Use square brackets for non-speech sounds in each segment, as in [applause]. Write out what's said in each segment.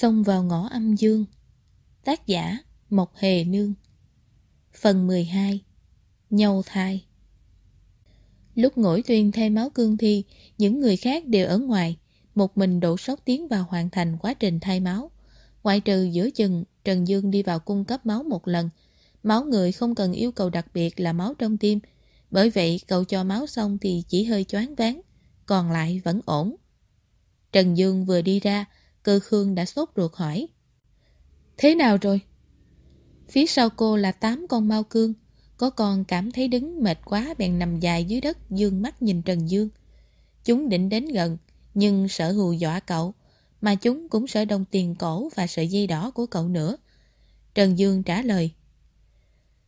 Xông vào ngõ âm dương. Tác giả, Mộc Hề Nương. Phần 12 Nhau thai. Lúc ngỗi tuyên thay máu cương thi, Những người khác đều ở ngoài, Một mình đổ sốc tiến vào hoàn thành quá trình thay máu. Ngoại trừ giữa chừng, Trần Dương đi vào cung cấp máu một lần. Máu người không cần yêu cầu đặc biệt là máu trong tim. Bởi vậy, cậu cho máu xong thì chỉ hơi choáng váng, Còn lại vẫn ổn. Trần Dương vừa đi ra Cơ Khương đã sốt ruột hỏi. Thế nào rồi? Phía sau cô là tám con mau cương. Có con cảm thấy đứng mệt quá bèn nằm dài dưới đất dương mắt nhìn Trần Dương. Chúng định đến gần, nhưng sợ hù dọa cậu, mà chúng cũng sợ đồng tiền cổ và sợi dây đỏ của cậu nữa. Trần Dương trả lời.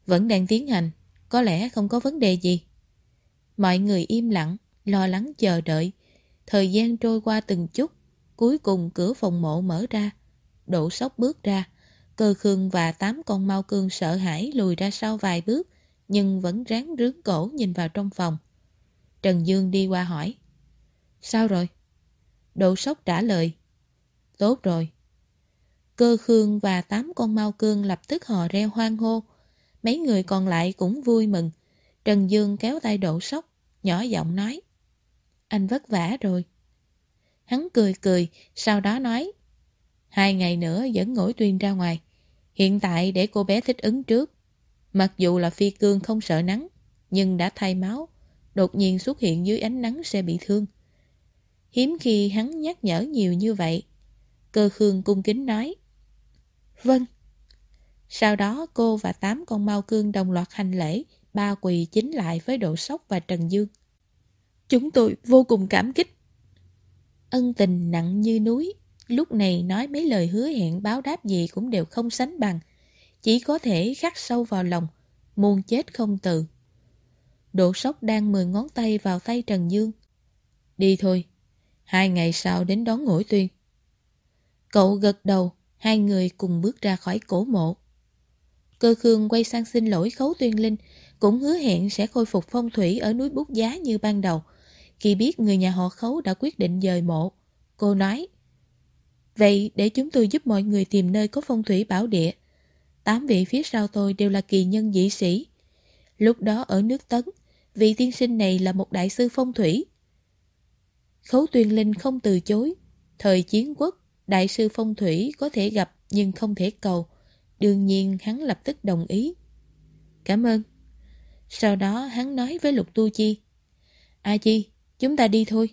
Vẫn đang tiến hành, có lẽ không có vấn đề gì. Mọi người im lặng, lo lắng chờ đợi. Thời gian trôi qua từng chút, Cuối cùng cửa phòng mộ mở ra. Độ sốc bước ra. Cơ khương và tám con mau cương sợ hãi lùi ra sau vài bước, nhưng vẫn ráng rướng cổ nhìn vào trong phòng. Trần Dương đi qua hỏi. Sao rồi? Độ sốc trả lời. Tốt rồi. Cơ khương và tám con mau cương lập tức hò reo hoang hô. Mấy người còn lại cũng vui mừng. Trần Dương kéo tay độ sốc, nhỏ giọng nói. Anh vất vả rồi. Hắn cười cười, sau đó nói Hai ngày nữa dẫn ngỗi tuyên ra ngoài. Hiện tại để cô bé thích ứng trước. Mặc dù là phi cương không sợ nắng Nhưng đã thay máu Đột nhiên xuất hiện dưới ánh nắng sẽ bị thương. Hiếm khi hắn nhắc nhở nhiều như vậy Cơ khương cung kính nói Vâng. Sau đó cô và tám con mau cương đồng loạt hành lễ Ba quỳ chính lại với độ sốc và Trần Dương. Chúng tôi vô cùng cảm kích. Ân tình nặng như núi, lúc này nói mấy lời hứa hẹn báo đáp gì cũng đều không sánh bằng, chỉ có thể khắc sâu vào lòng, muôn chết không từ. Độ sốc đang mười ngón tay vào tay Trần Dương. Đi thôi, hai ngày sau đến đón ngỗi tuyên. Cậu gật đầu, hai người cùng bước ra khỏi cổ mộ. Cơ Khương quay sang xin lỗi Khấu Tuyên Linh, cũng hứa hẹn sẽ khôi phục phong thủy ở núi Bút Giá như ban đầu, khi biết người nhà họ khấu đã quyết định dời mộ, cô nói Vậy để chúng tôi giúp mọi người tìm nơi có phong thủy bảo địa. Tám vị phía sau tôi đều là kỳ nhân dĩ sĩ. Lúc đó ở nước Tấn, vị tiên sinh này là một đại sư phong thủy. Khấu tuyên linh không từ chối. Thời chiến quốc, đại sư phong thủy có thể gặp nhưng không thể cầu. Đương nhiên hắn lập tức đồng ý. Cảm ơn. Sau đó hắn nói với Lục Tu Chi. A Chi, Chúng ta đi thôi.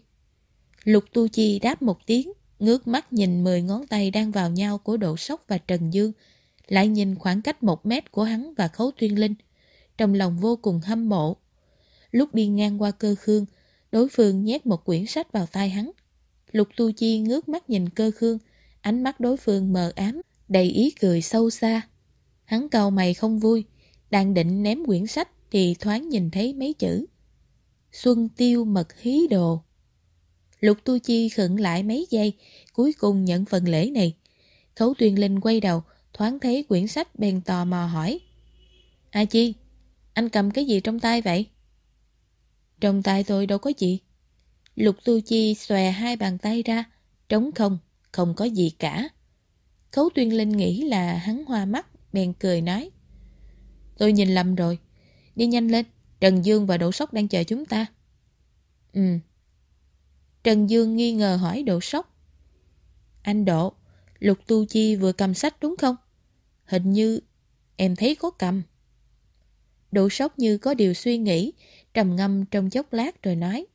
Lục Tu Chi đáp một tiếng, ngước mắt nhìn mười ngón tay đang vào nhau của Độ Sóc và Trần Dương, lại nhìn khoảng cách một mét của hắn và Khấu Tuyên Linh. Trong lòng vô cùng hâm mộ. Lúc đi ngang qua cơ khương, đối phương nhét một quyển sách vào tay hắn. Lục Tu Chi ngước mắt nhìn cơ khương, ánh mắt đối phương mờ ám, đầy ý cười sâu xa. Hắn cầu mày không vui, đang định ném quyển sách thì thoáng nhìn thấy mấy chữ. Xuân tiêu mật hí đồ. Lục Tu Chi khẩn lại mấy giây, cuối cùng nhận phần lễ này. Khấu tuyền Linh quay đầu, thoáng thấy quyển sách bèn tò mò hỏi. A Chi, anh cầm cái gì trong tay vậy? Trong tay tôi đâu có gì. Lục Tu Chi xòe hai bàn tay ra, trống không, không có gì cả. Khấu Tuyên Linh nghĩ là hắn hoa mắt, bèn cười nói. Tôi nhìn lầm rồi, đi nhanh lên, Trần Dương và Đỗ Sóc đang chờ chúng ta. Ừ. Trần Dương nghi ngờ hỏi Đỗ Sóc. Anh Đỗ, Lục Tu Chi vừa cầm sách đúng không? Hình như em thấy có cầm. Đỗ Sóc như có điều suy nghĩ, trầm ngâm trong chốc lát rồi nói.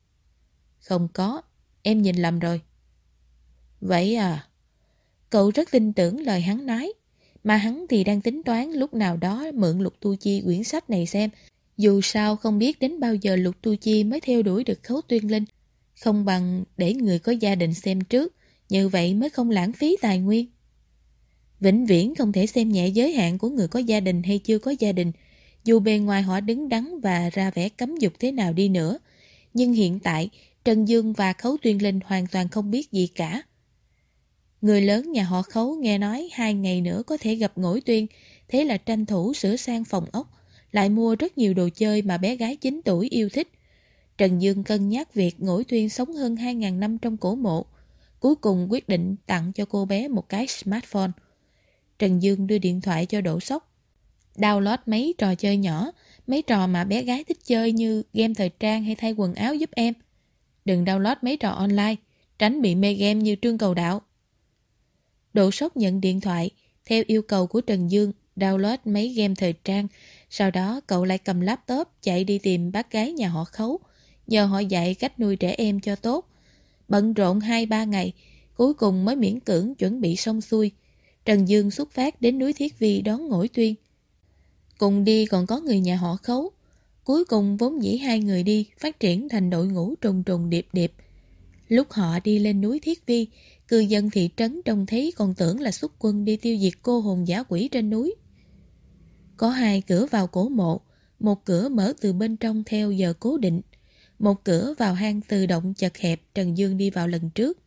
Không có, em nhìn lầm rồi. Vậy à, cậu rất tin tưởng lời hắn nói, mà hắn thì đang tính toán lúc nào đó mượn Lục Tu Chi quyển sách này xem dù sao không biết đến bao giờ Lục Tu Chi mới theo đuổi được khấu tuyên linh. Không bằng để người có gia đình xem trước, như vậy mới không lãng phí tài nguyên. Vĩnh viễn không thể xem nhẹ giới hạn của người có gia đình hay chưa có gia đình, dù bề ngoài họ đứng đắn và ra vẻ cấm dục thế nào đi nữa. Nhưng hiện tại, Trần Dương và Khấu Tuyên Linh hoàn toàn không biết gì cả. Người lớn nhà họ Khấu nghe nói hai ngày nữa có thể gặp ngỗi tuyên, thế là tranh thủ sửa sang phòng ốc, lại mua rất nhiều đồ chơi mà bé gái 9 tuổi yêu thích. Trần Dương cân nhắc việc ngỗi tuyên sống hơn 2.000 năm trong cổ mộ. cuối cùng quyết định tặng cho cô bé một cái smartphone. Trần Dương đưa điện thoại cho Đỗ Sóc. Download mấy trò chơi nhỏ, mấy trò mà bé gái thích chơi như game thời trang hay thay quần áo giúp em. Đừng download mấy trò online, tránh bị mê game như Trương Cầu Đạo. Đỗ Sóc nhận điện thoại, theo yêu cầu của Trần Dương, download mấy game thời trang. Sau đó cậu lại cầm laptop chạy đi tìm bác gái nhà họ khấu, nhờ họ dạy cách nuôi trẻ em cho tốt. Bận rộn 2-3 ngày, cuối cùng mới miễn cưỡng chuẩn bị xong xuôi. Trần Dương xuất phát đến núi Thiết Vi đón ngỗi tuyên. Cùng đi còn có người nhà họ khấu. Cuối cùng vốn dĩ hai người đi phát triển thành đội ngũ trùng trùng điệp điệp. Lúc họ đi lên núi Thiết Vi, cư dân thị trấn trông thấy còn tưởng là xuất quân đi tiêu diệt cô hồn giả quỷ trên núi. Có hai cửa vào cổ mộ, một cửa mở từ bên trong theo giờ cố định, một cửa vào hang tự động chật hẹp Trần Dương đi vào lần trước.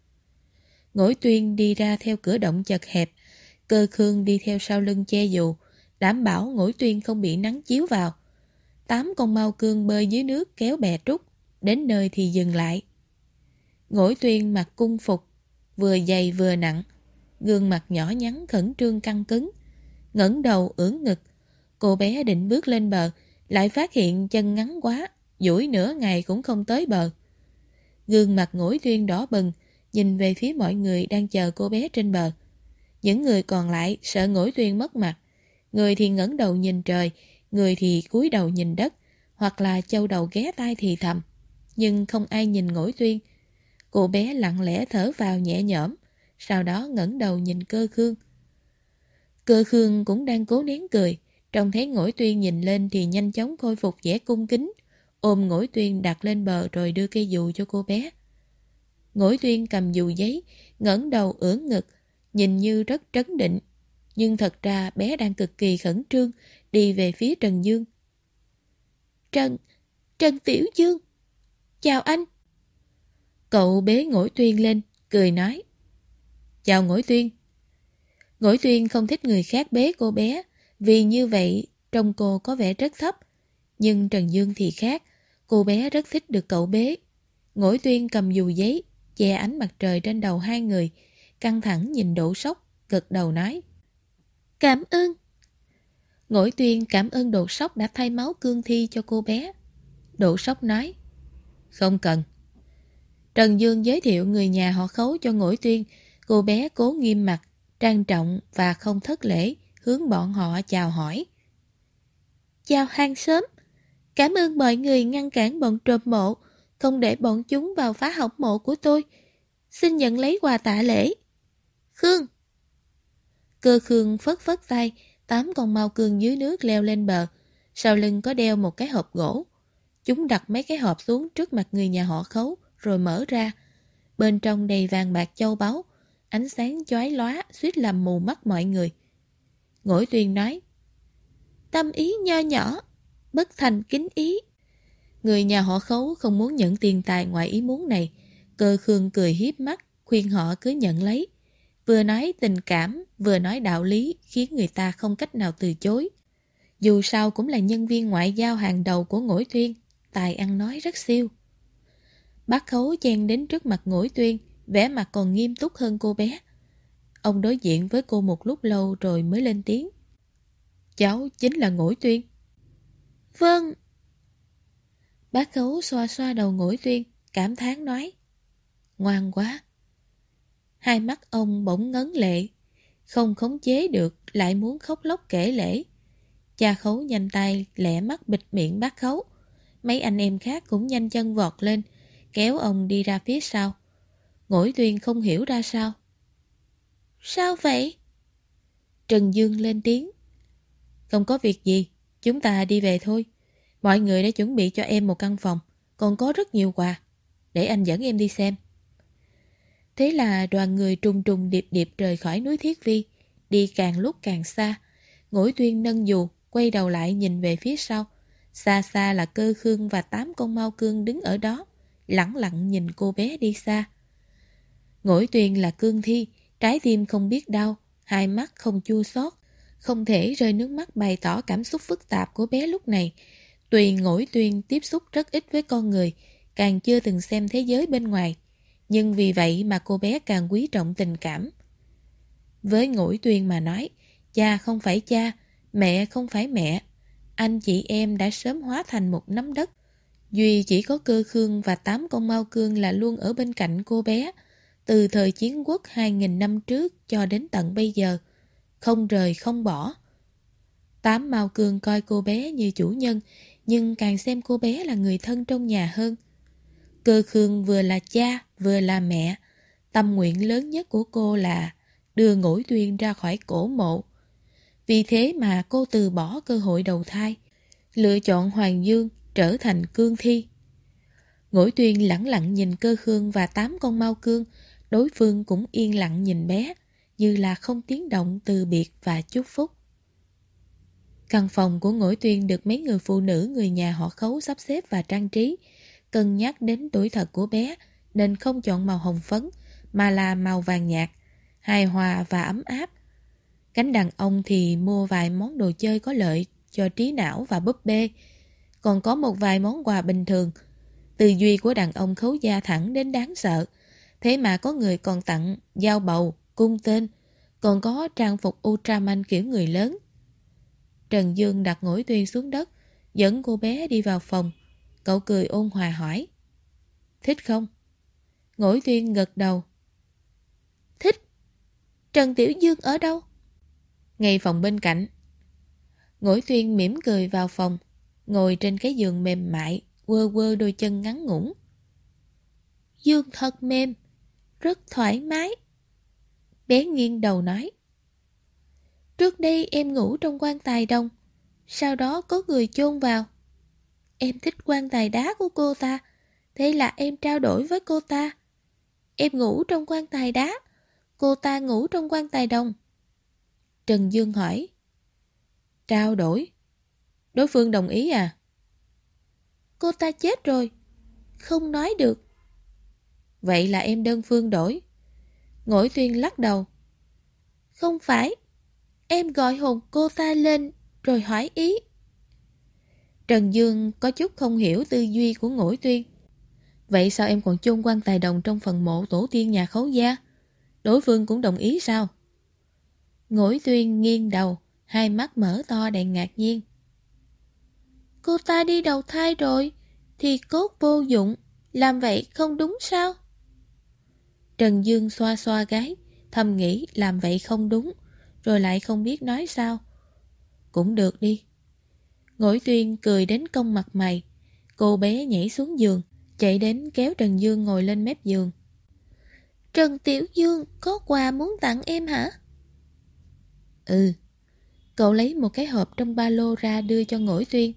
Ngỗi tuyên đi ra theo cửa động chật hẹp, cơ khương đi theo sau lưng che dù, đảm bảo ngỗi tuyên không bị nắng chiếu vào. Tám con mau cương bơi dưới nước kéo bè trúc, đến nơi thì dừng lại. Ngỗi tuyên mặc cung phục, vừa dày vừa nặng, gương mặt nhỏ nhắn khẩn trương căng cứng, ngẩng đầu ưỡn ngực. Cô bé định bước lên bờ, lại phát hiện chân ngắn quá, duỗi nửa ngày cũng không tới bờ. Gương mặt ngỗi tuyên đỏ bừng, nhìn về phía mọi người đang chờ cô bé trên bờ. Những người còn lại sợ ngỗi tuyên mất mặt. Người thì ngẩng đầu nhìn trời, người thì cúi đầu nhìn đất, hoặc là châu đầu ghé tai thì thầm. Nhưng không ai nhìn ngỗi tuyên. Cô bé lặng lẽ thở vào nhẹ nhõm, sau đó ngẩng đầu nhìn cơ khương. Cơ khương cũng đang cố nén cười, trông thấy ngỗi tuyên nhìn lên thì nhanh chóng khôi phục vẻ cung kính, ôm ngỗi tuyên đặt lên bờ rồi đưa cây dù cho cô bé. Ngỗi tuyên cầm dù giấy, ngẩng đầu ưỡn ngực, nhìn như rất trấn định. Nhưng thật ra bé đang cực kỳ khẩn trương, đi về phía Trần Dương. Trần, Trần Tiểu Dương, chào anh. Cậu bế ngỗi tuyên lên, cười nói. Chào ngỗi tuyên. Ngỗi tuyên không thích người khác bế cô bé, vì như vậy trông cô có vẻ rất thấp. Nhưng Trần Dương thì khác, cô bé rất thích được cậu bế. Ngỗi tuyên cầm dù giấy, che ánh mặt trời trên đầu hai người, căng thẳng nhìn đổ sốc, gật đầu nói. Cảm ơn. Ngỗi tuyên cảm ơn độ sốc đã thay máu cương thi cho cô bé. Độ sốc nói. Không cần. Trần Dương giới thiệu người nhà họ khấu cho ngỗi tuyên. Cô bé cố nghiêm mặt, trang trọng và không thất lễ, hướng bọn họ chào hỏi. Chào hàng sớm. Cảm ơn mọi người ngăn cản bọn trộm mộ, không để bọn chúng vào phá hỏng mộ của tôi. Xin nhận lấy quà tạ lễ. Khương. Cơ Khương phất phất tay, tám con mau cương dưới nước leo lên bờ. Sau lưng có đeo một cái hộp gỗ. Chúng đặt mấy cái hộp xuống trước mặt người nhà họ khấu, rồi mở ra. Bên trong đầy vàng bạc châu báu, ánh sáng chói lóa, suýt làm mù mắt mọi người. Ngỗi tuyên nói, Tâm ý nho nhỏ, bất thành kính ý. Người nhà họ khấu không muốn nhận tiền tài ngoài ý muốn này. Cơ Khương cười hiếp mắt, khuyên họ cứ nhận lấy. Vừa nói tình cảm, vừa nói đạo lý khiến người ta không cách nào từ chối. Dù sao cũng là nhân viên ngoại giao hàng đầu của Ngỗi Tuyên, tài ăn nói rất siêu. Bác khấu chen đến trước mặt Ngỗi Tuyên, vẻ mặt còn nghiêm túc hơn cô bé. Ông đối diện với cô một lúc lâu rồi mới lên tiếng. Cháu chính là Ngỗi Tuyên. Vâng. Bác khấu xoa xoa đầu Ngỗi Tuyên, cảm thán nói. Ngoan quá. Hai mắt ông bỗng ngấn lệ, không khống chế được, lại muốn khóc lóc kể lễ. Cha khấu nhanh tay, lẹ mắt bịt miệng bác khấu. Mấy anh em khác cũng nhanh chân vọt lên, kéo ông đi ra phía sau. Ngỗi tuyên không hiểu ra sao. Sao vậy? Trần Dương lên tiếng. Không có việc gì, chúng ta đi về thôi. Mọi người đã chuẩn bị cho em một căn phòng, còn có rất nhiều quà. Để anh dẫn em đi xem. Thế là đoàn người trùng trùng điệp điệp rời khỏi núi Thiết Vi, đi càng lúc càng xa. Ngũi tuyên nâng dù, quay đầu lại nhìn về phía sau. Xa xa là cơ khương và tám con mau cương đứng ở đó, lặng lặng nhìn cô bé đi xa. Ngũi tuyên là cương thi, trái tim không biết đau, hai mắt không chua xót, không thể rơi nước mắt bày tỏ cảm xúc phức tạp của bé lúc này. Tùy ngỗi tuyên tiếp xúc rất ít với con người, càng chưa từng xem thế giới bên ngoài, nhưng vì vậy mà cô bé càng quý trọng tình cảm. Với ngỗi tuyên mà nói, cha không phải cha, mẹ không phải mẹ. Anh chị em đã sớm hóa thành một nắm đất. Duy chỉ có cơ khương và tám con mau cương là luôn ở bên cạnh cô bé, từ thời chiến quốc 2.000 năm trước cho đến tận bây giờ, không rời không bỏ. Tám mao cương coi cô bé như chủ nhân, nhưng càng xem cô bé là người thân trong nhà hơn. Cơ Khương vừa là cha, vừa là mẹ. Tâm nguyện lớn nhất của cô là đưa ngũi tuyên ra khỏi cổ mộ. Vì thế mà cô từ bỏ cơ hội đầu thai, lựa chọn Hoàng Dương trở thành cương thi. Ngũi tuyên lẳng lặng nhìn cơ khương và tám con mau cương, đối phương cũng yên lặng nhìn bé, như là không tiếng động từ biệt và chúc phúc. Căn phòng của ngỗi tuyên được mấy người phụ nữ người nhà họ khấu sắp xếp và trang trí, cân nhắc đến tuổi thật của bé nên không chọn màu hồng phấn mà là màu vàng nhạt, hài hòa và ấm áp. Cánh đàn ông thì mua vài món đồ chơi có lợi cho trí não và búp bê, còn có một vài món quà bình thường. Tư duy của đàn ông khấu da thẳng đến đáng sợ, thế mà có người còn tặng dao bầu, cung tên, còn có trang phục Ultraman kiểu người lớn. Trần Dương đặt ngũi tuyên xuống đất, dẫn cô bé đi vào phòng. Cậu cười ôn hòa hỏi. Thích không? Ngỗi tuyên gật đầu. Thích. Trần Tiểu Dương ở đâu? Ngay phòng bên cạnh. Ngỗi tuyên mỉm cười vào phòng, ngồi trên cái giường mềm mại, quơ quơ đôi chân ngắn ngủn. Dương thật mềm, rất thoải mái. Bé nghiêng đầu nói. Trước đây em ngủ trong quan tài đông, sau đó có người chôn vào. Em thích quan tài đá của cô ta, thế là em trao đổi với cô ta. Em ngủ trong quan tài đá, cô ta ngủ trong quan tài đồng. Trần Dương hỏi. Trao đổi? Đối phương đồng ý à? Cô ta chết rồi, không nói được. Vậy là em đơn phương đổi. Ngỗi tuyên lắc đầu. Không phải, em gọi hồn cô ta lên rồi hỏi ý. Trần Dương có chút không hiểu tư duy của ngỗi tuyên. Vậy sao em còn chôn quan tài đồng trong phần mộ tổ tiên nhà khấu gia? Đối phương cũng đồng ý sao? ngỗi tuyên nghiêng đầu, hai mắt mở to đầy ngạc nhiên. Cô ta đi đầu thai rồi, thì cốt vô dụng, làm vậy không đúng sao? Trần Dương xoa xoa gái, thầm nghĩ làm vậy không đúng, rồi lại không biết nói sao. Cũng được đi. Ngỗi tuyên cười đến công mặt mày. Cô bé nhảy xuống giường, chạy đến kéo Trần Dương ngồi lên mép giường. Trần Tiểu Dương có quà muốn tặng em hả? Ừ. Cậu lấy một cái hộp trong ba lô ra đưa cho Ngỗi Tuyên.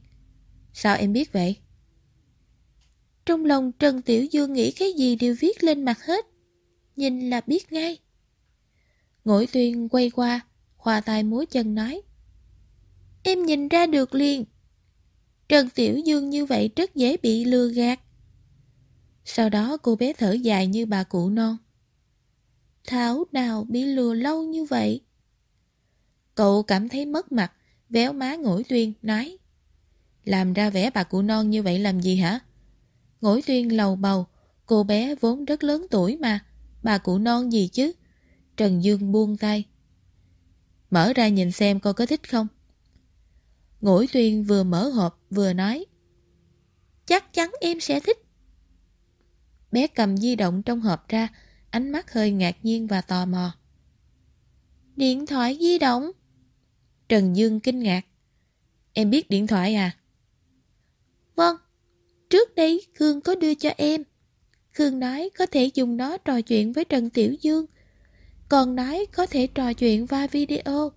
Sao em biết vậy? Trong lòng Trần Tiểu Dương nghĩ cái gì đều viết lên mặt hết. Nhìn là biết ngay. Ngỗi Tuyên quay qua, khoa tay múa chân nói. Em nhìn ra được liền. Trần Tiểu Dương như vậy rất dễ bị lừa gạt. Sau đó cô bé thở dài như bà cụ non. Thảo nào bị lừa lâu như vậy? Cậu cảm thấy mất mặt, véo má ngỗi tuyên, nói. Làm ra vẻ bà cụ non như vậy làm gì hả? Ngỗi tuyên lầu bầu, cô bé vốn rất lớn tuổi mà, bà cụ non gì chứ? Trần Dương buông tay. Mở ra nhìn xem coi có thích không? Ngũi Tuyên vừa mở hộp vừa nói Chắc chắn em sẽ thích Bé cầm di động trong hộp ra, Ánh mắt hơi ngạc nhiên và tò mò Điện thoại di động Trần Dương kinh ngạc Em biết điện thoại à? Vâng Trước đây Khương có đưa cho em Khương nói có thể dùng nó trò chuyện với Trần Tiểu Dương Còn nói có thể trò chuyện qua video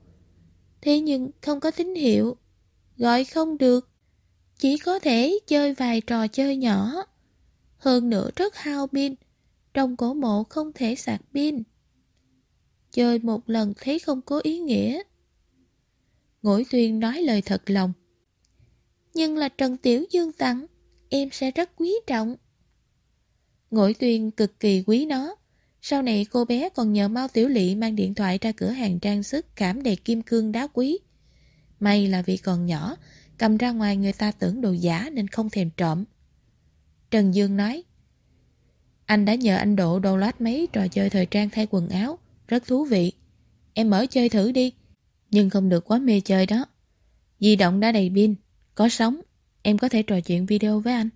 Thế nhưng không có tín hiệu Gọi không được. Chỉ có thể chơi vài trò chơi nhỏ. Hơn nữa rất hao pin. Trong cổ mộ không thể sạc pin. Chơi một lần thấy không có ý nghĩa. Ngũi Tuyên nói lời thật lòng. Nhưng là Trần Tiểu Dương tặng, em sẽ rất quý trọng. Ngũi Tuyên cực kỳ quý nó. Sau này cô bé còn nhờ Mao Tiểu Lị mang điện thoại ra cửa hàng trang sức cảm đầy kim cương đá quý. May là vì còn nhỏ, cầm ra ngoài người ta tưởng đồ giả nên không thèm trộm. Trần Dương nói, Anh đã nhờ anh Độ download mấy trò chơi thời trang thay quần áo. Rất thú vị. Em mở chơi thử đi. Nhưng không được quá mê chơi đó. Di động đã đầy pin, có sóng. Em có thể trò chuyện video với anh.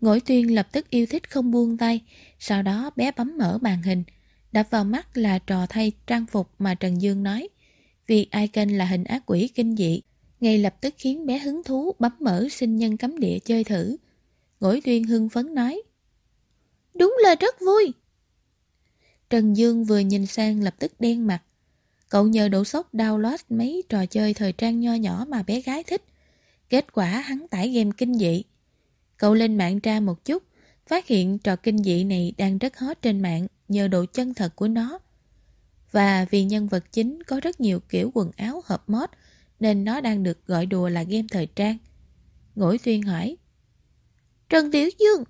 Ngỗi tuyên lập tức yêu thích không buông tay. Sau đó bé bấm mở màn hình. Đập vào mắt là trò thay trang phục mà Trần Dương nói. Việc icon là hình ác quỷ kinh dị. Ngay lập tức khiến bé hứng thú bấm mở sinh nhân cấm địa chơi thử. Ngỗi tuyên hưng phấn nói. Đúng là rất vui. Trần Dương vừa nhìn sang lập tức đen mặt. Cậu nhờ độ sốc download mấy trò chơi thời trang nho nhỏ mà bé gái thích. Kết quả hắn tải game kinh dị. Cậu lên mạng tra một chút, phát hiện trò kinh dị này đang rất hot trên mạng nhờ độ chân thật của nó. Và vì nhân vật chính có rất nhiều kiểu quần áo hợp mod nên nó đang được gọi đùa là game thời trang. Ngỗi tuyên hỏi Trần Tiểu Dương,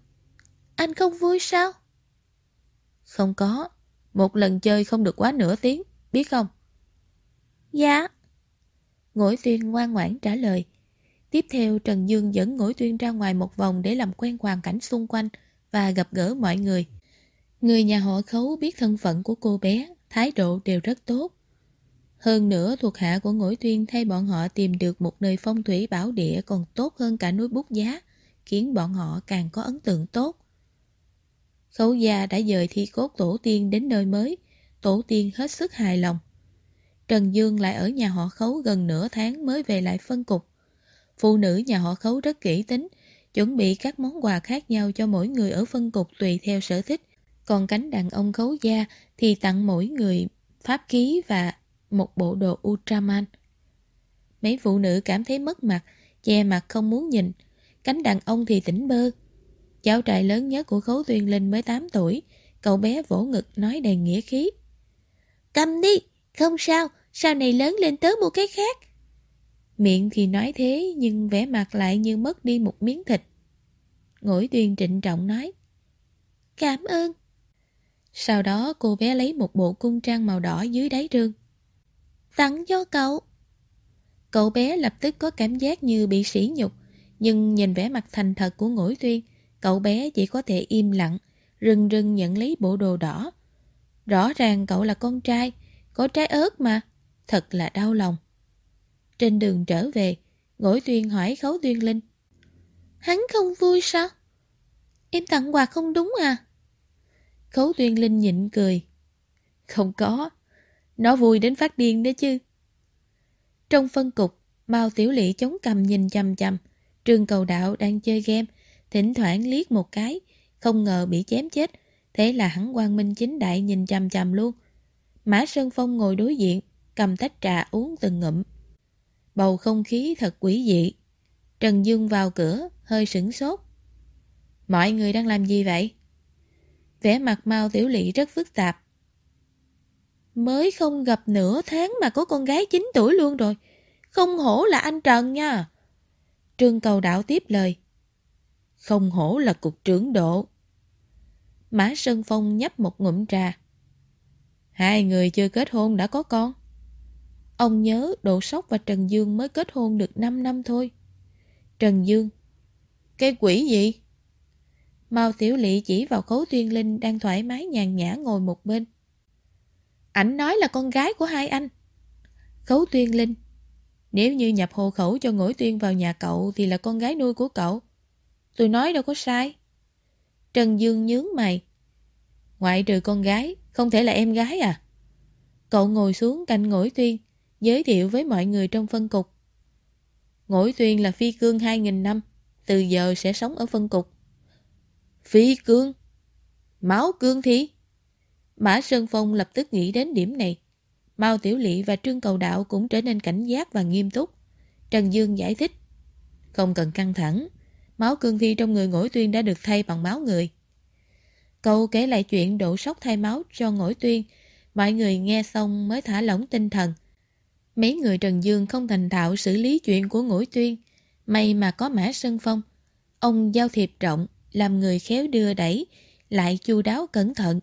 anh không vui sao? Không có, một lần chơi không được quá nửa tiếng, biết không? Dạ. Ngỗi tuyên ngoan ngoãn trả lời. Tiếp theo Trần Dương dẫn Ngỗi tuyên ra ngoài một vòng để làm quen hoàn cảnh xung quanh và gặp gỡ mọi người. Người nhà họ khấu biết thân phận của cô bé, thái độ đều rất tốt. Hơn nữa thuộc hạ của Ngỗi Tuyên thay bọn họ tìm được một nơi phong thủy bảo địa còn tốt hơn cả núi bút giá, khiến bọn họ càng có ấn tượng tốt. Khấu gia đã dời thi cốt tổ tiên đến nơi mới, tổ tiên hết sức hài lòng. Trần Dương lại ở nhà họ khấu gần nửa tháng mới về lại phân cục. Phụ nữ nhà họ khấu rất kỹ tính, chuẩn bị các món quà khác nhau cho mỗi người ở phân cục tùy theo sở thích. Còn cánh đàn ông khấu gia thì tặng mỗi người pháp ký và một bộ đồ Ultraman. Mấy phụ nữ cảm thấy mất mặt, che mặt không muốn nhìn. Cánh đàn ông thì tỉnh bơ. Cháu trai lớn nhất của Khấu Tuyên Linh mới 8 tuổi, cậu bé vỗ ngực nói đầy nghĩa khí. Cầm đi, không sao, sau này lớn lên tớ mua cái khác. Miệng thì nói thế nhưng vẻ mặt lại như mất đi một miếng thịt. Ngỗi tuyên trịnh trọng nói. Cảm ơn. Sau đó cô bé lấy một bộ cung trang màu đỏ dưới đáy rương. Tặng cho cậu. Cậu bé lập tức có cảm giác như bị sỉ nhục, nhưng nhìn vẻ mặt thành thật của ngỗi tuyên, cậu bé chỉ có thể im lặng, rưng rưng nhận lấy bộ đồ đỏ. Rõ ràng cậu là con trai, có trái ớt mà, thật là đau lòng. Trên đường trở về, ngỗi tuyên hỏi khấu tuyên linh. Hắn không vui sao? Em tặng quà không đúng à? Khấu tuyên linh nhịn cười. Không có, nó vui đến phát điên đấy chứ. Trong phân cục, Mao Tiểu Lị chống cầm nhìn chằm chằm. Trương cầu đạo đang chơi game, thỉnh thoảng liếc một cái, không ngờ bị chém chết. Thế là hắn quang minh chính đại nhìn chằm chằm luôn. Mã Sơn Phong ngồi đối diện, cầm tách trà uống từng ngụm. Bầu không khí thật quỷ dị. Trần Dương vào cửa, hơi sửng sốt. Mọi người đang làm gì vậy? Vẻ mặt Mao Tiểu Lị rất phức tạp. Mới không gặp nửa tháng mà có con gái 9 tuổi luôn rồi. Không hổ là anh Trần nha. Trương cầu đạo tiếp lời. Không hổ là cục trưởng độ. Mã Sơn Phong nhấp một ngụm trà. Hai người chưa kết hôn đã có con. Ông nhớ Độ Sóc và Trần Dương mới kết hôn được 5 năm thôi. Trần Dương. Cái quỷ gì? Mao Tiểu Lị chỉ vào khấu tuyên linh đang thoải mái nhàn nhã ngồi một bên. Ảnh nói là con gái của hai anh. Khấu tuyên linh. Nếu như nhập hộ khẩu cho Ngũi tuyên vào nhà cậu thì là con gái nuôi của cậu. Tôi nói đâu có sai. Trần Dương nhướng mày. Ngoại trừ con gái, không thể là em gái à? Cậu ngồi xuống cạnh Ngũi tuyên, giới thiệu với mọi người trong phân cục. Ngỗi tuyên là phi cương 2.000 năm, từ giờ sẽ sống ở phân cục. Phi cương? Máu cương thi? Mã Sơn Phong lập tức nghĩ đến điểm này. Mao Tiểu Lị và Trương Cầu Đạo cũng trở nên cảnh giác và nghiêm túc. Trần Dương giải thích. Không cần căng thẳng. Máu cương thi trong người ngỗi tuyên đã được thay bằng máu người. Cậu kể lại chuyện độ sốc thay máu cho ngỗi tuyên. Mọi người nghe xong mới thả lỏng tinh thần. Mấy người Trần Dương không thành thạo xử lý chuyện của Ngũi tuyên. May mà có Mã Sơn Phong. Ông giao thiệp rộng, làm người khéo đưa đẩy, lại chu đáo cẩn thận.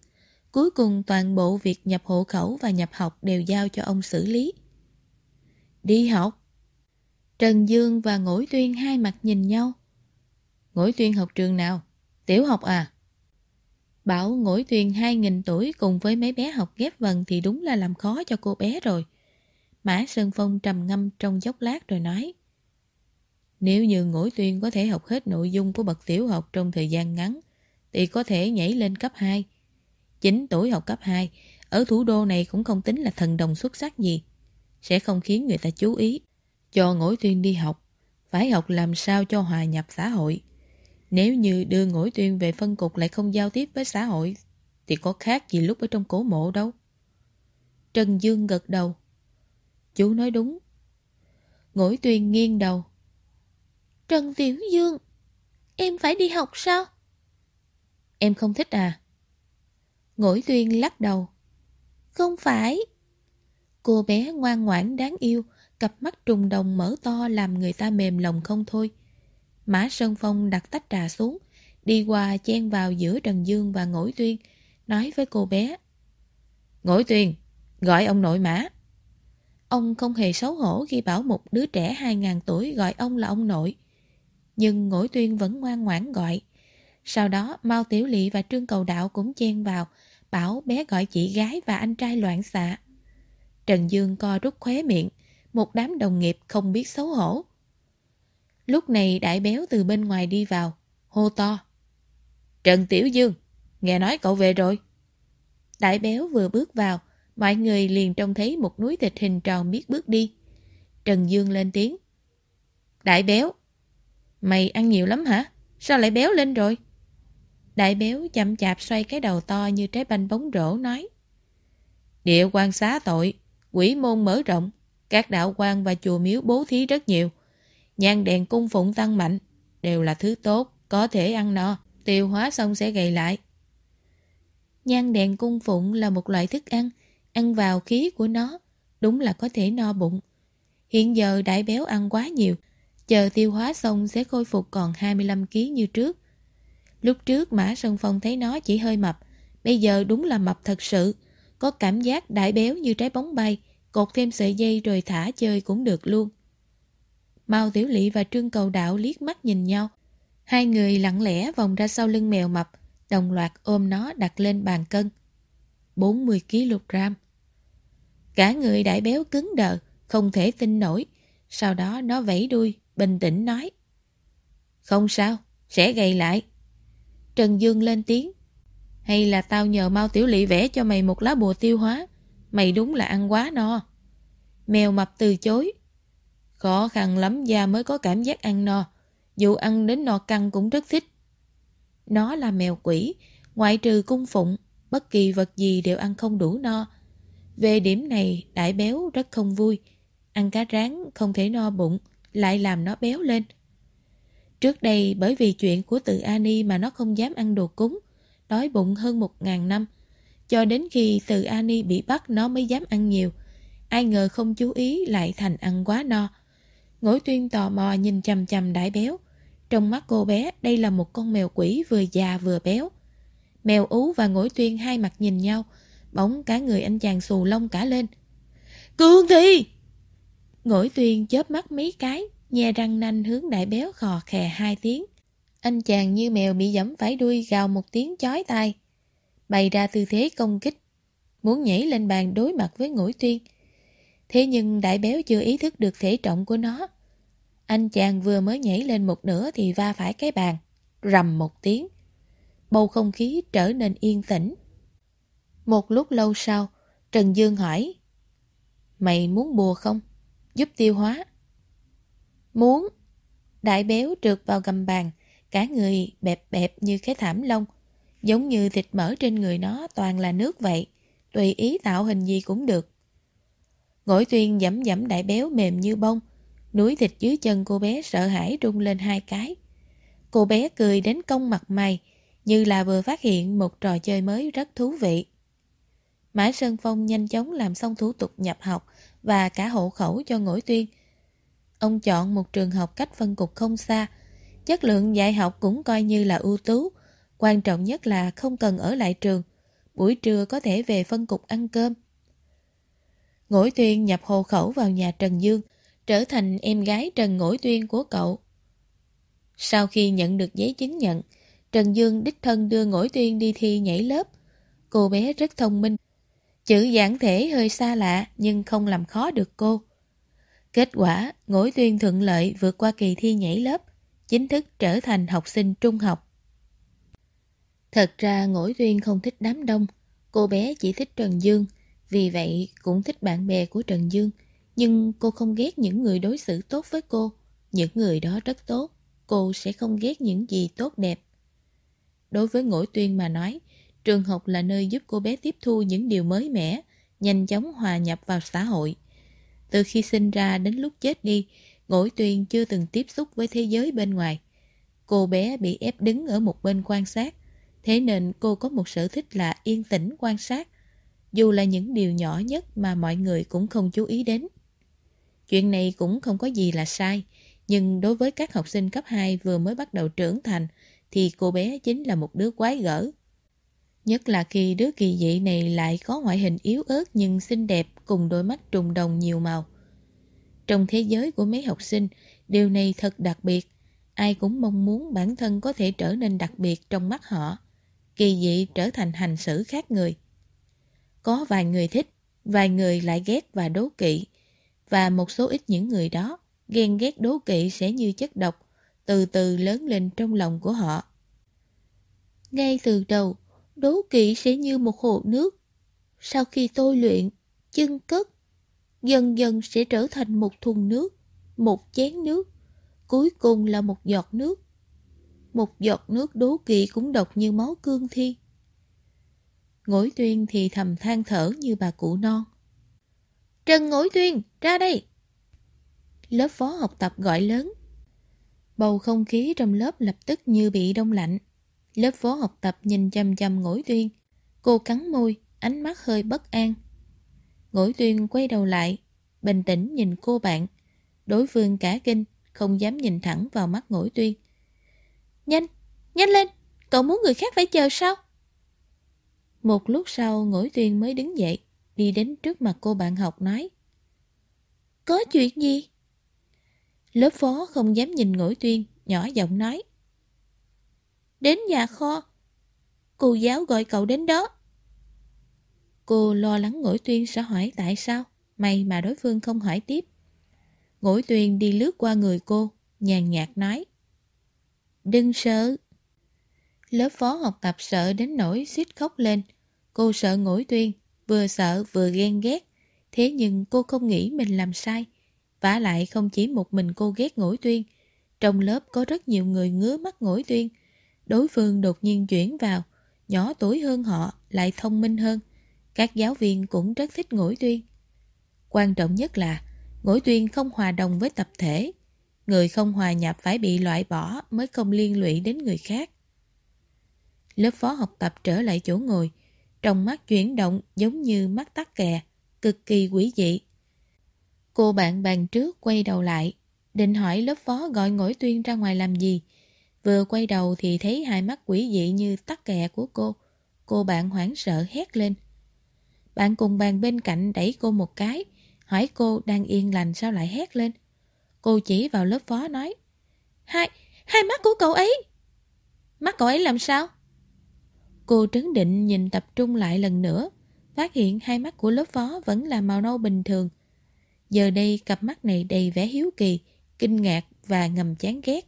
Cuối cùng toàn bộ việc nhập hộ khẩu và nhập học đều giao cho ông xử lý. Đi học. Trần Dương và Ngũi Tuyên hai mặt nhìn nhau. Ngũi Tuyên học trường nào? Tiểu học à? Bảo Ngũi Tuyên 2.000 tuổi cùng với mấy bé học ghép vần thì đúng là làm khó cho cô bé rồi. Mã Sơn Phong trầm ngâm trong chốc lát rồi nói. Nếu như ngỗi tuyên có thể học hết nội dung của bậc tiểu học trong thời gian ngắn, thì có thể nhảy lên cấp 2. 9 tuổi học cấp 2, ở thủ đô này cũng không tính là thần đồng xuất sắc gì. Sẽ không khiến người ta chú ý. Cho ngỗi tuyên đi học, phải học làm sao cho hòa nhập xã hội. Nếu như đưa ngỗi tuyên về phân cục lại không giao tiếp với xã hội, thì có khác gì lúc ở trong cổ mộ đâu. Trần Dương gật đầu. Chú nói đúng. Ngũi tuyên nghiêng đầu. Trần Tiểu Dương, em phải đi học sao? Em không thích à? Ngũi tuyên lắc đầu. Không phải. Cô bé ngoan ngoãn đáng yêu, cặp mắt trùng đồng mở to làm người ta mềm lòng không thôi. Mã Sơn Phong đặt tách trà xuống, đi qua chen vào giữa Trần Dương và Ngỗi Tuyên, nói với cô bé. Ngỗi Tuyên, gọi ông nội Mã. Ông không hề xấu hổ khi bảo một đứa trẻ 2.000 tuổi gọi ông là ông nội. Nhưng Ngỗi Tuyên vẫn ngoan ngoãn gọi. Sau đó Mao Tiểu Lị và Trương Cầu Đạo cũng chen vào, bảo bé gọi chị gái và anh trai loạn xạ. Trần Dương co rút khóe miệng, một đám đồng nghiệp không biết xấu hổ. Lúc này đại béo từ bên ngoài đi vào, hô to. Trần Tiểu Dương, nghe nói cậu về rồi. Đại béo vừa bước vào, mọi người liền trông thấy một núi thịt hình tròn biết bước đi. Trần Dương lên tiếng. Đại béo, mày ăn nhiều lắm hả? Sao lại béo lên rồi? Đại béo chậm chạp xoay cái đầu to như trái banh bóng rổ nói. Địa quan xá tội, quỷ môn mở rộng, các đạo quan và chùa miếu bố thí rất nhiều. Nhang đèn cung phụng tăng mạnh, đều là thứ tốt, có thể ăn no, tiêu hóa xong sẽ gầy lại. Nhang đèn cung phụng là một loại thức ăn, ăn vào khí của nó, đúng là có thể no bụng. Hiện giờ đại béo ăn quá nhiều, chờ tiêu hóa xong sẽ khôi phục còn 25kg như trước. Lúc trước Mã Sơn Phong thấy nó chỉ hơi mập, bây giờ đúng là mập thật sự, có cảm giác đại béo như trái bóng bay, cột thêm sợi dây rồi thả chơi cũng được luôn. Mao Tiểu Lị và Trương Cầu Đạo liếc mắt nhìn nhau. Hai người lặng lẽ vòng ra sau lưng mèo mập, đồng loạt ôm nó đặt lên bàn cân. 40kg. Cả người đại béo cứng đờ, không thể tin nổi. Sau đó nó vẫy đuôi, bình tĩnh nói. Không sao, sẽ gầy lại. Trần Dương lên tiếng. Hay là tao nhờ Mao Tiểu Lị vẽ cho mày một lá bùa tiêu hóa. Mày đúng là ăn quá no. Mèo mập từ chối. Khó khăn lắm da mới có cảm giác ăn no. Dù ăn đến no căng cũng rất thích. Nó là mèo quỷ, ngoại trừ cung phụng, bất kỳ vật gì đều ăn không đủ no. Về điểm này, đại béo rất không vui. Ăn cá rán không thể no bụng, lại làm nó béo lên. Trước đây bởi vì chuyện của tự Ani mà nó không dám ăn đồ cúng, đói bụng hơn một ngàn năm. Cho đến khi từ Ani bị bắt nó mới dám ăn nhiều. Ai ngờ không chú ý lại thành ăn quá no. Ngỗi tuyên tò mò nhìn chầm chầm đại béo. Trong mắt cô bé đây là một con mèo quỷ vừa già vừa béo. Mèo ú và ngỗi tuyên hai mặt nhìn nhau. Bỗng cả người anh chàng xù lông cả lên. Cương thi! Ngỗi tuyên chớp mắt mấy cái, nhe răng nanh hướng đại béo khò khè hai tiếng. Anh chàng như mèo bị giẫm phải đuôi gào một tiếng chói tai bày ra tư thế công kích, muốn nhảy lên bàn đối mặt với ngũi tuyên. Thế nhưng đại béo chưa ý thức được thể trọng của nó. Anh chàng vừa mới nhảy lên một nửa thì va phải cái bàn, rầm một tiếng. Bầu không khí trở nên yên tĩnh. Một lúc lâu sau, Trần Dương hỏi Mày muốn bùa không? Giúp tiêu hóa. Muốn. Đại béo trượt vào gầm bàn, cả người bẹp bẹp như cái thảm lông. Giống như thịt mỡ trên người nó toàn là nước vậy, tùy ý tạo hình gì cũng được. Ngỗi tuyên dẫm dẫm đại béo mềm như bông, núi thịt dưới chân cô bé sợ hãi rung lên hai cái. Cô bé cười đến công mặt mày, như là vừa phát hiện một trò chơi mới rất thú vị. Mã Sơn Phong nhanh chóng làm xong thủ tục nhập học và cả hộ khẩu cho ngỗi tuyên. Ông chọn một trường học cách phân cục không xa, chất lượng dạy học cũng coi như là ưu tú, Quan trọng nhất là không cần ở lại trường, buổi trưa có thể về phân cục ăn cơm. Ngỗi Tuyên nhập hộ khẩu vào nhà Trần Dương, trở thành em gái Trần Ngỗi Tuyên của cậu. Sau khi nhận được giấy chứng nhận, Trần Dương đích thân đưa Ngỗi Tuyên đi thi nhảy lớp. Cô bé rất thông minh. Chữ giảng thể hơi xa lạ nhưng không làm khó được cô. Kết quả, Ngỗi Tuyên thuận lợi vượt qua kỳ thi nhảy lớp, chính thức trở thành học sinh trung học. Thật ra Ngỗi Tuyên không thích đám đông, cô bé chỉ thích Trần Dương, vì vậy cũng thích bạn bè của Trần Dương. Nhưng cô không ghét những người đối xử tốt với cô. Những người đó rất tốt, cô sẽ không ghét những gì tốt đẹp. Đối với Ngỗi Tuyên mà nói, trường học là nơi giúp cô bé tiếp thu những điều mới mẻ, nhanh chóng hòa nhập vào xã hội. Từ khi sinh ra đến lúc chết đi, Ngỗi Tuyên chưa từng tiếp xúc với thế giới bên ngoài. Cô bé bị ép đứng ở một bên quan sát, thế nên cô có một sở thích là yên tĩnh quan sát, dù là những điều nhỏ nhất mà mọi người cũng không chú ý đến. Chuyện này cũng không có gì là sai, nhưng đối với các học sinh cấp 2 vừa mới bắt đầu trưởng thành thì cô bé chính là một đứa quái gở. Nhất là khi đứa kỳ dị này lại có ngoại hình yếu ớt nhưng xinh đẹp cùng đôi mắt trùng đồng nhiều màu. Trong thế giới của mấy học sinh, điều này thật đặc biệt. Ai cũng mong muốn bản thân có thể trở nên đặc biệt trong mắt họ. Kỳ dị trở thành hành xử khác người. Có vài người thích, vài người lại ghét và đố kỵ. Và một số ít những người đó, ghen ghét đố kỵ sẽ như chất độc, từ từ lớn lên trong lòng của họ. Ngay từ đầu, đố kỵ sẽ như một hồ nước. Sau khi tôi luyện, chân cất, dần dần sẽ trở thành một thùng nước, một chén nước, cuối cùng là một giọt nước. Một giọt nước đố kỵ cũng độc như máu cương thi. Ngỗi tuyên thì thầm than thở như bà cụ non. Trần Ngỗi tuyên, ra đây! Lớp phó học tập gọi lớn. Bầu không khí trong lớp lập tức như bị đông lạnh. Lớp phó học tập nhìn chăm chăm ngỗi tuyên. Cô cắn môi, ánh mắt hơi bất an. Ngỗi tuyên quay đầu lại, bình tĩnh nhìn cô bạn. Đối phương cả kinh, không dám nhìn thẳng vào mắt ngỗi tuyên. Nhanh, nhanh lên, cậu muốn người khác phải chờ sao? Một lúc sau ngỗi tuyên mới đứng dậy, đi đến trước mặt cô bạn học nói. Có chuyện gì? Lớp phó không dám nhìn ngỗi tuyên, nhỏ giọng nói. Đến nhà kho. Cô giáo gọi cậu đến đó. Cô lo lắng ngỗi tuyên sẽ hỏi tại sao, may mà đối phương không hỏi tiếp. Ngỗi tuyên đi lướt qua người cô, nhàn nhạt nói. Đừng sợ. Lớp phó học tập sợ đến nỗi suýt khóc lên. Cô sợ ngỗi tuyên, vừa sợ vừa ghen ghét. Thế nhưng cô không nghĩ mình làm sai vả lại không chỉ một mình cô ghét ngỗi tuyên. Trong lớp có rất nhiều người ngứa mắt ngỗi tuyên. Đối phương đột nhiên chuyển vào, nhỏ tuổi hơn họ, lại thông minh hơn. Các giáo viên cũng rất thích ngỗi tuyên. Quan trọng nhất là ngỗi tuyên không hòa đồng với tập thể. Người không hòa nhập phải bị loại bỏ mới không liên lụy đến người khác. Lớp phó học tập trở lại chỗ ngồi, trong mắt chuyển động giống như mắt tắc kè, cực kỳ quỷ dị. Cô bạn bàn trước quay đầu lại, định hỏi lớp phó gọi ngỗi tuyên ra ngoài làm gì. Vừa quay đầu thì thấy hai mắt quỷ dị như tắc kè của cô. Cô bạn hoảng sợ hét lên. Bạn cùng bàn bên cạnh đẩy cô một cái, hỏi cô đang yên lành sao lại hét lên. Cô chỉ vào lớp phó nói. Hai, hai mắt của cậu ấy. Mắt cậu ấy làm sao? Cô trấn định nhìn tập trung lại lần nữa, phát hiện hai mắt của lớp phó vẫn là màu nâu bình thường, Giờ đây cặp mắt này đầy vẻ hiếu kỳ, kinh ngạc và ngầm chán ghét.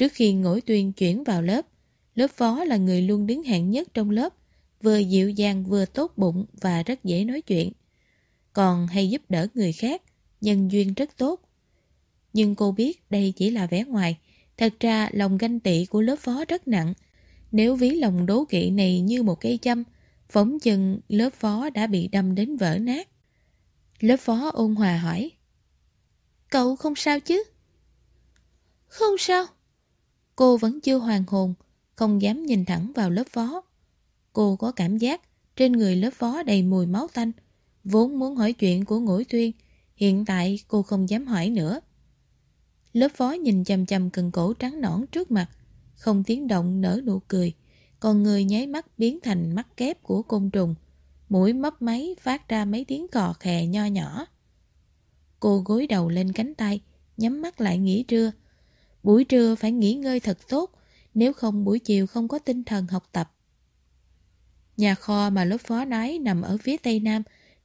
Trước khi ngỗi tuyên chuyển vào lớp, lớp phó là người luôn đứng hạng nhất trong lớp, vừa dịu dàng vừa tốt bụng và rất dễ nói chuyện. Còn hay giúp đỡ người khác, nhân duyên rất tốt. Nhưng cô biết đây chỉ là vẻ ngoài, thật ra lòng ganh tị của lớp phó rất nặng. Nếu ví lòng đố kỵ này như một cây châm, phóng chừng lớp phó đã bị đâm đến vỡ nát. Lớp phó ôn hòa hỏi. Cậu không sao chứ? Không sao. Cô vẫn chưa hoàn hồn, không dám nhìn thẳng vào lớp phó. Cô có cảm giác trên người lớp phó đầy mùi máu tanh. Vốn muốn hỏi chuyện của ngũi tuyên, hiện tại cô không dám hỏi nữa. Lớp phó nhìn chầm chầm cần cổ trắng nõn trước mặt, không tiếng động nở nụ cười, còn người nháy mắt biến thành mắt kép của côn trùng mũi mấp máy phát ra mấy tiếng cò khè nho nhỏ. Cô gối đầu lên cánh tay, nhắm mắt lại nghỉ trưa. Buổi trưa phải nghỉ ngơi thật tốt, nếu không buổi chiều không có tinh thần học tập. Nhà kho mà lớp phó nói nằm ở phía tây nam,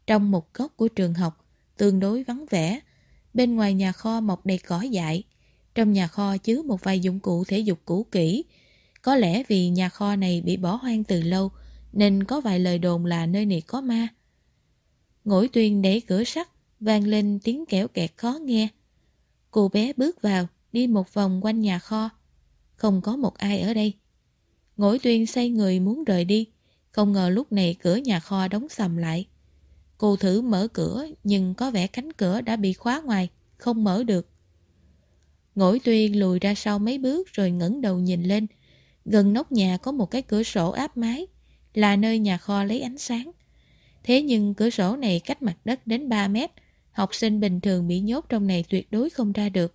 trong một góc của trường học, tương đối vắng vẻ. Bên ngoài nhà kho mọc đầy cỏ dại. Trong nhà kho chứa một vài dụng cụ thể dục cũ kỹ. Có lẽ vì nhà kho này bị bỏ hoang từ lâu, nên có vài lời đồn là nơi này có ma. Ngỗi tuyên đẩy cửa sắt, vang lên tiếng kẻo kẹt khó nghe. Cô bé bước vào, đi một vòng quanh nhà kho. Không có một ai ở đây. Ngỗi tuyên say người muốn rời đi, không ngờ lúc này cửa nhà kho đóng sầm lại. Cô thử mở cửa nhưng có vẻ cánh cửa đã bị khóa ngoài, không mở được. Ngỗi tuyên lùi ra sau mấy bước rồi ngẩng đầu nhìn lên. Gần nóc nhà có một cái cửa sổ áp mái, là nơi nhà kho lấy ánh sáng. Thế nhưng cửa sổ này cách mặt đất đến 3 mét, học sinh bình thường bị nhốt trong này tuyệt đối không ra được.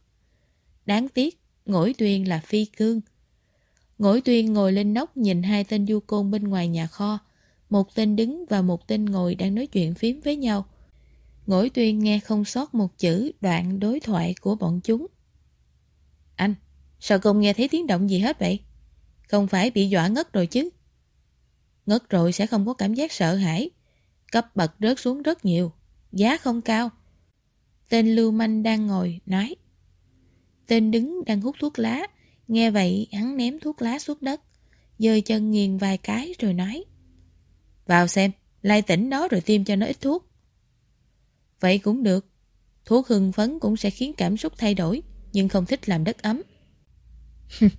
Đáng tiếc, ngỗi tuyên là phi cương. Ngỗi tuyên ngồi lên nóc nhìn hai tên du côn bên ngoài nhà kho. Một tên đứng và một tên ngồi đang nói chuyện phím với nhau. Ngỗi tuyên nghe không sót một chữ đoạn đối thoại của bọn chúng. Anh, sao không nghe thấy tiếng động gì hết vậy? Không phải bị dọa ngất rồi chứ? Ngất rồi sẽ không có cảm giác sợ hãi. Cấp bậc rớt xuống rất nhiều. Giá không cao. Tên lưu manh đang ngồi, nói. Tên đứng đang hút thuốc lá. Nghe vậy hắn ném thuốc lá xuống đất. Dơi chân nghiền vài cái rồi nói. Vào xem, lai tỉnh nó rồi tiêm cho nó ít thuốc. Vậy cũng được. Thuốc hưng phấn cũng sẽ khiến cảm xúc thay đổi, nhưng không thích làm đất ấm. [laughs]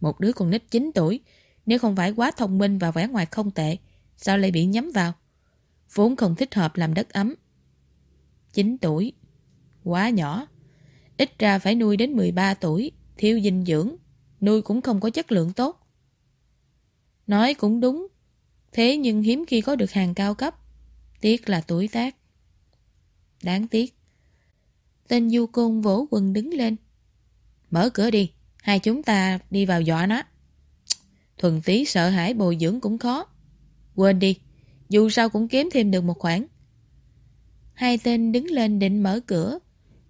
Một đứa con nít 9 tuổi, nếu không phải quá thông minh và vẻ ngoài không tệ, sao lại bị nhắm vào? Vốn không thích hợp làm đất ấm. 9 tuổi. Quá nhỏ. Ít ra phải nuôi đến 13 tuổi, thiếu dinh dưỡng, nuôi cũng không có chất lượng tốt. Nói cũng đúng, thế nhưng hiếm khi có được hàng cao cấp. Tiếc là tuổi tác. Đáng tiếc. Tên du côn vỗ quần đứng lên. Mở cửa đi, hai chúng ta đi vào dọa nó. Thuần tí sợ hãi bồi dưỡng cũng khó. Quên đi, dù sao cũng kiếm thêm được một khoản. Hai tên đứng lên định mở cửa.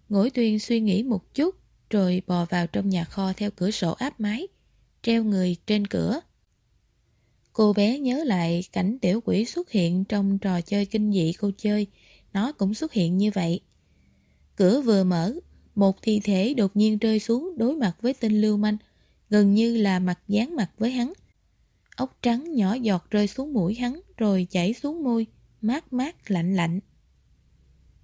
Ngũi tuyên suy nghĩ một chút, rồi bò vào trong nhà kho theo cửa sổ áp mái, treo người trên cửa. Cô bé nhớ lại cảnh tiểu quỷ xuất hiện trong trò chơi kinh dị cô chơi, nó cũng xuất hiện như vậy. Cửa vừa mở, một thi thể đột nhiên rơi xuống đối mặt với tên lưu manh, gần như là mặt dán mặt với hắn. Ốc trắng nhỏ giọt rơi xuống mũi hắn rồi chảy xuống môi, mát mát lạnh lạnh.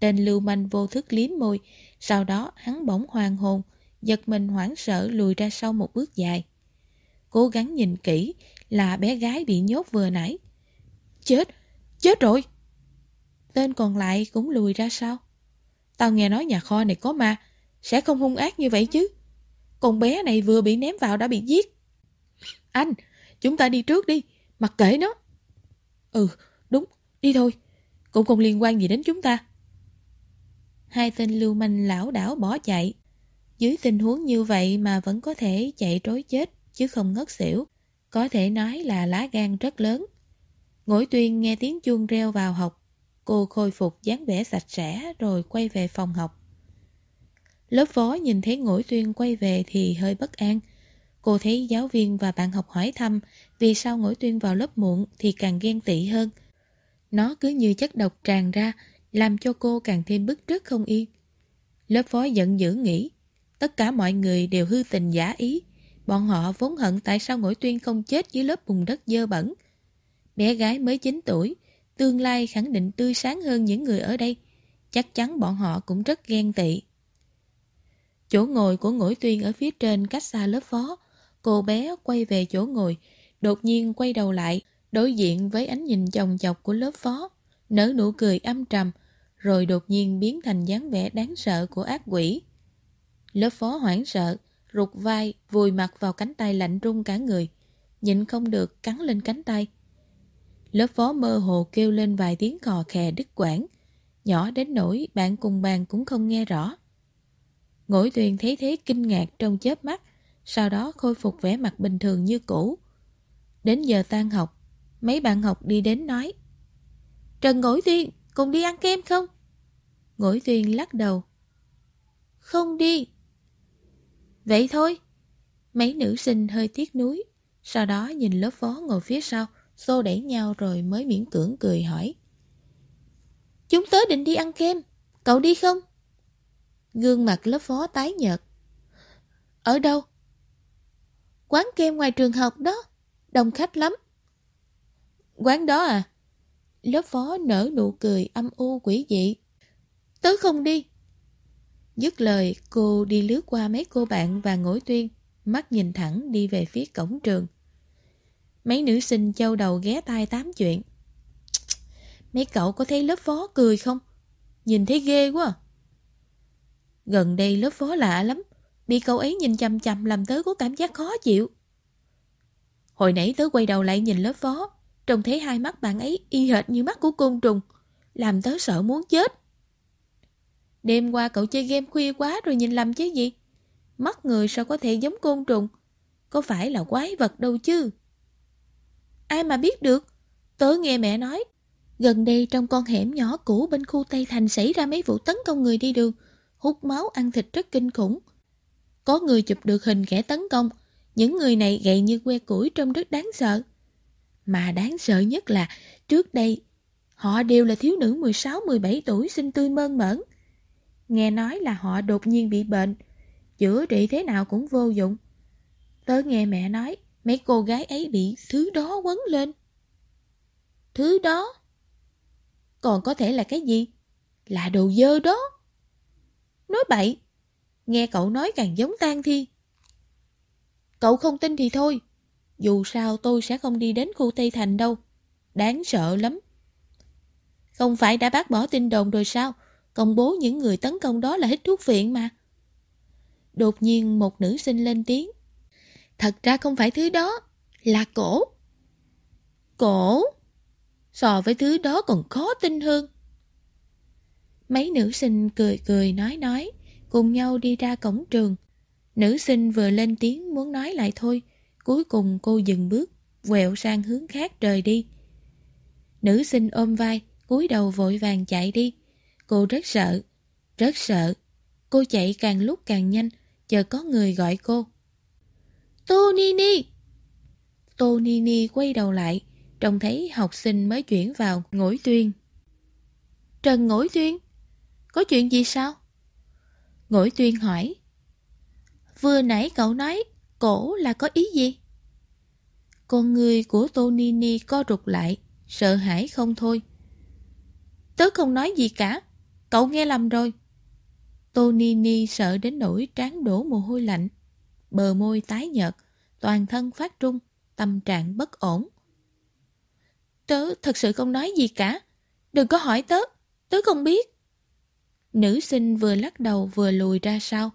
Tên lưu manh vô thức liếm môi, sau đó hắn bỗng hoàng hồn, giật mình hoảng sợ lùi ra sau một bước dài. Cố gắng nhìn kỹ là bé gái bị nhốt vừa nãy. Chết! Chết rồi! Tên còn lại cũng lùi ra sau. Tao nghe nói nhà kho này có ma, sẽ không hung ác như vậy chứ. Con bé này vừa bị ném vào đã bị giết. Anh, chúng ta đi trước đi, mặc kệ nó. Ừ, đúng, đi thôi. Cũng không liên quan gì đến chúng ta. Hai tên lưu manh lão đảo bỏ chạy. Dưới tình huống như vậy mà vẫn có thể chạy trối chết, chứ không ngất xỉu. Có thể nói là lá gan rất lớn. Ngỗi tuyên nghe tiếng chuông reo vào học. Cô khôi phục dáng vẻ sạch sẽ rồi quay về phòng học. Lớp phó nhìn thấy ngỗi tuyên quay về thì hơi bất an. Cô thấy giáo viên và bạn học hỏi thăm vì sao ngỗi tuyên vào lớp muộn thì càng ghen tị hơn. Nó cứ như chất độc tràn ra, làm cho cô càng thêm bức rứt không yên. Lớp phó giận dữ nghĩ, tất cả mọi người đều hư tình giả ý. Bọn họ vốn hận tại sao ngỗi tuyên không chết dưới lớp bùn đất dơ bẩn. Bé gái mới 9 tuổi, tương lai khẳng định tươi sáng hơn những người ở đây. Chắc chắn bọn họ cũng rất ghen tị. Chỗ ngồi của ngỗi tuyên ở phía trên cách xa lớp phó. Cô bé quay về chỗ ngồi, đột nhiên quay đầu lại, đối diện với ánh nhìn chồng chọc của lớp phó, nở nụ cười âm trầm, rồi đột nhiên biến thành dáng vẻ đáng sợ của ác quỷ. Lớp phó hoảng sợ, rụt vai, vùi mặt vào cánh tay lạnh run cả người, nhịn không được cắn lên cánh tay. Lớp phó mơ hồ kêu lên vài tiếng khò khè đứt quãng, nhỏ đến nỗi bạn cùng bàn cũng không nghe rõ. Ngỗi tuyền thấy thế kinh ngạc trong chớp mắt, sau đó khôi phục vẻ mặt bình thường như cũ. Đến giờ tan học, mấy bạn học đi đến nói Trần Ngỗi Tuyên, cùng đi ăn kem không? Ngỗi Tuyên lắc đầu. Không đi. Vậy thôi. Mấy nữ sinh hơi tiếc nuối, sau đó nhìn lớp phó ngồi phía sau, xô đẩy nhau rồi mới miễn cưỡng cười hỏi. Chúng tớ định đi ăn kem, cậu đi không? Gương mặt lớp phó tái nhợt. Ở đâu? Quán kem ngoài trường học đó, đông khách lắm. Quán đó à? Lớp phó nở nụ cười âm u quỷ dị. Tớ không đi. Dứt lời, cô đi lướt qua mấy cô bạn và ngồi tuyên, mắt nhìn thẳng đi về phía cổng trường. Mấy nữ sinh châu đầu ghé tai tám chuyện. Mấy cậu có thấy lớp phó cười không? Nhìn thấy ghê quá Gần đây lớp phó lạ lắm. Bị cậu ấy nhìn chầm chầm làm tớ có cảm giác khó chịu. Hồi nãy tớ quay đầu lại nhìn lớp phó. Trông thấy hai mắt bạn ấy y hệt như mắt của côn trùng. Làm tớ sợ muốn chết. Đêm qua cậu chơi game khuya quá rồi nhìn lầm chứ gì? Mắt người sao có thể giống côn trùng? Có phải là quái vật đâu chứ? Ai mà biết được? Tớ nghe mẹ nói. Gần đây trong con hẻm nhỏ cũ bên khu Tây Thành xảy ra mấy vụ tấn công người đi đường, hút máu ăn thịt rất kinh khủng. Có người chụp được hình kẻ tấn công, những người này gầy như que củi trông rất đáng sợ. Mà đáng sợ nhất là trước đây họ đều là thiếu nữ 16-17 tuổi xinh tươi mơn mởn. Nghe nói là họ đột nhiên bị bệnh, chữa trị thế nào cũng vô dụng. Tớ nghe mẹ nói mấy cô gái ấy bị thứ đó quấn lên. Thứ đó? Còn có thể là cái gì? Là đồ dơ đó. Nói bậy. Nghe cậu nói càng giống tan thi. Cậu không tin thì thôi. Dù sao tôi sẽ không đi đến khu Tây Thành đâu. Đáng sợ lắm. Không phải đã bác bỏ tin đồn rồi sao? Công bố những người tấn công đó là hít thuốc viện mà. Đột nhiên một nữ sinh lên tiếng. Thật ra không phải thứ đó, là cổ. Cổ? So với thứ đó còn khó tin hơn. Mấy nữ sinh cười cười nói nói, cùng nhau đi ra cổng trường. Nữ sinh vừa lên tiếng muốn nói lại thôi, cuối cùng cô dừng bước, quẹo sang hướng khác rời đi. Nữ sinh ôm vai, cúi đầu vội vàng chạy đi. Cô rất sợ, rất sợ. Cô chạy càng lúc càng nhanh, chờ có người gọi cô. Tô Nini! Tô Nini quay đầu lại, trông thấy học sinh mới chuyển vào ngỗi tuyên. Trần ngỗi tuyên? Có chuyện gì sao? Ngỗi tuyên hỏi. Vừa nãy cậu nói cổ là có ý gì? Con người của Tô Nini co rụt lại, sợ hãi không thôi. Tớ không nói gì cả, cậu nghe lầm rồi. Tô Nini sợ đến nỗi trán đổ mồ hôi lạnh, bờ môi tái nhợt, toàn thân phát trung, tâm trạng bất ổn. Tớ thật sự không nói gì cả, đừng có hỏi tớ, tớ không biết. Nữ sinh vừa lắc đầu vừa lùi ra sau,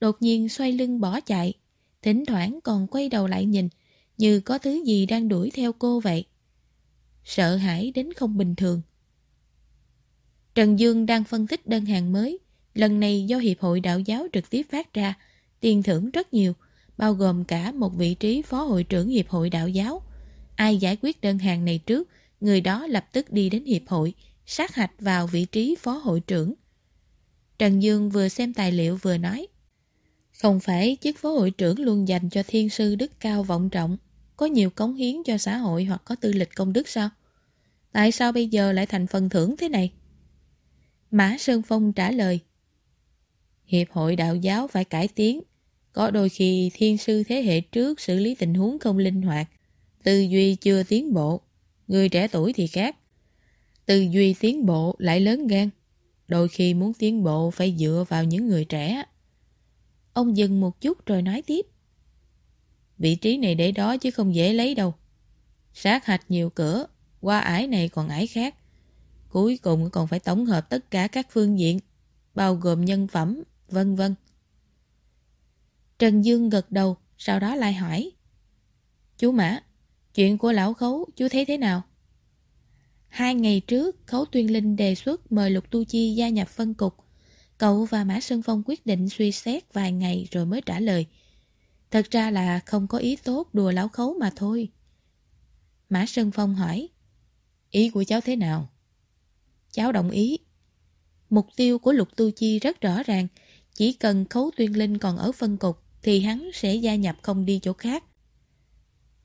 đột nhiên xoay lưng bỏ chạy, thỉnh thoảng còn quay đầu lại nhìn, như có thứ gì đang đuổi theo cô vậy. Sợ hãi đến không bình thường. Trần Dương đang phân tích đơn hàng mới, lần này do Hiệp hội Đạo giáo trực tiếp phát ra, tiền thưởng rất nhiều, bao gồm cả một vị trí phó hội trưởng Hiệp hội Đạo giáo. Ai giải quyết đơn hàng này trước, người đó lập tức đi đến Hiệp hội, sát hạch vào vị trí phó hội trưởng. Trần Dương vừa xem tài liệu vừa nói. Không phải chức phó hội trưởng luôn dành cho thiên sư đức cao vọng trọng, có nhiều cống hiến cho xã hội hoặc có tư lịch công đức sao? Tại sao bây giờ lại thành phần thưởng thế này? Mã Sơn Phong trả lời. Hiệp hội đạo giáo phải cải tiến. Có đôi khi thiên sư thế hệ trước xử lý tình huống không linh hoạt, tư duy chưa tiến bộ, người trẻ tuổi thì khác. Tư duy tiến bộ lại lớn gan. Đôi khi muốn tiến bộ phải dựa vào những người trẻ. Ông dừng một chút rồi nói tiếp. Vị trí này để đó chứ không dễ lấy đâu. Sát hạch nhiều cửa, qua ải này còn ải khác. Cuối cùng còn phải tổng hợp tất cả các phương diện, bao gồm nhân phẩm, vân vân. Trần Dương gật đầu, sau đó lại hỏi. Chú Mã, chuyện của lão khấu chú thấy thế nào? Hai ngày trước, Khấu Tuyên Linh đề xuất mời Lục Tu Chi gia nhập phân cục. Cậu và Mã Sơn Phong quyết định suy xét vài ngày rồi mới trả lời. Thật ra là không có ý tốt đùa lão khấu mà thôi. Mã Sơn Phong hỏi. Ý của cháu thế nào? Cháu đồng ý. Mục tiêu của Lục Tu Chi rất rõ ràng. Chỉ cần Khấu Tuyên Linh còn ở phân cục thì hắn sẽ gia nhập không đi chỗ khác.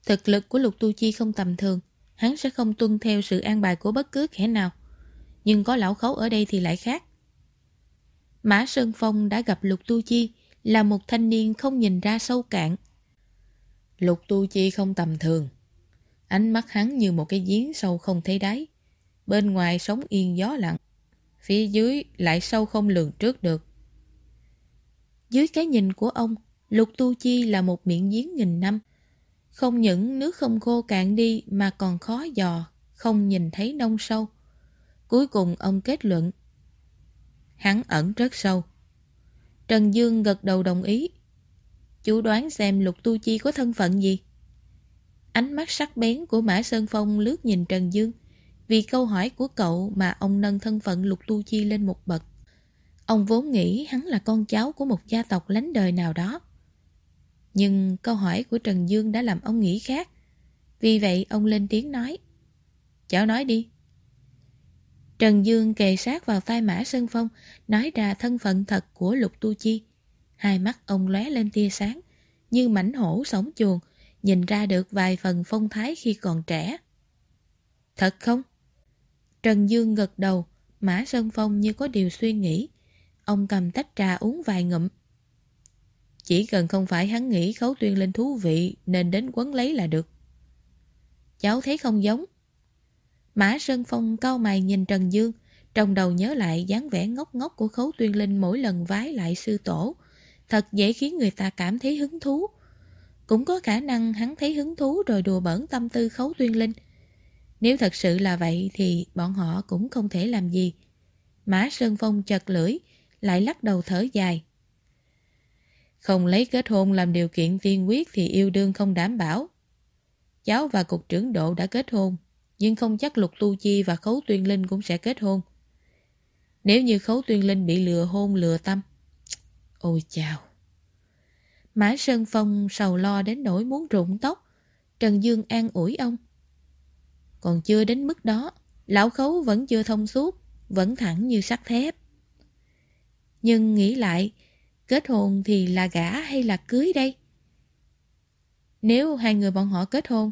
Thực lực của Lục Tu Chi không tầm thường, hắn sẽ không tuân theo sự an bài của bất cứ kẻ nào. Nhưng có lão khấu ở đây thì lại khác. Mã Sơn Phong đã gặp Lục Tu Chi là một thanh niên không nhìn ra sâu cạn. Lục Tu Chi không tầm thường. Ánh mắt hắn như một cái giếng sâu không thấy đáy. Bên ngoài sống yên gió lặng. Phía dưới lại sâu không lường trước được. Dưới cái nhìn của ông, Lục Tu Chi là một miệng giếng nghìn năm. Không những nước không khô cạn đi mà còn khó dò, không nhìn thấy nông sâu. Cuối cùng ông kết luận. Hắn ẩn rất sâu. Trần Dương gật đầu đồng ý. Chú đoán xem Lục Tu Chi có thân phận gì? Ánh mắt sắc bén của Mã Sơn Phong lướt nhìn Trần Dương. Vì câu hỏi của cậu mà ông nâng thân phận Lục Tu Chi lên một bậc. Ông vốn nghĩ hắn là con cháu của một gia tộc lánh đời nào đó. Nhưng câu hỏi của Trần Dương đã làm ông nghĩ khác. Vì vậy ông lên tiếng nói. Cháu nói đi. Trần Dương kề sát vào tai Mã Sơn Phong, nói ra thân phận thật của Lục Tu Chi. Hai mắt ông lóe lên tia sáng, như mảnh hổ sống chuồng, nhìn ra được vài phần phong thái khi còn trẻ. Thật không? Trần Dương gật đầu, Mã Sơn Phong như có điều suy nghĩ. Ông cầm tách trà uống vài ngụm. Chỉ cần không phải hắn nghĩ khấu tuyên lên thú vị nên đến quấn lấy là được. Cháu thấy không giống. Mã Sơn Phong cau mày nhìn Trần Dương, trong đầu nhớ lại dáng vẻ ngốc ngốc của khấu tuyên linh mỗi lần vái lại sư tổ. Thật dễ khiến người ta cảm thấy hứng thú. Cũng có khả năng hắn thấy hứng thú rồi đùa bẩn tâm tư khấu tuyên linh. Nếu thật sự là vậy thì bọn họ cũng không thể làm gì. Mã Sơn Phong chật lưỡi, lại lắc đầu thở dài. Không lấy kết hôn làm điều kiện tiên quyết thì yêu đương không đảm bảo. Cháu và cục trưởng độ đã kết hôn, nhưng không chắc Lục Tu Chi và Khấu Tuyên Linh cũng sẽ kết hôn. Nếu như Khấu Tuyên Linh bị lừa hôn lừa tâm. Ôi chào! Mã Sơn Phong sầu lo đến nỗi muốn rụng tóc. Trần Dương an ủi ông. Còn chưa đến mức đó, lão khấu vẫn chưa thông suốt, vẫn thẳng như sắt thép. Nhưng nghĩ lại, kết hôn thì là gả hay là cưới đây? Nếu hai người bọn họ kết hôn,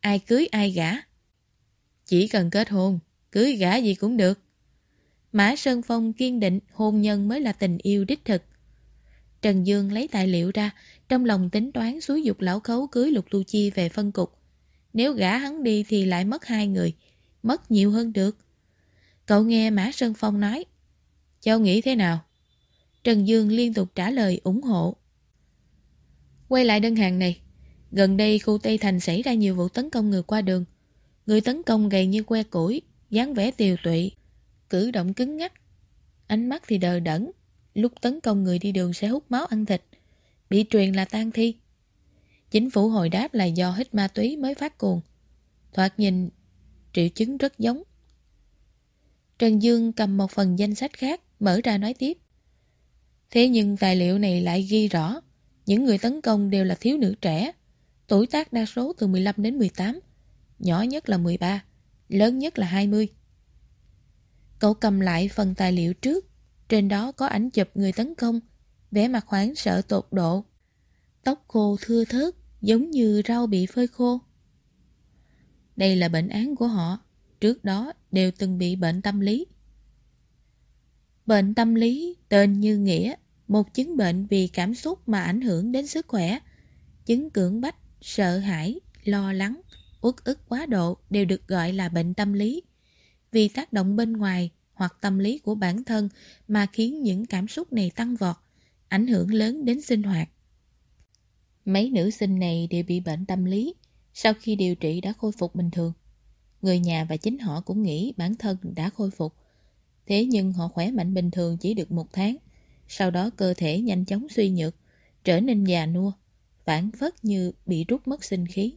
ai cưới ai gả? Chỉ cần kết hôn, cưới gả gì cũng được. Mã Sơn Phong kiên định hôn nhân mới là tình yêu đích thực. Trần Dương lấy tài liệu ra, trong lòng tính toán suối dục lão khấu cưới lục tu chi về phân cục. Nếu gã hắn đi thì lại mất hai người, mất nhiều hơn được. Cậu nghe Mã Sơn Phong nói, Cháu nghĩ thế nào? Trần Dương liên tục trả lời ủng hộ. Quay lại đơn hàng này, gần đây khu Tây Thành xảy ra nhiều vụ tấn công người qua đường. Người tấn công gầy như que củi, dáng vẻ tiều tụy, cử động cứng ngắc. Ánh mắt thì đờ đẫn, lúc tấn công người đi đường sẽ hút máu ăn thịt, bị truyền là tan thi. Chính phủ hồi đáp là do hít ma túy mới phát cuồng. Thoạt nhìn, triệu chứng rất giống. Trần Dương cầm một phần danh sách khác, mở ra nói tiếp. Thế nhưng tài liệu này lại ghi rõ, những người tấn công đều là thiếu nữ trẻ, tuổi tác đa số từ 15 đến 18, nhỏ nhất là 13, lớn nhất là 20. Cậu cầm lại phần tài liệu trước, trên đó có ảnh chụp người tấn công, vẻ mặt hoảng sợ tột độ. Tóc khô thưa thớt, giống như rau bị phơi khô. Đây là bệnh án của họ, trước đó đều từng bị bệnh tâm lý. Bệnh tâm lý tên như nghĩa, một chứng bệnh vì cảm xúc mà ảnh hưởng đến sức khỏe. Chứng cưỡng bách, sợ hãi, lo lắng, uất ức quá độ đều được gọi là bệnh tâm lý. Vì tác động bên ngoài hoặc tâm lý của bản thân mà khiến những cảm xúc này tăng vọt, ảnh hưởng lớn đến sinh hoạt. Mấy nữ sinh này đều bị bệnh tâm lý, sau khi điều trị đã khôi phục bình thường. Người nhà và chính họ cũng nghĩ bản thân đã khôi phục. Thế nhưng họ khỏe mạnh bình thường chỉ được một tháng, sau đó cơ thể nhanh chóng suy nhược, trở nên già nua, phản phất như bị rút mất sinh khí.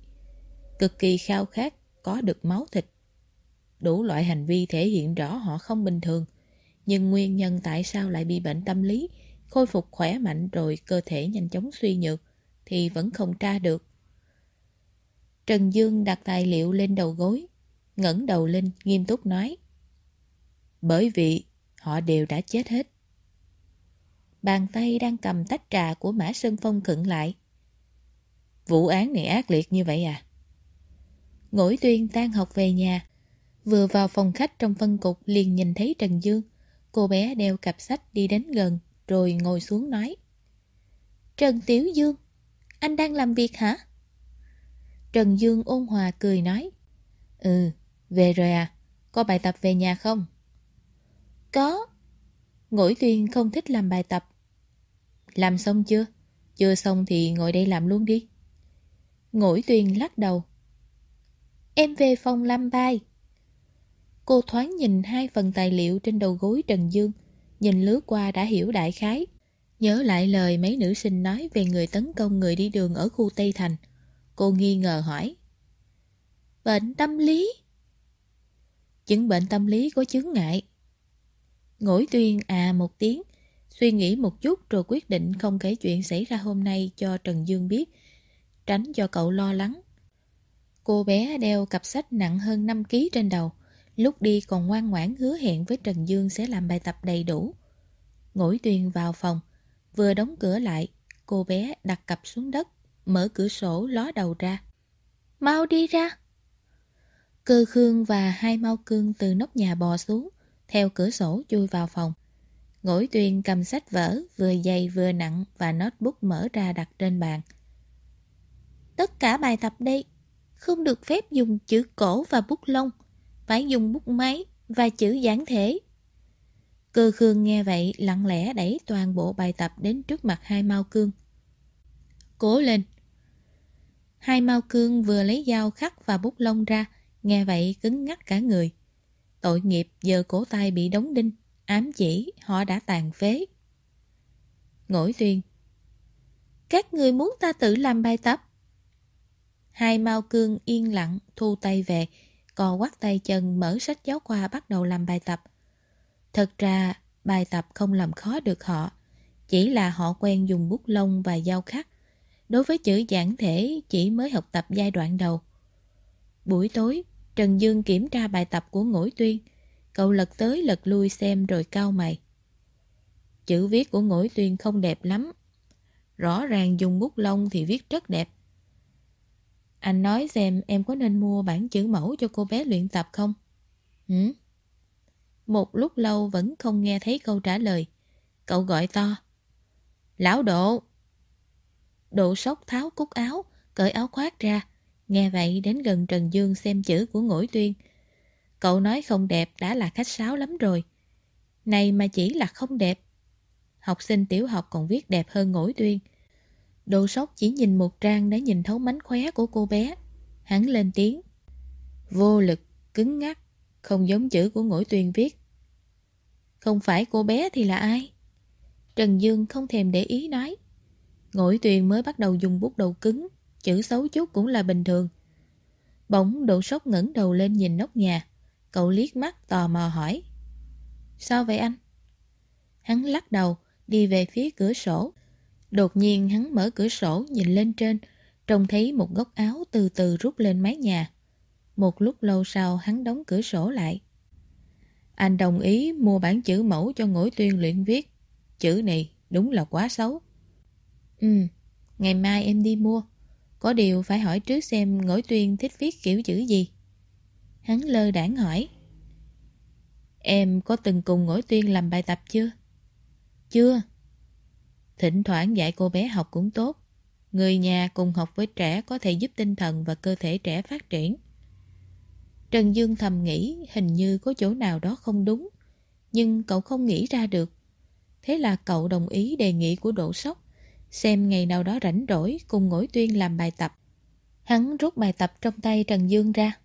Cực kỳ khao khát có được máu thịt. Đủ loại hành vi thể hiện rõ họ không bình thường, nhưng nguyên nhân tại sao lại bị bệnh tâm lý, khôi phục khỏe mạnh rồi cơ thể nhanh chóng suy nhược, thì vẫn không tra được. Trần Dương đặt tài liệu lên đầu gối, ngẩng đầu lên nghiêm túc nói. Bởi vì họ đều đã chết hết. Bàn tay đang cầm tách trà của Mã Sơn Phong khựng lại. Vụ án này ác liệt như vậy à? Ngỗi tuyên tan học về nhà. Vừa vào phòng khách trong phân cục liền nhìn thấy Trần Dương. Cô bé đeo cặp sách đi đến gần rồi ngồi xuống nói. Trần Tiểu Dương, anh đang làm việc hả? Trần Dương ôn hòa cười nói. Ừ, về rồi à? Có bài tập về nhà không? Có. Ngỗi tuyên không thích làm bài tập. Làm xong chưa? Chưa xong thì ngồi đây làm luôn đi. Ngỗi tuyên lắc đầu. Em về phòng làm bài. Cô thoáng nhìn hai phần tài liệu trên đầu gối Trần Dương, nhìn lướt qua đã hiểu đại khái. Nhớ lại lời mấy nữ sinh nói về người tấn công người đi đường ở khu Tây Thành. Cô nghi ngờ hỏi. Bệnh tâm lý? Chứng bệnh tâm lý có chứng ngại. Ngỗi tuyên à một tiếng, suy nghĩ một chút rồi quyết định không kể chuyện xảy ra hôm nay cho Trần Dương biết, tránh cho cậu lo lắng. Cô bé đeo cặp sách nặng hơn 5 kg trên đầu, lúc đi còn ngoan ngoãn hứa hẹn với Trần Dương sẽ làm bài tập đầy đủ. Ngỗi tuyên vào phòng, vừa đóng cửa lại, cô bé đặt cặp xuống đất, mở cửa sổ ló đầu ra. Mau đi ra! Cơ Khương và hai mau cương từ nóc nhà bò xuống, theo cửa sổ chui vào phòng. Ngỗi tuyên cầm sách vở, vừa dày vừa nặng và notebook mở ra đặt trên bàn. Tất cả bài tập đây, không được phép dùng chữ cổ và bút lông, phải dùng bút máy và chữ giản thể. Cơ Khương nghe vậy lặng lẽ đẩy toàn bộ bài tập đến trước mặt hai mao cương. Cố lên! Hai mao cương vừa lấy dao khắc và bút lông ra, nghe vậy cứng ngắt cả người. Tội nghiệp giờ cổ tay bị đóng đinh, ám chỉ họ đã tàn phế. Ngỗi tuyên Các người muốn ta tự làm bài tập? Hai mau cương yên lặng thu tay về, cò quắt tay chân mở sách giáo khoa bắt đầu làm bài tập. Thật ra, bài tập không làm khó được họ, chỉ là họ quen dùng bút lông và dao khắc. Đối với chữ giản thể chỉ mới học tập giai đoạn đầu. Buổi tối, Trần Dương kiểm tra bài tập của Ngỗi Tuyên. Cậu lật tới lật lui xem rồi cao mày. Chữ viết của Ngỗi Tuyên không đẹp lắm. Rõ ràng dùng bút lông thì viết rất đẹp. Anh nói xem em có nên mua bản chữ mẫu cho cô bé luyện tập không? Hử? Một lúc lâu vẫn không nghe thấy câu trả lời. Cậu gọi to. Lão Độ! Độ sốc tháo cúc áo, cởi áo khoác ra. Nghe vậy đến gần Trần Dương xem chữ của ngỗi tuyên. Cậu nói không đẹp đã là khách sáo lắm rồi. Này mà chỉ là không đẹp. Học sinh tiểu học còn viết đẹp hơn ngỗi tuyên. Đồ sốc chỉ nhìn một trang đã nhìn thấu mánh khóe của cô bé. Hắn lên tiếng. Vô lực, cứng ngắc, không giống chữ của ngỗi tuyên viết. Không phải cô bé thì là ai? Trần Dương không thèm để ý nói. Ngỗi tuyền mới bắt đầu dùng bút đầu cứng, chữ xấu chút cũng là bình thường. Bỗng độ sốc ngẩng đầu lên nhìn nóc nhà. Cậu liếc mắt tò mò hỏi. Sao vậy anh? Hắn lắc đầu, đi về phía cửa sổ. Đột nhiên hắn mở cửa sổ nhìn lên trên, trông thấy một góc áo từ từ rút lên mái nhà. Một lúc lâu sau hắn đóng cửa sổ lại. Anh đồng ý mua bản chữ mẫu cho ngỗi tuyên luyện viết. Chữ này đúng là quá xấu. Ừ, ngày mai em đi mua. Có điều phải hỏi trước xem ngỗi tuyên thích viết kiểu chữ gì. Hắn lơ đảng hỏi. Em có từng cùng ngỗi tuyên làm bài tập chưa? Chưa. Thỉnh thoảng dạy cô bé học cũng tốt. Người nhà cùng học với trẻ có thể giúp tinh thần và cơ thể trẻ phát triển. Trần Dương thầm nghĩ hình như có chỗ nào đó không đúng, nhưng cậu không nghĩ ra được. Thế là cậu đồng ý đề nghị của Đỗ Sóc, xem ngày nào đó rảnh rỗi cùng ngỗi tuyên làm bài tập. Hắn rút bài tập trong tay Trần Dương ra.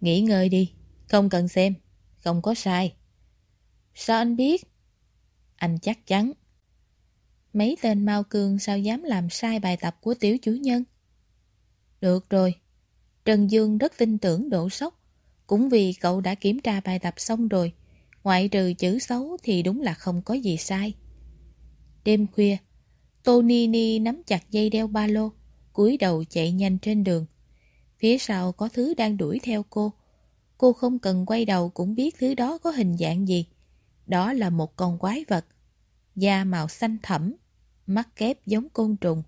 Nghỉ ngơi đi, không cần xem, không có sai. Sao anh biết? Anh chắc chắn. Mấy tên Mao Cương sao dám làm sai bài tập của tiểu chủ nhân? Được rồi, Trần Dương rất tin tưởng Đỗ Sóc, cũng vì cậu đã kiểm tra bài tập xong rồi, ngoại trừ chữ xấu thì đúng là không có gì sai. Đêm khuya, Tony Ni nắm chặt dây đeo ba lô, cúi đầu chạy nhanh trên đường. Phía sau có thứ đang đuổi theo cô. Cô không cần quay đầu cũng biết thứ đó có hình dạng gì. Đó là một con quái vật. da màu xanh thẫm, mắt kép giống côn trùng,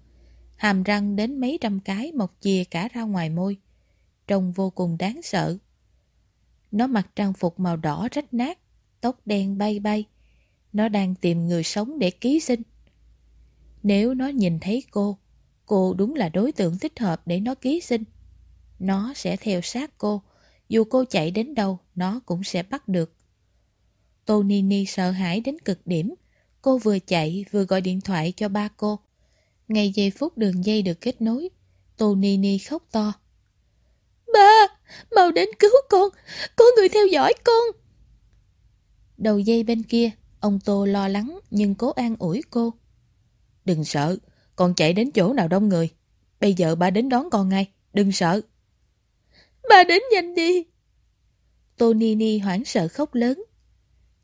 hàm răng đến mấy trăm cái mọc chìa cả ra ngoài môi, trông vô cùng đáng sợ. Nó mặc trang phục màu đỏ rách nát, tóc đen bay bay. Nó đang tìm người sống để ký sinh. Nếu nó nhìn thấy cô, cô đúng là đối tượng thích hợp để nó ký sinh. Nó sẽ theo sát cô, dù cô chạy đến đâu, nó cũng sẽ bắt được. Tô Nini sợ hãi đến cực điểm. Cô vừa chạy vừa gọi điện thoại cho ba cô. Ngay giây phút đường dây được kết nối, Tô Nini khóc to. Ba, mau đến cứu con, có người theo dõi con. Đầu dây bên kia, ông Tô lo lắng nhưng cố an ủi cô. Đừng sợ, con chạy đến chỗ nào đông người. Bây giờ ba đến đón con ngay, đừng sợ. Ba đến nhanh đi. Tô Nini hoảng sợ khóc lớn.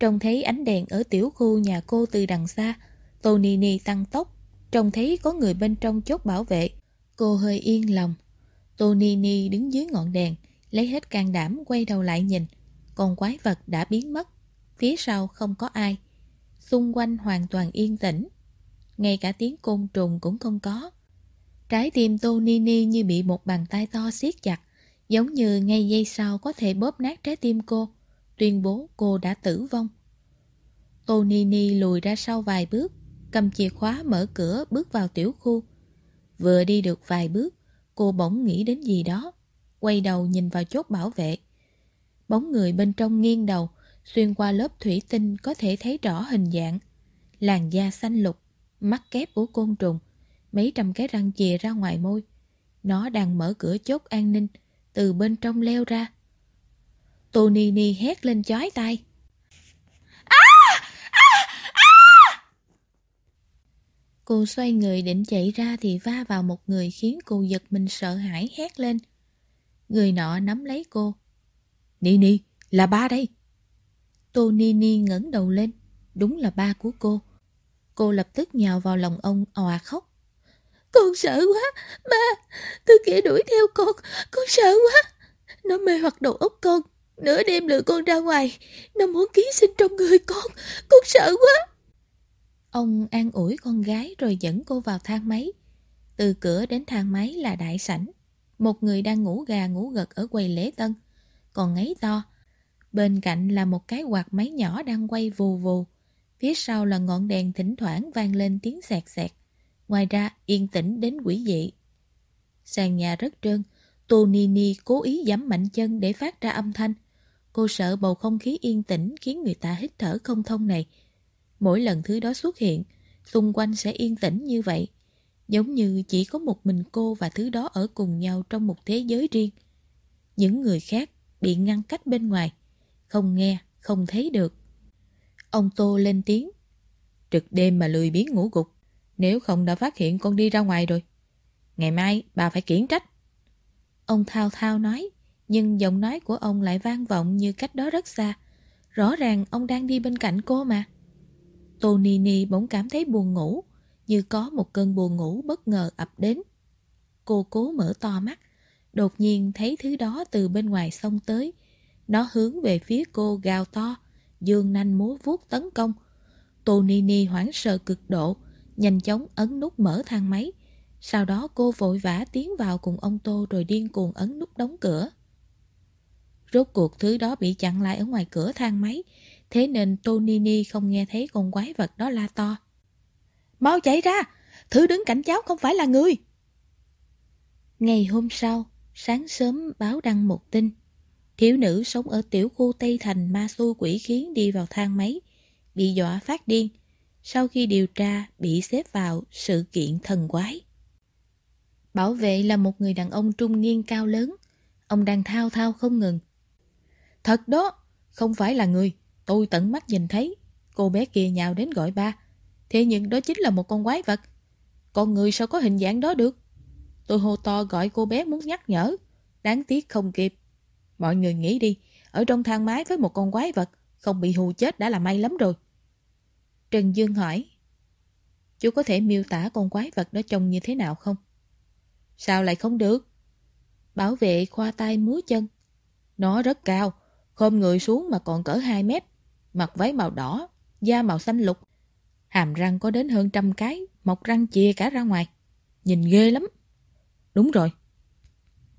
Trông thấy ánh đèn ở tiểu khu nhà cô từ đằng xa, Tô Nini tăng tốc. Trông thấy có người bên trong chốt bảo vệ. Cô hơi yên lòng. Tô Nini đứng dưới ngọn đèn, lấy hết can đảm quay đầu lại nhìn. Con quái vật đã biến mất. Phía sau không có ai. Xung quanh hoàn toàn yên tĩnh. Ngay cả tiếng côn trùng cũng không có. Trái tim Tô Nini như bị một bàn tay to siết chặt. Giống như ngay giây sau có thể bóp nát trái tim cô, tuyên bố cô đã tử vong. Tô Nini lùi ra sau vài bước, cầm chìa khóa mở cửa bước vào tiểu khu. Vừa đi được vài bước, cô bỗng nghĩ đến gì đó, quay đầu nhìn vào chốt bảo vệ. Bóng người bên trong nghiêng đầu, xuyên qua lớp thủy tinh có thể thấy rõ hình dạng. Làn da xanh lục, mắt kép của côn trùng, mấy trăm cái răng chìa ra ngoài môi. Nó đang mở cửa chốt an ninh, từ bên trong leo ra. Tô Ni Ni hét lên chói tai. À! À! À! Cô xoay người định chạy ra thì va vào một người khiến cô giật mình sợ hãi hét lên. Người nọ nắm lấy cô. Ni Ni, là ba đây. Tô Ni Ni ngẩng đầu lên. Đúng là ba của cô. Cô lập tức nhào vào lòng ông òa khóc. Con sợ quá, ba, thứ kia đuổi theo con, con sợ quá. Nó mê hoặc đầu óc con, nửa đêm lừa con ra ngoài, nó muốn ký sinh trong người con, con sợ quá. Ông an ủi con gái rồi dẫn cô vào thang máy. Từ cửa đến thang máy là đại sảnh. Một người đang ngủ gà ngủ gật ở quầy lễ tân, còn ngáy to. Bên cạnh là một cái quạt máy nhỏ đang quay vù vù. Phía sau là ngọn đèn thỉnh thoảng vang lên tiếng sẹt sẹt. Ngoài ra, yên tĩnh đến quỷ dị. Sàn nhà rất trơn, Tô Nini cố ý giẫm mạnh chân để phát ra âm thanh. Cô sợ bầu không khí yên tĩnh khiến người ta hít thở không thông này. Mỗi lần thứ đó xuất hiện, xung quanh sẽ yên tĩnh như vậy. Giống như chỉ có một mình cô và thứ đó ở cùng nhau trong một thế giới riêng. Những người khác bị ngăn cách bên ngoài, không nghe, không thấy được. Ông Tô lên tiếng. Trực đêm mà lười biến ngủ gục. Nếu không đã phát hiện con đi ra ngoài rồi. Ngày mai bà phải kiển trách. Ông thao thao nói, nhưng giọng nói của ông lại vang vọng như cách đó rất xa. Rõ ràng ông đang đi bên cạnh cô mà. Tô Nini bỗng cảm thấy buồn ngủ, như có một cơn buồn ngủ bất ngờ ập đến. Cô cố mở to mắt, đột nhiên thấy thứ đó từ bên ngoài sông tới. Nó hướng về phía cô gào to, dương nanh múa vuốt tấn công. Tô Nini hoảng sợ cực độ, nhanh chóng ấn nút mở thang máy. Sau đó cô vội vã tiến vào cùng ông Tô rồi điên cuồng ấn nút đóng cửa. Rốt cuộc thứ đó bị chặn lại ở ngoài cửa thang máy, thế nên Tonini không nghe thấy con quái vật đó la to. Mau chạy ra! Thứ đứng cạnh cháu không phải là người! Ngày hôm sau, sáng sớm báo đăng một tin. Thiếu nữ sống ở tiểu khu Tây Thành ma xu quỷ khiến đi vào thang máy, bị dọa phát điên. Sau khi điều tra, bị xếp vào sự kiện thần quái. Bảo vệ là một người đàn ông trung niên cao lớn. Ông đang thao thao không ngừng. Thật đó, không phải là người. Tôi tận mắt nhìn thấy. Cô bé kia nhào đến gọi ba. Thế nhưng đó chính là một con quái vật. Con người sao có hình dạng đó được? Tôi hô to gọi cô bé muốn nhắc nhở. Đáng tiếc không kịp. Mọi người nghĩ đi, ở trong thang máy với một con quái vật, không bị hù chết đã là may lắm rồi. Trần Dương hỏi, chú có thể miêu tả con quái vật đó trông như thế nào không? Sao lại không được? Bảo vệ khoa tay múa chân. Nó rất cao, khom người xuống mà còn cỡ 2 mét, mặc váy màu đỏ, da màu xanh lục. Hàm răng có đến hơn trăm cái, mọc răng chia cả ra ngoài. Nhìn ghê lắm. Đúng rồi.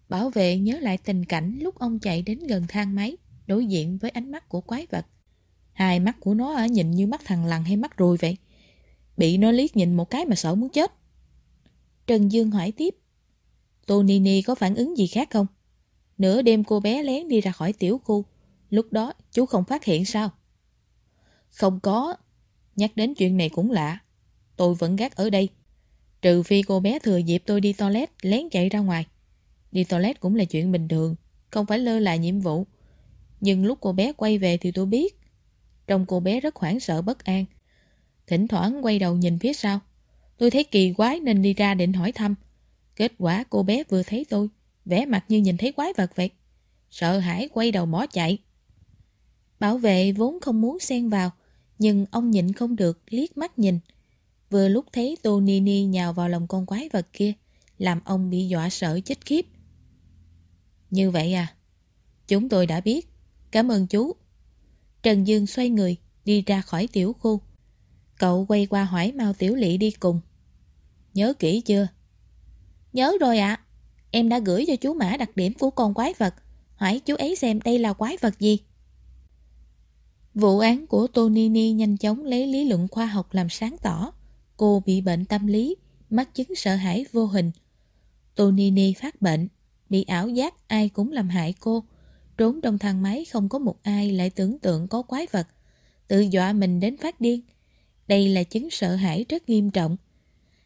Bảo vệ nhớ lại tình cảnh lúc ông chạy đến gần thang máy, đối diện với ánh mắt của quái vật. Hai mắt của nó nhìn như mắt thằng lằn hay mắt ruồi vậy. Bị nó liếc nhìn một cái mà sợ muốn chết. Trần Dương hỏi tiếp. Tô Nini có phản ứng gì khác không? Nửa đêm cô bé lén đi ra khỏi tiểu khu. Lúc đó chú không phát hiện sao? Không có. Nhắc đến chuyện này cũng lạ. Tôi vẫn gác ở đây. Trừ phi cô bé thừa dịp tôi đi toilet lén chạy ra ngoài. Đi toilet cũng là chuyện bình thường. Không phải lơ là nhiệm vụ. Nhưng lúc cô bé quay về thì tôi biết. Trong cô bé rất hoảng sợ bất an. Thỉnh thoảng quay đầu nhìn phía sau. Tôi thấy kỳ quái nên đi ra định hỏi thăm. Kết quả cô bé vừa thấy tôi, vẻ mặt như nhìn thấy quái vật vậy. Sợ hãi quay đầu mỏ chạy. Bảo vệ vốn không muốn xen vào, nhưng ông nhịn không được liếc mắt nhìn. Vừa lúc thấy Tô Nini nhào vào lòng con quái vật kia, làm ông bị dọa sợ chết khiếp. Như vậy à? Chúng tôi đã biết. Cảm ơn chú. Trần Dương xoay người, đi ra khỏi tiểu khu. Cậu quay qua hỏi Mao Tiểu Lị đi cùng. Nhớ kỹ chưa? Nhớ rồi ạ. Em đã gửi cho chú mã đặc điểm của con quái vật. Hỏi chú ấy xem đây là quái vật gì. Vụ án của Tonini nhanh chóng lấy lý luận khoa học làm sáng tỏ. Cô bị bệnh tâm lý, mắc chứng sợ hãi vô hình. Tonini phát bệnh, bị ảo giác ai cũng làm hại cô. Trốn trong thang máy không có một ai lại tưởng tượng có quái vật. Tự dọa mình đến phát điên. Đây là chứng sợ hãi rất nghiêm trọng.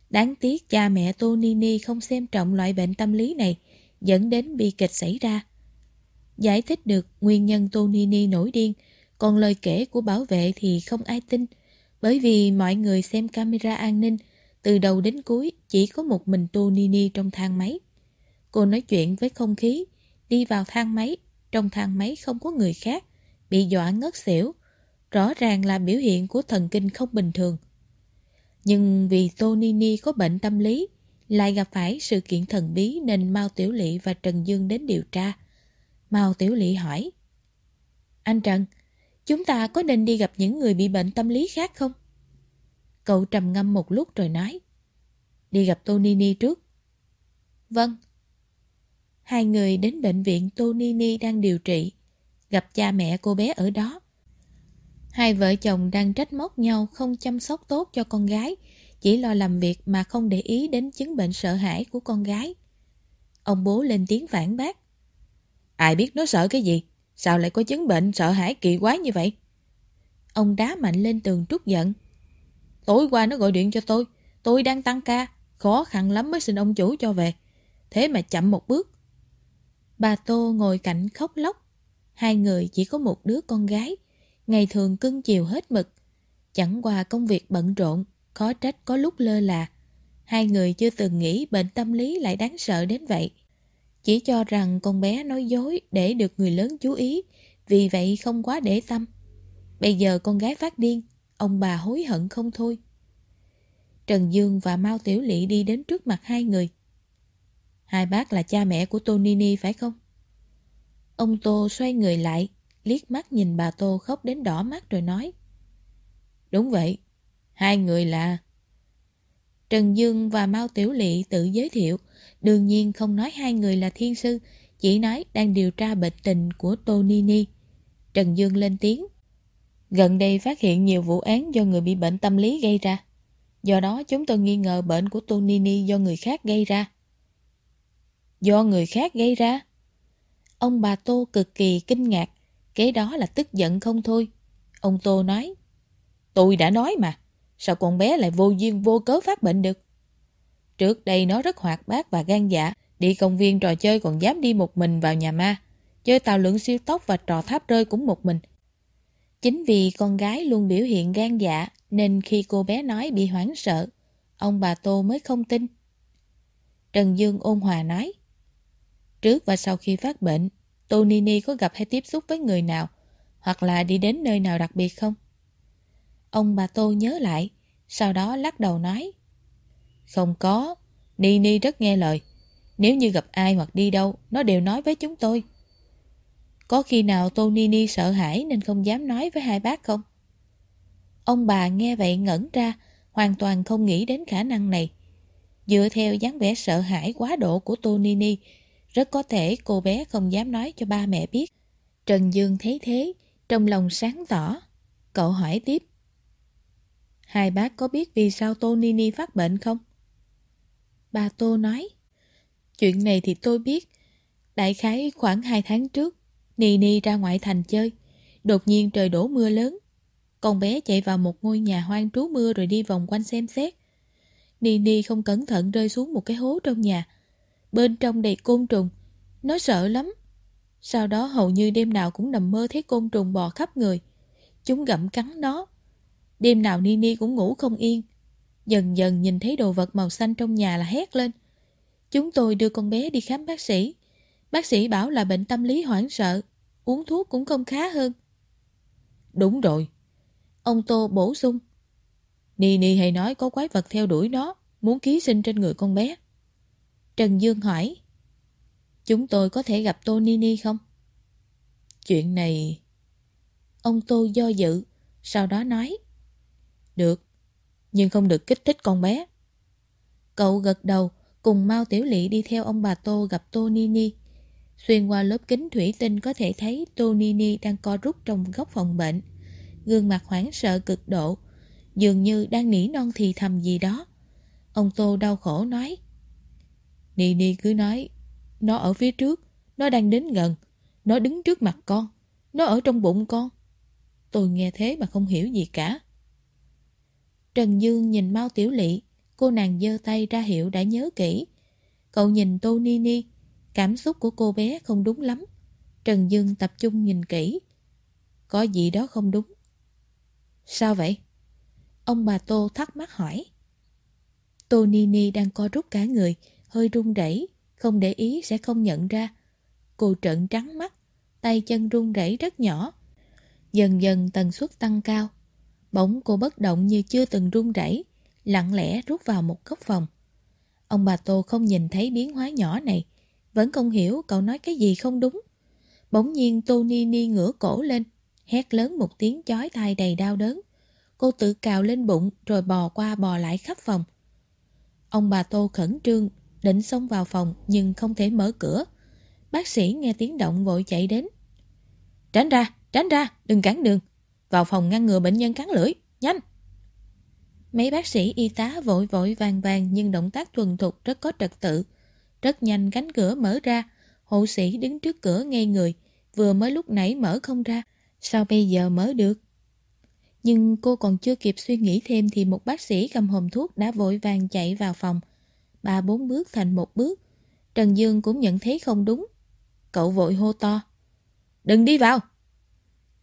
Đáng tiếc cha mẹ Tonini không xem trọng loại bệnh tâm lý này, dẫn đến bi kịch xảy ra. Giải thích được nguyên nhân Tonini nổi điên, còn lời kể của bảo vệ thì không ai tin, bởi vì mọi người xem camera an ninh, từ đầu đến cuối chỉ có một mình Tonini trong thang máy. Cô nói chuyện với không khí, đi vào thang máy, trong thang máy không có người khác, bị dọa ngất xỉu. Rõ ràng là biểu hiện của thần kinh không bình thường. Nhưng vì Tô Nini có bệnh tâm lý, lại gặp phải sự kiện thần bí nên Mao Tiểu Lị và Trần Dương đến điều tra. Mao Tiểu Lị hỏi Anh Trần, chúng ta có nên đi gặp những người bị bệnh tâm lý khác không? Cậu trầm ngâm một lúc rồi nói Đi gặp Tonini trước. Vâng. Hai người đến bệnh viện Tonini đang điều trị, gặp cha mẹ cô bé ở đó. Hai vợ chồng đang trách móc nhau không chăm sóc tốt cho con gái, chỉ lo làm việc mà không để ý đến chứng bệnh sợ hãi của con gái. Ông bố lên tiếng phản bác. Ai biết nó sợ cái gì? Sao lại có chứng bệnh sợ hãi kỳ quái như vậy? Ông đá mạnh lên tường trút giận. Tối qua nó gọi điện cho tôi. Tôi đang tăng ca. Khó khăn lắm mới xin ông chủ cho về. Thế mà chậm một bước. Bà Tô ngồi cạnh khóc lóc. Hai người chỉ có một đứa con gái ngày thường cưng chiều hết mực. Chẳng qua công việc bận rộn, khó trách có lúc lơ là. Hai người chưa từng nghĩ bệnh tâm lý lại đáng sợ đến vậy. Chỉ cho rằng con bé nói dối để được người lớn chú ý, vì vậy không quá để tâm. Bây giờ con gái phát điên, ông bà hối hận không thôi. Trần Dương và Mao Tiểu Lị đi đến trước mặt hai người. Hai bác là cha mẹ của Tô Nini phải không? Ông Tô xoay người lại, liếc mắt nhìn bà Tô khóc đến đỏ mắt rồi nói. Đúng vậy, hai người là... Trần Dương và Mao Tiểu Lị tự giới thiệu, đương nhiên không nói hai người là thiên sư, chỉ nói đang điều tra bệnh tình của Tô Nini. Trần Dương lên tiếng. Gần đây phát hiện nhiều vụ án do người bị bệnh tâm lý gây ra. Do đó chúng tôi nghi ngờ bệnh của Tô Nini do người khác gây ra. Do người khác gây ra? Ông bà Tô cực kỳ kinh ngạc, Kế đó là tức giận không thôi. Ông Tô nói, tôi đã nói mà, sao con bé lại vô duyên vô cớ phát bệnh được? Trước đây nó rất hoạt bát và gan dạ, đi công viên trò chơi còn dám đi một mình vào nhà ma, chơi tàu lượng siêu tốc và trò tháp rơi cũng một mình. Chính vì con gái luôn biểu hiện gan dạ nên khi cô bé nói bị hoảng sợ, ông bà Tô mới không tin. Trần Dương ôn hòa nói, Trước và sau khi phát bệnh, Tô Nini có gặp hay tiếp xúc với người nào hoặc là đi đến nơi nào đặc biệt không? Ông bà Tô nhớ lại, sau đó lắc đầu nói không có, Nini rất nghe lời. Nếu như gặp ai hoặc đi đâu, nó đều nói với chúng tôi. Có khi nào Tô Nini sợ hãi nên không dám nói với hai bác không? Ông bà nghe vậy ngẩn ra, hoàn toàn không nghĩ đến khả năng này. Dựa theo dáng vẻ sợ hãi quá độ của Tô Nini, rất có thể cô bé không dám nói cho ba mẹ biết. Trần Dương thấy thế, trong lòng sáng tỏ. Cậu hỏi tiếp. Hai bác có biết vì sao Tô Nini phát bệnh không? Bà Tô nói. Chuyện này thì tôi biết. Đại khái khoảng hai tháng trước, Nini ra ngoại thành chơi. Đột nhiên trời đổ mưa lớn. Con bé chạy vào một ngôi nhà hoang trú mưa rồi đi vòng quanh xem xét. Nini không cẩn thận rơi xuống một cái hố trong nhà. Bên trong đầy côn trùng. Nó sợ lắm. Sau đó hầu như đêm nào cũng nằm mơ thấy côn trùng bò khắp người. Chúng gặm cắn nó. Đêm nào Nini cũng ngủ không yên. Dần dần nhìn thấy đồ vật màu xanh trong nhà là hét lên. Chúng tôi đưa con bé đi khám bác sĩ. Bác sĩ bảo là bệnh tâm lý hoảng sợ. Uống thuốc cũng không khá hơn. Đúng rồi. Ông Tô bổ sung. Nini hay nói có quái vật theo đuổi nó, muốn ký sinh trên người con bé. Trần Dương hỏi. Chúng tôi có thể gặp Tô Nini không? Chuyện này... Ông Tô do dự, sau đó nói. Được, nhưng không được kích thích con bé. Cậu gật đầu, cùng Mao Tiểu Lị đi theo ông bà Tô gặp Tô Nini. Xuyên qua lớp kính thủy tinh có thể thấy Tô Nini đang co rút trong góc phòng bệnh. Gương mặt hoảng sợ cực độ, dường như đang nỉ non thì thầm gì đó. Ông Tô đau khổ nói. Nini cứ nói, nó ở phía trước, nó đang đến gần, nó đứng trước mặt con, nó ở trong bụng con. Tôi nghe thế mà không hiểu gì cả. Trần Dương nhìn Mao Tiểu Lị, cô nàng giơ tay ra hiệu đã nhớ kỹ. Cậu nhìn Tô Nini, cảm xúc của cô bé không đúng lắm. Trần Dương tập trung nhìn kỹ. Có gì đó không đúng. Sao vậy? Ông bà Tô thắc mắc hỏi. Tô Nini đang co rút cả người, hơi run rẩy, không để ý sẽ không nhận ra. Cô trợn trắng mắt, tay chân run rẩy rất nhỏ. Dần dần tần suất tăng cao, Bỗng cô bất động như chưa từng run rẩy, lặng lẽ rút vào một góc phòng. Ông bà Tô không nhìn thấy biến hóa nhỏ này, vẫn không hiểu cậu nói cái gì không đúng. Bỗng nhiên Tô Ni Ni ngửa cổ lên, hét lớn một tiếng chói tai đầy đau đớn. Cô tự cào lên bụng rồi bò qua bò lại khắp phòng. Ông bà Tô khẩn trương, định xông vào phòng nhưng không thể mở cửa. Bác sĩ nghe tiếng động vội chạy đến. Tránh ra, tránh ra, đừng cản đường. Vào phòng ngăn ngừa bệnh nhân cắn lưỡi, nhanh! Mấy bác sĩ y tá vội vội vàng vàng nhưng động tác thuần thục rất có trật tự. Rất nhanh cánh cửa mở ra, hộ sĩ đứng trước cửa ngay người, vừa mới lúc nãy mở không ra, sao bây giờ mở được? Nhưng cô còn chưa kịp suy nghĩ thêm thì một bác sĩ cầm hòm thuốc đã vội vàng chạy vào phòng. Ba bốn bước thành một bước. Trần Dương cũng nhận thấy không đúng. Cậu vội hô to. Đừng đi vào!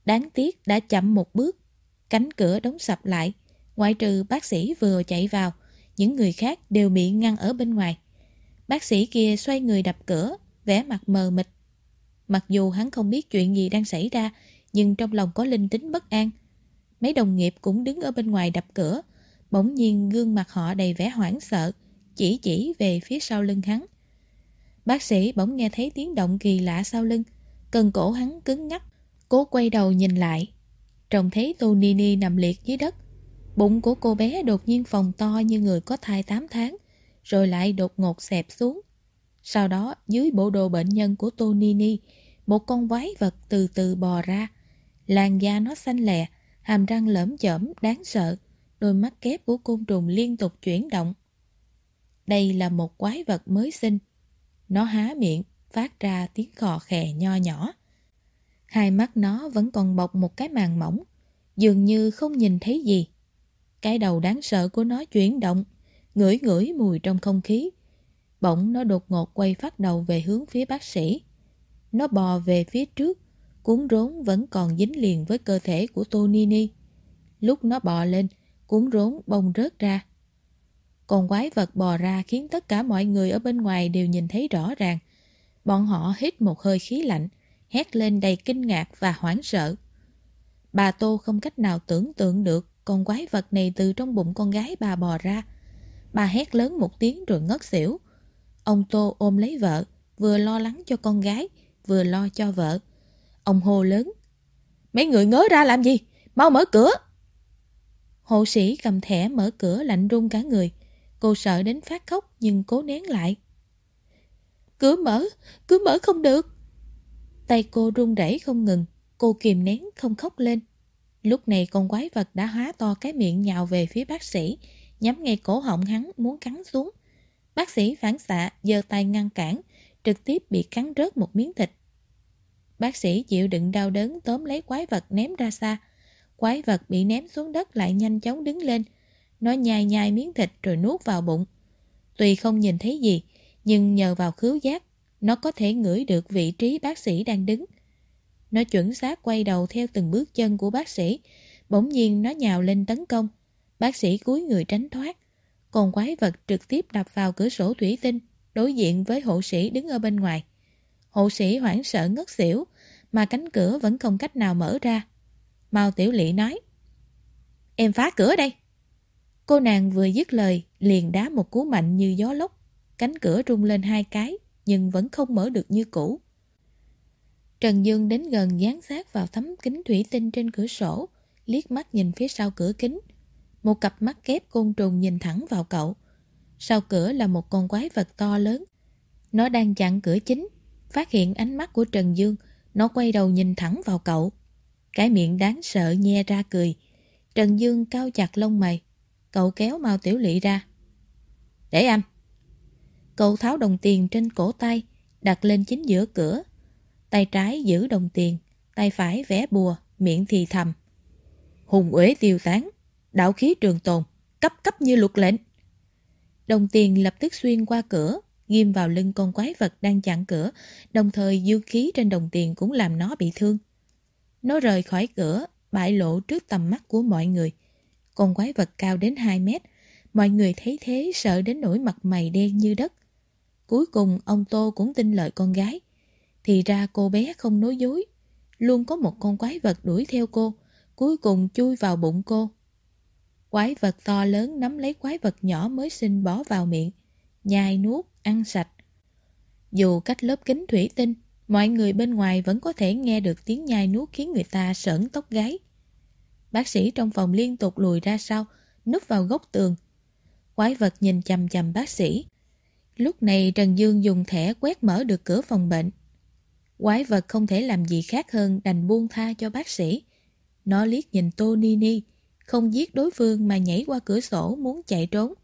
Đáng tiếc đã chậm một bước. Cánh cửa đóng sập lại. Ngoại trừ bác sĩ vừa chạy vào, những người khác đều bị ngăn ở bên ngoài. Bác sĩ kia xoay người đập cửa, vẻ mặt mờ mịt. Mặc dù hắn không biết chuyện gì đang xảy ra, nhưng trong lòng có linh tính bất an. Mấy đồng nghiệp cũng đứng ở bên ngoài đập cửa, bỗng nhiên gương mặt họ đầy vẻ hoảng sợ, chỉ chỉ về phía sau lưng hắn. Bác sĩ bỗng nghe thấy tiếng động kỳ lạ sau lưng, cần cổ hắn cứng ngắc, Cố quay đầu nhìn lại. Trông thấy Tô Nini nằm liệt dưới đất. Bụng của cô bé đột nhiên phồng to như người có thai 8 tháng, Rồi lại đột ngột xẹp xuống. Sau đó, dưới bộ đồ bệnh nhân của Tô Nini Một con quái vật từ từ bò ra. Làn da nó xanh lè, Hàm răng lởm chởm, đáng sợ. Đôi mắt kép của côn trùng liên tục chuyển động. Đây là một quái vật mới sinh. Nó há miệng, Phát ra tiếng khò khè nho nhỏ. Hai mắt nó vẫn còn bọc một cái màn mỏng, dường như không nhìn thấy gì. Cái đầu đáng sợ của nó chuyển động, ngửi ngửi mùi trong không khí. Bỗng nó đột ngột quay phát đầu về hướng phía bác sĩ. Nó bò về phía trước, cuốn rốn vẫn còn dính liền với cơ thể của Tonini. Lúc nó bò lên, cuốn rốn bông rớt ra. Còn quái vật bò ra khiến tất cả mọi người ở bên ngoài đều nhìn thấy rõ ràng. Bọn họ hít một hơi khí lạnh, hét lên đầy kinh ngạc và hoảng sợ. Bà Tô không cách nào tưởng tượng được con quái vật này từ trong bụng con gái bà bò ra. Bà hét lớn một tiếng rồi ngất xỉu. Ông Tô ôm lấy vợ, vừa lo lắng cho con gái, vừa lo cho vợ. Ông hô lớn. Mấy người ngớ ra làm gì? Mau mở cửa! Hộ sĩ cầm thẻ mở cửa lạnh run cả người. Cô sợ đến phát khóc nhưng cố nén lại. Cửa mở, cửa mở không được. Tay cô run rẩy không ngừng, cô kìm nén không khóc lên. Lúc này con quái vật đã hóa to cái miệng nhào về phía bác sĩ, nhắm ngay cổ họng hắn muốn cắn xuống. Bác sĩ phản xạ, giơ tay ngăn cản, trực tiếp bị cắn rớt một miếng thịt. Bác sĩ chịu đựng đau đớn tóm lấy quái vật ném ra xa. Quái vật bị ném xuống đất lại nhanh chóng đứng lên. Nó nhai nhai miếng thịt rồi nuốt vào bụng. Tuy không nhìn thấy gì, nhưng nhờ vào khứu giác, nó có thể ngửi được vị trí bác sĩ đang đứng. Nó chuẩn xác quay đầu theo từng bước chân của bác sĩ. Bỗng nhiên nó nhào lên tấn công. Bác sĩ cúi người tránh thoát. Còn quái vật trực tiếp đập vào cửa sổ thủy tinh, đối diện với hộ sĩ đứng ở bên ngoài. Hộ sĩ hoảng sợ ngất xỉu, mà cánh cửa vẫn không cách nào mở ra. Mao Tiểu Lị nói, Em phá cửa đây. Cô nàng vừa dứt lời, liền đá một cú mạnh như gió lốc. Cánh cửa rung lên hai cái, nhưng vẫn không mở được như cũ. Trần Dương đến gần dán sát vào tấm kính thủy tinh trên cửa sổ, liếc mắt nhìn phía sau cửa kính. Một cặp mắt kép côn trùng nhìn thẳng vào cậu. Sau cửa là một con quái vật to lớn. Nó đang chặn cửa chính, phát hiện ánh mắt của Trần Dương, nó quay đầu nhìn thẳng vào cậu. Cái miệng đáng sợ nhe ra cười. Trần Dương cao chặt lông mày. Cậu kéo Mao Tiểu Lị ra. Để anh. Cậu tháo đồng tiền trên cổ tay, đặt lên chính giữa cửa. Tay trái giữ đồng tiền, tay phải vẽ bùa, miệng thì thầm. Hùng uế tiêu tán, đạo khí trường tồn, cấp cấp như luật lệnh. Đồng tiền lập tức xuyên qua cửa, ghim vào lưng con quái vật đang chặn cửa, đồng thời dư khí trên đồng tiền cũng làm nó bị thương. Nó rời khỏi cửa, bại lộ trước tầm mắt của mọi người. Con quái vật cao đến 2 mét, mọi người thấy thế sợ đến nỗi mặt mày đen như đất. Cuối cùng ông Tô cũng tin lời con gái. Thì ra cô bé không nói dối. Luôn có một con quái vật đuổi theo cô, cuối cùng chui vào bụng cô. Quái vật to lớn nắm lấy quái vật nhỏ mới sinh bỏ vào miệng, nhai nuốt, ăn sạch. Dù cách lớp kính thủy tinh, mọi người bên ngoài vẫn có thể nghe được tiếng nhai nuốt khiến người ta sởn tóc gáy. Bác sĩ trong phòng liên tục lùi ra sau, núp vào góc tường. Quái vật nhìn chầm chầm bác sĩ. Lúc này Trần Dương dùng thẻ quét mở được cửa phòng bệnh. Quái vật không thể làm gì khác hơn đành buông tha cho bác sĩ. Nó liếc nhìn Tô Nini, không giết đối phương mà nhảy qua cửa sổ muốn chạy trốn.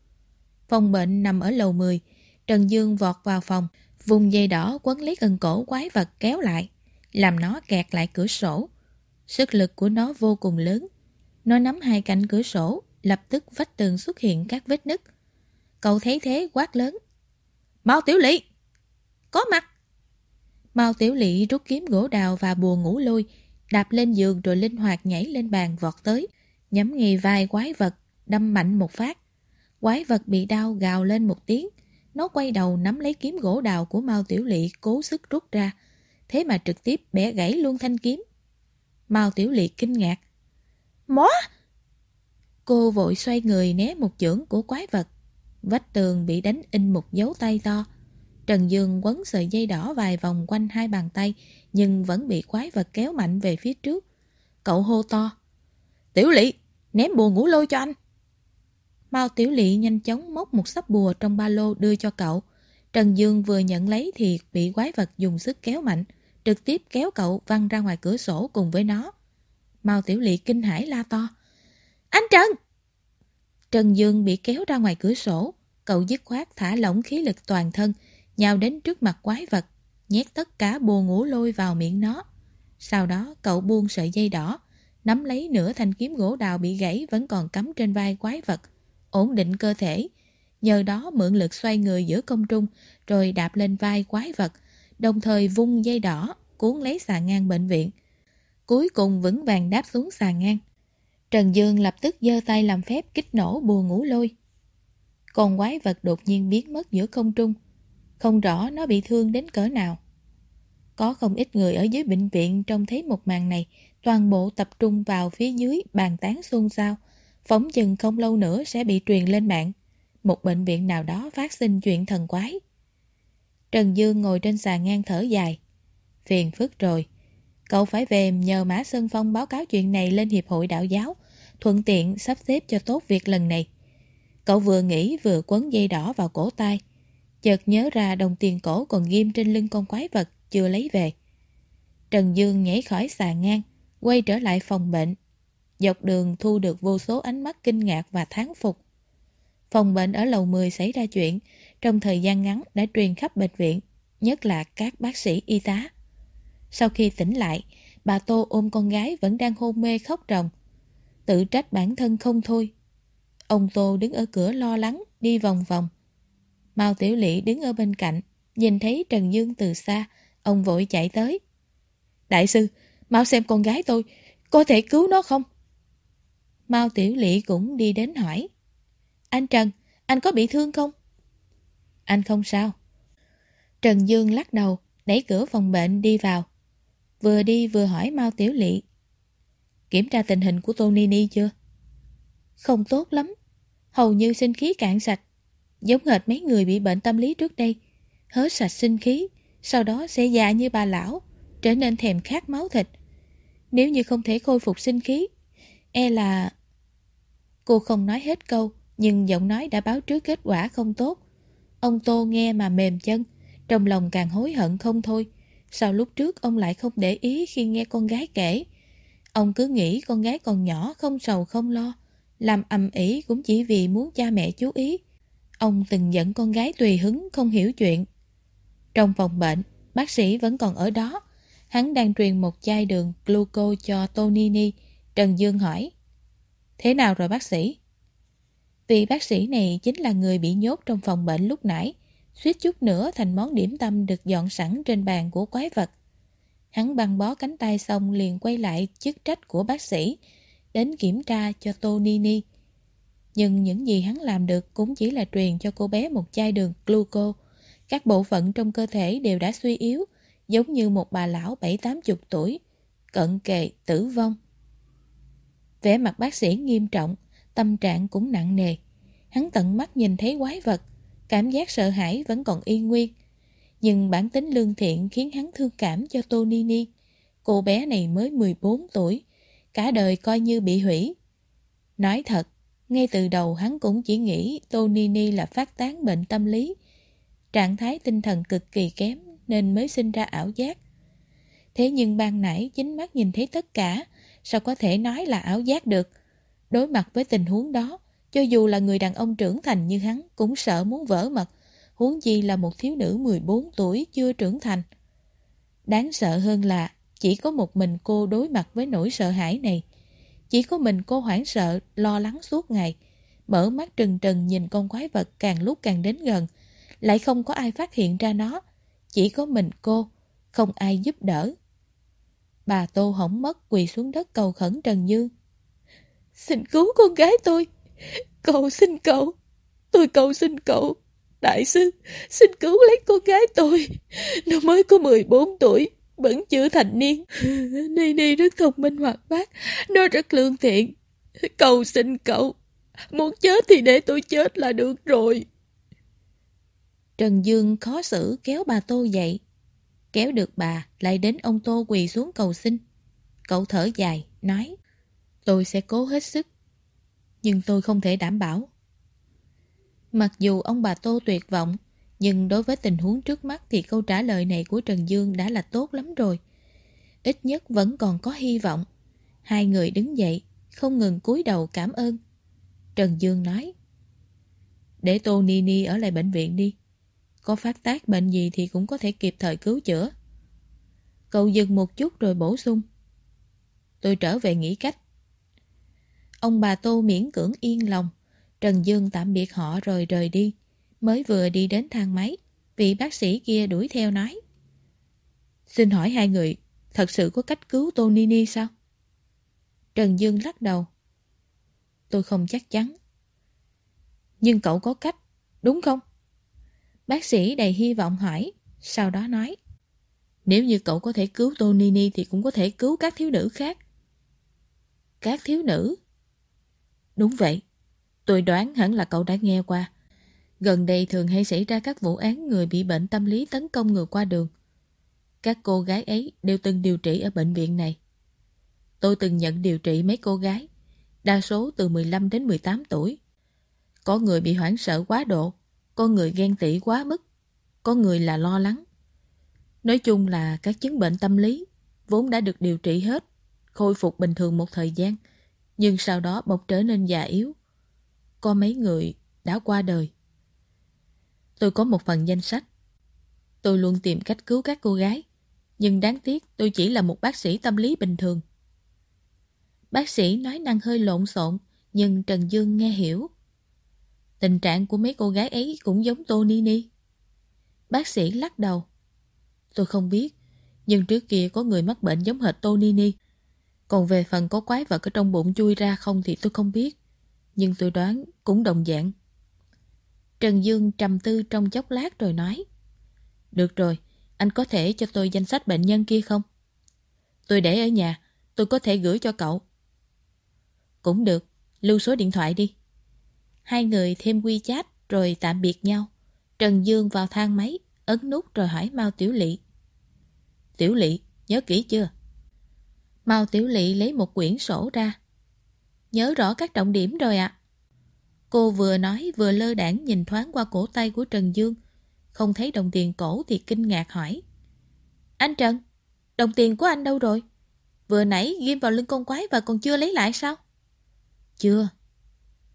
Phòng bệnh nằm ở lầu 10, Trần Dương vọt vào phòng, vùng dây đỏ quấn lấy gần cổ quái vật kéo lại, làm nó kẹt lại cửa sổ. Sức lực của nó vô cùng lớn. Nó nắm hai cạnh cửa sổ, lập tức vách tường xuất hiện các vết nứt. Cậu thấy thế quát lớn. Mau tiểu Lị! Có mặt! Mao Tiểu Lị rút kiếm gỗ đào và bùa ngủ lôi, đạp lên giường rồi linh hoạt nhảy lên bàn vọt tới, nhắm ngay vai quái vật, đâm mạnh một phát. Quái vật bị đau gào lên một tiếng, nó quay đầu nắm lấy kiếm gỗ đào của Mao Tiểu Lị cố sức rút ra, thế mà trực tiếp bẻ gãy luôn thanh kiếm. Mao Tiểu Lị kinh ngạc. Mó! Cô vội xoay người né một chưởng của quái vật. Vách tường bị đánh in một dấu tay to, Trần Dương quấn sợi dây đỏ vài vòng quanh hai bàn tay, nhưng vẫn bị quái vật kéo mạnh về phía trước. Cậu hô to. Tiểu lỵ, ném bùa ngủ lôi cho anh. Mao Tiểu lỵ nhanh chóng móc một sắp bùa trong ba lô đưa cho cậu. Trần Dương vừa nhận lấy thì bị quái vật dùng sức kéo mạnh, trực tiếp kéo cậu văng ra ngoài cửa sổ cùng với nó. Mao Tiểu lỵ kinh hãi la to. Anh Trần! Trần Dương bị kéo ra ngoài cửa sổ, cậu dứt khoát thả lỏng khí lực toàn thân, nhào đến trước mặt quái vật, nhét tất cả bùa ngủ lôi vào miệng nó. Sau đó cậu buông sợi dây đỏ, nắm lấy nửa thanh kiếm gỗ đào bị gãy vẫn còn cắm trên vai quái vật, ổn định cơ thể. Nhờ đó mượn lực xoay người giữa công trung, rồi đạp lên vai quái vật, đồng thời vung dây đỏ, cuốn lấy xà ngang bệnh viện. Cuối cùng vững vàng đáp xuống xà ngang. Trần Dương lập tức giơ tay làm phép kích nổ bùa ngủ lôi. Còn quái vật đột nhiên biến mất giữa không trung, không rõ nó bị thương đến cỡ nào. Có không ít người ở dưới bệnh viện trông thấy một màn này, toàn bộ tập trung vào phía dưới bàn tán xôn xao. Phóng chừng không lâu nữa sẽ bị truyền lên mạng. Một bệnh viện nào đó phát sinh chuyện thần quái. Trần Dương ngồi trên sàn ngang thở dài. Phiền phức rồi. Cậu phải về nhờ Mã Sơn Phong báo cáo chuyện này lên Hiệp hội Đạo giáo. thuận tiện sắp xếp cho tốt việc lần này. Cậu vừa nghĩ vừa quấn dây đỏ vào cổ tay, chợt nhớ ra đồng tiền cổ còn ghim trên lưng con quái vật chưa lấy về. Trần Dương nhảy khỏi xà ngang, quay trở lại phòng bệnh. Dọc đường thu được vô số ánh mắt kinh ngạc và thán phục. Phòng bệnh ở lầu 10 xảy ra chuyện, trong thời gian ngắn đã truyền khắp bệnh viện, nhất là các bác sĩ y tá. Sau khi tỉnh lại, bà Tô ôm con gái vẫn đang hôn mê khóc ròng. Tự trách bản thân không thôi. Ông Tô đứng ở cửa lo lắng, đi vòng vòng. Mao Tiểu Lị đứng ở bên cạnh, nhìn thấy Trần Dương từ xa, ông vội chạy tới. Đại sư, mau xem con gái tôi, có thể cứu nó không? Mao Tiểu Lị cũng đi đến hỏi. Anh Trần, anh có bị thương không? Anh không sao. Trần Dương lắc đầu, đẩy cửa phòng bệnh đi vào. Vừa đi vừa hỏi Mao Tiểu Lị. Kiểm tra tình hình của Tô Nini chưa? Không tốt lắm. Hầu như sinh khí cạn sạch. Giống hệt mấy người bị bệnh tâm lý trước đây. Hớt sạch sinh khí, sau đó sẽ già như bà lão, trở nên thèm khát máu thịt. Nếu như không thể khôi phục sinh khí, e là... Cô không nói hết câu, nhưng giọng nói đã báo trước kết quả không tốt. Ông Tô nghe mà mềm chân, trong lòng càng hối hận không thôi. Sao lúc trước ông lại không để ý khi nghe con gái kể? Ông cứ nghĩ con gái còn nhỏ không sầu không lo, làm ầm ĩ cũng chỉ vì muốn cha mẹ chú ý. Ông từng giận con gái tùy hứng không hiểu chuyện. Trong phòng bệnh, bác sĩ vẫn còn ở đó. Hắn đang truyền một chai đường gluco cho Tonini. Trần Dương hỏi. Thế nào rồi bác sĩ? Vì bác sĩ này chính là người bị nhốt trong phòng bệnh lúc nãy, suýt chút nữa thành món điểm tâm được dọn sẵn trên bàn của quái vật. Hắn băng bó cánh tay xong liền quay lại chức trách của bác sĩ, đến kiểm tra cho Tô Nini. Nhưng những gì hắn làm được cũng chỉ là truyền cho cô bé một chai đường gluco. Các bộ phận trong cơ thể đều đã suy yếu, giống như một bà lão bảy tám chục tuổi, cận kề tử vong. Vẻ mặt bác sĩ nghiêm trọng, tâm trạng cũng nặng nề. Hắn tận mắt nhìn thấy quái vật, cảm giác sợ hãi vẫn còn y nguyên. Nhưng bản tính lương thiện khiến hắn thương cảm cho Tô Nini. Cô bé này mới 14 tuổi, cả đời coi như bị hủy. Nói thật, ngay từ đầu hắn cũng chỉ nghĩ Tô Nini là phát tán bệnh tâm lý. Trạng thái tinh thần cực kỳ kém nên mới sinh ra ảo giác. Thế nhưng ban nãy chính mắt nhìn thấy tất cả, sao có thể nói là ảo giác được? Đối mặt với tình huống đó, cho dù là người đàn ông trưởng thành như hắn cũng sợ muốn vỡ mật, huống chi là một thiếu nữ 14 tuổi chưa trưởng thành. Đáng sợ hơn là chỉ có một mình cô đối mặt với nỗi sợ hãi này. Chỉ có mình cô hoảng sợ, lo lắng suốt ngày. Mở mắt trừng trừng nhìn con quái vật càng lúc càng đến gần. Lại không có ai phát hiện ra nó. Chỉ có mình cô, không ai giúp đỡ. Bà Tô hỏng mất quỳ xuống đất cầu khẩn Trần Dương. Xin cứu con gái tôi. Cậu xin cậu. Tôi cầu xin cậu. Đại sư, xin cứu lấy con gái tôi. Nó mới có 14 tuổi, vẫn chưa thành niên. [laughs] Ni Ni rất thông minh hoạt bát, nó rất lương thiện. Cầu xin cậu. Muốn chết thì để tôi chết là được rồi. Trần Dương khó xử kéo bà Tô dậy. Kéo được bà, lại đến ông Tô quỳ xuống cầu xin. Cậu thở dài, nói Tôi sẽ cố hết sức. Nhưng tôi không thể đảm bảo. Mặc dù ông bà Tô tuyệt vọng, nhưng đối với tình huống trước mắt thì câu trả lời này của Trần Dương đã là tốt lắm rồi. Ít nhất vẫn còn có hy vọng. Hai người đứng dậy, không ngừng cúi đầu cảm ơn. Trần Dương nói Để Tô Nini ở lại bệnh viện đi. Có phát tác bệnh gì thì cũng có thể kịp thời cứu chữa. Cậu dừng một chút rồi bổ sung. Tôi trở về nghĩ cách. Ông bà Tô miễn cưỡng yên lòng. Trần Dương tạm biệt họ rồi rời đi. Mới vừa đi đến thang máy, vị bác sĩ kia đuổi theo nói. Xin hỏi hai người, thật sự có cách cứu Tô Nini sao? Trần Dương lắc đầu. Tôi không chắc chắn. Nhưng cậu có cách, đúng không? Bác sĩ đầy hy vọng hỏi, sau đó nói. Nếu như cậu có thể cứu Tô Nini thì cũng có thể cứu các thiếu nữ khác. Các thiếu nữ? Đúng vậy. Tôi đoán hẳn là cậu đã nghe qua. Gần đây thường hay xảy ra các vụ án người bị bệnh tâm lý tấn công người qua đường. Các cô gái ấy đều từng điều trị ở bệnh viện này. Tôi từng nhận điều trị mấy cô gái. đa số từ 15 đến 18 tuổi. Có người bị hoảng sợ quá độ, có người ghen tị quá mức, có người là lo lắng. Nói chung là các chứng bệnh tâm lý vốn đã được điều trị hết, khôi phục bình thường một thời gian, nhưng sau đó bỗng trở nên già yếu. Có mấy người đã qua đời. Tôi có một phần danh sách. Tôi luôn tìm cách cứu các cô gái, nhưng đáng tiếc tôi chỉ là một bác sĩ tâm lý bình thường. Bác sĩ nói năng hơi lộn xộn, nhưng Trần Dương nghe hiểu. Tình trạng của mấy cô gái ấy cũng giống Tô Ni Ni. Bác sĩ lắc đầu. Tôi không biết, nhưng trước kia có người mắc bệnh giống hệt Tô Ni Ni. Còn về phần có quái vật ở trong bụng chui ra không thì tôi không biết. Nhưng tôi đoán cũng đồng dạng. Trần Dương trầm tư trong chốc lát rồi nói. Được rồi, anh có thể cho tôi danh sách bệnh nhân kia không? Tôi để ở nhà, tôi có thể gửi cho cậu. Cũng được, lưu số điện thoại đi. Hai người thêm quy chat rồi tạm biệt nhau. Trần Dương vào thang máy, ấn nút rồi hỏi Mao Tiểu Lị. Tiểu Lị, nhớ kỹ chưa? Mao Tiểu Lị lấy một quyển sổ ra. Nhớ rõ các trọng điểm rồi ạ. Cô vừa nói vừa lơ đảng nhìn thoáng qua cổ tay của Trần Dương. Không thấy đồng tiền cổ thì kinh ngạc hỏi. Anh Trần, đồng tiền của anh đâu rồi? Vừa nãy ghim vào lưng con quái và còn chưa lấy lại sao? Chưa.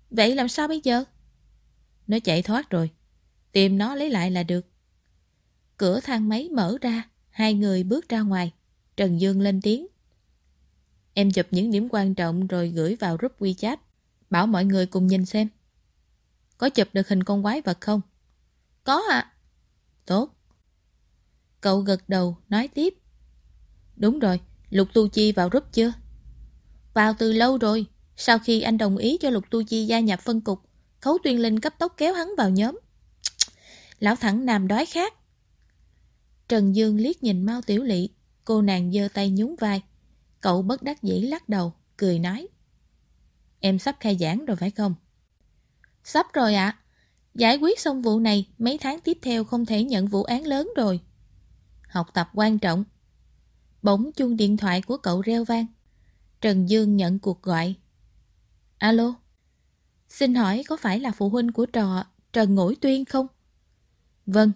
Vậy làm sao bây giờ? Nó chạy thoát rồi. Tìm nó lấy lại là được. Cửa thang máy mở ra, hai người bước ra ngoài. Trần Dương lên tiếng. Em chụp những điểm quan trọng rồi gửi vào group WeChat. Bảo mọi người cùng nhìn xem. Có chụp được hình con quái vật không? Có ạ. Tốt. Cậu gật đầu, nói tiếp. Đúng rồi, Lục Tu Chi vào group chưa? Vào từ lâu rồi. Sau khi anh đồng ý cho Lục Tu Chi gia nhập phân cục, Khấu Tuyên Linh cấp tốc kéo hắn vào nhóm. Lão thẳng nam đói khát. Trần Dương liếc nhìn Mao Tiểu Lị, cô nàng giơ tay nhún vai. Cậu bất đắc dĩ lắc đầu, cười nói. Em sắp khai giảng rồi phải không? Sắp rồi ạ. Giải quyết xong vụ này, mấy tháng tiếp theo không thể nhận vụ án lớn rồi. Học tập quan trọng. Bỗng chuông điện thoại của cậu reo vang. Trần Dương nhận cuộc gọi. Alo? Xin hỏi có phải là phụ huynh của trò Trần Ngũi Tuyên không? Vâng.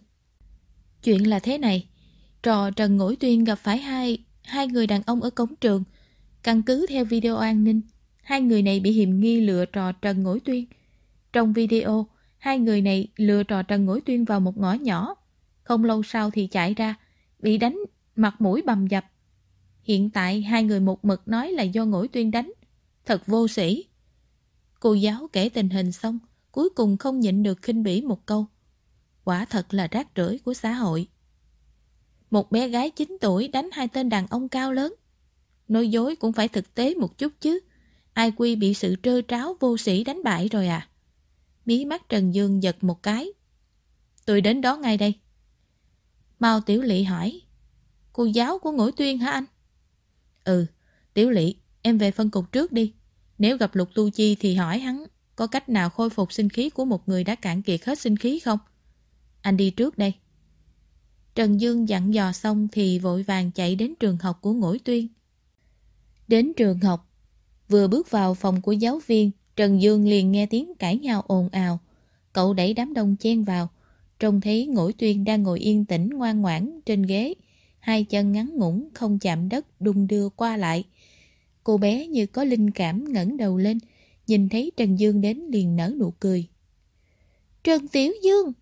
Chuyện là thế này. Trò Trần Ngũi Tuyên gặp phải hai hai người đàn ông ở cổng trường. Căn cứ theo video an ninh, hai người này bị hiểm nghi lừa trò Trần Ngũi Tuyên. Trong video, hai người này lừa trò Trần Ngũi Tuyên vào một ngõ nhỏ. Không lâu sau thì chạy ra, bị đánh mặt mũi bầm dập. Hiện tại hai người một mực nói là do Ngũi Tuyên đánh. Thật vô sĩ. Cô giáo kể tình hình xong, cuối cùng không nhịn được khinh bỉ một câu. Quả thật là rác rưởi của xã hội. Một bé gái 9 tuổi đánh hai tên đàn ông cao lớn. Nói dối cũng phải thực tế một chút chứ. Ai quy bị sự trơ tráo vô sĩ đánh bại rồi à? Mí mắt Trần Dương giật một cái. Tôi đến đó ngay đây. Mao Tiểu Lị hỏi. Cô giáo của Ngũi Tuyên hả anh? Ừ, Tiểu Lị, em về phân cục trước đi. Nếu gặp Lục Tu Chi thì hỏi hắn có cách nào khôi phục sinh khí của một người đã cạn kiệt hết sinh khí không? Anh đi trước đây. Trần Dương dặn dò xong thì vội vàng chạy đến trường học của Ngũi Tuyên. Đến trường học, vừa bước vào phòng của giáo viên, Trần Dương liền nghe tiếng cãi nhau ồn ào. Cậu đẩy đám đông chen vào, trông thấy Ngũi Tuyên đang ngồi yên tĩnh ngoan ngoãn trên ghế, hai chân ngắn ngủn không chạm đất đung đưa qua lại. Cô bé như có linh cảm ngẩng đầu lên, nhìn thấy Trần Dương đến liền nở nụ cười. Trần Tiểu Dương!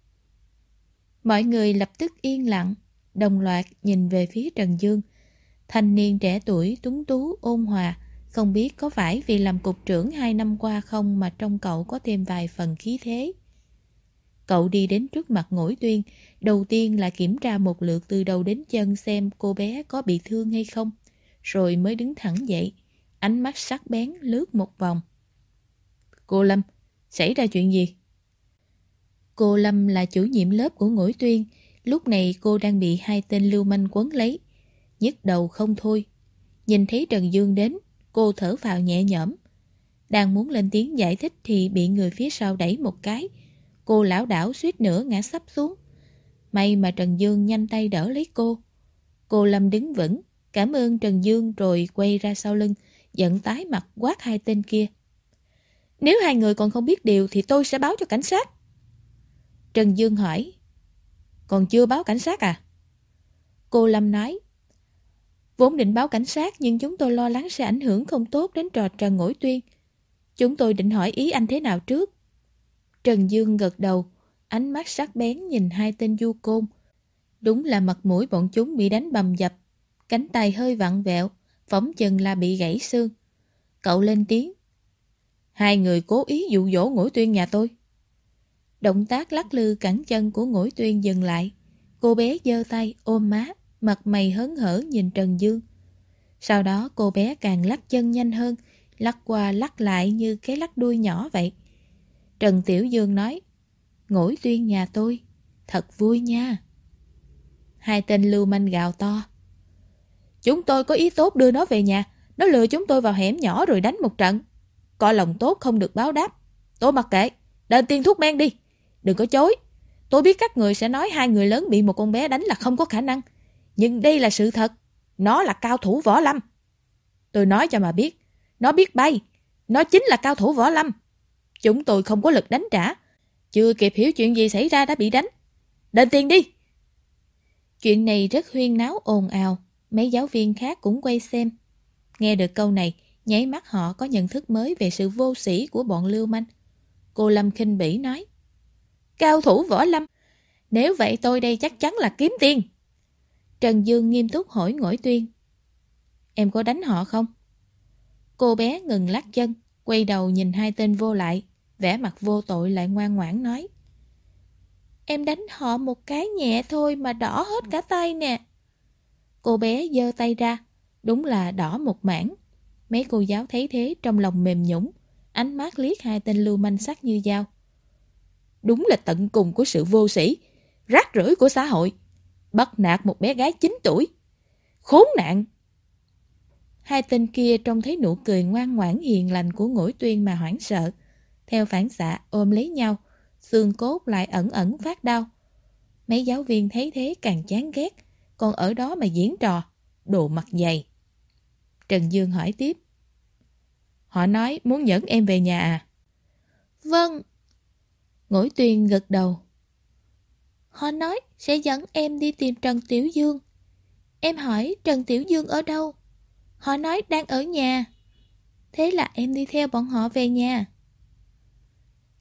Mọi người lập tức yên lặng, đồng loạt nhìn về phía Trần Dương. Thanh niên trẻ tuổi túng tú ôn hòa, không biết có phải vì làm cục trưởng hai năm qua không mà trong cậu có thêm vài phần khí thế. Cậu đi đến trước mặt ngũi tuyên, đầu tiên là kiểm tra một lượt từ đầu đến chân xem cô bé có bị thương hay không, rồi mới đứng thẳng dậy, ánh mắt sắc bén lướt một vòng. Cô Lâm, xảy ra chuyện gì? Cô Lâm là chủ nhiệm lớp của ngũi tuyên, lúc này cô đang bị hai tên lưu manh quấn lấy, nhức đầu không thôi. Nhìn thấy Trần Dương đến, cô thở vào nhẹ nhõm. Đang muốn lên tiếng giải thích thì bị người phía sau đẩy một cái. Cô lão đảo suýt nữa ngã sắp xuống. May mà Trần Dương nhanh tay đỡ lấy cô. Cô Lâm đứng vững, cảm ơn Trần Dương rồi quay ra sau lưng, giận tái mặt quát hai tên kia. Nếu hai người còn không biết điều thì tôi sẽ báo cho cảnh sát. Trần Dương hỏi. Còn chưa báo cảnh sát à? Cô Lâm nói. Vốn định báo cảnh sát nhưng chúng tôi lo lắng sẽ ảnh hưởng không tốt đến trò Trần Ngỗi Tuyên. Chúng tôi định hỏi ý anh thế nào trước. Trần Dương gật đầu, ánh mắt sắc bén nhìn hai tên du côn. Đúng là mặt mũi bọn chúng bị đánh bầm dập, cánh tay hơi vặn vẹo, phóng chừng là bị gãy xương. Cậu lên tiếng. Hai người cố ý dụ dỗ ngũi tuyên nhà tôi. Động tác lắc lư cẳng chân của ngũi tuyên dừng lại. Cô bé giơ tay ôm má, mặt mày hớn hở nhìn Trần Dương. Sau đó cô bé càng lắc chân nhanh hơn, lắc qua lắc lại như cái lắc đuôi nhỏ vậy. Trần Tiểu Dương nói, ngũi tuyên nhà tôi, thật vui nha. Hai tên lưu manh gào to. Chúng tôi có ý tốt đưa nó về nhà, nó lừa chúng tôi vào hẻm nhỏ rồi đánh một trận. Coi lòng tốt không được báo đáp. Tôi mặc kệ, đền tiền thuốc men đi. Đừng có chối. Tôi biết các người sẽ nói hai người lớn bị một con bé đánh là không có khả năng. Nhưng đây là sự thật. Nó là cao thủ võ lâm. Tôi nói cho mà biết. Nó biết bay. Nó chính là cao thủ võ lâm. Chúng tôi không có lực đánh trả. Chưa kịp hiểu chuyện gì xảy ra đã bị đánh. Đền tiền đi. Chuyện này rất huyên náo ồn ào. Mấy giáo viên khác cũng quay xem. Nghe được câu này, nháy mắt họ có nhận thức mới về sự vô sĩ của bọn lưu manh. Cô Lâm khinh bỉ nói. Cao thủ võ lâm. Nếu vậy tôi đây chắc chắn là kiếm tiền. Trần Dương nghiêm túc hỏi ngỗi tuyên. Em có đánh họ không? Cô bé ngừng lắc chân, quay đầu nhìn hai tên vô lại, vẻ mặt vô tội lại ngoan ngoãn nói. Em đánh họ một cái nhẹ thôi mà đỏ hết cả tay nè. Cô bé giơ tay ra, đúng là đỏ một mảng. Mấy cô giáo thấy thế trong lòng mềm nhũng, ánh mắt liếc hai tên lưu manh sắc như dao. Đúng là tận cùng của sự vô sĩ, rác rưởi của xã hội. Bắt nạt một bé gái 9 tuổi. Khốn nạn! Hai tên kia trông thấy nụ cười ngoan ngoãn hiền lành của ngũi tuyên mà hoảng sợ. Theo phản xạ ôm lấy nhau, xương cốt lại ẩn ẩn phát đau. Mấy giáo viên thấy thế càng chán ghét, còn ở đó mà diễn trò, đồ mặt dày. Trần Dương hỏi tiếp. Họ nói muốn dẫn em về nhà à? Vâng. Ngũi Tuyền gật đầu. Họ nói sẽ dẫn em đi tìm Trần Tiểu Dương. Em hỏi Trần Tiểu Dương ở đâu? Họ nói đang ở nhà. Thế là em đi theo bọn họ về nhà.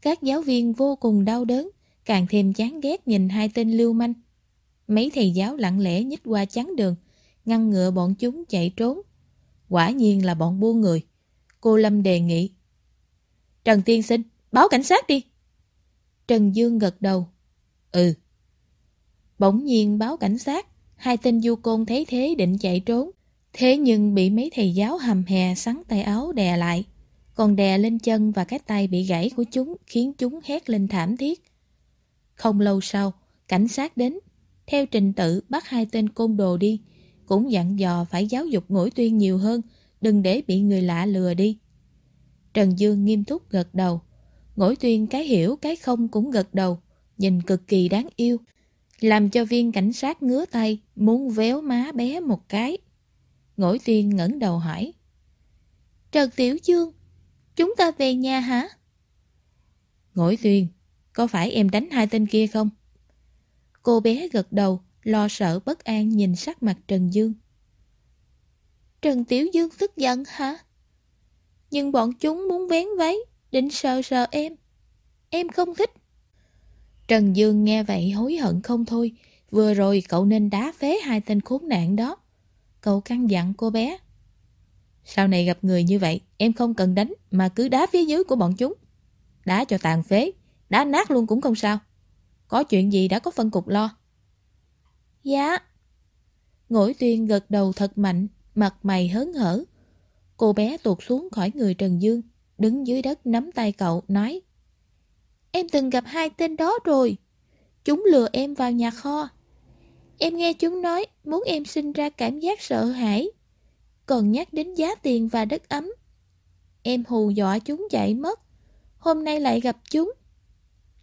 Các giáo viên vô cùng đau đớn, càng thêm chán ghét nhìn hai tên lưu manh. Mấy thầy giáo lặng lẽ nhích qua chắn đường, ngăn ngựa bọn chúng chạy trốn. Quả nhiên là bọn buôn người. Cô Lâm đề nghị. Trần Tiên Sinh, báo cảnh sát đi. Trần Dương gật đầu. Ừ. Bỗng nhiên báo cảnh sát, hai tên du côn thấy thế định chạy trốn. Thế nhưng bị mấy thầy giáo hầm hè sắn tay áo đè lại. Còn đè lên chân và cái tay bị gãy của chúng khiến chúng hét lên thảm thiết. Không lâu sau, cảnh sát đến. Theo trình tự bắt hai tên côn đồ đi. Cũng dặn dò phải giáo dục ngũi tuyên nhiều hơn, đừng để bị người lạ lừa đi. Trần Dương nghiêm túc gật đầu. Ngỗi tuyên cái hiểu cái không cũng gật đầu, nhìn cực kỳ đáng yêu. Làm cho viên cảnh sát ngứa tay, muốn véo má bé một cái. Ngỗi tuyên ngẩng đầu hỏi. Trần Tiểu Dương, chúng ta về nhà hả? Ngỗi tuyên, có phải em đánh hai tên kia không? Cô bé gật đầu, lo sợ bất an nhìn sắc mặt Trần Dương. Trần Tiểu Dương tức giận hả? Nhưng bọn chúng muốn vén váy, định sờ sờ em. Em không thích. Trần Dương nghe vậy hối hận không thôi. Vừa rồi cậu nên đá phế hai tên khốn nạn đó. Cậu căn dặn cô bé. Sau này gặp người như vậy, em không cần đánh mà cứ đá phía dưới của bọn chúng. Đá cho tàn phế, đá nát luôn cũng không sao. Có chuyện gì đã có phân cục lo. Dạ. Ngỗi tuyên gật đầu thật mạnh, mặt mày hớn hở. Cô bé tuột xuống khỏi người Trần Dương, đứng dưới đất nắm tay cậu, nói Em từng gặp hai tên đó rồi. Chúng lừa em vào nhà kho. Em nghe chúng nói muốn em sinh ra cảm giác sợ hãi. Còn nhắc đến giá tiền và đất ấm. Em hù dọa chúng chạy mất. Hôm nay lại gặp chúng.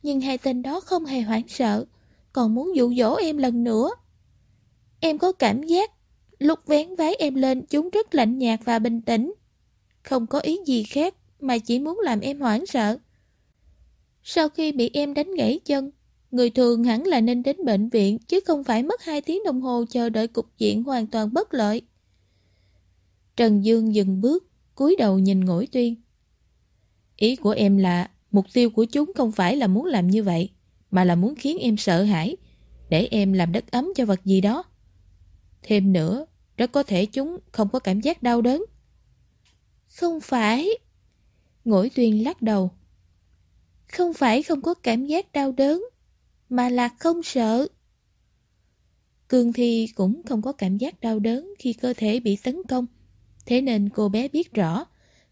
Nhưng hai tên đó không hề hoảng sợ, còn muốn dụ dỗ em lần nữa. Em có cảm giác lúc vén váy em lên chúng rất lạnh nhạt và bình tĩnh. Không có ý gì khác mà chỉ muốn làm em hoảng sợ. Sau khi bị em đánh gãy chân, người thường hẳn là nên đến bệnh viện chứ không phải mất 2 tiếng đồng hồ chờ đợi cục diện hoàn toàn bất lợi. Trần Dương dừng bước, cúi đầu nhìn Ngũi tuyên. Ý của em là mục tiêu của chúng không phải là muốn làm như vậy, mà là muốn khiến em sợ hãi, để em làm đất ấm cho vật gì đó. Thêm nữa, rất có thể chúng không có cảm giác đau đớn. Không phải. Ngỗi tuyên lắc đầu. Không phải không có cảm giác đau đớn, mà là không sợ. Cương Thi cũng không có cảm giác đau đớn khi cơ thể bị tấn công. Thế nên cô bé biết rõ,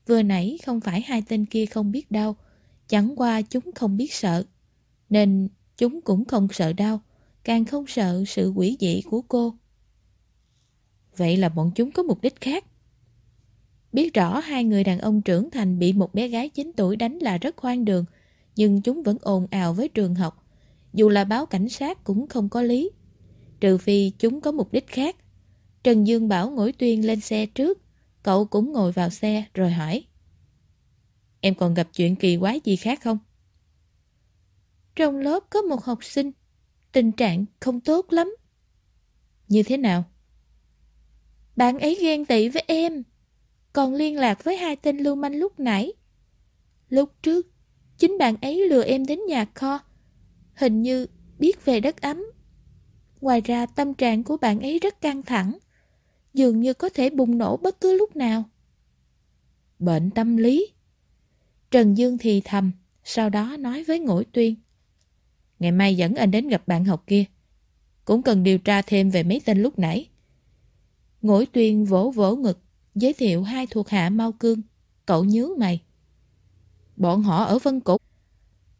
vừa nãy không phải hai tên kia không biết đau, chẳng qua chúng không biết sợ. Nên chúng cũng không sợ đau, càng không sợ sự quỷ dị của cô. Vậy là bọn chúng có mục đích khác. Biết rõ hai người đàn ông trưởng thành bị một bé gái 9 tuổi đánh là rất hoang đường, nhưng chúng vẫn ồn ào với trường học. Dù là báo cảnh sát cũng không có lý. Trừ phi chúng có mục đích khác. Trần Dương bảo ngồi tuyên lên xe trước, cậu cũng ngồi vào xe rồi hỏi. Em còn gặp chuyện kỳ quái gì khác không? Trong lớp có một học sinh, tình trạng không tốt lắm. Như thế nào? Bạn ấy ghen tị với em, còn liên lạc với hai tên lưu manh lúc nãy. Lúc trước, chính bạn ấy lừa em đến nhà kho, hình như biết về đất ấm. Ngoài ra tâm trạng của bạn ấy rất căng thẳng, dường như có thể bùng nổ bất cứ lúc nào. Bệnh tâm lý Trần Dương thì thầm, sau đó nói với Ngũi Tuyên. Ngày mai dẫn anh đến gặp bạn học kia. Cũng cần điều tra thêm về mấy tên lúc nãy. Ngũi Tuyên vỗ vỗ ngực, giới thiệu hai thuộc hạ Mau Cương. Cậu nhớ mày. Bọn họ ở Vân Cục.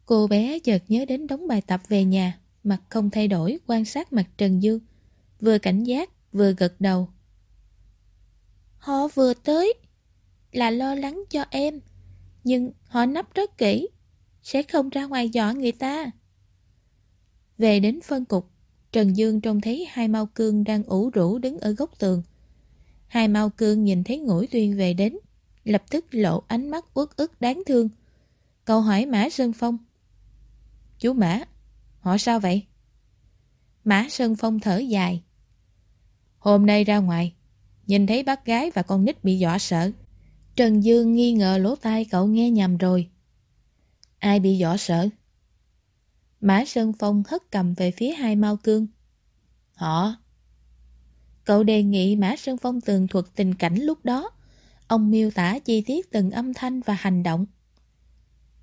Cô bé chợt nhớ đến đóng bài tập về nhà, mặt không thay đổi quan sát mặt Trần Dương. Vừa cảnh giác, vừa gật đầu. Họ vừa tới, là lo lắng cho em. Nhưng họ nấp rất kỹ, sẽ không ra ngoài dọa người ta. Về đến phân cục, Trần Dương trông thấy hai mau cương đang ủ rũ đứng ở góc tường. Hai mau cương nhìn thấy ngũi tuyên về đến, lập tức lộ ánh mắt uất ức đáng thương. Cậu hỏi Mã Sơn Phong. Chú Mã, họ sao vậy? Mã Sơn Phong thở dài. Hôm nay ra ngoài, nhìn thấy bác gái và con nít bị dọa sợ. Trần Dương nghi ngờ lỗ tai cậu nghe nhầm rồi. Ai bị dọa sợ? Mã Sơn Phong hất cầm về phía hai mau cương. Họ. Cậu đề nghị Mã Sơn Phong tường thuật tình cảnh lúc đó. Ông miêu tả chi tiết từng âm thanh và hành động.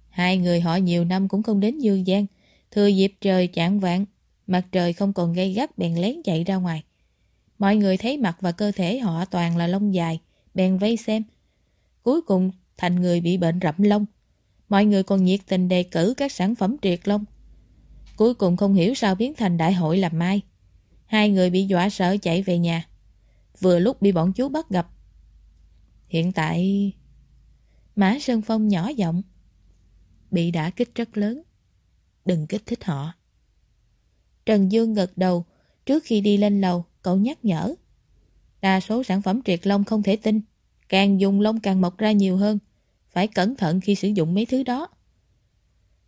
Hai người họ nhiều năm cũng không đến Dương Giang. Thừa dịp trời chạng vạn, mặt trời không còn gây gắt bèn lén chạy ra ngoài. Mọi người thấy mặt và cơ thể họ toàn là lông dài, bèn vây xem. Cuối cùng thành người bị bệnh rậm lông. Mọi người còn nhiệt tình đề cử các sản phẩm triệt lông. Cuối cùng không hiểu sao biến thành đại hội làm mai. Hai người bị dọa sợ chạy về nhà. Vừa lúc bị bọn chú bắt gặp. Hiện tại... Mã Sơn Phong nhỏ giọng. Bị đả kích rất lớn. Đừng kích thích họ. Trần Dương gật đầu. Trước khi đi lên lầu, cậu nhắc nhở. Đa số sản phẩm triệt lông không thể tin. Càng dùng lông càng mọc ra nhiều hơn. Phải cẩn thận khi sử dụng mấy thứ đó.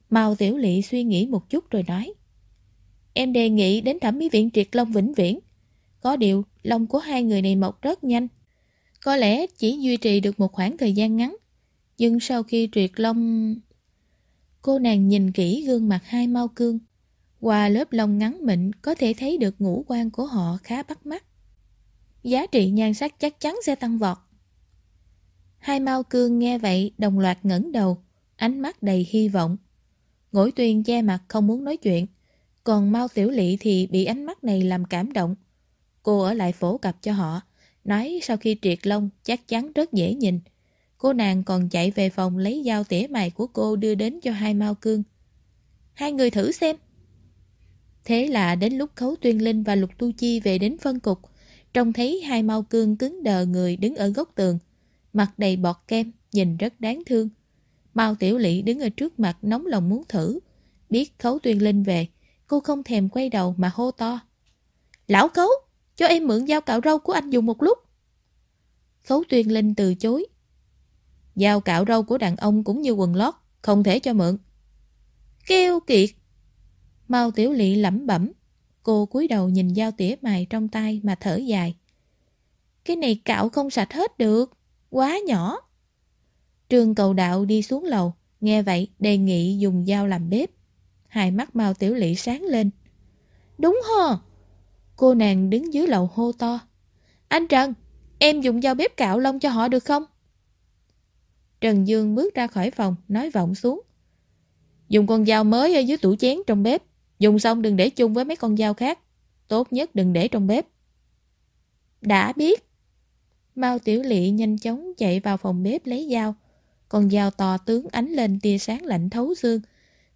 Mao Tiểu Lị suy nghĩ một chút rồi nói. Em đề nghị đến thẩm mỹ viện triệt lông vĩnh viễn. Có điều, lông của hai người này mọc rất nhanh. Có lẽ chỉ duy trì được một khoảng thời gian ngắn. Nhưng sau khi triệt lông... Cô nàng nhìn kỹ gương mặt hai mau cương. Qua lớp lông ngắn mịn có thể thấy được ngũ quan của họ khá bắt mắt. Giá trị nhan sắc chắc chắn sẽ tăng vọt. Hai mau cương nghe vậy đồng loạt ngẩng đầu, ánh mắt đầy hy vọng. Ngỗi tuyên che mặt không muốn nói chuyện, còn mau tiểu lị thì bị ánh mắt này làm cảm động. Cô ở lại phổ cập cho họ, nói sau khi triệt lông chắc chắn rất dễ nhìn. Cô nàng còn chạy về phòng lấy dao tỉa mày của cô đưa đến cho hai mau cương. Hai người thử xem. Thế là đến lúc Khấu Tuyên Linh và Lục Tu Chi về đến phân cục, trông thấy hai mau cương cứng đờ người đứng ở góc tường, mặt đầy bọt kem, nhìn rất đáng thương. Mao Tiểu Lị đứng ở trước mặt nóng lòng muốn thử. Biết Khấu Tuyên Linh về, cô không thèm quay đầu mà hô to. Lão Khấu, cho em mượn dao cạo râu của anh dùng một lúc. Khấu Tuyên Linh từ chối. Dao cạo râu của đàn ông cũng như quần lót, không thể cho mượn. Kêu kiệt! mau Tiểu Lị lẩm bẩm. Cô cúi đầu nhìn dao tỉa mài trong tay mà thở dài. Cái này cạo không sạch hết được, quá nhỏ. Trương cầu đạo đi xuống lầu, nghe vậy đề nghị dùng dao làm bếp. Hai mắt Mao Tiểu Lị sáng lên. Đúng hò! Cô nàng đứng dưới lầu hô to. Anh Trần, em dùng dao bếp cạo lông cho họ được không? Trần Dương bước ra khỏi phòng, nói vọng xuống. Dùng con dao mới ở dưới tủ chén trong bếp. Dùng xong đừng để chung với mấy con dao khác. Tốt nhất đừng để trong bếp. Đã biết. Mao Tiểu Lị nhanh chóng chạy vào phòng bếp lấy dao. Con dao to tướng ánh lên tia sáng lạnh thấu xương.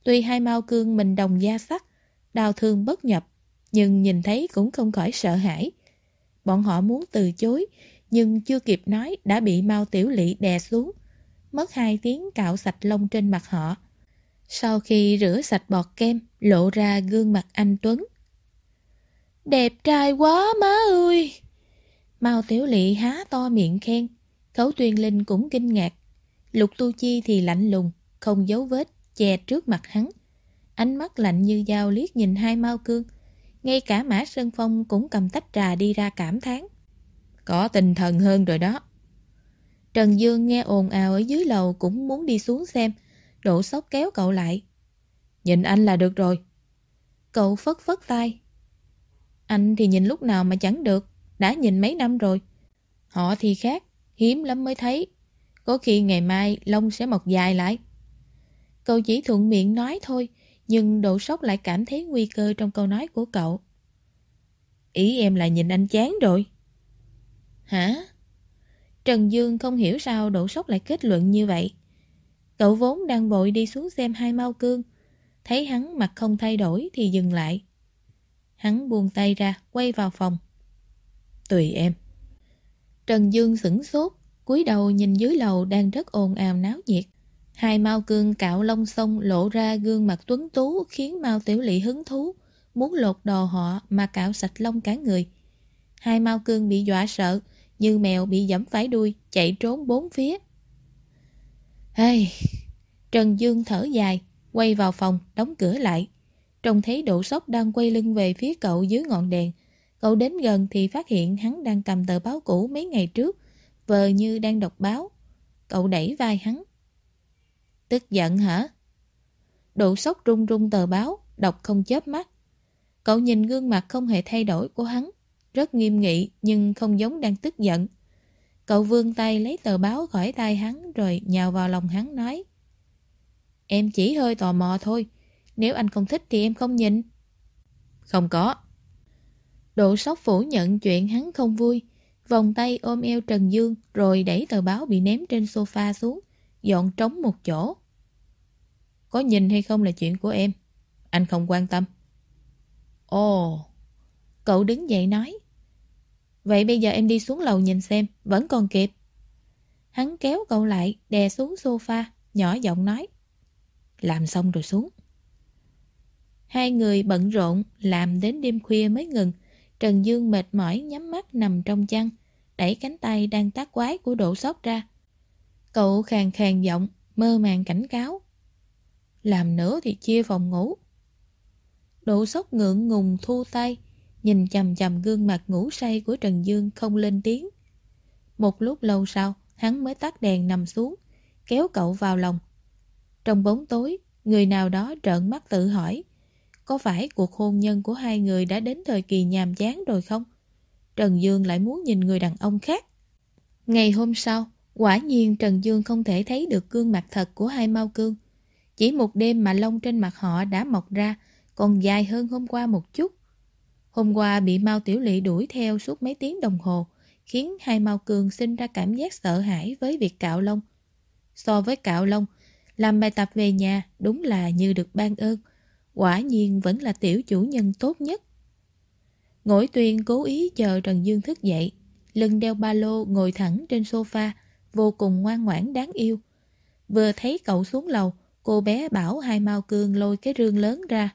Tuy hai Mao Cương mình đồng da sắc đau thương bất nhập, nhưng nhìn thấy cũng không khỏi sợ hãi. Bọn họ muốn từ chối, nhưng chưa kịp nói đã bị Mao Tiểu lỵ đè xuống. Mất hai tiếng cạo sạch lông trên mặt họ. Sau khi rửa sạch bọt kem, lộ ra gương mặt anh Tuấn. Đẹp trai quá má ơi! Mao Tiểu Lị há to miệng khen. Khấu Tuyên Linh cũng kinh ngạc. Lục Tu Chi thì lạnh lùng, không giấu vết, che trước mặt hắn. Ánh mắt lạnh như dao liếc nhìn hai Mao Cương. Ngay cả Mã Sơn Phong cũng cầm tách trà đi ra cảm thán. Có tinh thần hơn rồi đó. Trần Dương nghe ồn ào ở dưới lầu cũng muốn đi xuống xem. Đỗ sốc kéo cậu lại. Nhìn anh là được rồi. Cậu phất phất tay. Anh thì nhìn lúc nào mà chẳng được. Đã nhìn mấy năm rồi. Họ thì khác. Hiếm lắm mới thấy. Có khi ngày mai lông sẽ mọc dài lại. Cậu chỉ thuận miệng nói thôi. Nhưng độ sốc lại cảm thấy nguy cơ trong câu nói của cậu. Ý em là nhìn anh chán rồi. Hả? Trần Dương không hiểu sao độ sốc lại kết luận như vậy. Cậu vốn đang vội đi xuống xem hai mau cương. Thấy hắn mặt không thay đổi thì dừng lại. Hắn buông tay ra, quay vào phòng. Tùy em. Trần Dương sửng sốt, cúi đầu nhìn dưới lầu đang rất ồn ào náo nhiệt. Hai Mao Cương cạo lông xong lộ ra gương mặt tuấn tú khiến Mao Tiểu Lị hứng thú, muốn lột đồ họ mà cạo sạch lông cả người. Hai Mao Cương bị dọa sợ, như mèo bị dẫm phải đuôi, chạy trốn bốn phía. Hey, Trần Dương thở dài, quay vào phòng, đóng cửa lại. Trông thấy độ sốc đang quay lưng về phía cậu dưới ngọn đèn. Cậu đến gần thì phát hiện hắn đang cầm tờ báo cũ mấy ngày trước, vờ như đang đọc báo. Cậu đẩy vai hắn. Tức giận hả? Độ sốc rung rung tờ báo, đọc không chớp mắt. Cậu nhìn gương mặt không hề thay đổi của hắn, rất nghiêm nghị nhưng không giống đang tức giận. Cậu vươn tay lấy tờ báo khỏi tay hắn rồi nhào vào lòng hắn nói Em chỉ hơi tò mò thôi, nếu anh không thích thì em không nhìn. Không có. Độ sốc phủ nhận chuyện hắn không vui, vòng tay ôm eo Trần Dương rồi đẩy tờ báo bị ném trên sofa xuống, dọn trống một chỗ. Có nhìn hay không là chuyện của em, anh không quan tâm. Ồ, cậu đứng dậy nói. Vậy bây giờ em đi xuống lầu nhìn xem, vẫn còn kịp. Hắn kéo cậu lại, đè xuống sofa, nhỏ giọng nói. Làm xong rồi xuống. Hai người bận rộn, làm đến đêm khuya mới ngừng. Trần Dương mệt mỏi nhắm mắt nằm trong chăn, đẩy cánh tay đang tác quái của độ sóc ra. Cậu khàn khàn giọng, mơ màng cảnh cáo. Làm nữa thì chia phòng ngủ. Độ sốc ngượng ngùng thu tay, nhìn chầm chầm gương mặt ngủ say của Trần Dương không lên tiếng. Một lúc lâu sau, hắn mới tắt đèn nằm xuống, kéo cậu vào lòng. Trong bóng tối, người nào đó trợn mắt tự hỏi, có phải cuộc hôn nhân của hai người đã đến thời kỳ nhàm chán rồi không? Trần Dương lại muốn nhìn người đàn ông khác. Ngày hôm sau, quả nhiên Trần Dương không thể thấy được gương mặt thật của hai mau cương. Chỉ một đêm mà lông trên mặt họ đã mọc ra, còn dài hơn hôm qua một chút. Hôm qua bị Mao Tiểu Lị đuổi theo suốt mấy tiếng đồng hồ, khiến hai Mao Cường sinh ra cảm giác sợ hãi với việc cạo lông. So với cạo lông, làm bài tập về nhà đúng là như được ban ơn. Quả nhiên vẫn là tiểu chủ nhân tốt nhất. Ngỗi tuyên cố ý chờ Trần Dương thức dậy, lưng đeo ba lô ngồi thẳng trên sofa, vô cùng ngoan ngoãn đáng yêu. Vừa thấy cậu xuống lầu, cô bé bảo hai Mao Cương lôi cái rương lớn ra.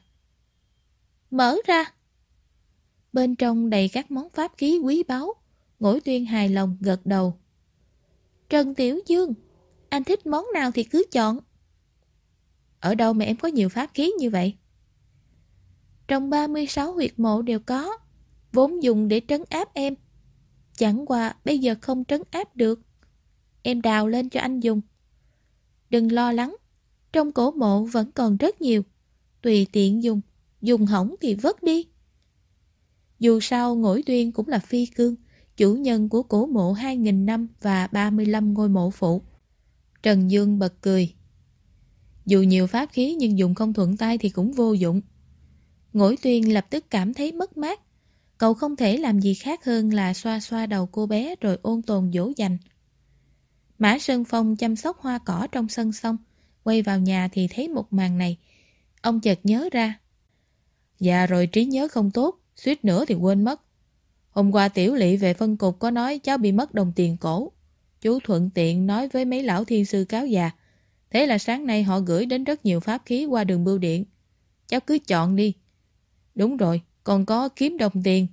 Mở ra! Bên trong đầy các món pháp khí quý báu. Ngỗi tuyên hài lòng gật đầu. Trần Tiểu Dương, Anh thích món nào thì cứ chọn. Ở đâu mà em có nhiều pháp khí như vậy? Trong 36 huyệt mộ đều có, vốn dùng để trấn áp em. Chẳng qua bây giờ không trấn áp được. Em đào lên cho anh dùng. Đừng lo lắng, trong cổ mộ vẫn còn rất nhiều. Tùy tiện dùng, dùng hỏng thì vứt đi. Dù sao ngỗi tuyên cũng là phi cương, chủ nhân của cổ mộ 2.000 năm và 35 ngôi mộ phụ. Trần Dương bật cười. Dù nhiều pháp khí nhưng dùng không thuận tay thì cũng vô dụng. Ngỗi tuyên lập tức cảm thấy mất mát. Cậu không thể làm gì khác hơn là xoa xoa đầu cô bé rồi ôn tồn dỗ dành. Mã Sơn Phong chăm sóc hoa cỏ trong sân xong, quay vào nhà thì thấy một màn này. Ông chợt nhớ ra. Dạ rồi trí nhớ không tốt, suýt nữa thì quên mất. Hôm qua tiểu lỵ về phân cục có nói cháu bị mất đồng tiền cổ. Chú thuận tiện nói với mấy lão thiên sư cáo già. Thế là sáng nay họ gửi đến rất nhiều pháp khí qua đường bưu điện. Cháu cứ chọn đi. Đúng rồi, còn có kiếm đồng tiền.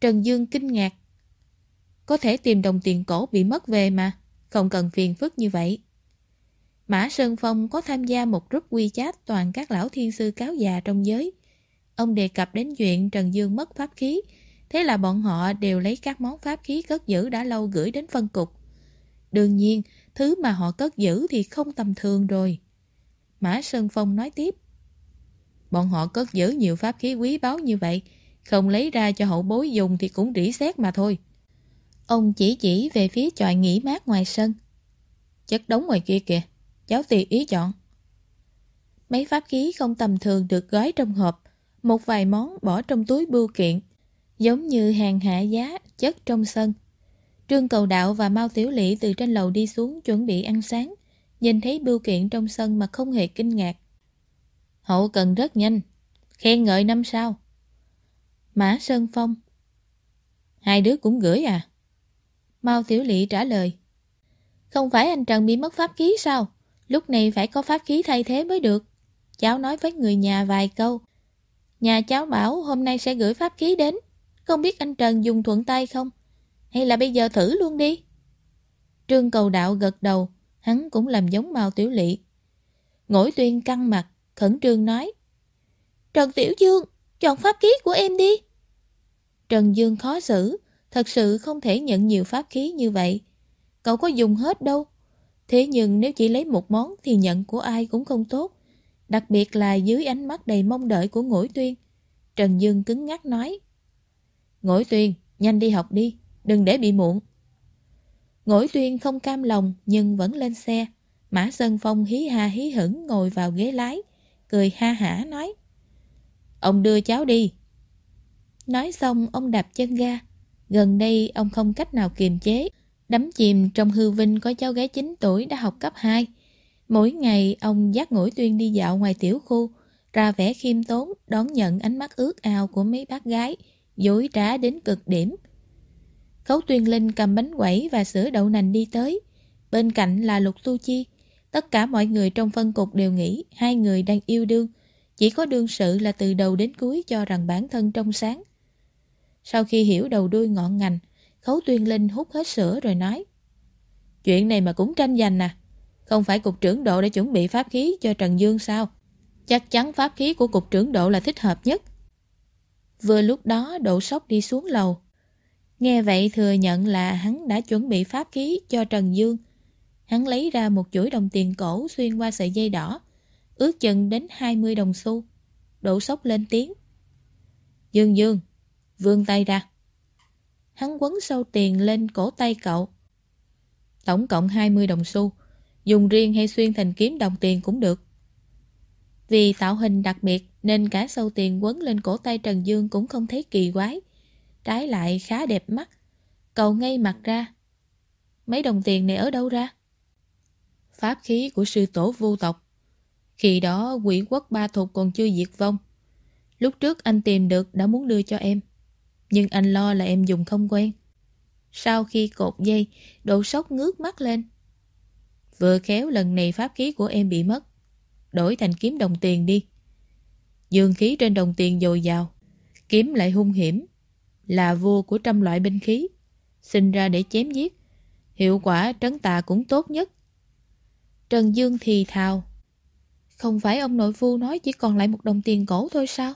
Trần Dương kinh ngạc. Có thể tìm đồng tiền cổ bị mất về mà, không cần phiền phức như vậy. Mã Sơn Phong có tham gia một group WeChat toàn các lão thiên sư cáo già trong giới. Ông đề cập đến chuyện Trần Dương mất pháp khí, thế là bọn họ đều lấy các món pháp khí cất giữ đã lâu gửi đến phân cục. Đương nhiên, thứ mà họ cất giữ thì không tầm thường rồi. Mã Sơn Phong nói tiếp. Bọn họ cất giữ nhiều pháp khí quý báu như vậy, không lấy ra cho hậu bối dùng thì cũng rỉ xét mà thôi. Ông chỉ chỉ về phía tròi nghỉ mát ngoài sân. Chất đống ngoài kia kìa, cháu tùy ý chọn. Mấy pháp khí không tầm thường được gói trong hộp, một vài món bỏ trong túi bưu kiện, giống như hàng hạ giá chất trong sân. Trương Cầu Đạo và Mao Tiểu Lị từ trên lầu đi xuống chuẩn bị ăn sáng, nhìn thấy bưu kiện trong sân mà không hề kinh ngạc. Hậu cần rất nhanh, khen ngợi năm sao. Mã Sơn Phong Hai đứa cũng gửi à? Mao Tiểu Lị trả lời. Không phải anh Trần bị mất pháp khí sao? Lúc này phải có pháp khí thay thế mới được. Cháu nói với người nhà vài câu. Nhà cháu bảo hôm nay sẽ gửi pháp khí đến. Không biết anh Trần dùng thuận tay không? Hay là bây giờ thử luôn đi? Trương cầu đạo gật đầu, hắn cũng làm giống Mao Tiểu Lị. Ngỗi tuyên căng mặt, khẩn trương nói. Trần Tiểu Dương, chọn pháp khí của em đi. Trần Dương khó xử, thật sự không thể nhận nhiều pháp khí như vậy. Cậu có dùng hết đâu. Thế nhưng nếu chỉ lấy một món thì nhận của ai cũng không tốt. Đặc biệt là dưới ánh mắt đầy mong đợi của Ngũi Tuyên. Trần Dương cứng ngắc nói. Ngũi Tuyên, nhanh đi học đi, đừng để bị muộn. Ngũi Tuyên không cam lòng nhưng vẫn lên xe. Mã Sơn Phong hí ha hí hửng ngồi vào ghế lái, cười ha hả nói. Ông đưa cháu đi. Nói xong ông đạp chân ga. Gần đây ông không cách nào kiềm chế. Đắm chìm trong hư vinh có cháu gái 9 tuổi đã học cấp 2. Mỗi ngày ông dắt ngũi tuyên đi dạo ngoài tiểu khu, ra vẻ khiêm tốn đón nhận ánh mắt ước ao của mấy bác gái, dối trá đến cực điểm. Khấu tuyên linh cầm bánh quẩy và sữa đậu nành đi tới. Bên cạnh là Lục Tu Chi. Tất cả mọi người trong phân cục đều nghĩ hai người đang yêu đương. Chỉ có đương sự là từ đầu đến cuối cho rằng bản thân trong sáng. Sau khi hiểu đầu đuôi ngọn ngành, Khấu Tuyên Linh hút hết sữa rồi nói, Chuyện này mà cũng tranh giành à? Không phải cục trưởng độ đã chuẩn bị pháp khí cho Trần Dương sao? Chắc chắn pháp khí của cục trưởng độ là thích hợp nhất. Vừa lúc đó độ sốc đi xuống lầu. Nghe vậy thừa nhận là hắn đã chuẩn bị pháp khí cho Trần Dương. Hắn lấy ra một chuỗi đồng tiền cổ xuyên qua sợi dây đỏ, Ước chừng đến 20 đồng xu. Độ sốc lên tiếng, Dương Dương, Vươn tay ra. Hắn quấn sâu tiền lên cổ tay cậu. Tổng cộng 20 đồng xu. Dùng riêng hay xuyên thành kiếm đồng tiền cũng được. Vì tạo hình đặc biệt Nên cả sâu tiền quấn lên cổ tay Trần Dương Cũng không thấy kỳ quái. Trái lại khá đẹp mắt. Cậu ngay mặt ra. Mấy đồng tiền này ở đâu ra? Pháp khí của sư tổ vô tộc. Khi đó quỷ quốc ba thuộc còn chưa diệt vong. Lúc trước anh tìm được đã muốn đưa cho em nhưng anh lo là em dùng không quen. Sau khi cột dây, độ sốc ngước mắt lên. Vừa khéo lần này pháp khí của em bị mất. Đổi thành kiếm đồng tiền đi. Dương khí trên đồng tiền dồi dào. Kiếm lại hung hiểm. Là vua của trăm loại binh khí. Sinh ra để chém giết. Hiệu quả trấn tà cũng tốt nhất. Trần Dương thì thào. Không phải ông nội vu nói chỉ còn lại một đồng tiền cổ thôi sao?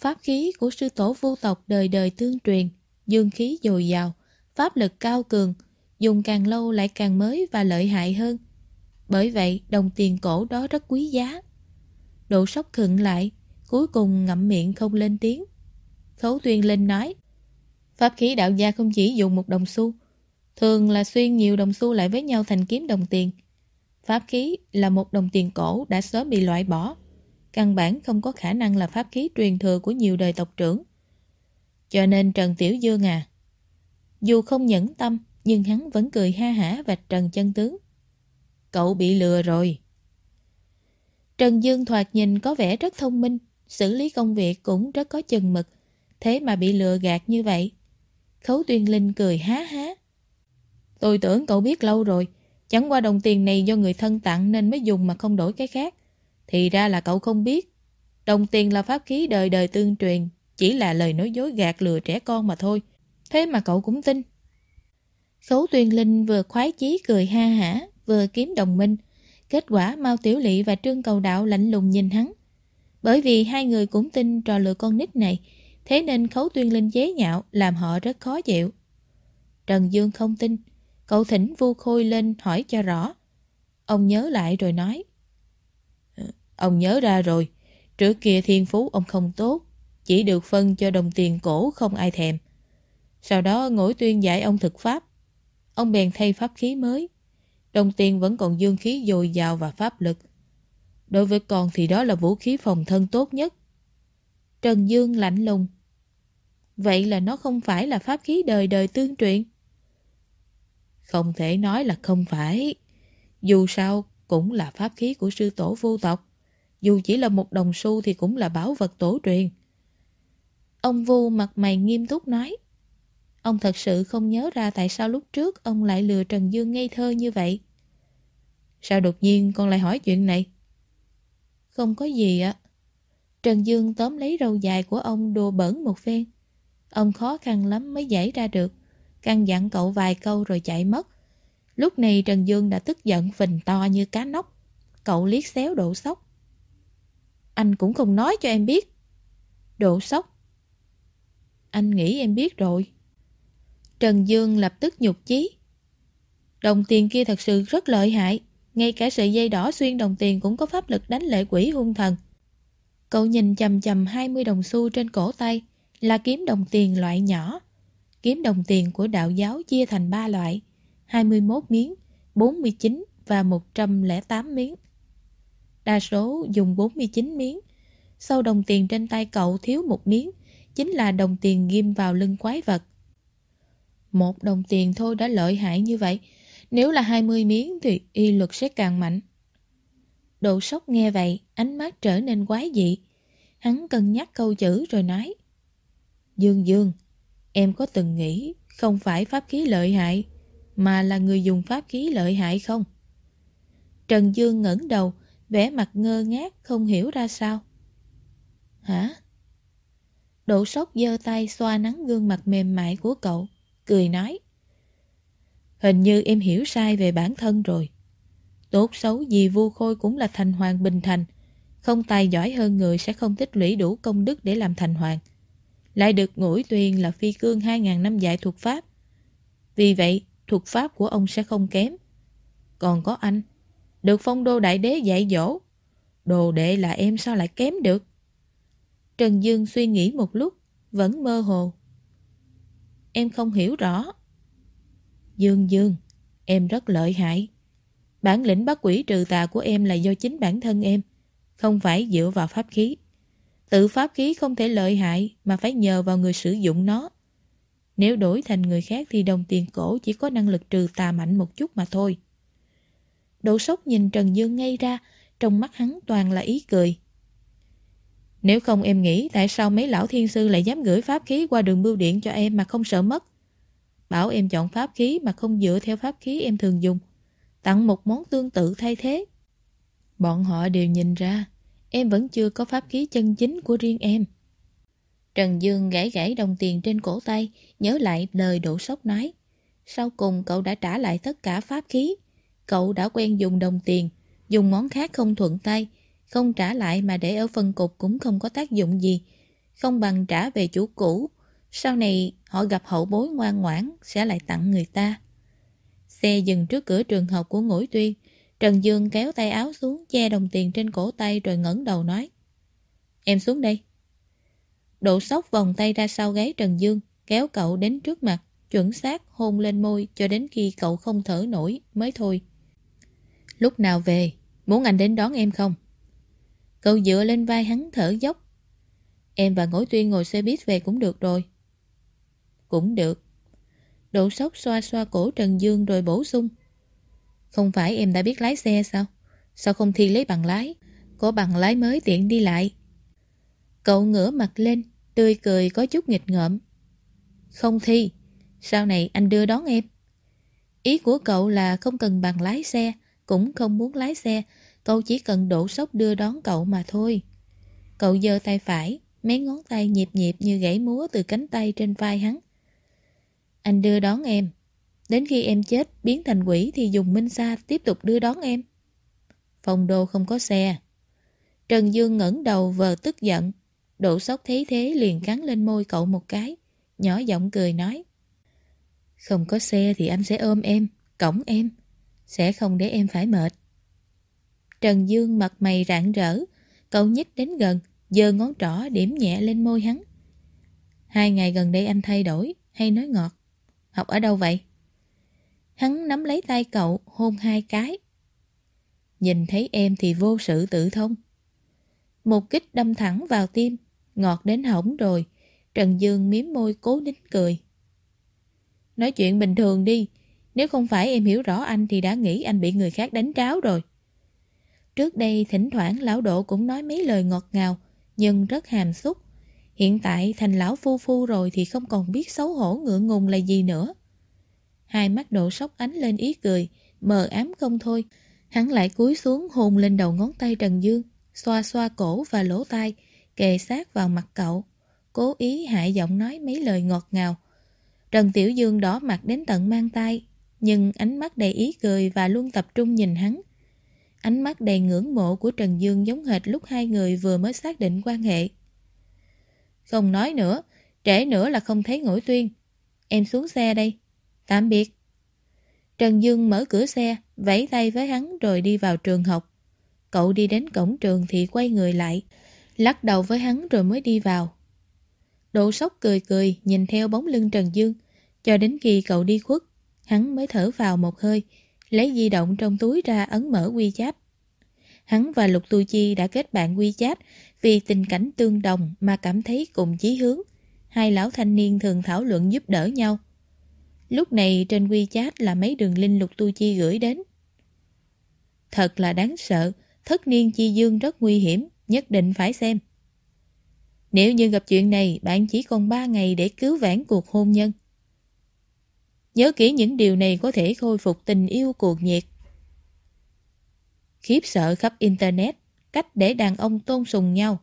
Pháp khí của sư tổ vô tộc đời đời tương truyền, dương khí dồi dào, pháp lực cao cường, dùng càng lâu lại càng mới và lợi hại hơn. Bởi vậy, đồng tiền cổ đó rất quý giá. Độ sốc khựng lại, cuối cùng ngậm miệng không lên tiếng. Khấu Tuyên Linh nói, Pháp khí đạo gia không chỉ dùng một đồng xu, thường là xuyên nhiều đồng xu lại với nhau thành kiếm đồng tiền. Pháp khí là một đồng tiền cổ đã sớm bị loại bỏ. Căn bản không có khả năng là pháp khí truyền thừa của nhiều đời tộc trưởng. Cho nên Trần Tiểu Dương à, dù không nhẫn tâm, nhưng hắn vẫn cười ha hả vạch trần chân tướng. Cậu bị lừa rồi. Trần Dương thoạt nhìn có vẻ rất thông minh, xử lý công việc cũng rất có chừng mực, thế mà bị lừa gạt như vậy. Khấu Tuyên Linh cười há há. Tôi tưởng cậu biết lâu rồi, chẳng qua đồng tiền này do người thân tặng nên mới dùng mà không đổi cái khác. Thì ra là cậu không biết. Đồng tiền là pháp khí đời đời tương truyền, chỉ là lời nói dối gạt lừa trẻ con mà thôi. Thế mà cậu cũng tin. Khấu Tuyên Linh vừa khoái chí cười ha hả, vừa kiếm đồng minh. Kết quả Mao Tiểu Lị và Trương Cầu Đạo lạnh lùng nhìn hắn. Bởi vì hai người cũng tin trò lừa con nít này, thế nên Khấu Tuyên Linh chế nhạo làm họ rất khó chịu. Trần Dương không tin, cậu thỉnh Vu Khôi lên hỏi cho rõ. Ông nhớ lại rồi nói. Ông nhớ ra rồi, trước kia thiên phú ông không tốt, chỉ được phân cho đồng tiền cổ không ai thèm. Sau đó ngỗi tuyên dạy ông thực pháp. Ông bèn thay pháp khí mới. Đồng tiền vẫn còn dương khí dồi dào và pháp lực. Đối với con thì đó là vũ khí phòng thân tốt nhất. Trần Dương lạnh lùng. Vậy là nó không phải là pháp khí đời đời tương truyền. Không thể nói là không phải. Dù sao cũng là pháp khí của sư tổ vô tộc. Dù chỉ là một đồng xu thì cũng là bảo vật tổ truyền. Ông Vu mặt mày nghiêm túc nói. Ông thật sự không nhớ ra tại sao lúc trước ông lại lừa Trần Dương ngây thơ như vậy. Sao đột nhiên con lại hỏi chuyện này? Không có gì ạ. Trần Dương tóm lấy râu dài của ông đùa bẩn một phen. Ông khó khăn lắm mới giải ra được. Căn dặn cậu vài câu rồi chạy mất. Lúc này Trần Dương đã tức giận phình to như cá nóc. Cậu liếc xéo độ sốc. Anh cũng không nói cho em biết. Độ sốc. Anh nghĩ em biết rồi. Trần Dương lập tức nhục chí. Đồng tiền kia thật sự rất lợi hại. Ngay cả sợi dây đỏ xuyên đồng tiền cũng có pháp lực đánh lệ quỷ hung thần. Cậu nhìn chầm chầm 20 đồng xu trên cổ tay là kiếm đồng tiền loại nhỏ. Kiếm đồng tiền của đạo giáo chia thành 3 loại, 21 miếng, 49 và 108 miếng. Đa số dùng 49 miếng. Sau đồng tiền trên tay cậu thiếu một miếng, chính là đồng tiền ghim vào lưng quái vật. Một đồng tiền thôi đã lợi hại như vậy, nếu là 20 miếng thì y luật sẽ càng mạnh. Độ sốc nghe vậy, ánh mắt trở nên quái dị. Hắn cân nhắc câu chữ rồi nói. Dương Dương, em có từng nghĩ không phải pháp khí lợi hại, mà là người dùng pháp khí lợi hại không? Trần Dương ngẩng đầu, vẻ mặt ngơ ngác không hiểu ra sao. Hả? Độ sốc giơ tay xoa nắng gương mặt mềm mại của cậu, cười nói. Hình như em hiểu sai về bản thân rồi. Tốt xấu gì vua khôi cũng là thành hoàng bình thành. Không tài giỏi hơn người sẽ không tích lũy đủ công đức để làm thành hoàng. Lại được ngũi tuyền là phi cương 2.000 năm dạy thuật pháp. Vì vậy, thuật pháp của ông sẽ không kém. Còn có anh, được phong đô đại đế dạy dỗ. Đồ đệ là em sao lại kém được? Trần Dương suy nghĩ một lúc, vẫn mơ hồ. Em không hiểu rõ. Dương Dương, em rất lợi hại. Bản lĩnh bắt quỷ trừ tà của em là do chính bản thân em, không phải dựa vào pháp khí. Tự pháp khí không thể lợi hại mà phải nhờ vào người sử dụng nó. Nếu đổi thành người khác thì đồng tiền cổ chỉ có năng lực trừ tà mạnh một chút mà thôi. Đỗ sốc nhìn Trần Dương ngay ra, trong mắt hắn toàn là ý cười. Nếu không em nghĩ tại sao mấy lão thiên sư lại dám gửi pháp khí qua đường bưu điện cho em mà không sợ mất? Bảo em chọn pháp khí mà không dựa theo pháp khí em thường dùng. Tặng một món tương tự thay thế. Bọn họ đều nhìn ra, em vẫn chưa có pháp khí chân chính của riêng em. Trần Dương gãy gãy đồng tiền trên cổ tay, nhớ lại lời đổ sốc nói. Sau cùng cậu đã trả lại tất cả pháp khí cậu đã quen dùng đồng tiền, dùng món khác không thuận tay, không trả lại mà để ở phân cục cũng không có tác dụng gì, không bằng trả về chủ cũ. Sau này họ gặp hậu bối ngoan ngoãn sẽ lại tặng người ta. Xe dừng trước cửa trường học của Ngũi Tuyên, Trần Dương kéo tay áo xuống che đồng tiền trên cổ tay rồi ngẩng đầu nói. Em xuống đây. Độ sóc vòng tay ra sau gáy Trần Dương, kéo cậu đến trước mặt, chuẩn xác hôn lên môi cho đến khi cậu không thở nổi mới thôi. Lúc nào về, muốn anh đến đón em không? Cậu dựa lên vai hắn thở dốc. Em và Ngỗi Tuyên ngồi xe buýt về cũng được rồi. Cũng được. Độ sốc xoa xoa cổ Trần Dương rồi bổ sung. Không phải em đã biết lái xe sao? Sao không thi lấy bằng lái? Có bằng lái mới tiện đi lại. Cậu ngửa mặt lên, tươi cười có chút nghịch ngợm. Không thi, sau này anh đưa đón em. Ý của cậu là không cần bằng lái xe, cũng không muốn lái xe, cậu chỉ cần đổ sốc đưa đón cậu mà thôi. Cậu giơ tay phải, mấy ngón tay nhịp nhịp như gãy múa từ cánh tay trên vai hắn. Anh đưa đón em. Đến khi em chết, biến thành quỷ thì dùng minh sa tiếp tục đưa đón em. Phòng đô không có xe. Trần Dương ngẩng đầu vờ tức giận. đổ sốc thấy thế liền cắn lên môi cậu một cái. Nhỏ giọng cười nói. Không có xe thì anh sẽ ôm em, cổng em. Sẽ không để em phải mệt. Trần Dương mặt mày rạng rỡ. Cậu nhích đến gần, giơ ngón trỏ điểm nhẹ lên môi hắn. Hai ngày gần đây anh thay đổi, hay nói ngọt. Học ở đâu vậy? Hắn nắm lấy tay cậu, hôn hai cái. Nhìn thấy em thì vô sự tự thông. Một kích đâm thẳng vào tim, ngọt đến hỏng rồi. Trần Dương miếm môi cố nín cười. Nói chuyện bình thường đi, nếu không phải em hiểu rõ anh thì đã nghĩ anh bị người khác đánh tráo rồi. Trước đây thỉnh thoảng lão độ cũng nói mấy lời ngọt ngào, nhưng rất hàm xúc. Hiện tại thành lão phu phu rồi thì không còn biết xấu hổ ngượng ngùng là gì nữa. Hai mắt độ sốc ánh lên ý cười, mờ ám không thôi. Hắn lại cúi xuống hôn lên đầu ngón tay Trần Dương, xoa xoa cổ và lỗ tai, kề sát vào mặt cậu. Cố ý hạ giọng nói mấy lời ngọt ngào. Trần Tiểu Dương đỏ mặt đến tận mang tay, nhưng ánh mắt đầy ý cười và luôn tập trung nhìn hắn. Ánh mắt đầy ngưỡng mộ của Trần Dương giống hệt lúc hai người vừa mới xác định quan hệ. Không nói nữa, trễ nữa là không thấy ngỗi tuyên. Em xuống xe đây. Tạm biệt. Trần Dương mở cửa xe, vẫy tay với hắn rồi đi vào trường học. Cậu đi đến cổng trường thì quay người lại, lắc đầu với hắn rồi mới đi vào. Độ sốc cười cười nhìn theo bóng lưng Trần Dương, cho đến khi cậu đi khuất, hắn mới thở vào một hơi, lấy di động trong túi ra ấn mở WeChat. Hắn và Lục Tu Chi đã kết bạn WeChat vì tình cảnh tương đồng mà cảm thấy cùng chí hướng. Hai lão thanh niên thường thảo luận giúp đỡ nhau. Lúc này trên WeChat là mấy đường link Lục Tu Chi gửi đến. Thật là đáng sợ, thất niên chi dương rất nguy hiểm, nhất định phải xem. Nếu như gặp chuyện này, bạn chỉ còn 3 ngày để cứu vãn cuộc hôn nhân. Nhớ kỹ những điều này có thể khôi phục tình yêu cuồng nhiệt. Khiếp sợ khắp Internet, cách để đàn ông tôn sùng nhau.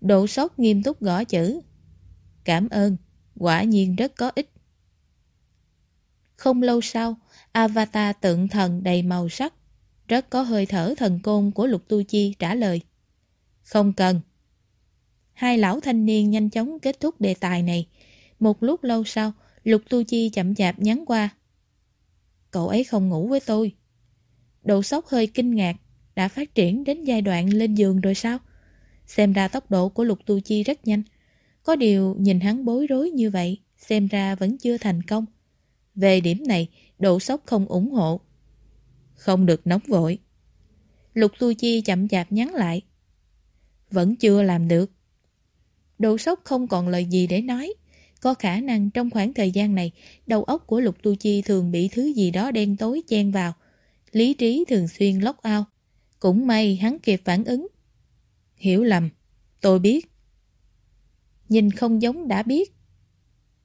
Độ sốc nghiêm túc gõ chữ. Cảm ơn, quả nhiên rất có ích. Không lâu sau, avatar tượng thần đầy màu sắc, rất có hơi thở thần côn của Lục Tu Chi trả lời. Không cần. Hai lão thanh niên nhanh chóng kết thúc đề tài này. Một lúc lâu sau, Lục Tu Chi chậm chạp nhắn qua. Cậu ấy không ngủ với tôi. Độ sốc hơi kinh ngạc, đã phát triển đến giai đoạn lên giường rồi sao? Xem ra tốc độ của Lục Tu Chi rất nhanh. Có điều nhìn hắn bối rối như vậy, xem ra vẫn chưa thành công. Về điểm này, độ sốc không ủng hộ. Không được nóng vội. Lục Tu Chi chậm chạp nhắn lại. Vẫn chưa làm được. Độ sốc không còn lời gì để nói. Có khả năng trong khoảng thời gian này, đầu óc của Lục Tu Chi thường bị thứ gì đó đen tối chen vào. Lý trí thường xuyên lóc ao. Cũng may hắn kịp phản ứng. Hiểu lầm. Tôi biết. Nhìn không giống đã biết.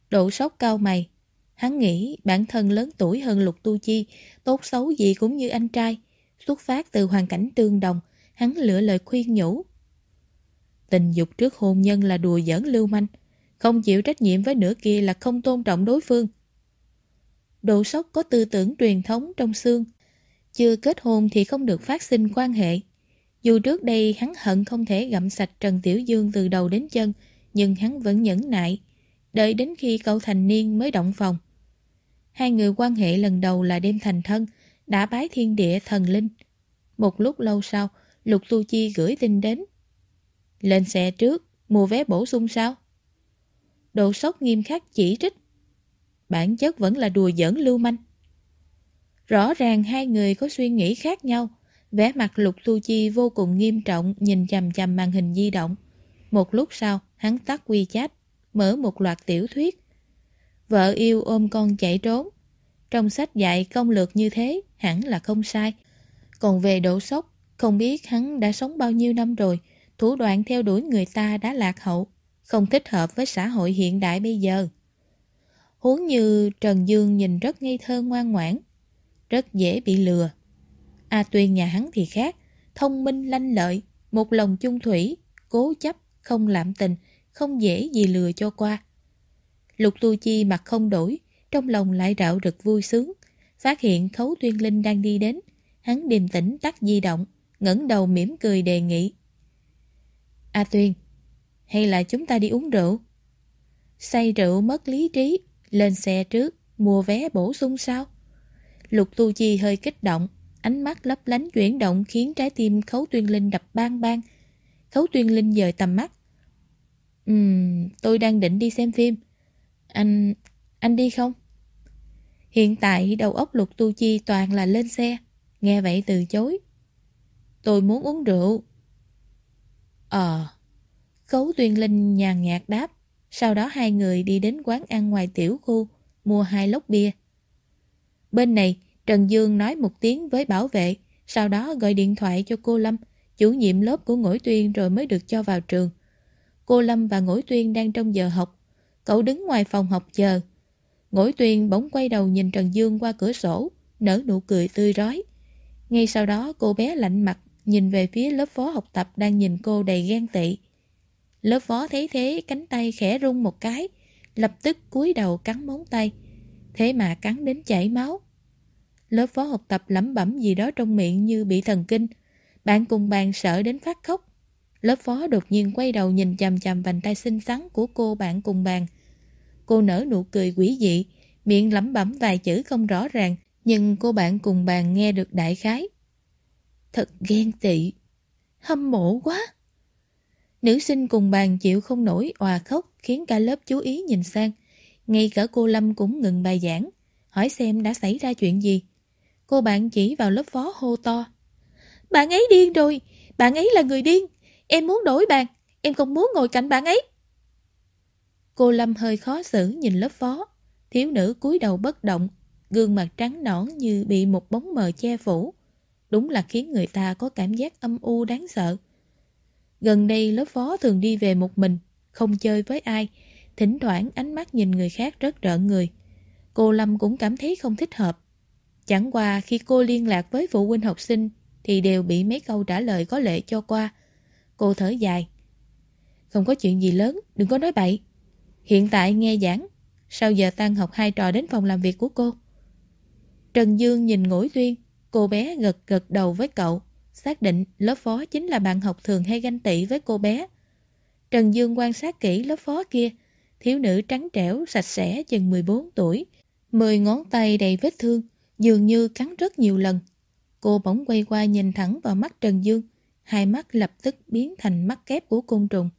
Độ sốc cao mày. Hắn nghĩ bản thân lớn tuổi hơn Lục Tu Chi, tốt xấu gì cũng như anh trai. Xuất phát từ hoàn cảnh tương đồng, hắn lựa lời khuyên nhủ. Tình dục trước hôn nhân là đùa giỡn lưu manh, không chịu trách nhiệm với nửa kia là không tôn trọng đối phương. Độ sốc có tư tưởng truyền thống trong xương. Chưa kết hôn thì không được phát sinh quan hệ. Dù trước đây hắn hận không thể gặm sạch Trần Tiểu Dương từ đầu đến chân, nhưng hắn vẫn nhẫn nại, đợi đến khi cậu thành niên mới động phòng. Hai người quan hệ lần đầu là đêm thành thân, đã bái thiên địa thần linh. Một lúc lâu sau, Lục Tu Chi gửi tin đến. Lên xe trước, mua vé bổ sung sao? Độ sốc nghiêm khắc chỉ trích. Bản chất vẫn là đùa giỡn lưu manh. Rõ ràng hai người có suy nghĩ khác nhau. Vẻ mặt Lục Tu Chi vô cùng nghiêm trọng nhìn chầm chầm màn hình di động. Một lúc sau, hắn tắt quy chat, mở một loạt tiểu thuyết. Vợ yêu ôm con chạy trốn. Trong sách dạy công lược như thế, hẳn là không sai. Còn về độ sốc, không biết hắn đã sống bao nhiêu năm rồi, thủ đoạn theo đuổi người ta đã lạc hậu, không thích hợp với xã hội hiện đại bây giờ. Huống như Trần Dương nhìn rất ngây thơ ngoan ngoãn, rất dễ bị lừa. A Tuyên nhà hắn thì khác, thông minh lanh lợi, một lòng chung thủy, cố chấp, không lạm tình, không dễ gì lừa cho qua. Lục Tu Chi mặt không đổi, trong lòng lại rạo rực vui sướng, phát hiện Khấu Tuyên Linh đang đi đến, hắn điềm tĩnh tắt di động, ngẩng đầu mỉm cười đề nghị. A Tuyên, hay là chúng ta đi uống rượu? Say rượu mất lý trí, lên xe trước, mua vé bổ sung sao? Lục Tu Chi hơi kích động, ánh mắt lấp lánh chuyển động khiến trái tim Khấu Tuyên Linh đập bang bang. Khấu Tuyên Linh dời tầm mắt. Ừm, tôi đang định đi xem phim. Anh... anh đi không? Hiện tại đầu óc Lục Tu Chi toàn là lên xe. Nghe vậy từ chối. Tôi muốn uống rượu. Ờ. Khấu Tuyên Linh nhàn nhạt đáp. Sau đó hai người đi đến quán ăn ngoài tiểu khu, mua hai lốc bia. Bên này, Trần Dương nói một tiếng với bảo vệ, sau đó gọi điện thoại cho cô Lâm, chủ nhiệm lớp của Ngỗi Tuyên rồi mới được cho vào trường. Cô Lâm và Ngỗi Tuyên đang trong giờ học. Cậu đứng ngoài phòng học chờ. Ngỗi Tuyên bỗng quay đầu nhìn Trần Dương qua cửa sổ, nở nụ cười tươi rói. Ngay sau đó cô bé lạnh mặt nhìn về phía lớp phó học tập đang nhìn cô đầy ghen tị. Lớp phó thấy thế cánh tay khẽ rung một cái, lập tức cúi đầu cắn móng tay. Thế mà cắn đến chảy máu. Lớp phó học tập lẩm bẩm gì đó trong miệng như bị thần kinh. Bạn cùng bàn sợ đến phát khóc. Lớp phó đột nhiên quay đầu nhìn chằm chằm vành tay xinh xắn của cô bạn cùng bàn. Cô nở nụ cười quỷ dị, miệng lẩm bẩm vài chữ không rõ ràng, nhưng cô bạn cùng bàn nghe được đại khái. Thật ghen tị, hâm mộ quá. Nữ sinh cùng bàn chịu không nổi òa khóc khiến cả lớp chú ý nhìn sang. Ngay cả cô Lâm cũng ngừng bài giảng, hỏi xem đã xảy ra chuyện gì. Cô bạn chỉ vào lớp phó hô to. Bạn ấy điên rồi, bạn ấy là người điên. Em muốn đổi bàn, em không muốn ngồi cạnh bạn ấy. Cô Lâm hơi khó xử nhìn lớp phó. Thiếu nữ cúi đầu bất động, gương mặt trắng nõn như bị một bóng mờ che phủ. Đúng là khiến người ta có cảm giác âm u đáng sợ. Gần đây lớp phó thường đi về một mình, không chơi với ai. Thỉnh thoảng ánh mắt nhìn người khác rất rợn người. Cô Lâm cũng cảm thấy không thích hợp. Chẳng qua khi cô liên lạc với phụ huynh học sinh thì đều bị mấy câu trả lời có lệ cho qua. Cô thở dài. Không có chuyện gì lớn, đừng có nói bậy. Hiện tại nghe giảng, sau giờ tan học hai trò đến phòng làm việc của cô. Trần Dương nhìn ngũi tuyên, cô bé gật gật đầu với cậu, xác định lớp phó chính là bạn học thường hay ganh tị với cô bé. Trần Dương quan sát kỹ lớp phó kia, thiếu nữ trắng trẻo, sạch sẽ chừng 14 tuổi, mười ngón tay đầy vết thương, dường như cắn rất nhiều lần. Cô bỗng quay qua nhìn thẳng vào mắt Trần Dương, hai mắt lập tức biến thành mắt kép của côn trùng.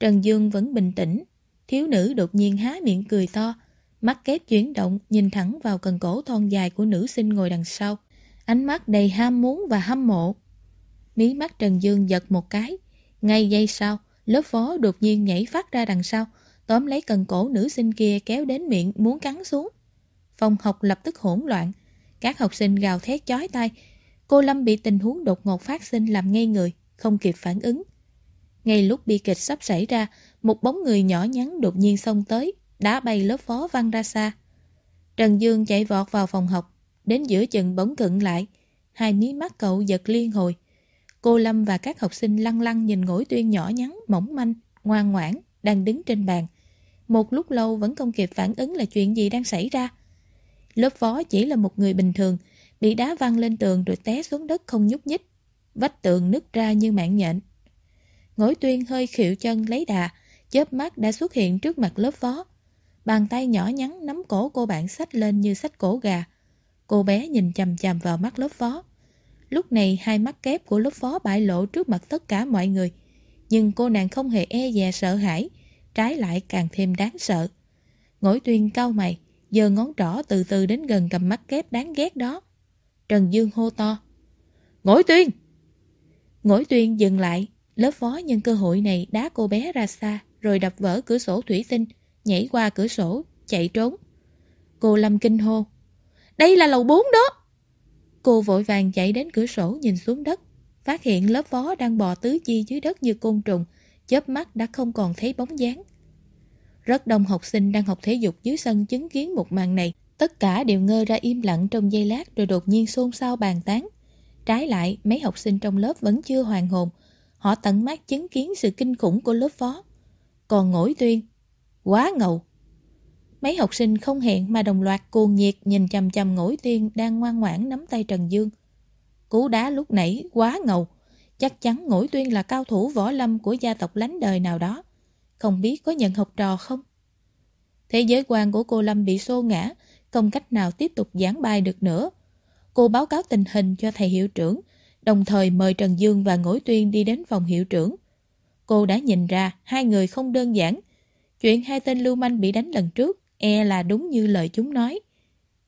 Trần Dương vẫn bình tĩnh, thiếu nữ đột nhiên há miệng cười to, mắt kép chuyển động nhìn thẳng vào cần cổ thon dài của nữ sinh ngồi đằng sau. Ánh mắt đầy ham muốn và hâm mộ. Mí mắt Trần Dương giật một cái, ngay giây sau, lớp phó đột nhiên nhảy phát ra đằng sau, tóm lấy cần cổ nữ sinh kia kéo đến miệng muốn cắn xuống. Phòng học lập tức hỗn loạn, các học sinh gào thét chói tai. Cô Lâm bị tình huống đột ngột phát sinh làm ngây người, không kịp phản ứng. Ngay lúc bi kịch sắp xảy ra, một bóng người nhỏ nhắn đột nhiên xông tới, đá bay lớp phó văng ra xa. Trần Dương chạy vọt vào phòng học, đến giữa chừng bỗng cận lại. Hai mí mắt cậu giật liên hồi. Cô Lâm và các học sinh lăng lăng nhìn ngỗi tuyên nhỏ nhắn, mỏng manh, ngoan ngoãn, đang đứng trên bàn. Một lúc lâu vẫn không kịp phản ứng là chuyện gì đang xảy ra. Lớp phó chỉ là một người bình thường, bị đá văng lên tường rồi té xuống đất không nhúc nhích. Vách tường nứt ra như mạng nhện. Ngỗi tuyên hơi khịu chân lấy đà, chớp mắt đã xuất hiện trước mặt lớp phó. Bàn tay nhỏ nhắn nắm cổ cô bạn sách lên như sách cổ gà. Cô bé nhìn chầm chầm vào mắt lớp phó. Lúc này hai mắt kép của lớp phó bại lộ trước mặt tất cả mọi người. Nhưng cô nàng không hề e dè sợ hãi, trái lại càng thêm đáng sợ. Ngỗi tuyên cau mày, giơ ngón trỏ từ từ đến gần cầm mắt kép đáng ghét đó. Trần Dương hô to. Ngỗi tuyên! Ngỗi tuyên dừng lại, lớp phó nhân cơ hội này đá cô bé ra xa, rồi đập vỡ cửa sổ thủy tinh, nhảy qua cửa sổ, chạy trốn. Cô Lâm kinh hô. Đây là lầu 4 đó! Cô vội vàng chạy đến cửa sổ nhìn xuống đất, phát hiện lớp phó đang bò tứ chi dưới đất như côn trùng, chớp mắt đã không còn thấy bóng dáng. Rất đông học sinh đang học thể dục dưới sân chứng kiến một màn này. Tất cả đều ngơ ra im lặng trong giây lát rồi đột nhiên xôn xao bàn tán. Trái lại, mấy học sinh trong lớp vẫn chưa hoàn hồn. Họ tận mắt chứng kiến sự kinh khủng của lớp phó. Còn ngỗi tuyên, quá ngầu. Mấy học sinh không hẹn mà đồng loạt cuồng nhiệt nhìn chầm chầm ngỗi tuyên đang ngoan ngoãn nắm tay Trần Dương. Cú đá lúc nãy quá ngầu. Chắc chắn ngỗi tuyên là cao thủ võ lâm của gia tộc lánh đời nào đó. Không biết có nhận học trò không? Thế giới quan của cô Lâm bị xô ngã, không cách nào tiếp tục giảng bài được nữa. Cô báo cáo tình hình cho thầy hiệu trưởng, đồng thời mời Trần Dương và Ngỗi Tuyên đi đến phòng hiệu trưởng. Cô đã nhìn ra hai người không đơn giản. Chuyện hai tên lưu manh bị đánh lần trước e là đúng như lời chúng nói.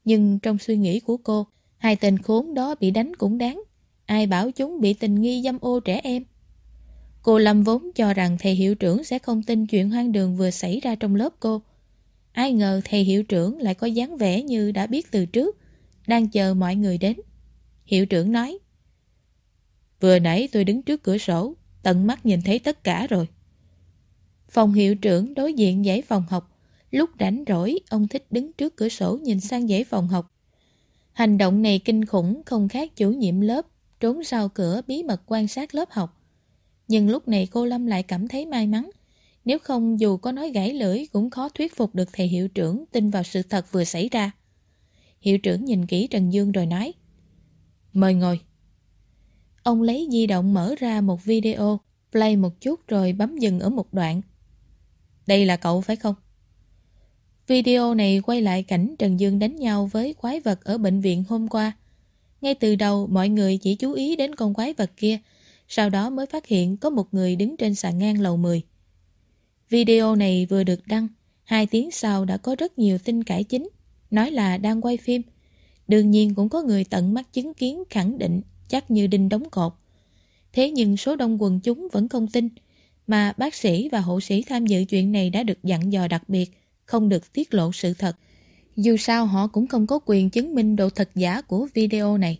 Nhưng trong suy nghĩ của cô, hai tên khốn đó bị đánh cũng đáng. Ai bảo chúng bị tình nghi dâm ô trẻ em. Cô Lâm vốn cho rằng thầy hiệu trưởng sẽ không tin chuyện hoang đường vừa xảy ra trong lớp cô. Ai ngờ thầy hiệu trưởng lại có dáng vẻ như đã biết từ trước, đang chờ mọi người đến. Hiệu trưởng nói, Vừa nãy tôi đứng trước cửa sổ, tận mắt nhìn thấy tất cả rồi. Phòng hiệu trưởng đối diện dãy phòng học. Lúc rảnh rỗi, ông thích đứng trước cửa sổ nhìn sang dãy phòng học. Hành động này kinh khủng không khác chủ nhiệm lớp, trốn sau cửa bí mật quan sát lớp học. Nhưng lúc này cô Lâm lại cảm thấy may mắn. Nếu không dù có nói gãy lưỡi cũng khó thuyết phục được thầy hiệu trưởng tin vào sự thật vừa xảy ra. Hiệu trưởng nhìn kỹ Trần Dương rồi nói Mời ngồi. Ông lấy di động mở ra một video, play một chút rồi bấm dừng ở một đoạn. Đây là cậu phải không? Video này quay lại cảnh Trần Dương đánh nhau với quái vật ở bệnh viện hôm qua. Ngay từ đầu mọi người chỉ chú ý đến con quái vật kia sau đó mới phát hiện có một người đứng trên sàn ngang lầu 10. Video này vừa được đăng, hai tiếng sau đã có rất nhiều tin cải chính, nói là đang quay phim. Đương nhiên cũng có người tận mắt chứng kiến khẳng định chắc như đinh đóng cột. Thế nhưng số đông quần chúng vẫn không tin, mà bác sĩ và hộ sĩ tham dự chuyện này đã được dặn dò đặc biệt, không được tiết lộ sự thật. Dù sao họ cũng không có quyền chứng minh độ thật giả của video này.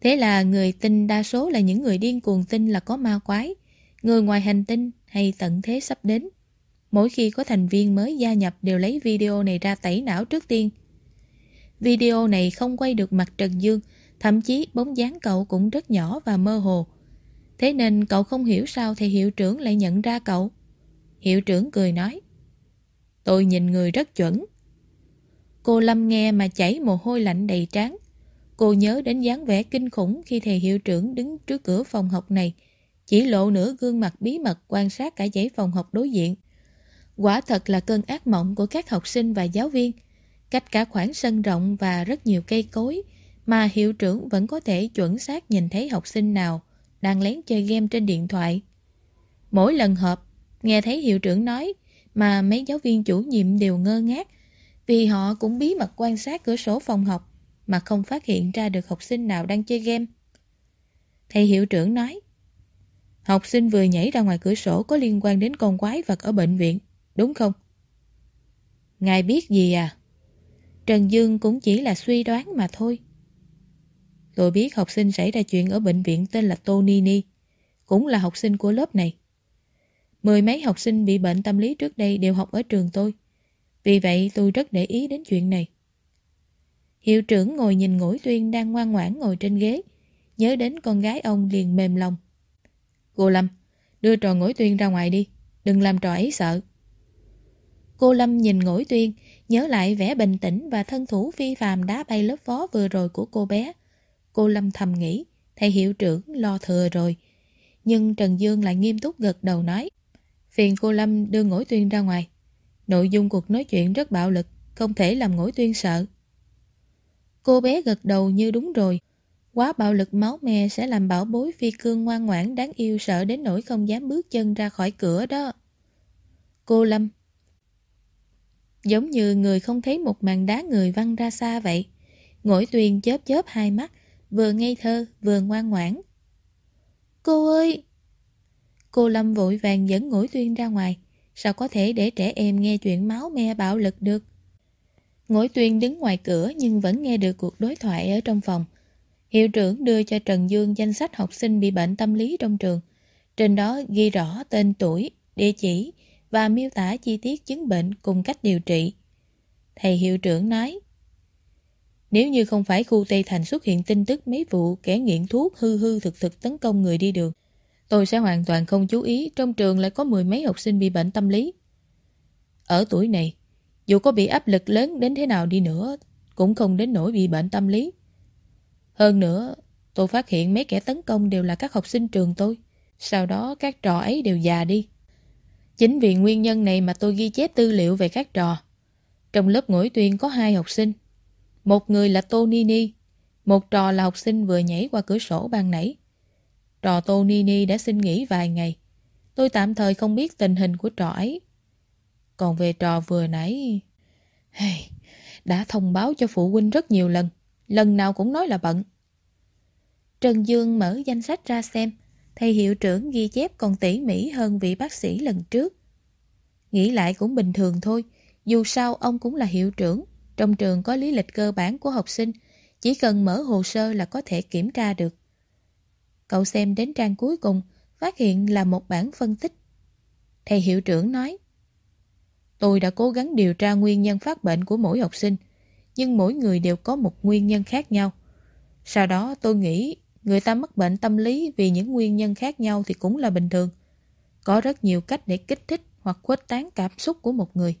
Thế là người tin đa số là những người điên cuồng tin là có ma quái, người ngoài hành tinh hay tận thế sắp đến. Mỗi khi có thành viên mới gia nhập đều lấy video này ra tẩy não trước tiên. Video này không quay được mặt Trần Dương, thậm chí bóng dáng cậu cũng rất nhỏ và mơ hồ. Thế nên cậu không hiểu sao thầy hiệu trưởng lại nhận ra cậu. Hiệu trưởng cười nói Tôi nhìn người rất chuẩn. Cô Lâm nghe mà chảy mồ hôi lạnh đầy trán. Cô nhớ đến dáng vẻ kinh khủng khi thầy hiệu trưởng đứng trước cửa phòng học này, chỉ lộ nửa gương mặt bí mật quan sát cả dãy phòng học đối diện. Quả thật là cơn ác mộng của các học sinh và giáo viên. Cách cả khoảng sân rộng và rất nhiều cây cối, mà hiệu trưởng vẫn có thể chuẩn xác nhìn thấy học sinh nào đang lén chơi game trên điện thoại. Mỗi lần họp, nghe thấy hiệu trưởng nói mà mấy giáo viên chủ nhiệm đều ngơ ngác vì họ cũng bí mật quan sát cửa sổ phòng học mà không phát hiện ra được học sinh nào đang chơi game. Thầy hiệu trưởng nói, học sinh vừa nhảy ra ngoài cửa sổ có liên quan đến con quái vật ở bệnh viện, đúng không? Ngài biết gì à? Trần Dương cũng chỉ là suy đoán mà thôi. Tôi biết học sinh xảy ra chuyện ở bệnh viện tên là Tony Ni cũng là học sinh của lớp này. Mười mấy học sinh bị bệnh tâm lý trước đây đều học ở trường tôi. Vì vậy tôi rất để ý đến chuyện này. Hiệu trưởng ngồi nhìn ngũi tuyên đang ngoan ngoãn ngồi trên ghế. Nhớ đến con gái ông liền mềm lòng. Cô Lâm, đưa trò ngũi tuyên ra ngoài đi. Đừng làm trò ấy sợ. Cô Lâm nhìn ngũi tuyên, nhớ lại vẻ bình tĩnh và thân thủ phi phàm đá bay lớp phó vừa rồi của cô bé. Cô Lâm thầm nghĩ, thầy hiệu trưởng lo thừa rồi. Nhưng Trần Dương lại nghiêm túc gật đầu nói, phiền cô Lâm đưa ngỗi tuyên ra ngoài. Nội dung cuộc nói chuyện rất bạo lực, không thể làm ngỗi tuyên sợ. Cô bé gật đầu như đúng rồi. Quá bạo lực máu me sẽ làm bảo bối phi cương ngoan ngoãn đáng yêu sợ đến nỗi không dám bước chân ra khỏi cửa đó. Cô Lâm Giống như người không thấy một màn đá người văng ra xa vậy. Ngỗi tuyên chớp chớp hai mắt, vừa ngây thơ vừa ngoan ngoãn. Cô ơi! Cô Lâm vội vàng dẫn ngỗi tuyên ra ngoài. Sao có thể để trẻ em nghe chuyện máu me bạo lực được? Ngỗi tuyên đứng ngoài cửa nhưng vẫn nghe được cuộc đối thoại ở trong phòng. Hiệu trưởng đưa cho Trần Dương danh sách học sinh bị bệnh tâm lý trong trường. Trên đó ghi rõ tên tuổi, địa chỉ và miêu tả chi tiết chứng bệnh cùng cách điều trị. Thầy hiệu trưởng nói Nếu như không phải khu Tây Thành xuất hiện tin tức mấy vụ kẻ nghiện thuốc hư hư thực thực tấn công người đi đường, tôi sẽ hoàn toàn không chú ý trong trường lại có mười mấy học sinh bị bệnh tâm lý. Ở tuổi này, dù có bị áp lực lớn đến thế nào đi nữa, cũng không đến nỗi bị bệnh tâm lý. Hơn nữa, tôi phát hiện mấy kẻ tấn công đều là các học sinh trường tôi. Sau đó các trò ấy đều già đi. Chính vì nguyên nhân này mà tôi ghi chép tư liệu về các trò. Trong lớp ngũi tuyên có hai học sinh. Một người là Tô Nini, một trò là học sinh vừa nhảy qua cửa sổ ban nãy. Trò Tô Nini đã xin nghỉ vài ngày. Tôi tạm thời không biết tình hình của trò ấy. Còn về trò vừa nãy... Hey, đã thông báo cho phụ huynh rất nhiều lần. Lần nào cũng nói là bận. Trần Dương mở danh sách ra xem. Thầy hiệu trưởng ghi chép còn tỉ mỉ hơn vị bác sĩ lần trước. Nghĩ lại cũng bình thường thôi. Dù sao ông cũng là hiệu trưởng. Trong trường có lý lịch cơ bản của học sinh. Chỉ cần mở hồ sơ là có thể kiểm tra được. Cậu xem đến trang cuối cùng, phát hiện là một bản phân tích. Thầy hiệu trưởng nói, Tôi đã cố gắng điều tra nguyên nhân phát bệnh của mỗi học sinh, nhưng mỗi người đều có một nguyên nhân khác nhau. Sau đó tôi nghĩ người ta mắc bệnh tâm lý vì những nguyên nhân khác nhau thì cũng là bình thường. Có rất nhiều cách để kích thích hoặc khuếch tán cảm xúc của một người.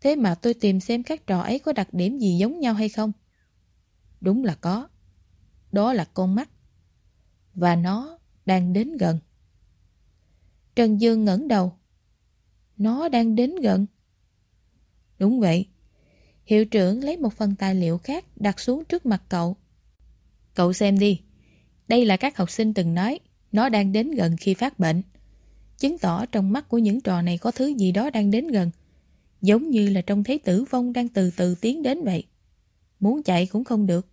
Thế mà tôi tìm xem các trò ấy có đặc điểm gì giống nhau hay không? Đúng là có. Đó là con mắt. Và nó đang đến gần. Trần Dương ngẩng đầu. Nó đang đến gần. Đúng vậy. Hiệu trưởng lấy một phần tài liệu khác đặt xuống trước mặt cậu. Cậu xem đi. Đây là các học sinh từng nói nó đang đến gần khi phát bệnh. Chứng tỏ trong mắt của những trò này có thứ gì đó đang đến gần. Giống như là trông thấy tử vong đang từ từ tiến đến vậy. Muốn chạy cũng không được.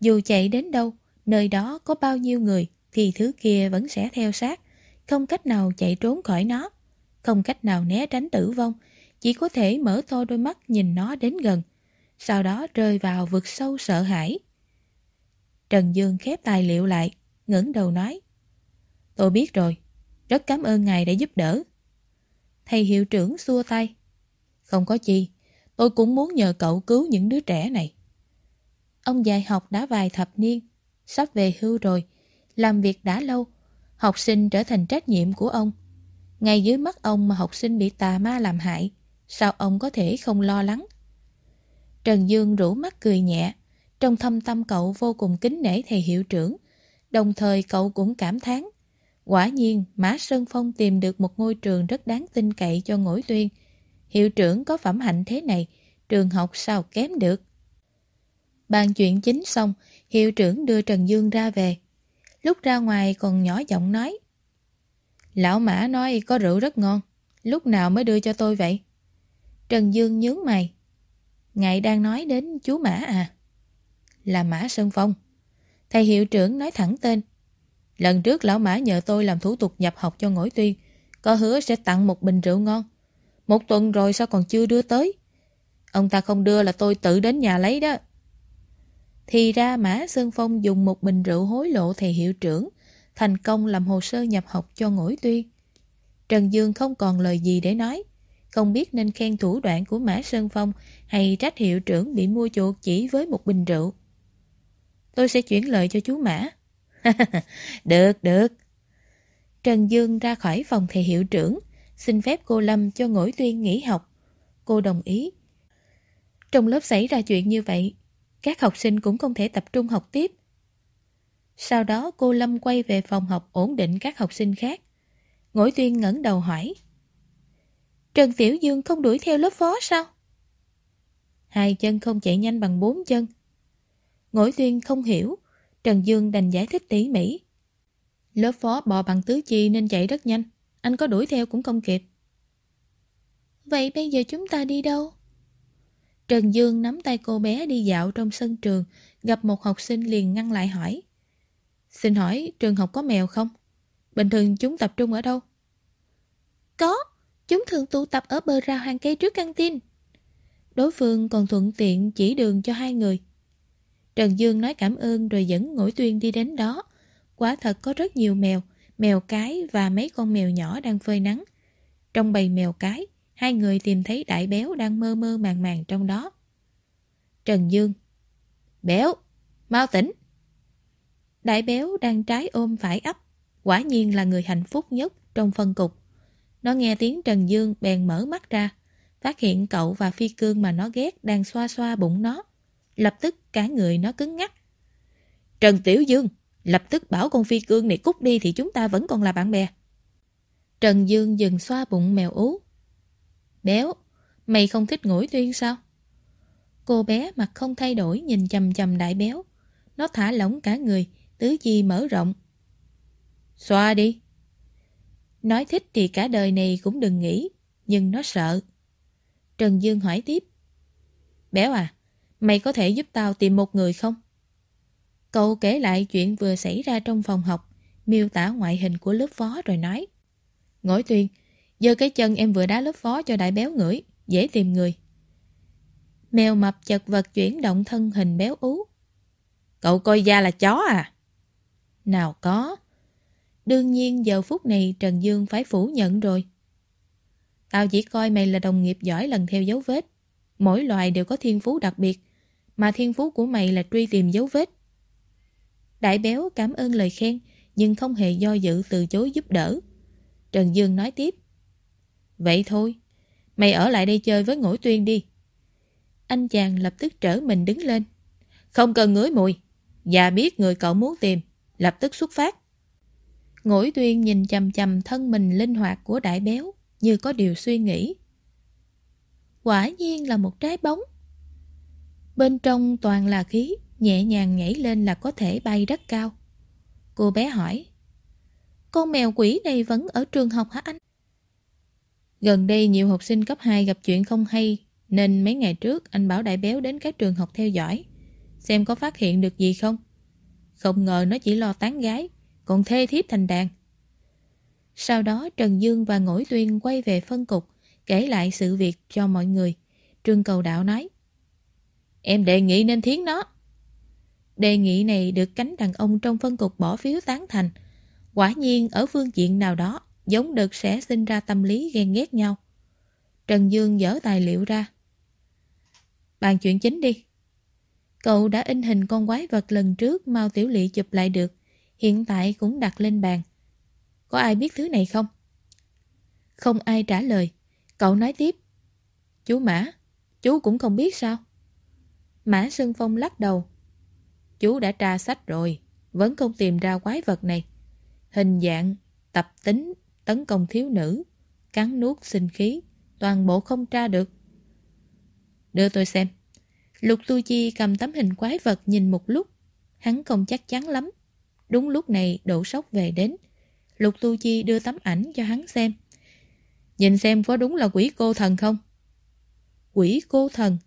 Dù chạy đến đâu, nơi đó có bao nhiêu người thì thứ kia vẫn sẽ theo sát, không cách nào chạy trốn khỏi nó, không cách nào né tránh tử vong, chỉ có thể mở to đôi mắt nhìn nó đến gần, sau đó rơi vào vực sâu sợ hãi. Trần Dương khép tài liệu lại, ngẩng đầu nói. Tôi biết rồi, rất cảm ơn ngài đã giúp đỡ. Thầy hiệu trưởng xua tay. Không có chi, tôi cũng muốn nhờ cậu cứu những đứa trẻ này. Ông dạy học đã vài thập niên, sắp về hưu rồi, làm việc đã lâu, học sinh trở thành trách nhiệm của ông. Ngay dưới mắt ông mà học sinh bị tà ma làm hại, sao ông có thể không lo lắng? Trần Dương rủ mắt cười nhẹ, trong thâm tâm cậu vô cùng kính nể thầy hiệu trưởng, đồng thời cậu cũng cảm thán. Quả nhiên, Mã Sơn Phong tìm được một ngôi trường rất đáng tin cậy cho ngỗi tuyên. Hiệu trưởng có phẩm hạnh thế này, trường học sao kém được. Bàn chuyện chính xong, hiệu trưởng đưa Trần Dương ra về. Lúc ra ngoài còn nhỏ giọng nói. Lão Mã nói có rượu rất ngon, lúc nào mới đưa cho tôi vậy? Trần Dương nhướng mày. Ngài đang nói đến chú Mã à? Là Mã Sơn Phong. Thầy hiệu trưởng nói thẳng tên. Lần trước lão Mã nhờ tôi làm thủ tục nhập học cho ngỗi tuyên, có hứa sẽ tặng một bình rượu ngon. Một tuần rồi sao còn chưa đưa tới? Ông ta không đưa là tôi tự đến nhà lấy đó. Thì ra Mã Sơn Phong dùng một bình rượu hối lộ thầy hiệu trưởng, thành công làm hồ sơ nhập học cho ngỗi tuyên. Trần Dương không còn lời gì để nói, không biết nên khen thủ đoạn của Mã Sơn Phong hay trách hiệu trưởng bị mua chuột chỉ với một bình rượu. Tôi sẽ chuyển lời cho chú Mã. [laughs] được, được. Trần Dương ra khỏi phòng thầy hiệu trưởng, xin phép cô Lâm cho ngỗi tuyên nghỉ học. cô đồng ý. Trong lớp xảy ra chuyện như vậy, các học sinh cũng không thể tập trung học tiếp. Sau đó cô Lâm quay về phòng học ổn định các học sinh khác. Ngỗi tuyên ngẩng đầu hỏi. Trần Tiểu Dương không đuổi theo lớp phó sao? Hai chân không chạy nhanh bằng bốn chân. Ngỗi tuyên không hiểu, Trần Dương đành giải thích tỉ mỉ. Lớp phó bò bằng tứ chi nên chạy rất nhanh, anh có đuổi theo cũng không kịp. Vậy bây giờ chúng ta đi đâu? Trần Dương nắm tay cô bé đi dạo trong sân trường, gặp một học sinh liền ngăn lại hỏi. Xin hỏi trường học có mèo không? Bình thường chúng tập trung ở đâu? Có, chúng thường tụ tập ở bờ rào hàng cây trước căng tin. Đối phương còn thuận tiện chỉ đường cho hai người. Trần Dương nói cảm ơn rồi dẫn Ngũi Tuyên đi đến đó. Quả thật có rất nhiều mèo, mèo cái và mấy con mèo nhỏ đang phơi nắng. Trong bầy mèo cái, hai người tìm thấy đại béo đang mơ mơ màng màng trong đó. Trần Dương Béo, mau tỉnh. Đại béo đang trái ôm phải ấp, quả nhiên là người hạnh phúc nhất trong phân cục. Nó nghe tiếng Trần Dương bèn mở mắt ra, phát hiện cậu và phi cương mà nó ghét đang xoa xoa bụng nó. Lập tức cả người nó cứng ngắc. Trần Tiểu Dương, lập tức bảo con phi cương này cút đi thì chúng ta vẫn còn là bạn bè. Trần Dương dừng xoa bụng mèo ú. Béo, mày không thích ngủi tuyên sao? Cô bé mặt không thay đổi nhìn chầm chầm đại béo. Nó thả lỏng cả người, tứ chi mở rộng. Xoa đi. Nói thích thì cả đời này cũng đừng nghĩ, nhưng nó sợ. Trần Dương hỏi tiếp. Béo à, mày có thể giúp tao tìm một người không? Cậu kể lại chuyện vừa xảy ra trong phòng học, miêu tả ngoại hình của lớp phó rồi nói. Ngỗi tuyên, giơ cái chân em vừa đá lớp phó cho đại béo ngửi, dễ tìm người. Mèo mập chật vật chuyển động thân hình béo ú. Cậu coi da là chó à? Nào có. Đương nhiên giờ phút này Trần Dương phải phủ nhận rồi. Tao chỉ coi mày là đồng nghiệp giỏi lần theo dấu vết. Mỗi loài đều có thiên phú đặc biệt, mà thiên phú của mày là truy tìm dấu vết. Đại béo cảm ơn lời khen, nhưng không hề do dự từ chối giúp đỡ. Trần Dương nói tiếp. Vậy thôi, mày ở lại đây chơi với ngỗi tuyên đi. Anh chàng lập tức trở mình đứng lên. Không cần ngửi mùi, và biết người cậu muốn tìm, lập tức xuất phát. Ngỗi tuyên nhìn chầm chầm thân mình linh hoạt của đại béo, như có điều suy nghĩ. Quả nhiên là một trái bóng. Bên trong toàn là khí, nhẹ nhàng nhảy lên là có thể bay rất cao. Cô bé hỏi, con mèo quỷ này vẫn ở trường học hả anh? Gần đây nhiều học sinh cấp 2 gặp chuyện không hay, nên mấy ngày trước anh bảo đại béo đến các trường học theo dõi, xem có phát hiện được gì không. Không ngờ nó chỉ lo tán gái, còn thê thiếp thành đàn. Sau đó Trần Dương và Ngỗi Tuyên quay về phân cục, kể lại sự việc cho mọi người. Trương Cầu Đạo nói, Em đề nghị nên thiến nó. Đề nghị này được cánh đàn ông trong phân cục bỏ phiếu tán thành. Quả nhiên ở phương diện nào đó, giống đực sẽ sinh ra tâm lý ghen ghét nhau. Trần Dương dở tài liệu ra. Bàn chuyện chính đi. Cậu đã in hình con quái vật lần trước Mao Tiểu Lị chụp lại được, hiện tại cũng đặt lên bàn. Có ai biết thứ này không? Không ai trả lời. Cậu nói tiếp. Chú Mã, chú cũng không biết sao? Mã Sơn Phong lắc đầu. Chú đã tra sách rồi, vẫn không tìm ra quái vật này. Hình dạng, tập tính, tấn công thiếu nữ, cắn nuốt sinh khí, toàn bộ không tra được. Đưa tôi xem. Lục Tu Chi cầm tấm hình quái vật nhìn một lúc. Hắn không chắc chắn lắm. Đúng lúc này đổ sốc về đến. Lục Tu Chi đưa tấm ảnh cho hắn xem. Nhìn xem có đúng là quỷ cô thần không? Quỷ cô thần.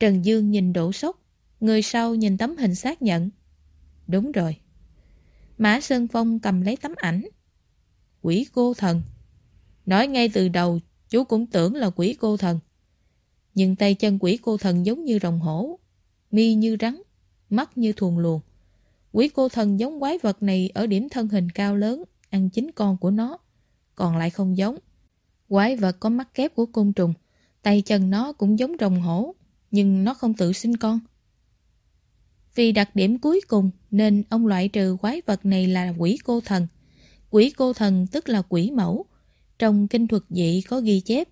Trần Dương nhìn đổ sốc. Người sau nhìn tấm hình xác nhận. Đúng rồi. Mã Sơn Phong cầm lấy tấm ảnh. Quỷ cô thần. Nói ngay từ đầu, chú cũng tưởng là quỷ cô thần. Nhưng tay chân quỷ cô thần giống như rồng hổ, mi như rắn, mắt như thuồng luồng. Quỷ cô thần giống quái vật này ở điểm thân hình cao lớn, ăn chính con của nó, còn lại không giống. Quái vật có mắt kép của côn trùng, tay chân nó cũng giống rồng hổ, nhưng nó không tự sinh con. Vì đặc điểm cuối cùng nên ông loại trừ quái vật này là quỷ cô thần. Quỷ cô thần tức là quỷ mẫu. Trong kinh thuật dị có ghi chép,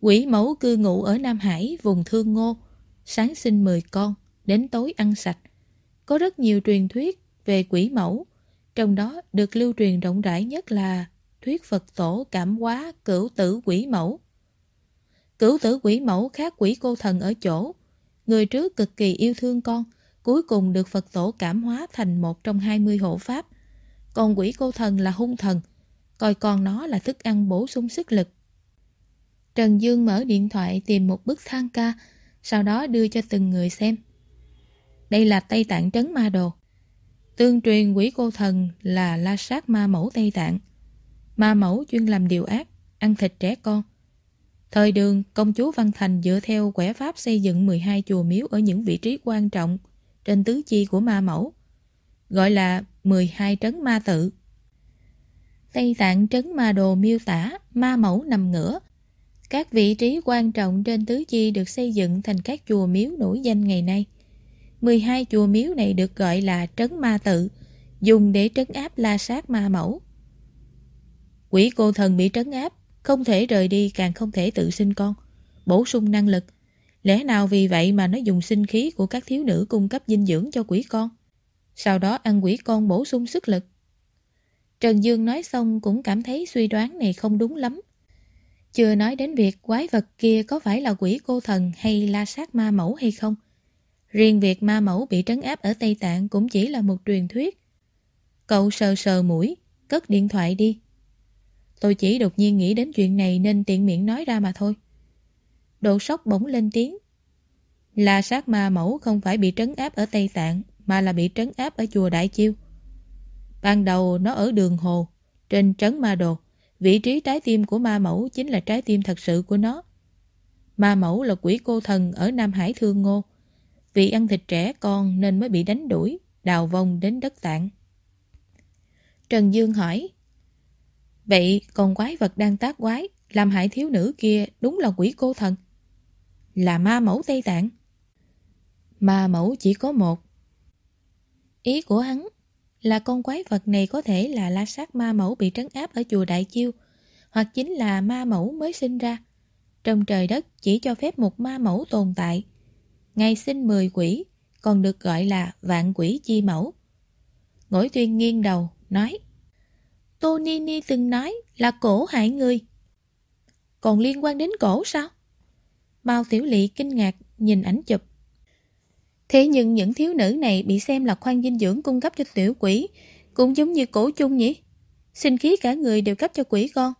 Quỷ mẫu cư ngụ ở Nam Hải, vùng Thương Ngô, sáng sinh 10 con, đến tối ăn sạch. Có rất nhiều truyền thuyết về quỷ mẫu, trong đó được lưu truyền rộng rãi nhất là thuyết Phật tổ cảm hóa cửu tử quỷ mẫu. Cửu tử quỷ mẫu khác quỷ cô thần ở chỗ, người trước cực kỳ yêu thương con, cuối cùng được Phật tổ cảm hóa thành một trong 20 hộ pháp. Còn quỷ cô thần là hung thần, coi con nó là thức ăn bổ sung sức lực. Trần Dương mở điện thoại tìm một bức thang ca, sau đó đưa cho từng người xem. Đây là Tây Tạng Trấn Ma Đồ. Tương truyền quỷ cô thần là la sát ma mẫu Tây Tạng. Ma mẫu chuyên làm điều ác, ăn thịt trẻ con. Thời đường, công chúa Văn Thành dựa theo quẻ pháp xây dựng 12 chùa miếu ở những vị trí quan trọng trên tứ chi của ma mẫu, gọi là 12 trấn ma tự. Tây Tạng trấn ma đồ miêu tả ma mẫu nằm ngửa. Các vị trí quan trọng trên tứ chi được xây dựng thành các chùa miếu nổi danh ngày nay. 12 chùa miếu này được gọi là trấn ma tự, dùng để trấn áp la sát ma mẫu. Quỷ cô thần bị trấn áp, không thể rời đi càng không thể tự sinh con, bổ sung năng lực. Lẽ nào vì vậy mà nó dùng sinh khí của các thiếu nữ cung cấp dinh dưỡng cho quỷ con? Sau đó ăn quỷ con bổ sung sức lực. Trần Dương nói xong cũng cảm thấy suy đoán này không đúng lắm. Chưa nói đến việc quái vật kia có phải là quỷ cô thần hay la sát ma mẫu hay không. Riêng việc ma mẫu bị trấn áp ở Tây Tạng cũng chỉ là một truyền thuyết. Cậu sờ sờ mũi, cất điện thoại đi. Tôi chỉ đột nhiên nghĩ đến chuyện này nên tiện miệng nói ra mà thôi. Độ sốc bỗng lên tiếng. La sát ma mẫu không phải bị trấn áp ở Tây Tạng mà là bị trấn áp ở chùa Đại Chiêu. Ban đầu nó ở đường hồ, trên trấn ma đồ. Vị trí trái tim của ma mẫu chính là trái tim thật sự của nó. Ma mẫu là quỷ cô thần ở Nam Hải Thương Ngô. Vì ăn thịt trẻ con nên mới bị đánh đuổi, đào vong đến đất tạng. Trần Dương hỏi Vậy còn quái vật đang tác quái Làm hại thiếu nữ kia đúng là quỷ cô thần Là ma mẫu Tây Tạng Ma mẫu chỉ có một Ý của hắn là con quái vật này có thể là la sát ma mẫu bị trấn áp ở chùa Đại Chiêu hoặc chính là ma mẫu mới sinh ra. Trong trời đất chỉ cho phép một ma mẫu tồn tại. Ngày sinh mười quỷ, còn được gọi là vạn quỷ chi mẫu. Ngỗi tuyên nghiêng đầu, nói Tô Ni Ni từng nói là cổ hại người. Còn liên quan đến cổ sao? Mao Tiểu Lị kinh ngạc nhìn ảnh chụp. Thế nhưng những thiếu nữ này bị xem là khoan dinh dưỡng cung cấp cho tiểu quỷ, cũng giống như cổ chung nhỉ? Sinh khí cả người đều cấp cho quỷ con.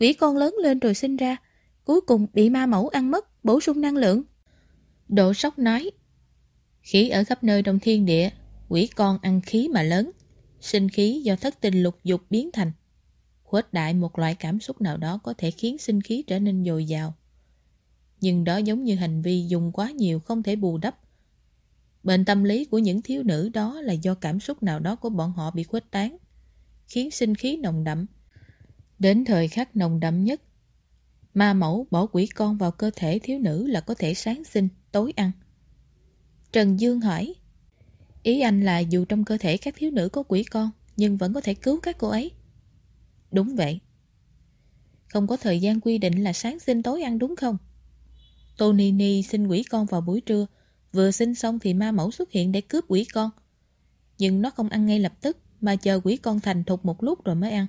Quỷ con lớn lên rồi sinh ra, cuối cùng bị ma mẫu ăn mất, bổ sung năng lượng. Độ sốc nói, khí ở khắp nơi trong thiên địa, quỷ con ăn khí mà lớn, sinh khí do thất tình lục dục biến thành. Khuếch đại một loại cảm xúc nào đó có thể khiến sinh khí trở nên dồi dào. Nhưng đó giống như hành vi dùng quá nhiều không thể bù đắp. Bệnh tâm lý của những thiếu nữ đó là do cảm xúc nào đó của bọn họ bị khuếch tán, khiến sinh khí nồng đậm. Đến thời khắc nồng đậm nhất, ma mẫu bỏ quỷ con vào cơ thể thiếu nữ là có thể sáng sinh, tối ăn. Trần Dương hỏi, ý anh là dù trong cơ thể các thiếu nữ có quỷ con, nhưng vẫn có thể cứu các cô ấy. Đúng vậy. Không có thời gian quy định là sáng sinh tối ăn đúng không? Tô Ni Ni quỷ con vào buổi trưa, vừa sinh xong thì ma mẫu xuất hiện để cướp quỷ con. Nhưng nó không ăn ngay lập tức, mà chờ quỷ con thành thục một lúc rồi mới ăn.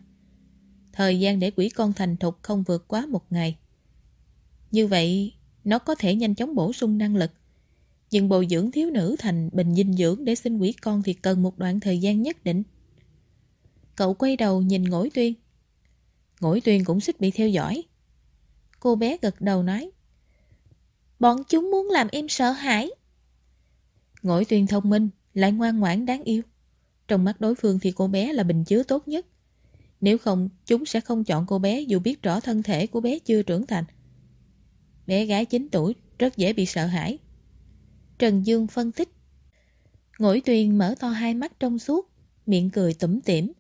Thời gian để quỷ con thành thục không vượt quá một ngày. Như vậy, nó có thể nhanh chóng bổ sung năng lực. Nhưng bồi dưỡng thiếu nữ thành bình dinh dưỡng để sinh quỷ con thì cần một đoạn thời gian nhất định. Cậu quay đầu nhìn ngỗi tuyên. Ngỗi tuyên cũng xích bị theo dõi. Cô bé gật đầu nói. Bọn chúng muốn làm em sợ hãi. Ngỗi tuyên thông minh, lại ngoan ngoãn đáng yêu. Trong mắt đối phương thì cô bé là bình chứa tốt nhất. Nếu không, chúng sẽ không chọn cô bé dù biết rõ thân thể của bé chưa trưởng thành. Bé gái 9 tuổi rất dễ bị sợ hãi. Trần Dương phân tích. Ngỗi tuyền mở to hai mắt trong suốt, miệng cười tủm tỉm.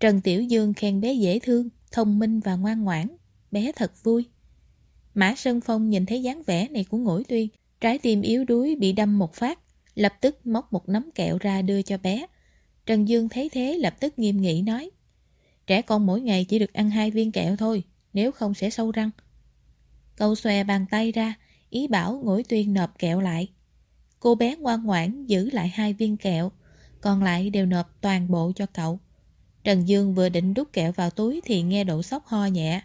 Trần Tiểu Dương khen bé dễ thương, thông minh và ngoan ngoãn. Bé thật vui. Mã Sơn Phong nhìn thấy dáng vẻ này của ngỗi tuyên, trái tim yếu đuối bị đâm một phát, lập tức móc một nắm kẹo ra đưa cho bé. Trần Dương thấy thế lập tức nghiêm nghị nói, trẻ con mỗi ngày chỉ được ăn hai viên kẹo thôi, nếu không sẽ sâu răng. Cậu xòe bàn tay ra, ý bảo ngũi tuyên nộp kẹo lại. Cô bé ngoan ngoãn giữ lại hai viên kẹo, còn lại đều nộp toàn bộ cho cậu. Trần Dương vừa định đút kẹo vào túi thì nghe độ sóc ho nhẹ.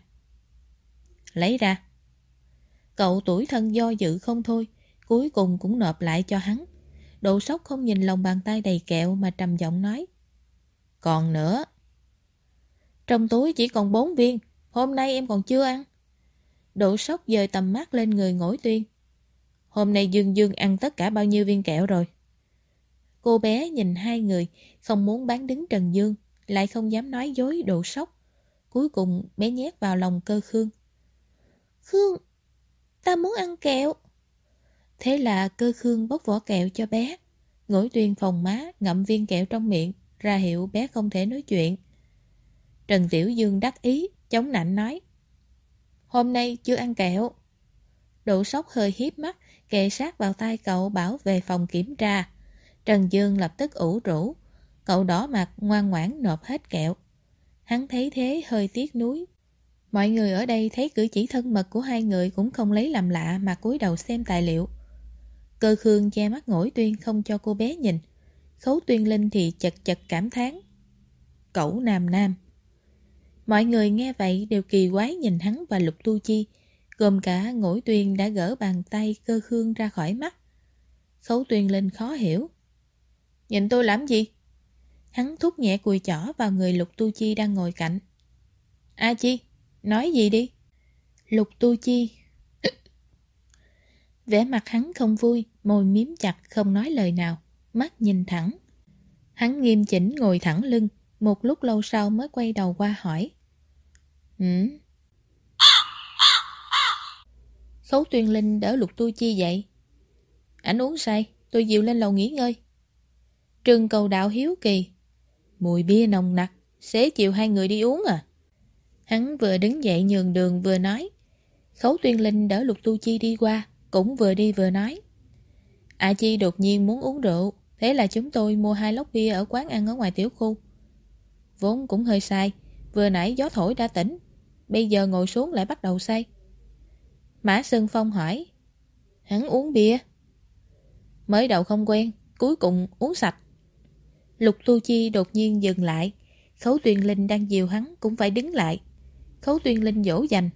Lấy ra. Cậu tuổi thân do dự không thôi, cuối cùng cũng nộp lại cho hắn. Độ sốc không nhìn lòng bàn tay đầy kẹo mà trầm giọng nói. Còn nữa. Trong túi chỉ còn bốn viên, hôm nay em còn chưa ăn. Độ sốc dời tầm mắt lên người ngỗi tuyên. Hôm nay Dương Dương ăn tất cả bao nhiêu viên kẹo rồi? Cô bé nhìn hai người, không muốn bán đứng Trần Dương, lại không dám nói dối độ sốc. Cuối cùng bé nhét vào lòng cơ Khương. Khương, ta muốn ăn kẹo. Thế là cơ Khương bóc vỏ kẹo cho bé. Ngỗi tuyên phòng má ngậm viên kẹo trong miệng, ra hiệu bé không thể nói chuyện. Trần Tiểu Dương đắc ý, chống nạnh nói. Hôm nay chưa ăn kẹo. Độ sốc hơi hiếp mắt, kề sát vào tay cậu bảo về phòng kiểm tra. Trần Dương lập tức ủ rũ. Cậu đỏ mặt ngoan ngoãn nộp hết kẹo. Hắn thấy thế hơi tiếc nuối. Mọi người ở đây thấy cử chỉ thân mật của hai người cũng không lấy làm lạ mà cúi đầu xem tài liệu. Cơ Khương che mắt ngỗi tuyên không cho cô bé nhìn. Khấu tuyên linh thì chật chật cảm thán. Cậu nam nam. Mọi người nghe vậy đều kỳ quái nhìn hắn và Lục Tu Chi, gồm cả ngỗi tuyên đã gỡ bàn tay cơ khương ra khỏi mắt. Khấu tuyên linh khó hiểu. Nhìn tôi làm gì? Hắn thúc nhẹ cùi chỏ vào người Lục Tu Chi đang ngồi cạnh. A Chi, nói gì đi? Lục Tu Chi. Vẻ mặt hắn không vui, môi miếm chặt không nói lời nào, mắt nhìn thẳng. Hắn nghiêm chỉnh ngồi thẳng lưng, một lúc lâu sau mới quay đầu qua hỏi. Ừ? Khấu tuyên linh đỡ lục tu chi vậy. Ảnh uống say, tôi dịu lên lầu nghỉ ngơi. Trường cầu đạo hiếu kỳ. Mùi bia nồng nặc, xế chiều hai người đi uống à? Hắn vừa đứng dậy nhường đường vừa nói. Khấu tuyên linh đỡ lục tu chi đi qua, cũng vừa đi vừa nói. A Chi đột nhiên muốn uống rượu, thế là chúng tôi mua hai lốc bia ở quán ăn ở ngoài tiểu khu. Vốn cũng hơi sai, vừa nãy gió thổi đã tỉnh, bây giờ ngồi xuống lại bắt đầu say. Mã Sơn Phong hỏi, hắn uống bia. Mới đầu không quen, cuối cùng uống sạch. Lục Tu Chi đột nhiên dừng lại, Khấu Tuyên Linh đang dìu hắn cũng phải đứng lại. Khấu Tuyên Linh dỗ dành.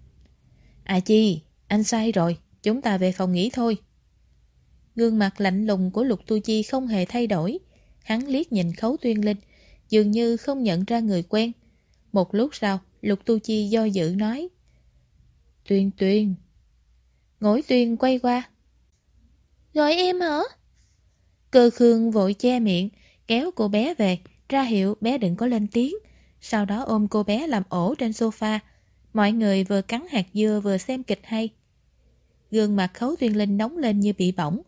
À Chi, anh sai rồi, chúng ta về phòng nghỉ thôi. Gương mặt lạnh lùng của Lục Tu Chi không hề thay đổi. Hắn liếc nhìn Khấu Tuyên Linh, dường như không nhận ra người quen. Một lúc sau, Lục Tu Chi do dự nói. Tuyên Tuyên. Ngỗi Tuyên quay qua. Gọi em hả? Cơ Khương vội che miệng, kéo cô bé về, ra hiệu bé đừng có lên tiếng. Sau đó ôm cô bé làm ổ trên sofa. Mọi người vừa cắn hạt dưa vừa xem kịch hay. Gương mặt khấu tuyên linh nóng lên như bị bỏng.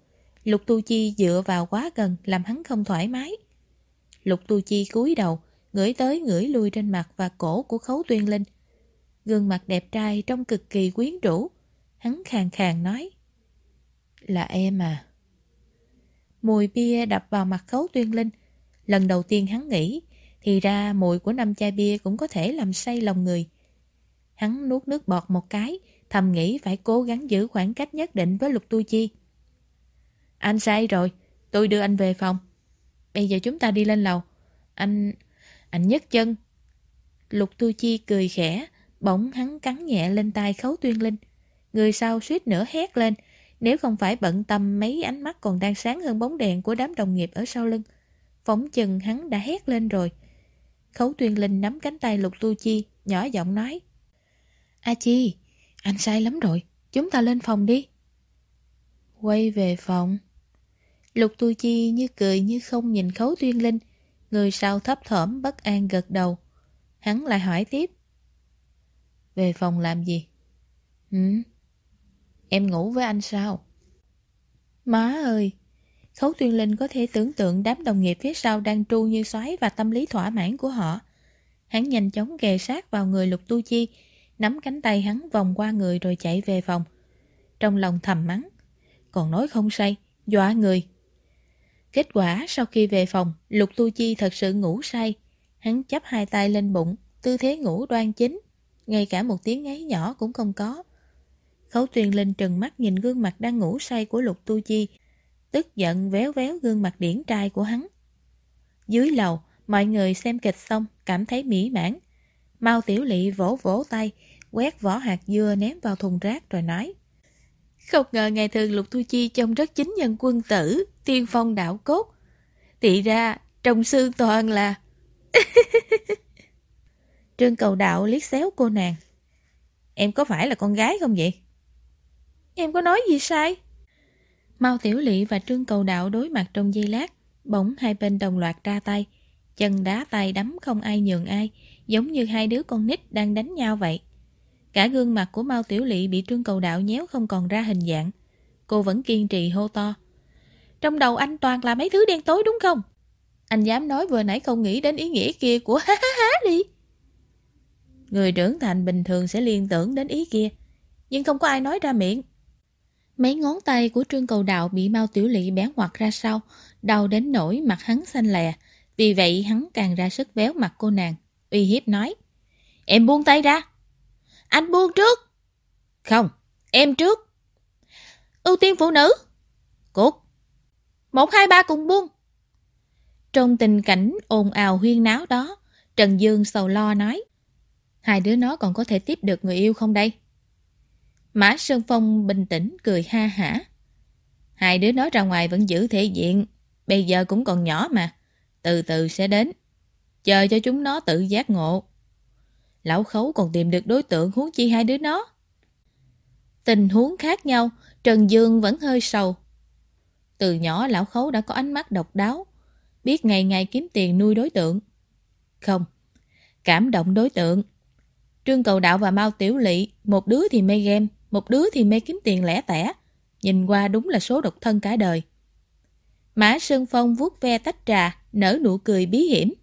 Lục Tu Chi dựa vào quá gần làm hắn không thoải mái. Lục Tu Chi cúi đầu, ngửi tới ngửi lui trên mặt và cổ của khấu tuyên linh. Gương mặt đẹp trai trông cực kỳ quyến rũ. Hắn khàn khàn nói. Là em à. Mùi bia đập vào mặt khấu tuyên linh. Lần đầu tiên hắn nghĩ, thì ra mùi của năm chai bia cũng có thể làm say lòng người. Hắn nuốt nước bọt một cái, thầm nghĩ phải cố gắng giữ khoảng cách nhất định với Lục Tu Chi. Anh sai rồi, tôi đưa anh về phòng. Bây giờ chúng ta đi lên lầu. Anh... anh nhấc chân. Lục Tu Chi cười khẽ, bỗng hắn cắn nhẹ lên tai khấu tuyên linh. Người sau suýt nữa hét lên, nếu không phải bận tâm mấy ánh mắt còn đang sáng hơn bóng đèn của đám đồng nghiệp ở sau lưng. Phóng chừng hắn đã hét lên rồi. Khấu tuyên linh nắm cánh tay Lục Tu Chi, nhỏ giọng nói. A Chi, anh sai lắm rồi, chúng ta lên phòng đi. Quay về phòng. Lục Tu Chi như cười như không nhìn Khấu Tuyên Linh, người sau thấp thỏm bất an gật đầu. Hắn lại hỏi tiếp. Về phòng làm gì? Ừ. Em ngủ với anh sao? Má ơi! Khấu Tuyên Linh có thể tưởng tượng đám đồng nghiệp phía sau đang tru như xoáy và tâm lý thỏa mãn của họ. Hắn nhanh chóng kề sát vào người Lục Tu Chi, nắm cánh tay hắn vòng qua người rồi chạy về phòng. Trong lòng thầm mắng, còn nói không say, dọa người. Kết quả sau khi về phòng, Lục Tu Chi thật sự ngủ say. Hắn chắp hai tay lên bụng, tư thế ngủ đoan chính. Ngay cả một tiếng ngáy nhỏ cũng không có. Khấu Tuyên Linh trừng mắt nhìn gương mặt đang ngủ say của Lục Tu Chi, tức giận véo véo gương mặt điển trai của hắn. Dưới lầu, mọi người xem kịch xong, cảm thấy mỹ mãn. Mao Tiểu Lị vỗ vỗ tay, quét vỏ hạt dưa ném vào thùng rác rồi nói. Không ngờ ngày thường Lục Thu Chi trông rất chính nhân quân tử, tiên phong đạo cốt. Tị ra, trong xương toàn là... [laughs] Trương cầu đạo liếc xéo cô nàng. Em có phải là con gái không vậy? Em có nói gì sai? Mao Tiểu Lị và Trương cầu đạo đối mặt trong giây lát, bỗng hai bên đồng loạt ra tay. Chân đá tay đấm không ai nhường ai, giống như hai đứa con nít đang đánh nhau vậy. Cả gương mặt của Mao Tiểu Lị bị Trương cầu đạo nhéo không còn ra hình dạng. Cô vẫn kiên trì hô to. Trong đầu anh toàn là mấy thứ đen tối đúng không? Anh dám nói vừa nãy không nghĩ đến ý nghĩa kia của [laughs] ha ha ha đi. Người trưởng thành bình thường sẽ liên tưởng đến ý kia, nhưng không có ai nói ra miệng. Mấy ngón tay của Trương Cầu Đạo bị Mao Tiểu Lị bén ngoặt ra sau, đau đến nỗi mặt hắn xanh lè. Vì vậy hắn càng ra sức véo mặt cô nàng, uy hiếp nói. Em buông tay ra. Anh buông trước. Không, em trước. Ưu tiên phụ nữ. Cút. Một hai ba cùng buông. Trong tình cảnh ồn ào huyên náo đó, Trần Dương sầu lo nói. Hai đứa nó còn có thể tiếp được người yêu không đây? Mã Sơn Phong bình tĩnh cười ha hả. Hai đứa nó ra ngoài vẫn giữ thể diện, bây giờ cũng còn nhỏ mà, từ từ sẽ đến. Chờ cho chúng nó tự giác ngộ. Lão khấu còn tìm được đối tượng huống chi hai đứa nó. Tình huống khác nhau, Trần Dương vẫn hơi sầu. Từ nhỏ lão khấu đã có ánh mắt độc đáo, biết ngày ngày kiếm tiền nuôi đối tượng. Không, cảm động đối tượng. Trương Cầu Đạo và Mao Tiểu Lị, một đứa thì mê game, một đứa thì mê kiếm tiền lẻ tẻ. Nhìn qua đúng là số độc thân cả đời. Mã Sơn Phong vuốt ve tách trà, nở nụ cười bí hiểm.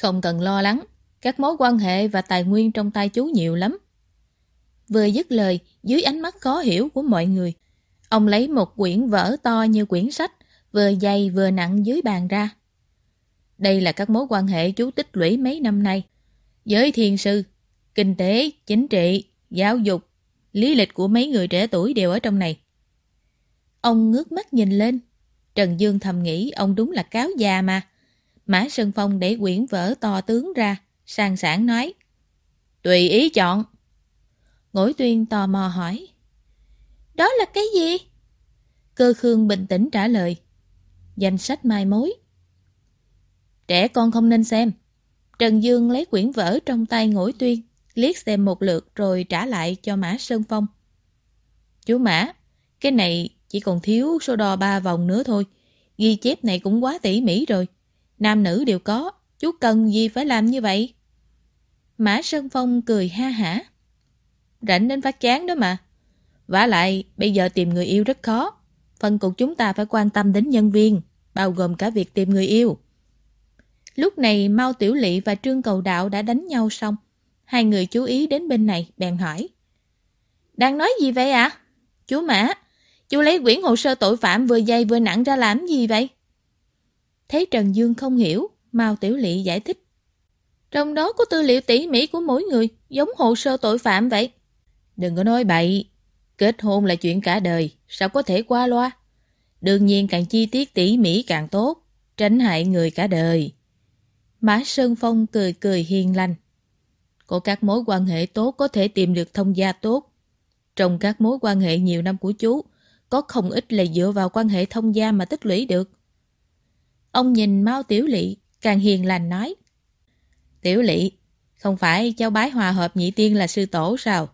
Không cần lo lắng, các mối quan hệ và tài nguyên trong tay chú nhiều lắm. Vừa dứt lời, dưới ánh mắt khó hiểu của mọi người, ông lấy một quyển vở to như quyển sách, vừa dày vừa nặng dưới bàn ra. Đây là các mối quan hệ chú tích lũy mấy năm nay. Giới thiền sư, kinh tế, chính trị, giáo dục, lý lịch của mấy người trẻ tuổi đều ở trong này. Ông ngước mắt nhìn lên. Trần Dương thầm nghĩ ông đúng là cáo già mà. Mã Sơn Phong để quyển vở to tướng ra, sang sản nói. Tùy ý chọn. Ngỗi tuyên tò mò hỏi. Đó là cái gì? Cơ Khương bình tĩnh trả lời. Danh sách mai mối. Trẻ con không nên xem. Trần Dương lấy quyển vở trong tay ngỗi tuyên, liếc xem một lượt rồi trả lại cho Mã Sơn Phong. Chú Mã, cái này chỉ còn thiếu số đo ba vòng nữa thôi. Ghi chép này cũng quá tỉ mỉ rồi. Nam nữ đều có, chú cần gì phải làm như vậy? Mã Sơn Phong cười ha hả. Rảnh đến phát chán đó mà. vả lại, bây giờ tìm người yêu rất khó. Phần cục chúng ta phải quan tâm đến nhân viên, bao gồm cả việc tìm người yêu. Lúc này Mao Tiểu Lị và Trương Cầu Đạo đã đánh nhau xong. Hai người chú ý đến bên này, bèn hỏi. Đang nói gì vậy ạ? À? Chú Mã, chú lấy quyển hồ sơ tội phạm vừa dày vừa nặng ra làm gì vậy? Thấy Trần Dương không hiểu, Mao Tiểu Lị giải thích. Trong đó có tư liệu tỉ mỉ của mỗi người, giống hồ sơ tội phạm vậy. Đừng có nói bậy, kết hôn là chuyện cả đời, sao có thể qua loa? Đương nhiên càng chi tiết tỉ mỉ càng tốt, tránh hại người cả đời. Mã Sơn Phong cười cười hiền lành. Có các mối quan hệ tốt có thể tìm được thông gia tốt. Trong các mối quan hệ nhiều năm của chú, có không ít là dựa vào quan hệ thông gia mà tích lũy được. Ông nhìn Mao Tiểu Lị, càng hiền lành nói. Tiểu Lị, không phải cháu bái hòa hợp nhị tiên là sư tổ sao?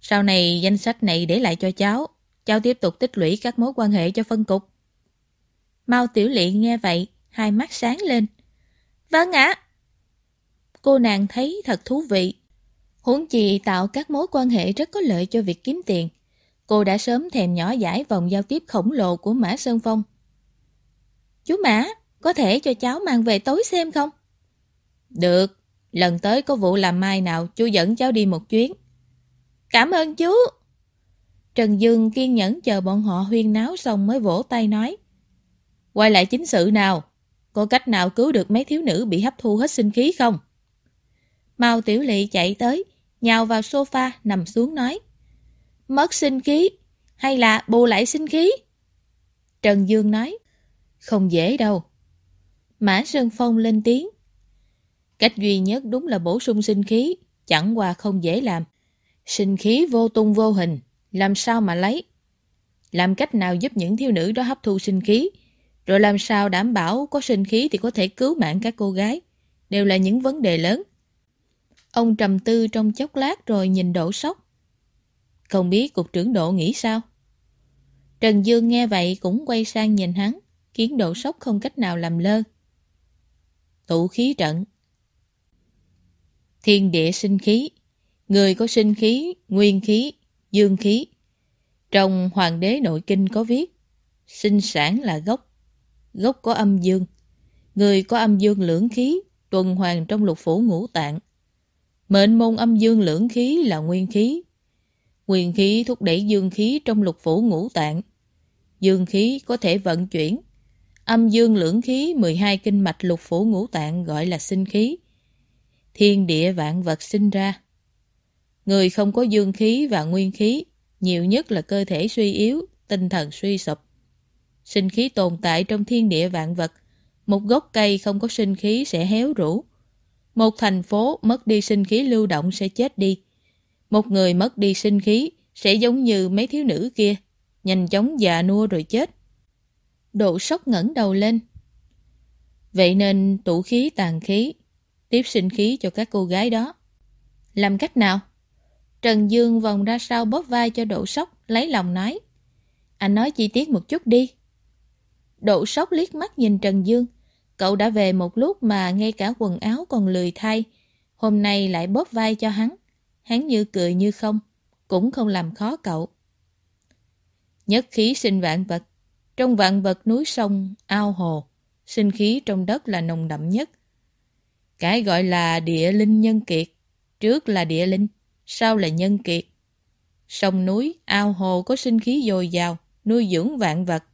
Sau này danh sách này để lại cho cháu, cháu tiếp tục tích lũy các mối quan hệ cho phân cục. Mao Tiểu Lị nghe vậy, hai mắt sáng lên. Vâng ạ. Cô nàng thấy thật thú vị. Huống chi tạo các mối quan hệ rất có lợi cho việc kiếm tiền. Cô đã sớm thèm nhỏ giải vòng giao tiếp khổng lồ của Mã Sơn Phong. Chú Mã, có thể cho cháu mang về tối xem không? Được, lần tới có vụ làm mai nào chú dẫn cháu đi một chuyến. Cảm ơn chú. Trần Dương kiên nhẫn chờ bọn họ huyên náo xong mới vỗ tay nói. Quay lại chính sự nào, có cách nào cứu được mấy thiếu nữ bị hấp thu hết sinh khí không? Mao Tiểu Lị chạy tới, nhào vào sofa nằm xuống nói. Mất sinh khí, hay là bù lại sinh khí? Trần Dương nói, không dễ đâu. Mã Sơn Phong lên tiếng. Cách duy nhất đúng là bổ sung sinh khí, chẳng qua không dễ làm. Sinh khí vô tung vô hình, làm sao mà lấy? Làm cách nào giúp những thiếu nữ đó hấp thu sinh khí? Rồi làm sao đảm bảo có sinh khí thì có thể cứu mạng các cô gái? Đều là những vấn đề lớn. Ông trầm tư trong chốc lát rồi nhìn đổ sốc. Không biết cục trưởng độ nghĩ sao? Trần Dương nghe vậy cũng quay sang nhìn hắn, khiến độ sốc không cách nào làm lơ. Tụ khí trận Thiên địa sinh khí Người có sinh khí, nguyên khí, dương khí. Trong Hoàng đế nội kinh có viết Sinh sản là gốc Gốc có âm dương Người có âm dương lưỡng khí Tuần hoàn trong lục phủ ngũ tạng Mệnh môn âm dương lưỡng khí là nguyên khí Nguyên khí thúc đẩy dương khí trong lục phủ ngũ tạng. Dương khí có thể vận chuyển. Âm dương lưỡng khí 12 kinh mạch lục phủ ngũ tạng gọi là sinh khí. Thiên địa vạn vật sinh ra. Người không có dương khí và nguyên khí, nhiều nhất là cơ thể suy yếu, tinh thần suy sụp. Sinh khí tồn tại trong thiên địa vạn vật. Một gốc cây không có sinh khí sẽ héo rũ. Một thành phố mất đi sinh khí lưu động sẽ chết đi. Một người mất đi sinh khí sẽ giống như mấy thiếu nữ kia, nhanh chóng già nua rồi chết. Độ sốc ngẩng đầu lên. Vậy nên tụ khí tàn khí, tiếp sinh khí cho các cô gái đó. Làm cách nào? Trần Dương vòng ra sau bóp vai cho độ sốc, lấy lòng nói. Anh nói chi tiết một chút đi. Độ sốc liếc mắt nhìn Trần Dương. Cậu đã về một lúc mà ngay cả quần áo còn lười thay. Hôm nay lại bóp vai cho hắn hắn như cười như không, cũng không làm khó cậu. Nhất khí sinh vạn vật, trong vạn vật núi sông, ao hồ, sinh khí trong đất là nồng đậm nhất. Cái gọi là địa linh nhân kiệt, trước là địa linh, sau là nhân kiệt. Sông núi, ao hồ có sinh khí dồi dào, nuôi dưỡng vạn vật.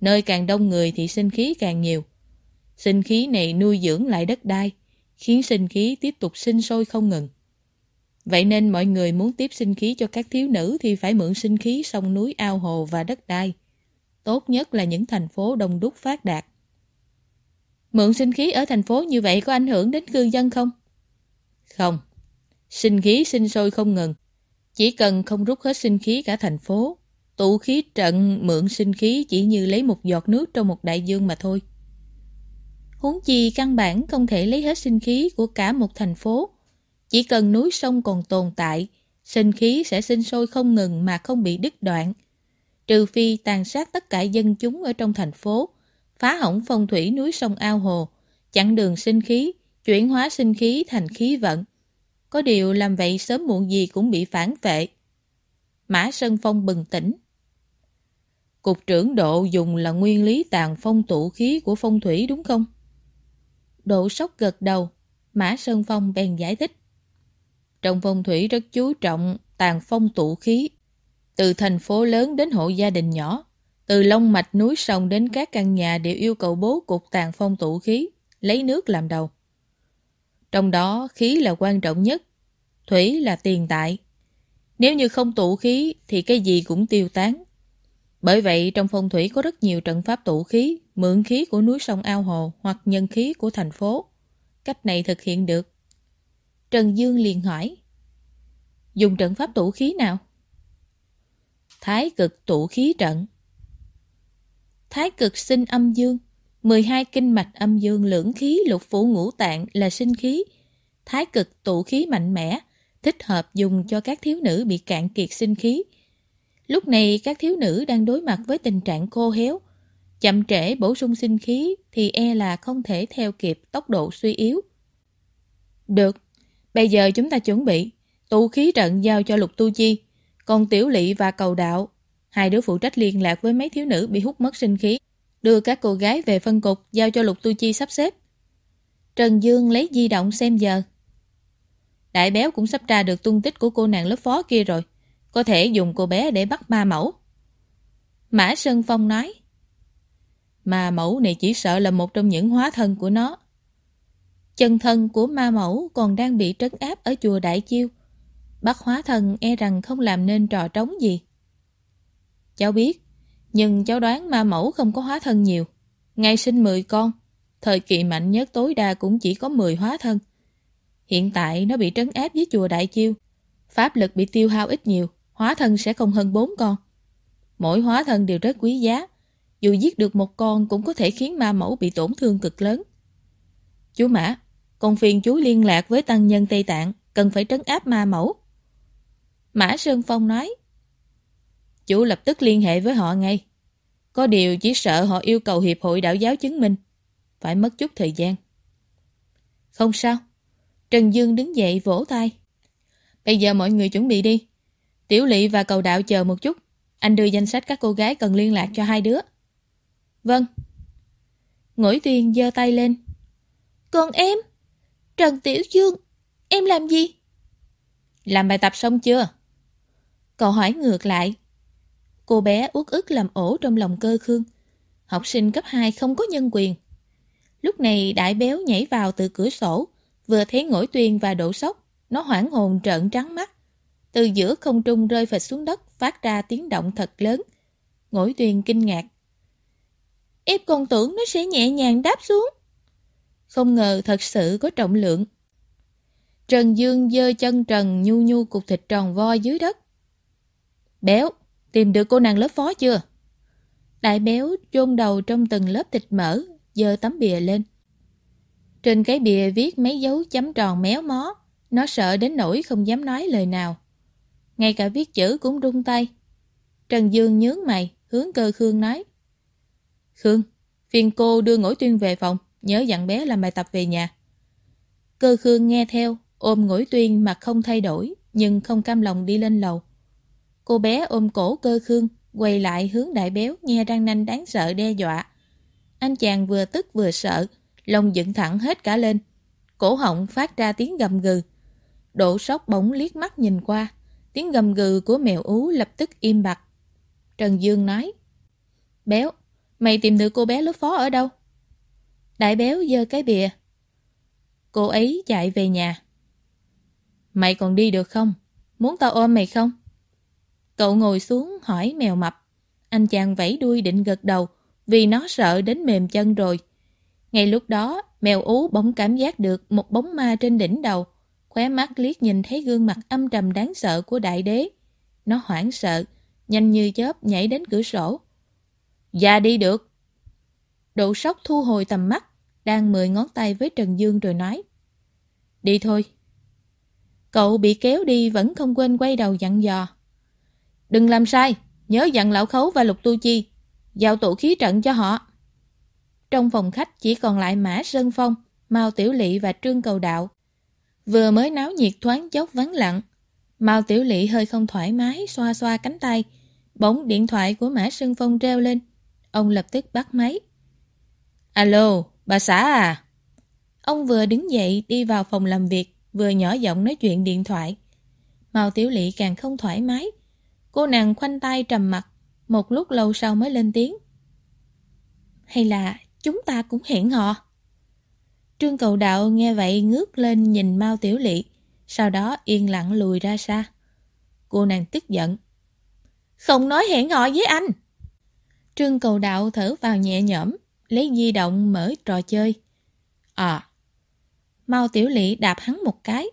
Nơi càng đông người thì sinh khí càng nhiều. Sinh khí này nuôi dưỡng lại đất đai, khiến sinh khí tiếp tục sinh sôi không ngừng. Vậy nên mọi người muốn tiếp sinh khí cho các thiếu nữ thì phải mượn sinh khí sông núi ao hồ và đất đai. Tốt nhất là những thành phố đông đúc phát đạt. Mượn sinh khí ở thành phố như vậy có ảnh hưởng đến cư dân không? Không. Sinh khí sinh sôi không ngừng. Chỉ cần không rút hết sinh khí cả thành phố, tụ khí trận mượn sinh khí chỉ như lấy một giọt nước trong một đại dương mà thôi. Huống chi căn bản không thể lấy hết sinh khí của cả một thành phố chỉ cần núi sông còn tồn tại, sinh khí sẽ sinh sôi không ngừng mà không bị đứt đoạn. Trừ phi tàn sát tất cả dân chúng ở trong thành phố, phá hỏng phong thủy núi sông ao hồ, chặn đường sinh khí, chuyển hóa sinh khí thành khí vận. Có điều làm vậy sớm muộn gì cũng bị phản vệ. Mã Sơn Phong bừng tỉnh. Cục trưởng độ dùng là nguyên lý tàn phong tụ khí của phong thủy đúng không? Độ sốc gật đầu, Mã Sơn Phong bèn giải thích. Trong phong thủy rất chú trọng tàn phong tụ khí. Từ thành phố lớn đến hộ gia đình nhỏ, từ lông mạch núi sông đến các căn nhà đều yêu cầu bố cục tàn phong tụ khí, lấy nước làm đầu. Trong đó khí là quan trọng nhất, thủy là tiền tại. Nếu như không tụ khí thì cái gì cũng tiêu tán. Bởi vậy trong phong thủy có rất nhiều trận pháp tụ khí, mượn khí của núi sông ao hồ hoặc nhân khí của thành phố. Cách này thực hiện được Trần Dương liền hỏi. Dùng trận pháp tụ khí nào? Thái cực tụ khí trận. Thái cực sinh âm dương, 12 kinh mạch âm dương lưỡng khí lục phủ ngũ tạng là sinh khí. Thái cực tụ khí mạnh mẽ, thích hợp dùng cho các thiếu nữ bị cạn kiệt sinh khí. Lúc này các thiếu nữ đang đối mặt với tình trạng khô héo. Chậm trễ bổ sung sinh khí thì e là không thể theo kịp tốc độ suy yếu. Được, Bây giờ chúng ta chuẩn bị, tụ khí trận giao cho lục tu chi, còn tiểu lỵ và cầu đạo. Hai đứa phụ trách liên lạc với mấy thiếu nữ bị hút mất sinh khí, đưa các cô gái về phân cục giao cho lục tu chi sắp xếp. Trần Dương lấy di động xem giờ. Đại béo cũng sắp tra được tung tích của cô nàng lớp phó kia rồi. Có thể dùng cô bé để bắt ma mẫu. Mã Sơn Phong nói. Ma mẫu này chỉ sợ là một trong những hóa thân của nó. Chân thân của ma mẫu còn đang bị trấn áp ở chùa Đại Chiêu bác hóa thần e rằng không làm nên trò trống gì. Cháu biết, nhưng cháu đoán ma mẫu không có hóa thân nhiều. Ngày sinh 10 con, thời kỳ mạnh nhất tối đa cũng chỉ có 10 hóa thân. Hiện tại nó bị trấn áp với chùa Đại Chiêu. Pháp lực bị tiêu hao ít nhiều, hóa thân sẽ không hơn 4 con. Mỗi hóa thân đều rất quý giá. Dù giết được một con cũng có thể khiến ma mẫu bị tổn thương cực lớn. Chú Mã, con phiền chú liên lạc với tăng nhân Tây Tạng, cần phải trấn áp ma mẫu. Mã Sơn Phong nói, Chủ lập tức liên hệ với họ ngay. Có điều chỉ sợ họ yêu cầu Hiệp hội đạo giáo chứng minh. Phải mất chút thời gian. Không sao. Trần Dương đứng dậy vỗ tay. Bây giờ mọi người chuẩn bị đi. Tiểu lỵ và cầu đạo chờ một chút. Anh đưa danh sách các cô gái cần liên lạc cho hai đứa. Vâng. Ngũi Tuyền giơ tay lên. Còn em? Trần Tiểu Dương, em làm gì? Làm bài tập xong chưa? Cậu hỏi ngược lại. Cô bé uất ức làm ổ trong lòng cơ khương. Học sinh cấp 2 không có nhân quyền. Lúc này đại béo nhảy vào từ cửa sổ, vừa thấy ngỗi tuyên và đổ sốc, nó hoảng hồn trợn trắng mắt. Từ giữa không trung rơi phịch xuống đất, phát ra tiếng động thật lớn. Ngỗi tuyên kinh ngạc. Em còn tưởng nó sẽ nhẹ nhàng đáp xuống. Không ngờ thật sự có trọng lượng. Trần Dương dơ chân trần nhu nhu cục thịt tròn vo dưới đất. Béo, tìm được cô nàng lớp phó chưa? Đại béo chôn đầu trong từng lớp thịt mỡ, dơ tấm bìa lên. Trên cái bìa viết mấy dấu chấm tròn méo mó, nó sợ đến nỗi không dám nói lời nào. Ngay cả viết chữ cũng rung tay. Trần Dương nhướng mày, hướng cơ Khương nói. Khương, phiền cô đưa ngỗi tuyên về phòng, nhớ dặn bé làm bài tập về nhà. Cơ Khương nghe theo, ôm ngỗi tuyên mặt không thay đổi, nhưng không cam lòng đi lên lầu. Cô bé ôm cổ cơ Khương, quay lại hướng đại béo, nghe răng nanh đáng sợ đe dọa. Anh chàng vừa tức vừa sợ, lòng dựng thẳng hết cả lên. Cổ họng phát ra tiếng gầm gừ. Độ sốc bỗng liếc mắt nhìn qua. Tiếng gầm gừ của mèo ú lập tức im bặt. Trần Dương nói. Béo, mày tìm được cô bé lớp phó ở đâu? Đại béo giơ cái bìa. Cô ấy chạy về nhà. Mày còn đi được không? Muốn tao ôm mày không? Cậu ngồi xuống hỏi mèo mập. Anh chàng vẫy đuôi định gật đầu vì nó sợ đến mềm chân rồi. Ngay lúc đó, mèo ú bỗng cảm giác được một bóng ma trên đỉnh đầu. Khóe mắt liếc nhìn thấy gương mặt âm trầm đáng sợ của đại đế. Nó hoảng sợ, nhanh như chớp nhảy đến cửa sổ. Dạ đi được. Độ sốc thu hồi tầm mắt, đang mười ngón tay với Trần Dương rồi nói. Đi thôi. Cậu bị kéo đi vẫn không quên quay đầu dặn dò. Đừng làm sai, nhớ dặn lão khấu và lục tu chi. Giao tụ khí trận cho họ. Trong phòng khách chỉ còn lại Mã Sơn Phong, Mao Tiểu Lị và Trương Cầu Đạo. Vừa mới náo nhiệt thoáng chốc vắng lặng. Mao Tiểu Lị hơi không thoải mái, xoa xoa cánh tay. Bỗng điện thoại của Mã Sơn Phong reo lên. Ông lập tức bắt máy. Alo, bà xã à? Ông vừa đứng dậy đi vào phòng làm việc, vừa nhỏ giọng nói chuyện điện thoại. Mao Tiểu Lị càng không thoải mái. Cô nàng khoanh tay trầm mặt, một lúc lâu sau mới lên tiếng. Hay là chúng ta cũng hẹn họ? Trương cầu đạo nghe vậy ngước lên nhìn Mao Tiểu Lị, sau đó yên lặng lùi ra xa. Cô nàng tức giận. Không nói hẹn họ với anh. Trương cầu đạo thở vào nhẹ nhõm, lấy di động mở trò chơi. À, Mao Tiểu Lị đạp hắn một cái.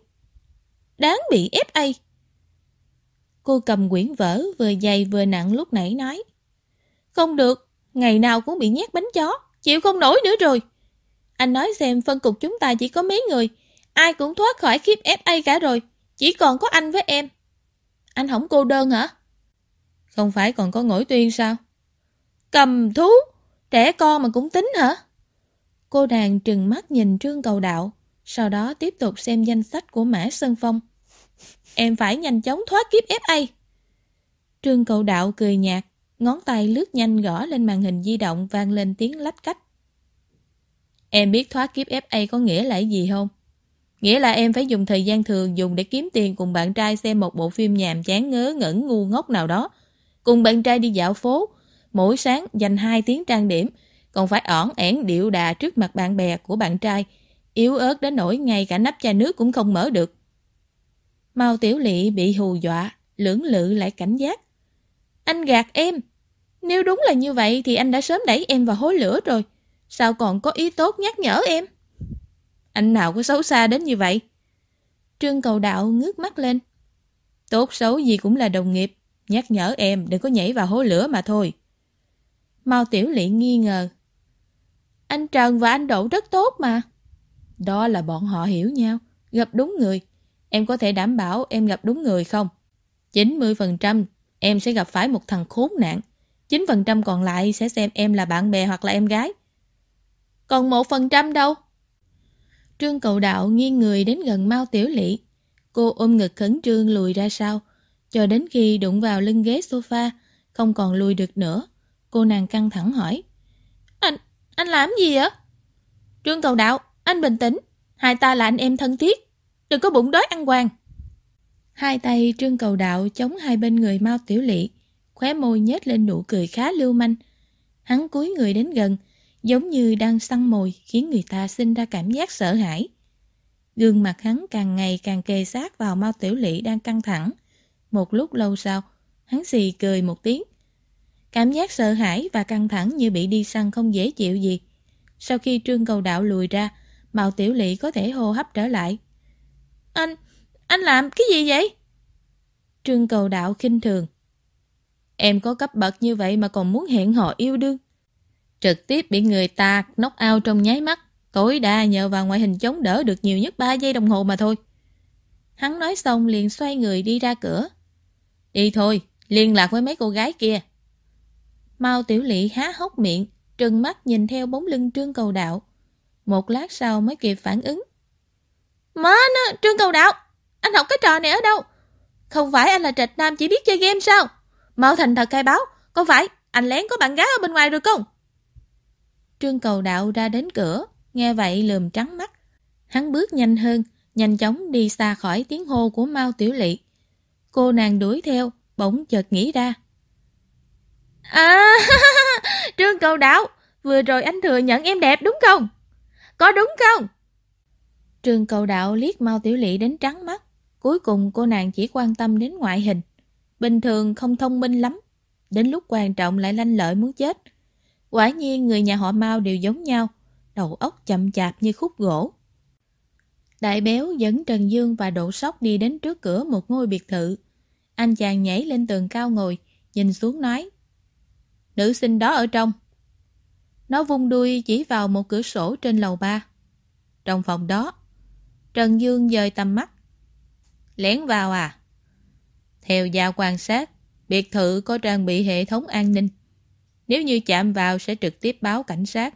Đáng bị FA. Cô cầm quyển vở vừa dày vừa nặng lúc nãy nói. Không được, ngày nào cũng bị nhét bánh chó, chịu không nổi nữa rồi. Anh nói xem phân cục chúng ta chỉ có mấy người, ai cũng thoát khỏi khiếp FA cả rồi, chỉ còn có anh với em. Anh không cô đơn hả? Không phải còn có ngỗi tuyên sao? Cầm thú, trẻ con mà cũng tính hả? Cô đàn trừng mắt nhìn Trương Cầu Đạo, sau đó tiếp tục xem danh sách của Mã Sơn Phong. Em phải nhanh chóng thoát kiếp FA. Trương Cầu Đạo cười nhạt, ngón tay lướt nhanh gõ lên màn hình di động vang lên tiếng lách cách. Em biết thoát kiếp FA có nghĩa là gì không? Nghĩa là em phải dùng thời gian thường dùng để kiếm tiền cùng bạn trai xem một bộ phim nhàm chán ngớ ngẩn ngu ngốc nào đó. Cùng bạn trai đi dạo phố, mỗi sáng dành 2 tiếng trang điểm, còn phải ỏn ẻn điệu đà trước mặt bạn bè của bạn trai, yếu ớt đến nỗi ngay cả nắp chai nước cũng không mở được. Mao Tiểu Lị bị hù dọa, lưỡng lự lại cảnh giác. Anh gạt em. Nếu đúng là như vậy thì anh đã sớm đẩy em vào hối lửa rồi. Sao còn có ý tốt nhắc nhở em? Anh nào có xấu xa đến như vậy? Trương cầu đạo ngước mắt lên. Tốt xấu gì cũng là đồng nghiệp. Nhắc nhở em đừng có nhảy vào hố lửa mà thôi. Mao Tiểu Lị nghi ngờ. Anh Trần và anh Đỗ rất tốt mà. Đó là bọn họ hiểu nhau, gặp đúng người. Em có thể đảm bảo em gặp đúng người không? 90% em sẽ gặp phải một thằng khốn nạn. 9% còn lại sẽ xem em là bạn bè hoặc là em gái. Còn 1% đâu? Trương cầu đạo nghiêng người đến gần Mao Tiểu Lị. Cô ôm ngực khẩn trương lùi ra sau, cho đến khi đụng vào lưng ghế sofa, không còn lùi được nữa. Cô nàng căng thẳng hỏi. Anh, anh làm gì vậy? Trương cầu đạo, anh bình tĩnh. Hai ta là anh em thân thiết. Đừng có bụng đói ăn hoàng. Hai tay trương cầu đạo chống hai bên người Mao Tiểu Lị, khóe môi nhếch lên nụ cười khá lưu manh. Hắn cúi người đến gần, giống như đang săn mồi khiến người ta sinh ra cảm giác sợ hãi. Gương mặt hắn càng ngày càng kề sát vào Mao Tiểu Lị đang căng thẳng. Một lúc lâu sau, hắn xì cười một tiếng. Cảm giác sợ hãi và căng thẳng như bị đi săn không dễ chịu gì. Sau khi trương cầu đạo lùi ra, Mao Tiểu Lị có thể hô hấp trở lại. Anh, anh làm cái gì vậy? Trương cầu đạo khinh thường. Em có cấp bậc như vậy mà còn muốn hẹn hò yêu đương. Trực tiếp bị người ta knock out trong nháy mắt. Tối đa nhờ vào ngoại hình chống đỡ được nhiều nhất 3 giây đồng hồ mà thôi. Hắn nói xong liền xoay người đi ra cửa. Đi thôi, liên lạc với mấy cô gái kia. Mao Tiểu Lị há hốc miệng, trừng mắt nhìn theo bóng lưng Trương Cầu Đạo. Một lát sau mới kịp phản ứng. Má nó, Trương Cầu Đạo, anh học cái trò này ở đâu? Không phải anh là trạch nam chỉ biết chơi game sao? Mau thành thật khai báo, có phải anh lén có bạn gái ở bên ngoài rồi không? Trương Cầu Đạo ra đến cửa, nghe vậy lườm trắng mắt. Hắn bước nhanh hơn, nhanh chóng đi xa khỏi tiếng hô của Mao Tiểu Lị. Cô nàng đuổi theo, bỗng chợt nghĩ ra. À, [laughs] Trương Cầu Đạo, vừa rồi anh thừa nhận em đẹp đúng không? Có đúng không? Trường Cầu Đạo liếc Mao Tiểu Lị đến trắng mắt. Cuối cùng cô nàng chỉ quan tâm đến ngoại hình. Bình thường không thông minh lắm. Đến lúc quan trọng lại lanh lợi muốn chết. Quả nhiên người nhà họ Mao đều giống nhau. Đầu óc chậm chạp như khúc gỗ. Đại béo dẫn Trần Dương và Độ Sóc đi đến trước cửa một ngôi biệt thự. Anh chàng nhảy lên tường cao ngồi, nhìn xuống nói. Nữ sinh đó ở trong. Nó vung đuôi chỉ vào một cửa sổ trên lầu ba. Trong phòng đó, Trần Dương dời tầm mắt. Lén vào à? Theo gia quan sát, biệt thự có trang bị hệ thống an ninh. Nếu như chạm vào sẽ trực tiếp báo cảnh sát.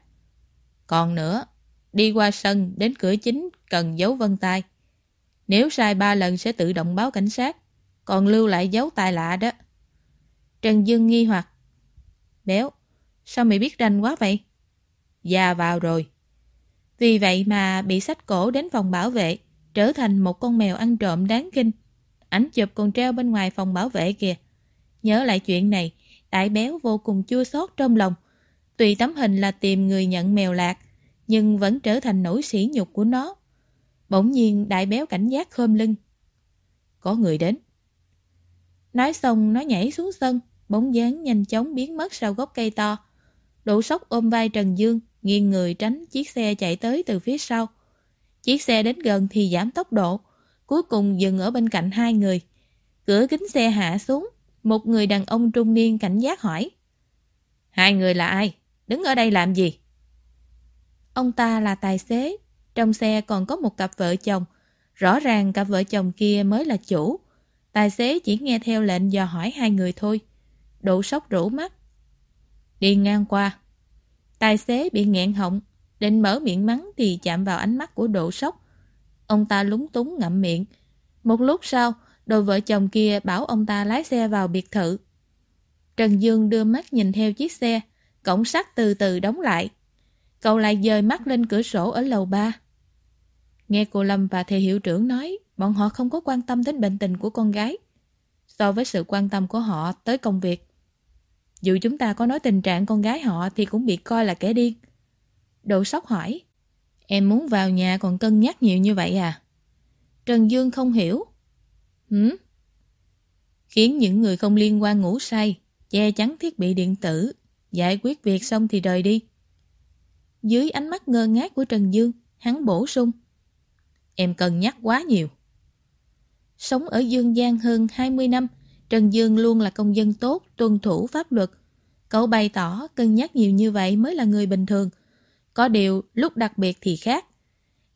Còn nữa, đi qua sân đến cửa chính cần dấu vân tay. Nếu sai ba lần sẽ tự động báo cảnh sát, còn lưu lại dấu tài lạ đó. Trần Dương nghi hoặc. Béo, sao mày biết ranh quá vậy? Già vào rồi. Vì vậy mà bị sách cổ đến phòng bảo vệ, trở thành một con mèo ăn trộm đáng kinh. Ảnh chụp còn treo bên ngoài phòng bảo vệ kìa. Nhớ lại chuyện này, đại béo vô cùng chua xót trong lòng. Tùy tấm hình là tìm người nhận mèo lạc, nhưng vẫn trở thành nỗi sỉ nhục của nó. Bỗng nhiên đại béo cảnh giác khom lưng. Có người đến. Nói xong nó nhảy xuống sân, bóng dáng nhanh chóng biến mất sau gốc cây to. Độ sốc ôm vai Trần Dương, nghiêng người tránh chiếc xe chạy tới từ phía sau. Chiếc xe đến gần thì giảm tốc độ, cuối cùng dừng ở bên cạnh hai người. Cửa kính xe hạ xuống, một người đàn ông trung niên cảnh giác hỏi. Hai người là ai? Đứng ở đây làm gì? Ông ta là tài xế, trong xe còn có một cặp vợ chồng. Rõ ràng cặp vợ chồng kia mới là chủ. Tài xế chỉ nghe theo lệnh dò hỏi hai người thôi. Độ sốc rủ mắt. Đi ngang qua. Tài xế bị nghẹn họng, định mở miệng mắng thì chạm vào ánh mắt của độ sốc. Ông ta lúng túng ngậm miệng. Một lúc sau, đôi vợ chồng kia bảo ông ta lái xe vào biệt thự. Trần Dương đưa mắt nhìn theo chiếc xe, cổng sắt từ từ đóng lại. Cậu lại dời mắt lên cửa sổ ở lầu ba. Nghe cô Lâm và thầy hiệu trưởng nói, bọn họ không có quan tâm đến bệnh tình của con gái. So với sự quan tâm của họ tới công việc. Dù chúng ta có nói tình trạng con gái họ thì cũng bị coi là kẻ điên. Độ sóc hỏi. Em muốn vào nhà còn cân nhắc nhiều như vậy à? Trần Dương không hiểu. Hử? Khiến những người không liên quan ngủ say, che chắn thiết bị điện tử, giải quyết việc xong thì rời đi. Dưới ánh mắt ngơ ngác của Trần Dương, hắn bổ sung. Em cần nhắc quá nhiều. Sống ở Dương Giang hơn 20 năm, Trần Dương luôn là công dân tốt, tuân thủ pháp luật. Cậu bày tỏ cân nhắc nhiều như vậy mới là người bình thường. Có điều, lúc đặc biệt thì khác.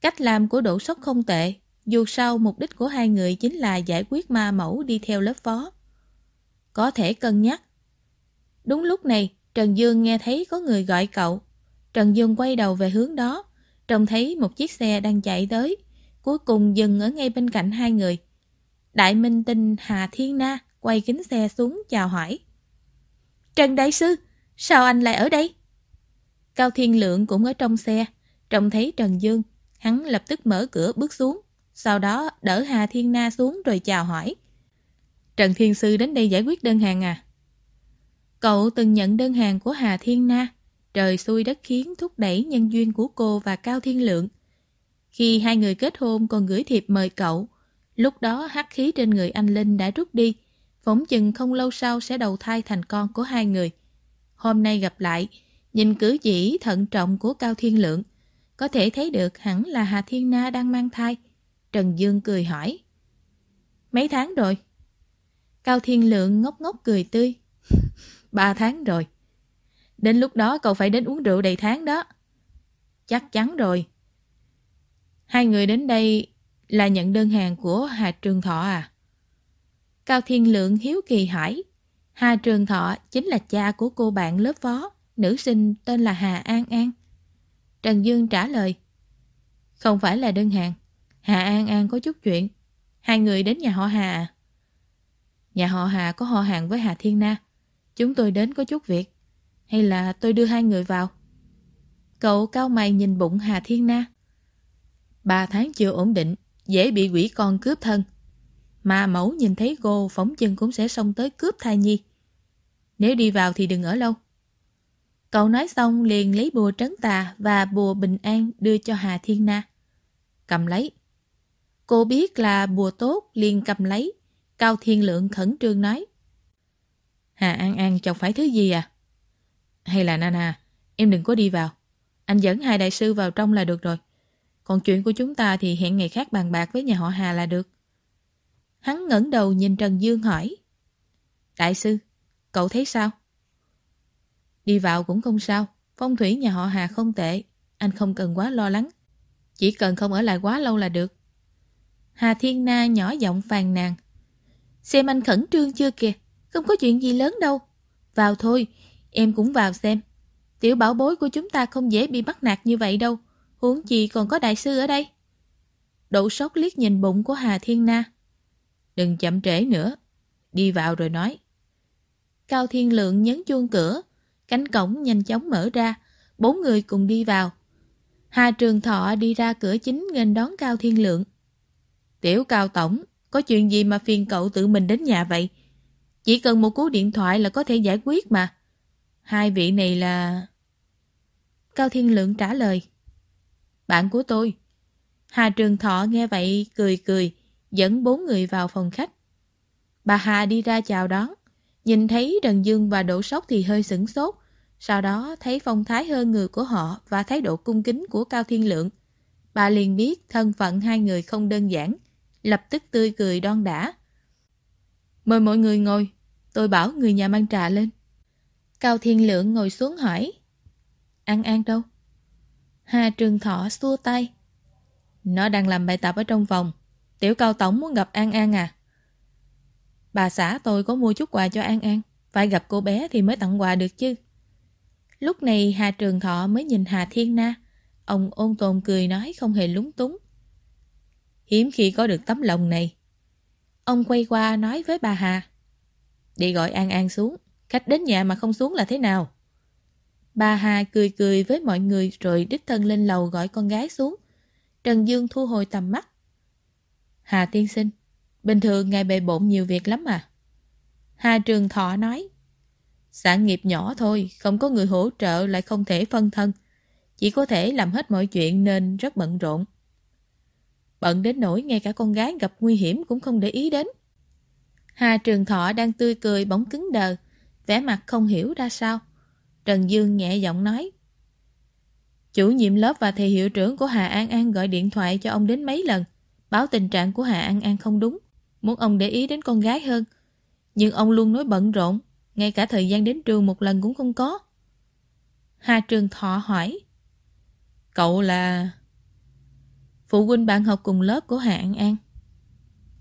Cách làm của Đỗ Sốc không tệ, dù sao mục đích của hai người chính là giải quyết ma mẫu đi theo lớp phó. Có thể cân nhắc. Đúng lúc này, Trần Dương nghe thấy có người gọi cậu. Trần Dương quay đầu về hướng đó, trông thấy một chiếc xe đang chạy tới, cuối cùng dừng ở ngay bên cạnh hai người. Đại minh tinh Hà Thiên Na quay kính xe xuống chào hỏi. Trần Đại Sư, sao anh lại ở đây? Cao Thiên Lượng cũng ở trong xe, trông thấy Trần Dương, hắn lập tức mở cửa bước xuống, sau đó đỡ Hà Thiên Na xuống rồi chào hỏi. Trần Thiên Sư đến đây giải quyết đơn hàng à? Cậu từng nhận đơn hàng của Hà Thiên Na, trời xui đất khiến thúc đẩy nhân duyên của cô và Cao Thiên Lượng. Khi hai người kết hôn còn gửi thiệp mời cậu, lúc đó hắc khí trên người anh Linh đã rút đi, phóng chừng không lâu sau sẽ đầu thai thành con của hai người. Hôm nay gặp lại, nhìn cử chỉ thận trọng của Cao Thiên Lượng, có thể thấy được hẳn là Hà Thiên Na đang mang thai. Trần Dương cười hỏi. Mấy tháng rồi? Cao Thiên Lượng ngốc ngốc cười tươi. [laughs] Ba tháng rồi. Đến lúc đó cậu phải đến uống rượu đầy tháng đó. Chắc chắn rồi. Hai người đến đây là nhận đơn hàng của Hà Trường Thọ à? Cao Thiên Lượng hiếu kỳ hỏi. Hà Trường Thọ chính là cha của cô bạn lớp phó, nữ sinh tên là Hà An An. Trần Dương trả lời. Không phải là đơn hàng. Hà An An có chút chuyện. Hai người đến nhà họ Hà à? Nhà họ Hà có họ hàng với Hà Thiên Na. Chúng tôi đến có chút việc. Hay là tôi đưa hai người vào? Cậu cao mày nhìn bụng Hà Thiên Na. Ba tháng chưa ổn định, dễ bị quỷ con cướp thân ma mẫu nhìn thấy cô phóng chân cũng sẽ xông tới cướp thai nhi. Nếu đi vào thì đừng ở lâu. Cậu nói xong liền lấy bùa trấn tà và bùa bình an đưa cho Hà Thiên Na. Cầm lấy. Cô biết là bùa tốt liền cầm lấy. Cao Thiên Lượng khẩn trương nói. Hà An An chọc phải thứ gì à? Hay là Nana, em đừng có đi vào. Anh dẫn hai đại sư vào trong là được rồi. Còn chuyện của chúng ta thì hẹn ngày khác bàn bạc với nhà họ Hà là được. Hắn ngẩng đầu nhìn Trần Dương hỏi. Đại sư, cậu thấy sao? Đi vào cũng không sao. Phong thủy nhà họ Hà không tệ. Anh không cần quá lo lắng. Chỉ cần không ở lại quá lâu là được. Hà Thiên Na nhỏ giọng phàn nàn. Xem anh khẩn trương chưa kìa. Không có chuyện gì lớn đâu. Vào thôi, em cũng vào xem. Tiểu bảo bối của chúng ta không dễ bị bắt nạt như vậy đâu. Huống chi còn có đại sư ở đây. Đỗ sốc liếc nhìn bụng của Hà Thiên Na. Đừng chậm trễ nữa. Đi vào rồi nói. Cao Thiên Lượng nhấn chuông cửa. Cánh cổng nhanh chóng mở ra. Bốn người cùng đi vào. Hà Trường Thọ đi ra cửa chính nghênh đón Cao Thiên Lượng. Tiểu Cao Tổng, có chuyện gì mà phiền cậu tự mình đến nhà vậy? Chỉ cần một cú điện thoại là có thể giải quyết mà. Hai vị này là... Cao Thiên Lượng trả lời. Bạn của tôi. Hà Trường Thọ nghe vậy cười cười, dẫn bốn người vào phòng khách. Bà Hà đi ra chào đón. Nhìn thấy Trần Dương và Đỗ Sóc thì hơi sửng sốt. Sau đó thấy phong thái hơn người của họ và thái độ cung kính của Cao Thiên Lượng. Bà liền biết thân phận hai người không đơn giản, lập tức tươi cười đoan đã. Mời mọi người ngồi, tôi bảo người nhà mang trà lên. Cao Thiên Lượng ngồi xuống hỏi. An An đâu? Hà Trường Thọ xua tay. Nó đang làm bài tập ở trong phòng. Tiểu Cao Tổng muốn gặp An An à? Bà xã tôi có mua chút quà cho An An. Phải gặp cô bé thì mới tặng quà được chứ. Lúc này Hà Trường Thọ mới nhìn Hà Thiên Na. Ông ôn tồn cười nói không hề lúng túng. Hiếm khi có được tấm lòng này. Ông quay qua nói với bà Hà. Đi gọi An An xuống. Khách đến nhà mà không xuống là thế nào? Bà Hà cười cười với mọi người rồi đích thân lên lầu gọi con gái xuống. Trần Dương thu hồi tầm mắt. Hà tiên sinh, bình thường ngài bề bộn nhiều việc lắm à? Hà Trường Thọ nói. Sản nghiệp nhỏ thôi, không có người hỗ trợ lại không thể phân thân. Chỉ có thể làm hết mọi chuyện nên rất bận rộn. Bận đến nỗi ngay cả con gái gặp nguy hiểm cũng không để ý đến. Hà Trường Thọ đang tươi cười bỗng cứng đờ, vẻ mặt không hiểu ra sao. Trần Dương nhẹ giọng nói. Chủ nhiệm lớp và thầy hiệu trưởng của Hà An An gọi điện thoại cho ông đến mấy lần, báo tình trạng của Hà An An không đúng, muốn ông để ý đến con gái hơn. Nhưng ông luôn nói bận rộn, ngay cả thời gian đến trường một lần cũng không có. Hà Trường Thọ hỏi. Cậu là... Phụ huynh bạn học cùng lớp của Hà An An.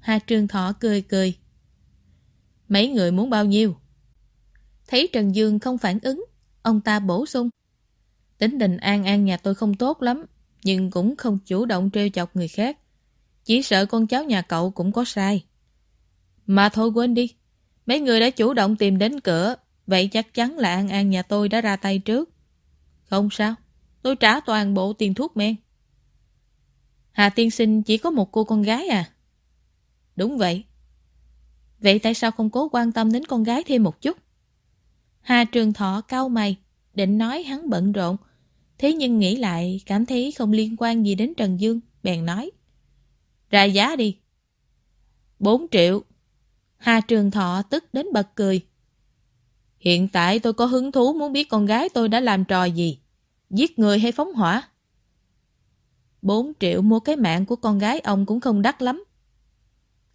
Hà Trường Thọ cười cười. Mấy người muốn bao nhiêu? Thấy Trần Dương không phản ứng, ông ta bổ sung. Tính tình An An nhà tôi không tốt lắm, nhưng cũng không chủ động trêu chọc người khác. Chỉ sợ con cháu nhà cậu cũng có sai. Mà thôi quên đi, mấy người đã chủ động tìm đến cửa, vậy chắc chắn là An An nhà tôi đã ra tay trước. Không sao, tôi trả toàn bộ tiền thuốc men. Hà tiên sinh chỉ có một cô con gái à? Đúng vậy. Vậy tại sao không cố quan tâm đến con gái thêm một chút? Hà Trường Thọ cau mày, định nói hắn bận rộn. Thế nhưng nghĩ lại, cảm thấy không liên quan gì đến Trần Dương, bèn nói. Ra giá đi. 4 triệu. Hà Trường Thọ tức đến bật cười. Hiện tại tôi có hứng thú muốn biết con gái tôi đã làm trò gì. Giết người hay phóng hỏa? 4 triệu mua cái mạng của con gái ông cũng không đắt lắm.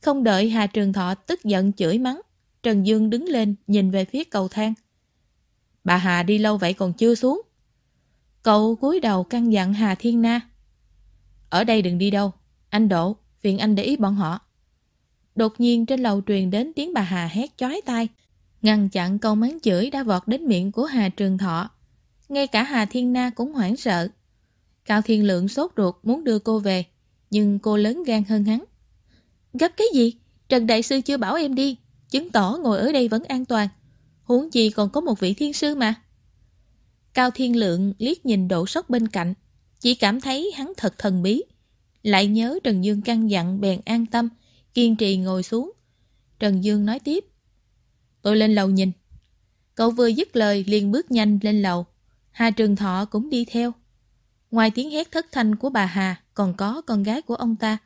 Không đợi Hà Trường Thọ tức giận chửi mắng, Trần Dương đứng lên nhìn về phía cầu thang. Bà Hà đi lâu vậy còn chưa xuống. Cậu cúi đầu căn dặn Hà Thiên Na. Ở đây đừng đi đâu. Anh Độ, phiền anh để ý bọn họ. Đột nhiên trên lầu truyền đến tiếng bà Hà hét chói tai, ngăn chặn câu mắng chửi đã vọt đến miệng của Hà Trường Thọ. Ngay cả Hà Thiên Na cũng hoảng sợ. Cao Thiên Lượng sốt ruột muốn đưa cô về, nhưng cô lớn gan hơn hắn. Gấp cái gì? Trần Đại Sư chưa bảo em đi, chứng tỏ ngồi ở đây vẫn an toàn. Huống gì còn có một vị thiên sư mà. Cao Thiên Lượng liếc nhìn độ sốc bên cạnh, chỉ cảm thấy hắn thật thần bí. Lại nhớ Trần Dương căn dặn bèn an tâm, kiên trì ngồi xuống. Trần Dương nói tiếp. Tôi lên lầu nhìn. Cậu vừa dứt lời liền bước nhanh lên lầu. Hà Trường Thọ cũng đi theo. Ngoài tiếng hét thất thanh của bà Hà, còn có con gái của ông ta.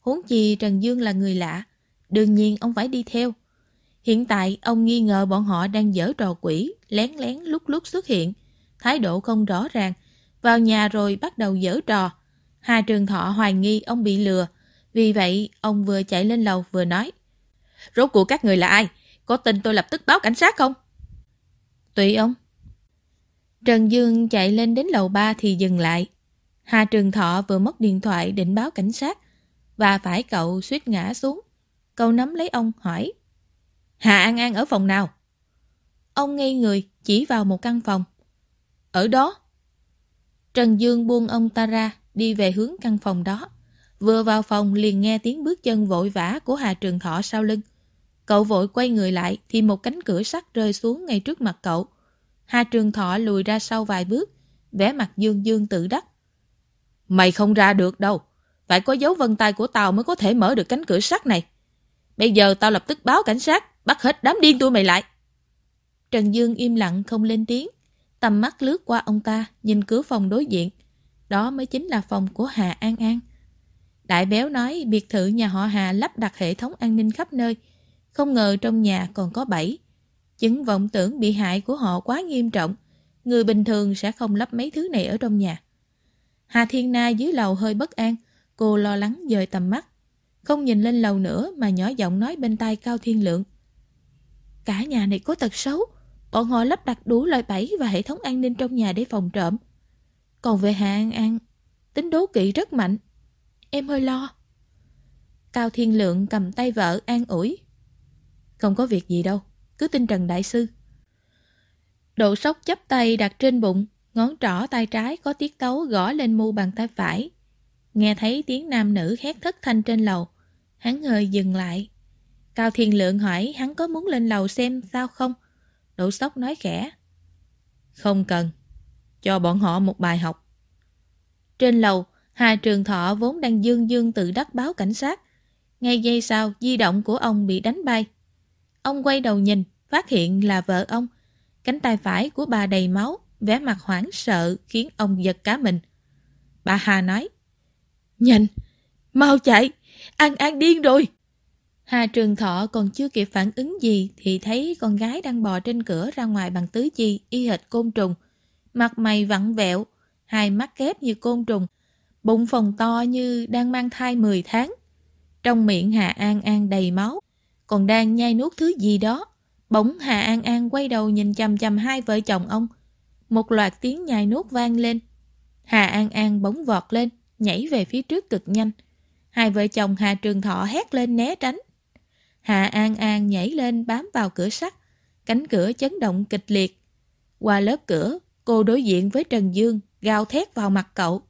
Huống chi Trần Dương là người lạ, đương nhiên ông phải đi theo. Hiện tại ông nghi ngờ bọn họ đang dở trò quỷ, lén lén lúc lúc xuất hiện, thái độ không rõ ràng, vào nhà rồi bắt đầu dở trò. Hà Trường Thọ hoài nghi ông bị lừa, vì vậy ông vừa chạy lên lầu vừa nói. Rốt cuộc các người là ai? Có tin tôi lập tức báo cảnh sát không? Tùy ông. Trần Dương chạy lên đến lầu 3 thì dừng lại. Hà Trường Thọ vừa mất điện thoại định báo cảnh sát và phải cậu suýt ngã xuống. Cậu nắm lấy ông hỏi Hà An An ở phòng nào? Ông ngây người chỉ vào một căn phòng. Ở đó. Trần Dương buông ông ta ra đi về hướng căn phòng đó. Vừa vào phòng liền nghe tiếng bước chân vội vã của Hà Trường Thọ sau lưng. Cậu vội quay người lại thì một cánh cửa sắt rơi xuống ngay trước mặt cậu. Hà Trường Thọ lùi ra sau vài bước, vẻ mặt dương dương tự đắc. Mày không ra được đâu. Phải có dấu vân tay của tao mới có thể mở được cánh cửa sắt này. Bây giờ tao lập tức báo cảnh sát, bắt hết đám điên tụi mày lại. Trần Dương im lặng không lên tiếng. Tầm mắt lướt qua ông ta, nhìn cửa phòng đối diện. Đó mới chính là phòng của Hà An An. Đại béo nói biệt thự nhà họ Hà lắp đặt hệ thống an ninh khắp nơi. Không ngờ trong nhà còn có bẫy. Chứng vọng tưởng bị hại của họ quá nghiêm trọng. Người bình thường sẽ không lắp mấy thứ này ở trong nhà. Hà Thiên Na dưới lầu hơi bất an. Cô lo lắng dời tầm mắt. Không nhìn lên lầu nữa mà nhỏ giọng nói bên tai Cao Thiên Lượng. Cả nhà này có tật xấu. Bọn họ lắp đặt đủ loại bẫy và hệ thống an ninh trong nhà để phòng trộm. Còn về Hà An An, tính đố kỵ rất mạnh. Em hơi lo. Cao Thiên Lượng cầm tay vợ an ủi. Không có việc gì đâu, cứ tin Trần Đại Sư. Độ sốc chắp tay đặt trên bụng, ngón trỏ tay trái có tiết tấu gõ lên mu bàn tay phải. Nghe thấy tiếng nam nữ hét thất thanh trên lầu, hắn hơi dừng lại. Cao Thiên Lượng hỏi hắn có muốn lên lầu xem sao không? Độ sốc nói khẽ. Không cần, cho bọn họ một bài học. Trên lầu, Hà Trường Thọ vốn đang dương dương tự đắc báo cảnh sát. Ngay giây sau, di động của ông bị đánh bay. Ông quay đầu nhìn, phát hiện là vợ ông. Cánh tay phải của bà đầy máu, vẻ mặt hoảng sợ khiến ông giật cá mình. Bà Hà nói, Nhanh, mau chạy, An An điên rồi. Hà Trường Thọ còn chưa kịp phản ứng gì thì thấy con gái đang bò trên cửa ra ngoài bằng tứ chi y hệt côn trùng. Mặt mày vặn vẹo, hai mắt kép như côn trùng, bụng phồng to như đang mang thai 10 tháng. Trong miệng Hà An An đầy máu, còn đang nhai nuốt thứ gì đó. Bỗng Hà An An quay đầu nhìn chầm chầm hai vợ chồng ông. Một loạt tiếng nhai nuốt vang lên. Hà An An bỗng vọt lên, nhảy về phía trước cực nhanh. Hai vợ chồng Hà Trường Thọ hét lên né tránh. Hà An An nhảy lên bám vào cửa sắt. Cánh cửa chấn động kịch liệt. Qua lớp cửa, cô đối diện với Trần Dương, gào thét vào mặt cậu.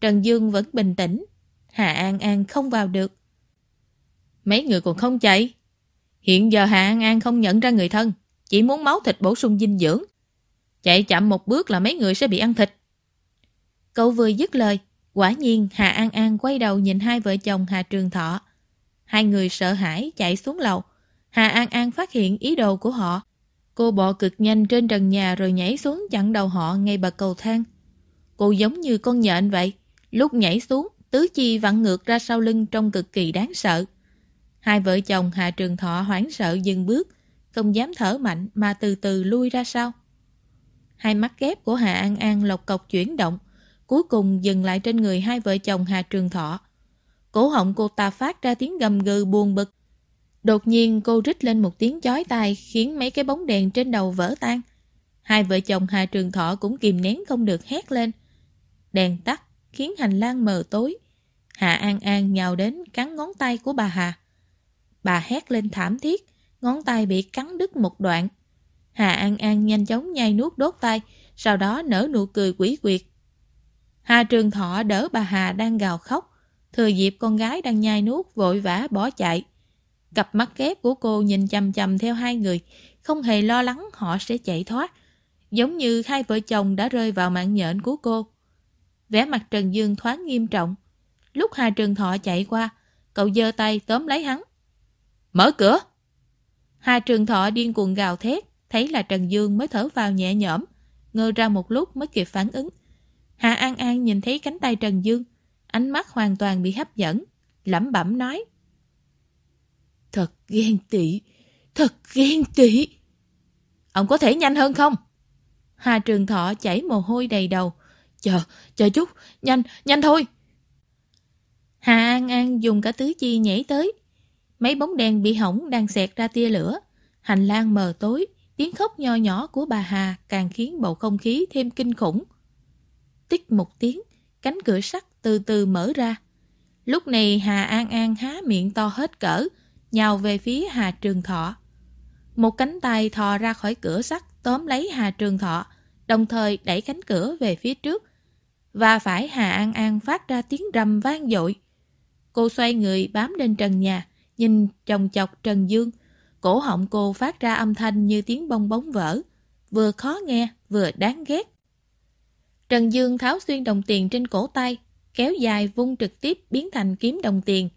Trần Dương vẫn bình tĩnh. Hà An An không vào được. Mấy người còn không chạy. Hiện giờ Hà An An không nhận ra người thân, chỉ muốn máu thịt bổ sung dinh dưỡng. Chạy chậm một bước là mấy người sẽ bị ăn thịt. Cậu vừa dứt lời, quả nhiên Hà An An quay đầu nhìn hai vợ chồng Hà Trường Thọ. Hai người sợ hãi chạy xuống lầu. Hà An An phát hiện ý đồ của họ. Cô bò cực nhanh trên trần nhà rồi nhảy xuống chặn đầu họ ngay bậc cầu thang. Cô giống như con nhện vậy. Lúc nhảy xuống, tứ chi vặn ngược ra sau lưng trông cực kỳ đáng sợ. Hai vợ chồng Hà Trường Thọ hoảng sợ dừng bước, không dám thở mạnh mà từ từ lui ra sau. Hai mắt ghép của Hà An An lộc cọc chuyển động, cuối cùng dừng lại trên người hai vợ chồng Hà Trường Thọ. Cổ họng cô ta phát ra tiếng gầm gừ buồn bực. Đột nhiên cô rít lên một tiếng chói tai khiến mấy cái bóng đèn trên đầu vỡ tan. Hai vợ chồng Hà Trường Thọ cũng kìm nén không được hét lên. Đèn tắt khiến hành lang mờ tối. Hà An An nhào đến cắn ngón tay của bà Hà. Bà hét lên thảm thiết, ngón tay bị cắn đứt một đoạn. Hà An An nhanh chóng nhai nuốt đốt tay, sau đó nở nụ cười quỷ quyệt. Hà Trường Thọ đỡ bà Hà đang gào khóc, thừa dịp con gái đang nhai nuốt vội vã bỏ chạy. Cặp mắt kép của cô nhìn chầm chầm theo hai người, không hề lo lắng họ sẽ chạy thoát, giống như hai vợ chồng đã rơi vào mạng nhện của cô. Vẻ mặt Trần Dương thoáng nghiêm trọng. Lúc Hà Trường Thọ chạy qua, cậu giơ tay tóm lấy hắn. Mở cửa! Hà Trường Thọ điên cuồng gào thét, thấy là Trần Dương mới thở vào nhẹ nhõm, ngơ ra một lúc mới kịp phản ứng. Hà An An nhìn thấy cánh tay Trần Dương, ánh mắt hoàn toàn bị hấp dẫn, lẩm bẩm nói. Thật ghen tị, thật ghen tị. Ông có thể nhanh hơn không? Hà Trường Thọ chảy mồ hôi đầy đầu. Chờ, chờ chút, nhanh, nhanh thôi. Hà An An dùng cả tứ chi nhảy tới, Mấy bóng đèn bị hỏng đang xẹt ra tia lửa. Hành lang mờ tối, tiếng khóc nho nhỏ của bà Hà càng khiến bầu không khí thêm kinh khủng. Tích một tiếng, cánh cửa sắt từ từ mở ra. Lúc này Hà An An há miệng to hết cỡ, nhào về phía Hà Trường Thọ. Một cánh tay thò ra khỏi cửa sắt tóm lấy Hà Trường Thọ, đồng thời đẩy cánh cửa về phía trước. Và phải Hà An An phát ra tiếng rầm vang dội. Cô xoay người bám lên trần nhà, Nhìn chồng chọc Trần Dương, cổ họng cô phát ra âm thanh như tiếng bong bóng vỡ, vừa khó nghe, vừa đáng ghét. Trần Dương tháo xuyên đồng tiền trên cổ tay, kéo dài vung trực tiếp biến thành kiếm đồng tiền.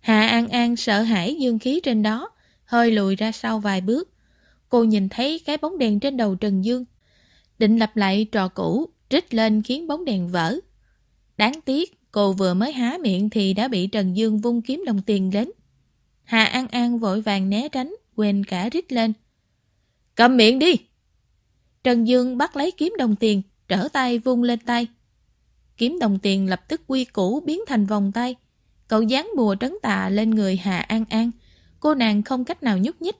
Hạ An An sợ hãi dương khí trên đó, hơi lùi ra sau vài bước. Cô nhìn thấy cái bóng đèn trên đầu Trần Dương. Định lặp lại trò cũ, trích lên khiến bóng đèn vỡ. Đáng tiếc, cô vừa mới há miệng thì đã bị Trần Dương vung kiếm đồng tiền đến. Hà An An vội vàng né tránh, quên cả rít lên. Cầm miệng đi! Trần Dương bắt lấy kiếm đồng tiền, trở tay vung lên tay. Kiếm đồng tiền lập tức quy củ biến thành vòng tay. Cậu dán bùa trấn tạ lên người Hà An An. Cô nàng không cách nào nhúc nhích.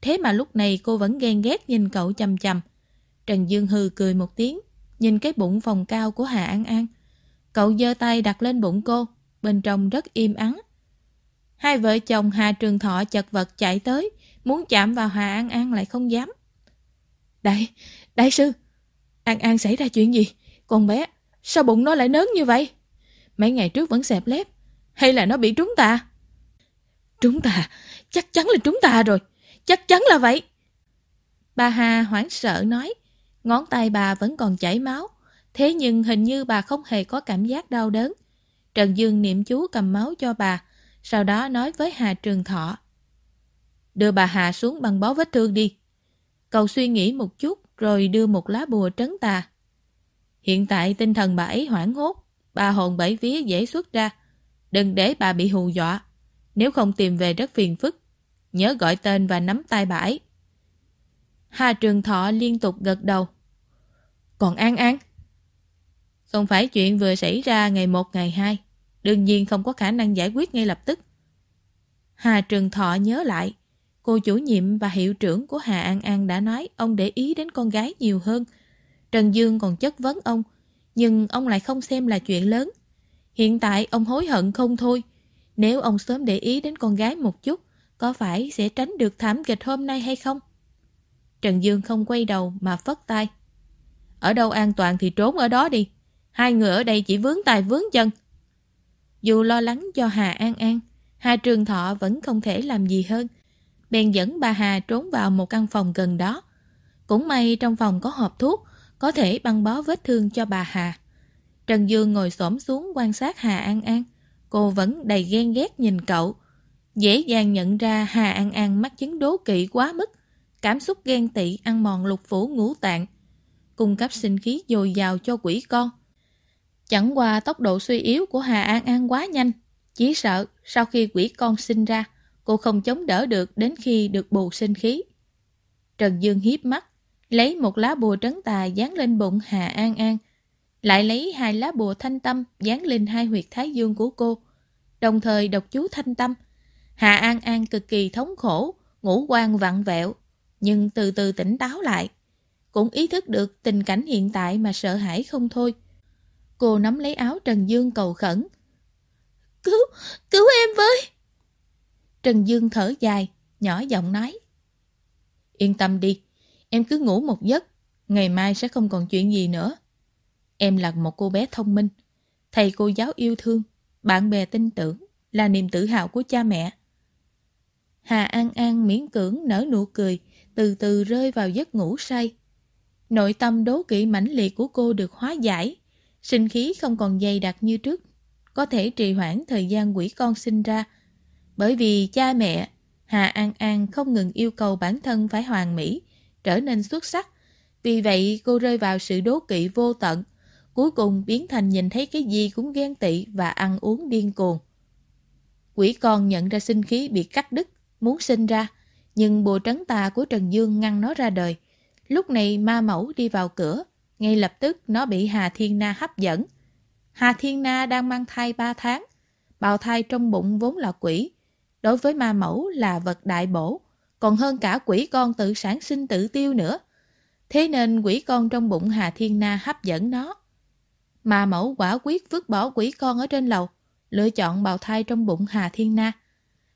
Thế mà lúc này cô vẫn ghen ghét nhìn cậu chầm chầm. Trần Dương hừ cười một tiếng, nhìn cái bụng phòng cao của Hà An An. Cậu giơ tay đặt lên bụng cô, bên trong rất im ắng. Hai vợ chồng Hà Trường Thọ chật vật chạy tới, muốn chạm vào Hà An An lại không dám. Đại, đại sư, An An xảy ra chuyện gì? Con bé, sao bụng nó lại nớn như vậy? Mấy ngày trước vẫn xẹp lép, hay là nó bị trúng tà? Trúng tà, chắc chắn là trúng tà rồi, chắc chắn là vậy. Bà Hà hoảng sợ nói, ngón tay bà vẫn còn chảy máu, thế nhưng hình như bà không hề có cảm giác đau đớn. Trần Dương niệm chú cầm máu cho bà, sau đó nói với Hà Trường Thọ. Đưa bà Hà xuống băng bó vết thương đi. Cậu suy nghĩ một chút rồi đưa một lá bùa trấn tà. Hiện tại tinh thần bà ấy hoảng hốt, bà hồn bảy vía dễ xuất ra. Đừng để bà bị hù dọa. Nếu không tìm về rất phiền phức. Nhớ gọi tên và nắm tay bãi. Hà Trường Thọ liên tục gật đầu. Còn An An? Không phải chuyện vừa xảy ra ngày một ngày hai. Đương nhiên không có khả năng giải quyết ngay lập tức. Hà Trường Thọ nhớ lại. Cô chủ nhiệm và hiệu trưởng của Hà An An đã nói ông để ý đến con gái nhiều hơn. Trần Dương còn chất vấn ông, nhưng ông lại không xem là chuyện lớn. Hiện tại ông hối hận không thôi. Nếu ông sớm để ý đến con gái một chút, có phải sẽ tránh được thảm kịch hôm nay hay không? Trần Dương không quay đầu mà phất tay. Ở đâu an toàn thì trốn ở đó đi. Hai người ở đây chỉ vướng tay vướng chân. Dù lo lắng cho Hà An An, Hà Trường Thọ vẫn không thể làm gì hơn. Bèn dẫn bà Hà trốn vào một căn phòng gần đó. Cũng may trong phòng có hộp thuốc, có thể băng bó vết thương cho bà Hà. Trần Dương ngồi xổm xuống quan sát Hà An An. Cô vẫn đầy ghen ghét nhìn cậu. Dễ dàng nhận ra Hà An An mắc chứng đố kỵ quá mức. Cảm xúc ghen tị ăn mòn lục phủ ngũ tạng. Cung cấp sinh khí dồi dào cho quỷ con. Chẳng qua tốc độ suy yếu của Hà An An quá nhanh. Chỉ sợ sau khi quỷ con sinh ra, cô không chống đỡ được đến khi được bù sinh khí. Trần Dương hiếp mắt, lấy một lá bùa trấn tà dán lên bụng Hà An An, lại lấy hai lá bùa thanh tâm dán lên hai huyệt thái dương của cô, đồng thời đọc chú thanh tâm. Hà An An cực kỳ thống khổ, ngủ quan vặn vẹo, nhưng từ từ tỉnh táo lại. Cũng ý thức được tình cảnh hiện tại mà sợ hãi không thôi. Cô nắm lấy áo Trần Dương cầu khẩn. Cứu, cứu em với! Trần Dương thở dài, nhỏ giọng nói. Yên tâm đi, em cứ ngủ một giấc, ngày mai sẽ không còn chuyện gì nữa. Em là một cô bé thông minh, thầy cô giáo yêu thương, bạn bè tin tưởng, là niềm tự hào của cha mẹ. Hà An An miễn cưỡng nở nụ cười, từ từ rơi vào giấc ngủ say. Nội tâm đố kỵ mãnh liệt của cô được hóa giải, sinh khí không còn dày đặc như trước, có thể trì hoãn thời gian quỷ con sinh ra. Bởi vì cha mẹ, Hà An An không ngừng yêu cầu bản thân phải hoàn mỹ, trở nên xuất sắc. Vì vậy cô rơi vào sự đố kỵ vô tận, cuối cùng biến thành nhìn thấy cái gì cũng ghen tị và ăn uống điên cuồng. Quỷ con nhận ra sinh khí bị cắt đứt, muốn sinh ra, nhưng bùa trấn tà của Trần Dương ngăn nó ra đời. Lúc này ma mẫu đi vào cửa, ngay lập tức nó bị Hà Thiên Na hấp dẫn. Hà Thiên Na đang mang thai 3 tháng, bào thai trong bụng vốn là quỷ. Đối với ma mẫu là vật đại bổ, còn hơn cả quỷ con tự sản sinh tự tiêu nữa. Thế nên quỷ con trong bụng Hà Thiên Na hấp dẫn nó. Ma mẫu quả quyết vứt bỏ quỷ con ở trên lầu, lựa chọn bào thai trong bụng Hà Thiên Na.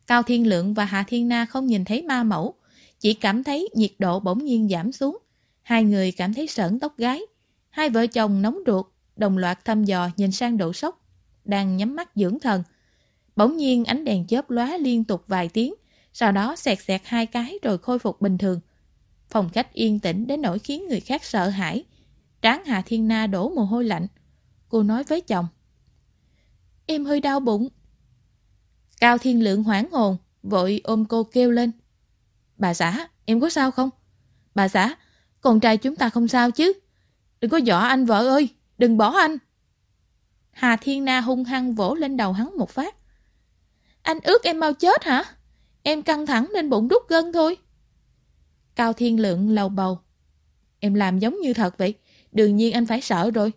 Cao Thiên Lượng và Hà Thiên Na không nhìn thấy ma mẫu, chỉ cảm thấy nhiệt độ bỗng nhiên giảm xuống. Hai người cảm thấy sởn tóc gái. Hai vợ chồng nóng ruột, đồng loạt thăm dò nhìn sang độ sốc, đang nhắm mắt dưỡng thần. Bỗng nhiên ánh đèn chớp lóa liên tục vài tiếng, sau đó xẹt xẹt hai cái rồi khôi phục bình thường. Phòng khách yên tĩnh đến nỗi khiến người khác sợ hãi. Tráng Hà Thiên Na đổ mồ hôi lạnh. Cô nói với chồng. Em hơi đau bụng. Cao Thiên Lượng hoảng hồn, vội ôm cô kêu lên. Bà xã, em có sao không? Bà xã, con trai chúng ta không sao chứ? Đừng có dọa anh vợ ơi, đừng bỏ anh. Hà Thiên Na hung hăng vỗ lên đầu hắn một phát. Anh ước em mau chết hả? Em căng thẳng nên bụng rút gân thôi. Cao Thiên Lượng lầu bầu. Em làm giống như thật vậy, đương nhiên anh phải sợ rồi.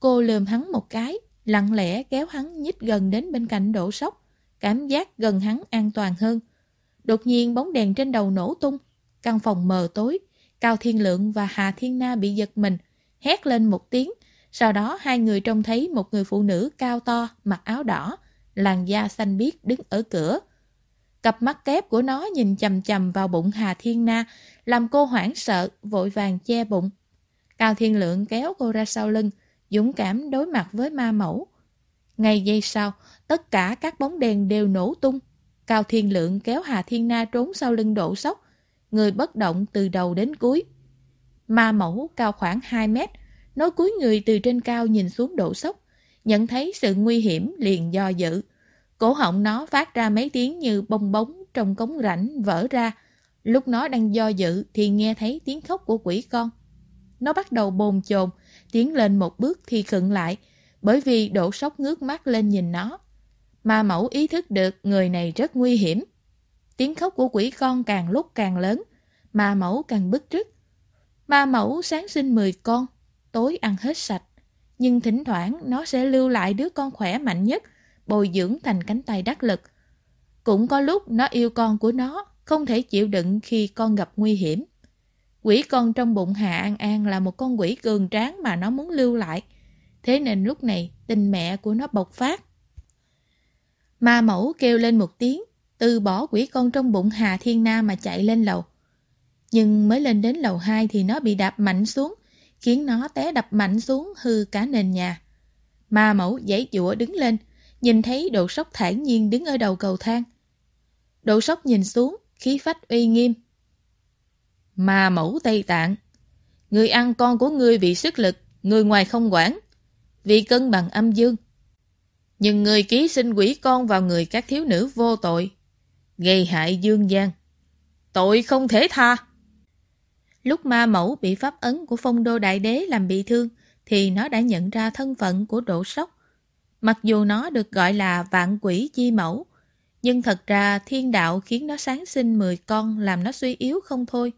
Cô lườm hắn một cái, lặng lẽ kéo hắn nhích gần đến bên cạnh đổ sốc, cảm giác gần hắn an toàn hơn. Đột nhiên bóng đèn trên đầu nổ tung, căn phòng mờ tối, Cao Thiên Lượng và Hà Thiên Na bị giật mình, hét lên một tiếng, sau đó hai người trông thấy một người phụ nữ cao to, mặc áo đỏ, làn da xanh biếc đứng ở cửa. Cặp mắt kép của nó nhìn chầm chầm vào bụng Hà Thiên Na, làm cô hoảng sợ, vội vàng che bụng. Cao Thiên Lượng kéo cô ra sau lưng, dũng cảm đối mặt với ma mẫu. Ngay giây sau, tất cả các bóng đèn đều nổ tung. Cao Thiên Lượng kéo Hà Thiên Na trốn sau lưng độ sóc, người bất động từ đầu đến cuối. Ma mẫu cao khoảng 2 mét, nó cúi người từ trên cao nhìn xuống độ sóc, nhận thấy sự nguy hiểm liền do dự. Cổ họng nó phát ra mấy tiếng như bong bóng trong cống rãnh vỡ ra. Lúc nó đang do dự thì nghe thấy tiếng khóc của quỷ con. Nó bắt đầu bồn chồn, tiến lên một bước thì khựng lại, bởi vì đổ sốc ngước mắt lên nhìn nó. Ma mẫu ý thức được người này rất nguy hiểm. Tiếng khóc của quỷ con càng lúc càng lớn, ma mẫu càng bức rứt. Ma mẫu sáng sinh 10 con, tối ăn hết sạch. Nhưng thỉnh thoảng nó sẽ lưu lại đứa con khỏe mạnh nhất, bồi dưỡng thành cánh tay đắc lực. Cũng có lúc nó yêu con của nó, không thể chịu đựng khi con gặp nguy hiểm. Quỷ con trong bụng Hà An An là một con quỷ cường tráng mà nó muốn lưu lại. Thế nên lúc này tình mẹ của nó bộc phát. Ma mẫu kêu lên một tiếng, từ bỏ quỷ con trong bụng Hà Thiên Na mà chạy lên lầu. Nhưng mới lên đến lầu 2 thì nó bị đạp mạnh xuống, khiến nó té đập mạnh xuống hư cả nền nhà. Ma mẫu giấy dụa đứng lên, nhìn thấy độ sốc thản nhiên đứng ở đầu cầu thang. Độ sốc nhìn xuống, khí phách uy nghiêm. Ma mẫu Tây Tạng Người ăn con của ngươi vì sức lực, người ngoài không quản. Vì cân bằng âm dương. Nhưng người ký sinh quỷ con vào người các thiếu nữ vô tội, gây hại dương gian. Tội không thể tha. Lúc ma mẫu bị pháp ấn của phong đô đại đế làm bị thương, thì nó đã nhận ra thân phận của độ sốc. Mặc dù nó được gọi là vạn quỷ chi mẫu, nhưng thật ra thiên đạo khiến nó sáng sinh 10 con làm nó suy yếu không thôi.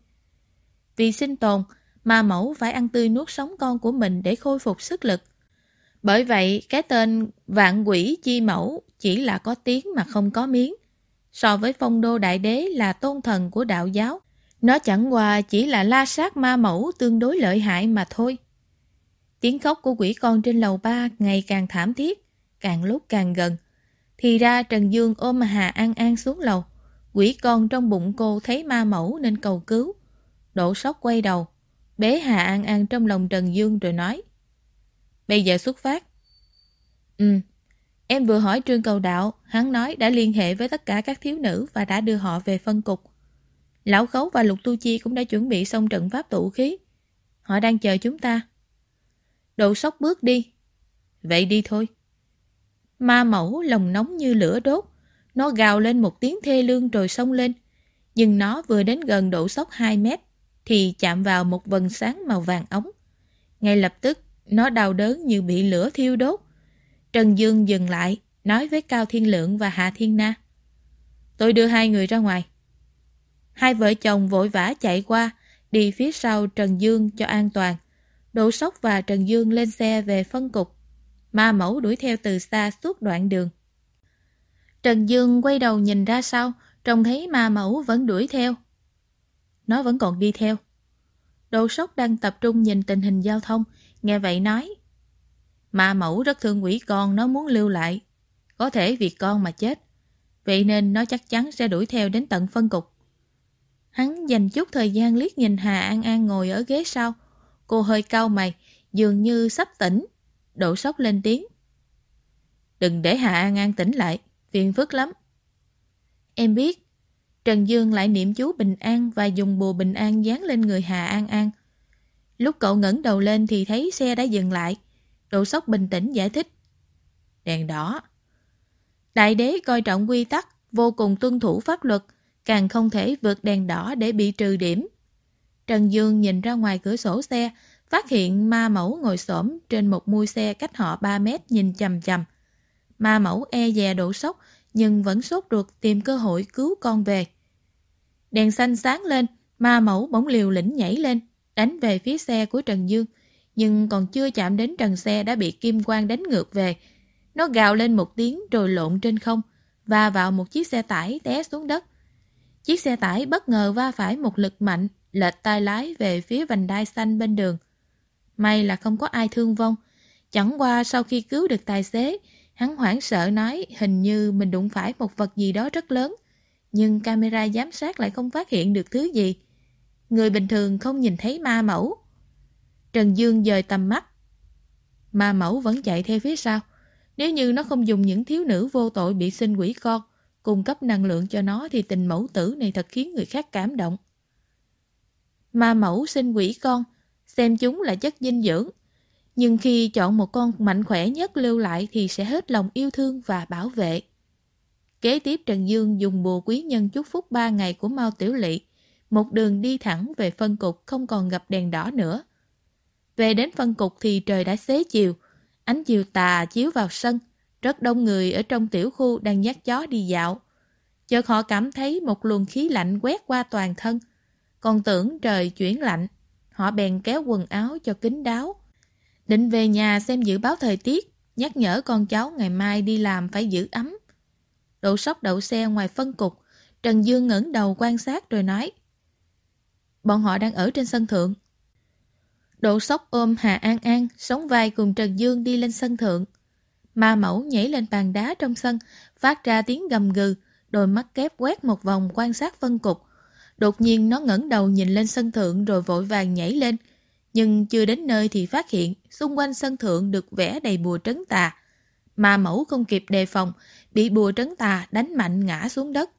Vì sinh tồn, ma mẫu phải ăn tươi nuốt sống con của mình để khôi phục sức lực. Bởi vậy, cái tên vạn quỷ chi mẫu chỉ là có tiếng mà không có miếng. So với phong đô đại đế là tôn thần của đạo giáo, nó chẳng qua chỉ là la sát ma mẫu tương đối lợi hại mà thôi. Tiếng khóc của quỷ con trên lầu ba ngày càng thảm thiết, càng lúc càng gần. Thì ra Trần Dương ôm Hà An An xuống lầu. Quỷ con trong bụng cô thấy ma mẫu nên cầu cứu. Đổ sóc quay đầu, bế Hà An An trong lòng Trần Dương rồi nói. Bây giờ xuất phát. Ừ, em vừa hỏi Trương Cầu Đạo, hắn nói đã liên hệ với tất cả các thiếu nữ và đã đưa họ về phân cục. Lão Khấu và Lục Tu Chi cũng đã chuẩn bị xong trận pháp tụ khí. Họ đang chờ chúng ta. Độ sóc bước đi. Vậy đi thôi. Ma mẫu lòng nóng như lửa đốt. Nó gào lên một tiếng thê lương rồi xông lên. Nhưng nó vừa đến gần độ sốc 2 mét thì chạm vào một vần sáng màu vàng ống. Ngay lập tức, nó đau đớn như bị lửa thiêu đốt. Trần Dương dừng lại, nói với Cao Thiên Lượng và Hạ Thiên Na. Tôi đưa hai người ra ngoài. Hai vợ chồng vội vã chạy qua, đi phía sau Trần Dương cho an toàn. Đỗ Sóc và Trần Dương lên xe về phân cục. Ma mẫu đuổi theo từ xa suốt đoạn đường. Trần Dương quay đầu nhìn ra sau, trông thấy ma mẫu vẫn đuổi theo. Nó vẫn còn đi theo. Đồ Sóc đang tập trung nhìn tình hình giao thông, nghe vậy nói. Ma mẫu rất thương quỷ con, nó muốn lưu lại. Có thể vì con mà chết. Vậy nên nó chắc chắn sẽ đuổi theo đến tận phân cục. Hắn dành chút thời gian liếc nhìn Hà An An ngồi ở ghế sau. Cô hơi cau mày, dường như sắp tỉnh. Đổ sốc lên tiếng. Đừng để Hà An An tỉnh lại, phiền phức lắm. Em biết. Trần Dương lại niệm chú bình an và dùng bùa bình an dán lên người Hà An An. Lúc cậu ngẩng đầu lên thì thấy xe đã dừng lại. Độ sốc bình tĩnh giải thích. Đèn đỏ. Đại đế coi trọng quy tắc, vô cùng tuân thủ pháp luật, càng không thể vượt đèn đỏ để bị trừ điểm. Trần Dương nhìn ra ngoài cửa sổ xe, phát hiện ma mẫu ngồi xổm trên một mui xe cách họ 3 mét nhìn chầm chầm. Ma mẫu e dè đổ sốc nhưng vẫn sốt ruột tìm cơ hội cứu con về. Đèn xanh sáng lên, ma mẫu bỗng liều lĩnh nhảy lên, đánh về phía xe của Trần Dương, nhưng còn chưa chạm đến trần xe đã bị Kim Quang đánh ngược về. Nó gào lên một tiếng rồi lộn trên không, và vào một chiếc xe tải té xuống đất. Chiếc xe tải bất ngờ va phải một lực mạnh, lệch tay lái về phía vành đai xanh bên đường. May là không có ai thương vong. Chẳng qua sau khi cứu được tài xế, hắn hoảng sợ nói hình như mình đụng phải một vật gì đó rất lớn. Nhưng camera giám sát lại không phát hiện được thứ gì. Người bình thường không nhìn thấy ma mẫu. Trần Dương dời tầm mắt. Ma mẫu vẫn chạy theo phía sau. Nếu như nó không dùng những thiếu nữ vô tội bị sinh quỷ con, cung cấp năng lượng cho nó thì tình mẫu tử này thật khiến người khác cảm động. Ma mẫu sinh quỷ con, xem chúng là chất dinh dưỡng. Nhưng khi chọn một con mạnh khỏe nhất lưu lại thì sẽ hết lòng yêu thương và bảo vệ. Kế tiếp Trần Dương dùng bùa quý nhân chúc phúc 3 ngày của Mao Tiểu Lị, một đường đi thẳng về phân cục không còn gặp đèn đỏ nữa. Về đến phân cục thì trời đã xế chiều, ánh chiều tà chiếu vào sân, Rất đông người ở trong tiểu khu đang dắt chó đi dạo. Chợt họ cảm thấy một luồng khí lạnh quét qua toàn thân. Còn tưởng trời chuyển lạnh. Họ bèn kéo quần áo cho kín đáo. Định về nhà xem dự báo thời tiết, nhắc nhở con cháu ngày mai đi làm phải giữ ấm đổ sóc đậu xe ngoài phân cục, Trần Dương ngẩng đầu quan sát rồi nói. Bọn họ đang ở trên sân thượng. Độ sóc ôm Hà An An, sống vai cùng Trần Dương đi lên sân thượng. Ma mẫu nhảy lên bàn đá trong sân, phát ra tiếng gầm gừ, đôi mắt kép quét một vòng quan sát phân cục. Đột nhiên nó ngẩng đầu nhìn lên sân thượng rồi vội vàng nhảy lên. Nhưng chưa đến nơi thì phát hiện xung quanh sân thượng được vẽ đầy bùa trấn tà. Ma mẫu không kịp đề phòng, bị bùa trấn tà đánh mạnh ngã xuống đất.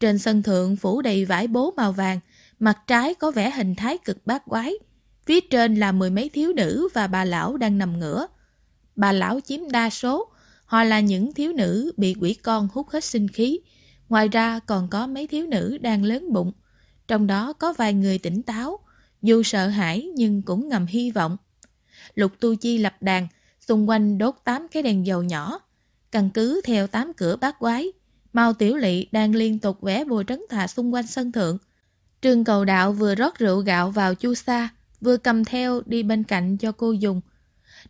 Trên sân thượng phủ đầy vải bố màu vàng, mặt trái có vẻ hình thái cực bát quái. Phía trên là mười mấy thiếu nữ và bà lão đang nằm ngửa. Bà lão chiếm đa số, họ là những thiếu nữ bị quỷ con hút hết sinh khí. Ngoài ra còn có mấy thiếu nữ đang lớn bụng. Trong đó có vài người tỉnh táo, dù sợ hãi nhưng cũng ngầm hy vọng. Lục Tu Chi lập đàn, xung quanh đốt tám cái đèn dầu nhỏ. Căn cứ theo tám cửa bát quái, Mao Tiểu Lị đang liên tục vẽ bùa trấn thà xung quanh sân thượng. Trương cầu đạo vừa rót rượu gạo vào chu sa, vừa cầm theo đi bên cạnh cho cô dùng.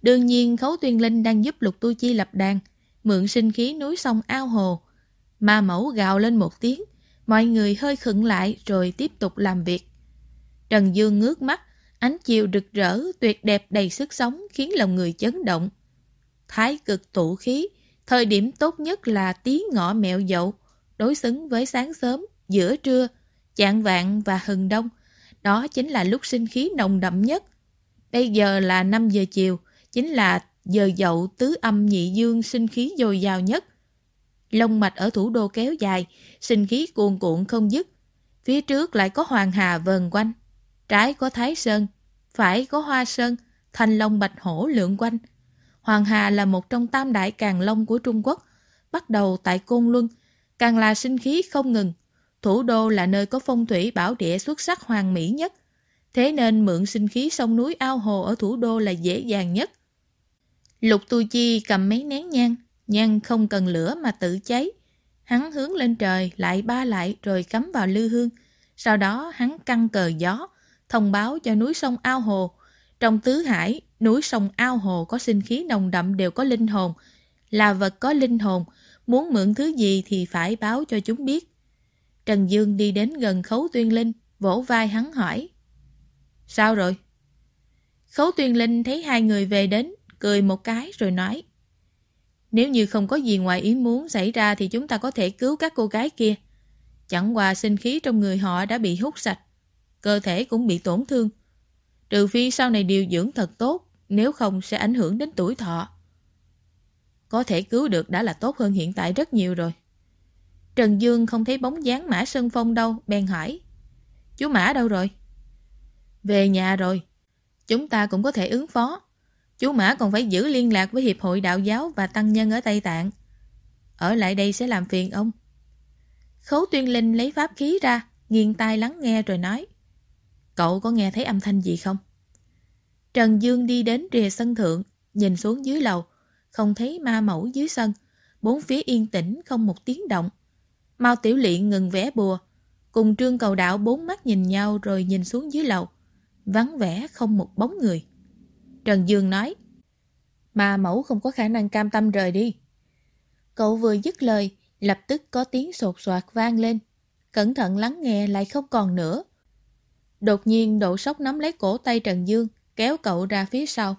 Đương nhiên Khấu Tuyên Linh đang giúp Lục Tu Chi lập đàn, mượn sinh khí núi sông ao hồ. Ma mẫu gào lên một tiếng, mọi người hơi khựng lại rồi tiếp tục làm việc. Trần Dương ngước mắt, ánh chiều rực rỡ, tuyệt đẹp đầy sức sống khiến lòng người chấn động. Thái cực tụ khí, thời điểm tốt nhất là tí ngọ mẹo dậu, đối xứng với sáng sớm, giữa trưa, chạng vạn và hừng đông. Đó chính là lúc sinh khí nồng đậm nhất. Bây giờ là 5 giờ chiều, chính là giờ dậu tứ âm nhị dương sinh khí dồi dào nhất. Lông mạch ở thủ đô kéo dài, sinh khí cuồn cuộn không dứt. Phía trước lại có hoàng hà vờn quanh. Trái có thái sơn, phải có hoa sơn, thanh long bạch hổ lượn quanh. Hoàng hà là một trong tam đại càng long của Trung Quốc, bắt đầu tại Côn Luân, càng là sinh khí không ngừng. Thủ đô là nơi có phong thủy bảo địa xuất sắc hoàng mỹ nhất. Thế nên mượn sinh khí sông núi ao hồ ở thủ đô là dễ dàng nhất. Lục Tu Chi cầm mấy nén nhang, nhang không cần lửa mà tự cháy. Hắn hướng lên trời, lại ba lại rồi cắm vào lư hương. Sau đó hắn căng cờ gió, thông báo cho núi sông ao hồ. Trong tứ hải, núi sông ao hồ có sinh khí nồng đậm đều có linh hồn. Là vật có linh hồn, muốn mượn thứ gì thì phải báo cho chúng biết. Trần Dương đi đến gần Khấu Tuyên Linh, vỗ vai hắn hỏi. Sao rồi? Khấu Tuyên Linh thấy hai người về đến, cười một cái rồi nói. Nếu như không có gì ngoài ý muốn xảy ra thì chúng ta có thể cứu các cô gái kia. Chẳng qua sinh khí trong người họ đã bị hút sạch, cơ thể cũng bị tổn thương. Trừ phi sau này điều dưỡng thật tốt, nếu không sẽ ảnh hưởng đến tuổi thọ. Có thể cứu được đã là tốt hơn hiện tại rất nhiều rồi. Trần Dương không thấy bóng dáng Mã Sơn Phong đâu, bèn hỏi. Chú Mã đâu rồi? Về nhà rồi. Chúng ta cũng có thể ứng phó. Chú Mã còn phải giữ liên lạc với Hiệp hội Đạo giáo và Tăng nhân ở Tây Tạng. Ở lại đây sẽ làm phiền ông. Khấu Tuyên Linh lấy pháp khí ra, nghiêng tai lắng nghe rồi nói. Cậu có nghe thấy âm thanh gì không? Trần Dương đi đến rìa sân thượng, nhìn xuống dưới lầu, không thấy ma mẫu dưới sân. Bốn phía yên tĩnh không một tiếng động. Mao Tiểu Lị ngừng vẽ bùa, cùng trương cầu đạo bốn mắt nhìn nhau rồi nhìn xuống dưới lầu. Vắng vẻ không một bóng người. Trần Dương nói, Ma mẫu không có khả năng cam tâm rời đi. Cậu vừa dứt lời, lập tức có tiếng sột soạt vang lên. Cẩn thận lắng nghe lại không còn nữa. Đột nhiên độ sốc nắm lấy cổ tay Trần Dương, kéo cậu ra phía sau.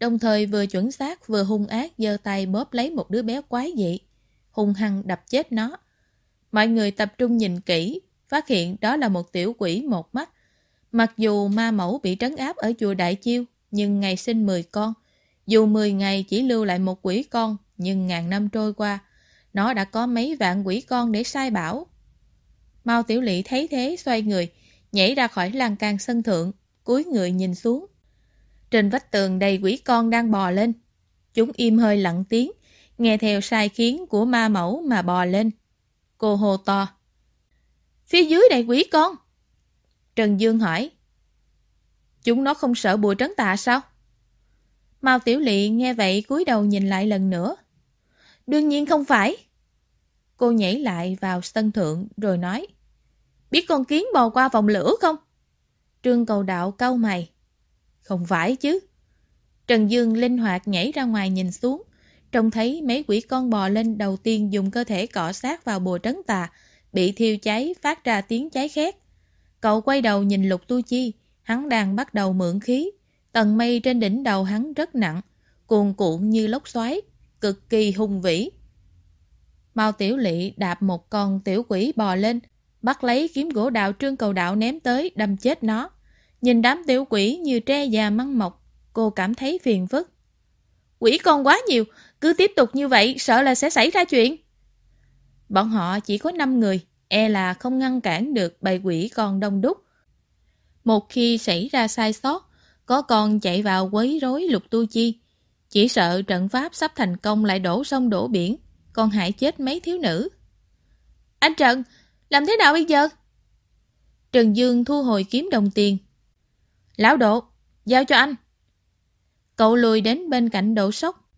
Đồng thời vừa chuẩn xác vừa hung ác giơ tay bóp lấy một đứa bé quái dị. Hung hăng đập chết nó. Mọi người tập trung nhìn kỹ, phát hiện đó là một tiểu quỷ một mắt. Mặc dù ma mẫu bị trấn áp ở chùa Đại Chiêu, nhưng ngày sinh 10 con. Dù 10 ngày chỉ lưu lại một quỷ con, nhưng ngàn năm trôi qua, nó đã có mấy vạn quỷ con để sai bảo. Mao Tiểu Lị thấy thế xoay người, nhảy ra khỏi lan can sân thượng, cúi người nhìn xuống. Trên vách tường đầy quỷ con đang bò lên. Chúng im hơi lặng tiếng, nghe theo sai khiến của ma mẫu mà bò lên. Cô hô to. Phía dưới đầy quỷ con. Trần Dương hỏi. Chúng nó không sợ bùa trấn tà sao? Mao Tiểu Lị nghe vậy cúi đầu nhìn lại lần nữa. Đương nhiên không phải. Cô nhảy lại vào sân thượng rồi nói. Biết con kiến bò qua vòng lửa không? Trương cầu đạo cau mày. Không phải chứ. Trần Dương linh hoạt nhảy ra ngoài nhìn xuống. Trông thấy mấy quỷ con bò lên đầu tiên dùng cơ thể cọ sát vào bùa trấn tà, bị thiêu cháy phát ra tiếng cháy khét. Cậu quay đầu nhìn Lục Tu Chi, hắn đang bắt đầu mượn khí. Tầng mây trên đỉnh đầu hắn rất nặng, cuồn cuộn như lốc xoáy, cực kỳ hung vĩ. Mao Tiểu Lị đạp một con tiểu quỷ bò lên, bắt lấy kiếm gỗ đạo trương cầu đạo ném tới, đâm chết nó. Nhìn đám tiểu quỷ như tre già măng mọc, cô cảm thấy phiền phức. Quỷ con quá nhiều, cứ tiếp tục như vậy sợ là sẽ xảy ra chuyện. Bọn họ chỉ có 5 người, e là không ngăn cản được bầy quỷ con đông đúc. Một khi xảy ra sai sót, có con chạy vào quấy rối lục tu chi. Chỉ sợ trận pháp sắp thành công lại đổ sông đổ biển, còn hại chết mấy thiếu nữ. Anh Trần, làm thế nào bây giờ? Trần Dương thu hồi kiếm đồng tiền. Lão Độ, giao cho anh. Cậu lùi đến bên cạnh Độ Sóc.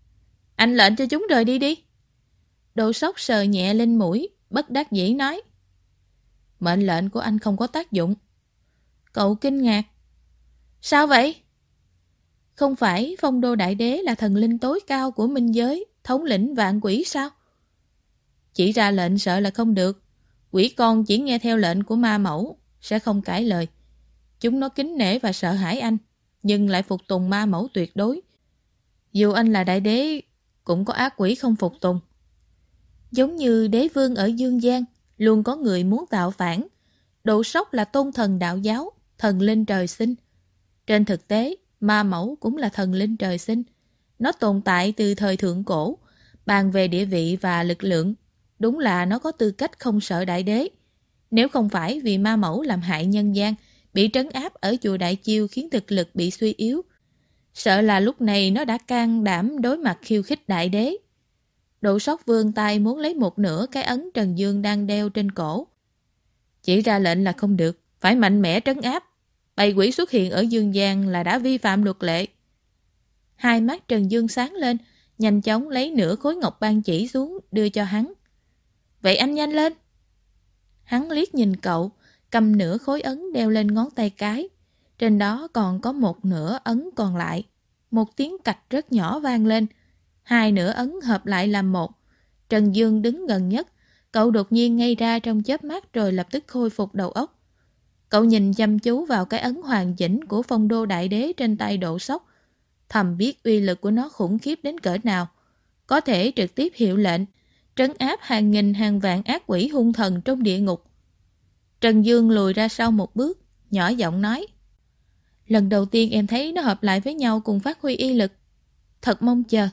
Anh lệnh cho chúng rời đi đi. Độ Sóc sờ nhẹ lên mũi, bất đắc dĩ nói. Mệnh lệnh của anh không có tác dụng. Cậu kinh ngạc. Sao vậy? Không phải phong đô đại đế là thần linh tối cao của minh giới, thống lĩnh vạn quỷ sao? Chỉ ra lệnh sợ là không được. Quỷ con chỉ nghe theo lệnh của ma mẫu, sẽ không cãi lời. Chúng nó kính nể và sợ hãi anh, nhưng lại phục tùng ma mẫu tuyệt đối. Dù anh là đại đế, cũng có ác quỷ không phục tùng. Giống như đế vương ở Dương Giang, luôn có người muốn tạo phản. Độ sốc là tôn thần đạo giáo, thần linh trời sinh. Trên thực tế, ma mẫu cũng là thần linh trời sinh. Nó tồn tại từ thời thượng cổ, bàn về địa vị và lực lượng. Đúng là nó có tư cách không sợ đại đế. Nếu không phải vì ma mẫu làm hại nhân gian, bị trấn áp ở chùa Đại Chiêu khiến thực lực bị suy yếu. Sợ là lúc này nó đã can đảm đối mặt khiêu khích đại đế. Độ sóc vương tay muốn lấy một nửa cái ấn Trần Dương đang đeo trên cổ. Chỉ ra lệnh là không được, phải mạnh mẽ trấn áp. Bầy quỷ xuất hiện ở Dương Giang là đã vi phạm luật lệ. Hai mắt Trần Dương sáng lên, nhanh chóng lấy nửa khối ngọc ban chỉ xuống đưa cho hắn. Vậy anh nhanh lên. Hắn liếc nhìn cậu, cầm nửa khối ấn đeo lên ngón tay cái. Trên đó còn có một nửa ấn còn lại. Một tiếng cạch rất nhỏ vang lên. Hai nửa ấn hợp lại làm một. Trần Dương đứng gần nhất. Cậu đột nhiên ngay ra trong chớp mắt rồi lập tức khôi phục đầu óc. Cậu nhìn chăm chú vào cái ấn hoàn chỉnh của phong đô đại đế trên tay độ sóc. Thầm biết uy lực của nó khủng khiếp đến cỡ nào. Có thể trực tiếp hiệu lệnh, trấn áp hàng nghìn hàng vạn ác quỷ hung thần trong địa ngục. Trần Dương lùi ra sau một bước, nhỏ giọng nói. Lần đầu tiên em thấy nó hợp lại với nhau cùng phát huy y lực. Thật mong chờ.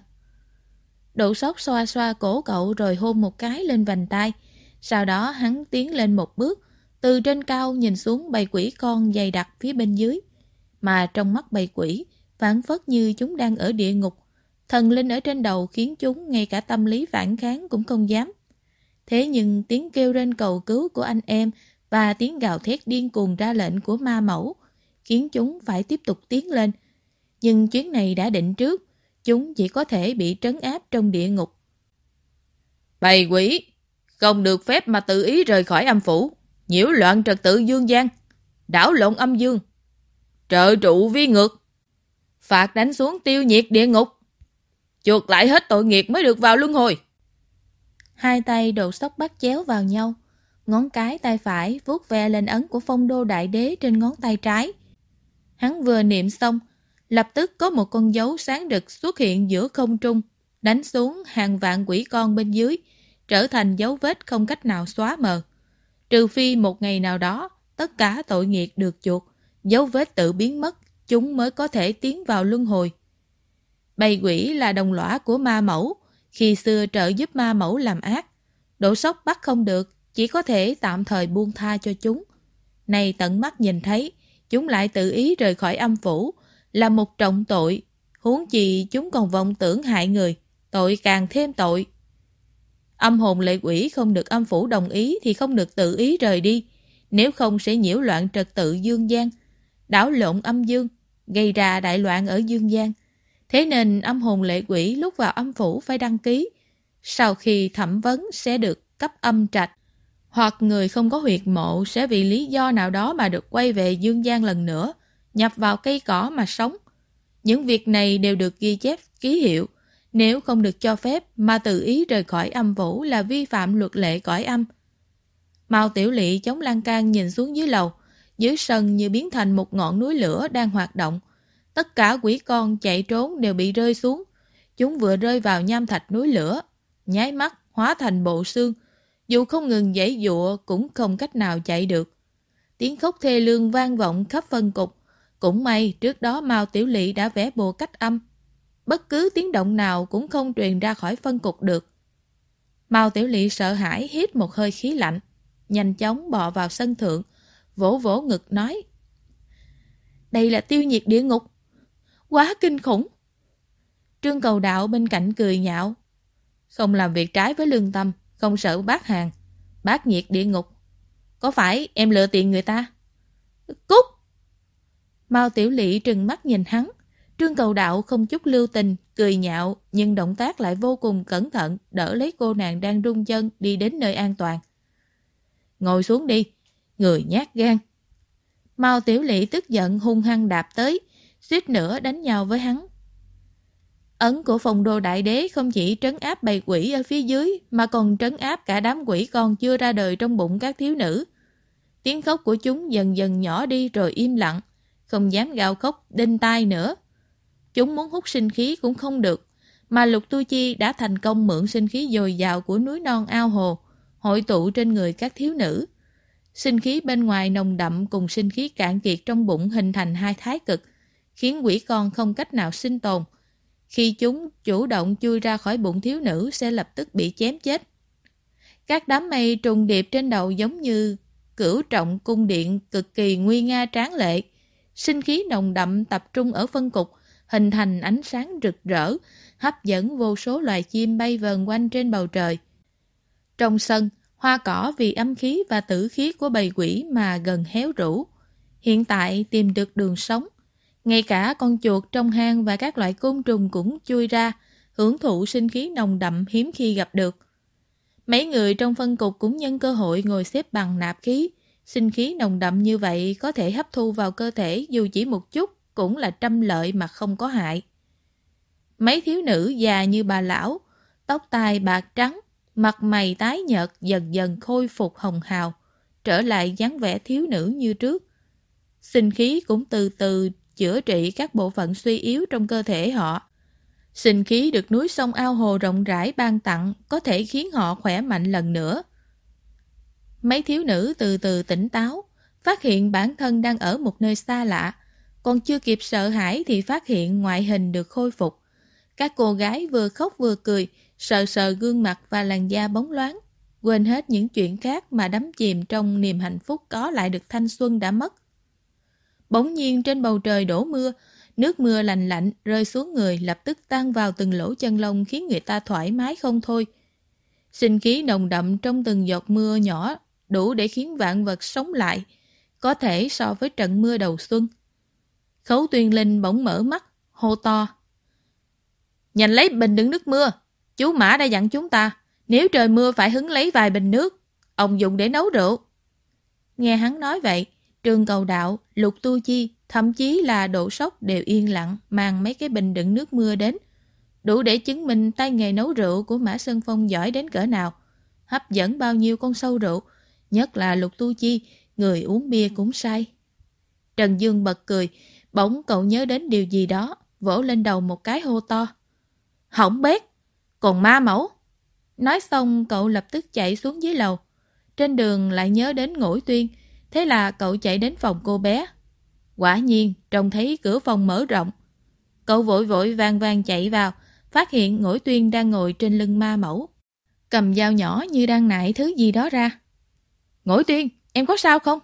Độ sóc xoa xoa cổ cậu rồi hôn một cái lên vành tay. Sau đó hắn tiến lên một bước, từ trên cao nhìn xuống bầy quỷ con dày đặc phía bên dưới. Mà trong mắt bầy quỷ, phản phất như chúng đang ở địa ngục. Thần linh ở trên đầu khiến chúng ngay cả tâm lý phản kháng cũng không dám. Thế nhưng tiếng kêu lên cầu cứu của anh em và tiếng gào thét điên cuồng ra lệnh của ma mẫu khiến chúng phải tiếp tục tiến lên. Nhưng chuyến này đã định trước, chúng chỉ có thể bị trấn áp trong địa ngục. Bầy quỷ, không được phép mà tự ý rời khỏi âm phủ, nhiễu loạn trật tự dương gian, đảo lộn âm dương, trợ trụ vi ngược, phạt đánh xuống tiêu nhiệt địa ngục, chuột lại hết tội nghiệp mới được vào luân hồi. Hai tay đồ sóc bắt chéo vào nhau, ngón cái tay phải vuốt ve lên ấn của phong đô đại đế trên ngón tay trái. Hắn vừa niệm xong, lập tức có một con dấu sáng rực xuất hiện giữa không trung, đánh xuống hàng vạn quỷ con bên dưới, trở thành dấu vết không cách nào xóa mờ. Trừ phi một ngày nào đó, tất cả tội nghiệp được chuột, dấu vết tự biến mất, chúng mới có thể tiến vào luân hồi. Bầy quỷ là đồng lõa của ma mẫu, khi xưa trợ giúp ma mẫu làm ác. Đổ sốc bắt không được, chỉ có thể tạm thời buông tha cho chúng. Này tận mắt nhìn thấy, chúng lại tự ý rời khỏi âm phủ, là một trọng tội. Huống chi chúng còn vọng tưởng hại người, tội càng thêm tội. Âm hồn lệ quỷ không được âm phủ đồng ý thì không được tự ý rời đi, nếu không sẽ nhiễu loạn trật tự dương gian, đảo lộn âm dương, gây ra đại loạn ở dương gian. Thế nên âm hồn lệ quỷ lúc vào âm phủ phải đăng ký. sau khi thẩm vấn sẽ được cấp âm trạch, hoặc người không có huyệt mộ sẽ vì lý do nào đó mà được quay về dương gian lần nữa, nhập vào cây cỏ mà sống. Những việc này đều được ghi chép, ký hiệu. Nếu không được cho phép mà tự ý rời khỏi âm vũ là vi phạm luật lệ cõi âm. Mao Tiểu Lị chống lan can nhìn xuống dưới lầu, dưới sân như biến thành một ngọn núi lửa đang hoạt động. Tất cả quỷ con chạy trốn đều bị rơi xuống. Chúng vừa rơi vào nham thạch núi lửa, nháy mắt hóa thành bộ xương. Dù không ngừng dãy dụa cũng không cách nào chạy được. Tiếng khóc thê lương vang vọng khắp phân cục. Cũng may trước đó Mao Tiểu Lị đã vẽ bộ cách âm. Bất cứ tiếng động nào cũng không truyền ra khỏi phân cục được. Mao Tiểu Lị sợ hãi hít một hơi khí lạnh. Nhanh chóng bò vào sân thượng, vỗ vỗ ngực nói. Đây là tiêu nhiệt địa ngục. Quá kinh khủng. Trương cầu đạo bên cạnh cười nhạo. Không làm việc trái với lương tâm, không sợ bác hàng. Bác nhiệt địa ngục. Có phải em lựa tiền người ta? Cút! Mao Tiểu Lị trừng mắt nhìn hắn. Trương cầu đạo không chút lưu tình, cười nhạo, nhưng động tác lại vô cùng cẩn thận, đỡ lấy cô nàng đang rung chân đi đến nơi an toàn. Ngồi xuống đi, người nhát gan. Mao Tiểu Lị tức giận hung hăng đạp tới, suýt nữa đánh nhau với hắn. Ấn của phòng đồ đại đế không chỉ trấn áp bầy quỷ ở phía dưới mà còn trấn áp cả đám quỷ con chưa ra đời trong bụng các thiếu nữ. Tiếng khóc của chúng dần dần nhỏ đi rồi im lặng, không dám gào khóc đinh tai nữa. Chúng muốn hút sinh khí cũng không được, mà Lục Tu Chi đã thành công mượn sinh khí dồi dào của núi non ao hồ, hội tụ trên người các thiếu nữ. Sinh khí bên ngoài nồng đậm cùng sinh khí cạn kiệt trong bụng hình thành hai thái cực, khiến quỷ con không cách nào sinh tồn. Khi chúng chủ động chui ra khỏi bụng thiếu nữ sẽ lập tức bị chém chết. Các đám mây trùng điệp trên đầu giống như cửu trọng cung điện cực kỳ nguy nga tráng lệ. Sinh khí nồng đậm tập trung ở phân cục, hình thành ánh sáng rực rỡ, hấp dẫn vô số loài chim bay vờn quanh trên bầu trời. Trong sân, hoa cỏ vì âm khí và tử khí của bầy quỷ mà gần héo rũ. Hiện tại tìm được đường sống. Ngay cả con chuột trong hang và các loại côn trùng cũng chui ra, hưởng thụ sinh khí nồng đậm hiếm khi gặp được. Mấy người trong phân cục cũng nhân cơ hội ngồi xếp bằng nạp khí. Sinh khí nồng đậm như vậy có thể hấp thu vào cơ thể dù chỉ một chút cũng là trăm lợi mà không có hại. Mấy thiếu nữ già như bà lão, tóc tai bạc trắng, mặt mày tái nhợt dần dần khôi phục hồng hào, trở lại dáng vẻ thiếu nữ như trước. Sinh khí cũng từ từ chữa trị các bộ phận suy yếu trong cơ thể họ. Sinh khí được núi sông ao hồ rộng rãi ban tặng có thể khiến họ khỏe mạnh lần nữa. Mấy thiếu nữ từ từ tỉnh táo, phát hiện bản thân đang ở một nơi xa lạ, còn chưa kịp sợ hãi thì phát hiện ngoại hình được khôi phục. Các cô gái vừa khóc vừa cười, sờ sờ gương mặt và làn da bóng loáng, quên hết những chuyện khác mà đắm chìm trong niềm hạnh phúc có lại được thanh xuân đã mất. Bỗng nhiên trên bầu trời đổ mưa, nước mưa lạnh lạnh rơi xuống người lập tức tan vào từng lỗ chân lông khiến người ta thoải mái không thôi. Sinh khí nồng đậm trong từng giọt mưa nhỏ đủ để khiến vạn vật sống lại, có thể so với trận mưa đầu xuân. Khấu tuyên linh bỗng mở mắt, hô to. Nhanh lấy bình đựng nước mưa, chú Mã đã dặn chúng ta, nếu trời mưa phải hứng lấy vài bình nước, ông dùng để nấu rượu. Nghe hắn nói vậy, trường cầu đạo, lục tu chi, thậm chí là Đỗ Sóc đều yên lặng mang mấy cái bình đựng nước mưa đến. Đủ để chứng minh tay nghề nấu rượu của Mã Sơn Phong giỏi đến cỡ nào. Hấp dẫn bao nhiêu con sâu rượu, nhất là lục tu chi, người uống bia cũng say. Trần Dương bật cười, bỗng cậu nhớ đến điều gì đó, vỗ lên đầu một cái hô to. Hỏng bét, còn ma mẫu. Nói xong cậu lập tức chạy xuống dưới lầu. Trên đường lại nhớ đến ngũi tuyên, thế là cậu chạy đến phòng cô bé. Quả nhiên, trông thấy cửa phòng mở rộng. Cậu vội vội vàng vàng chạy vào, phát hiện ngũi tuyên đang ngồi trên lưng ma mẫu. Cầm dao nhỏ như đang nại thứ gì đó ra. Ngũi tuyên, em có sao không?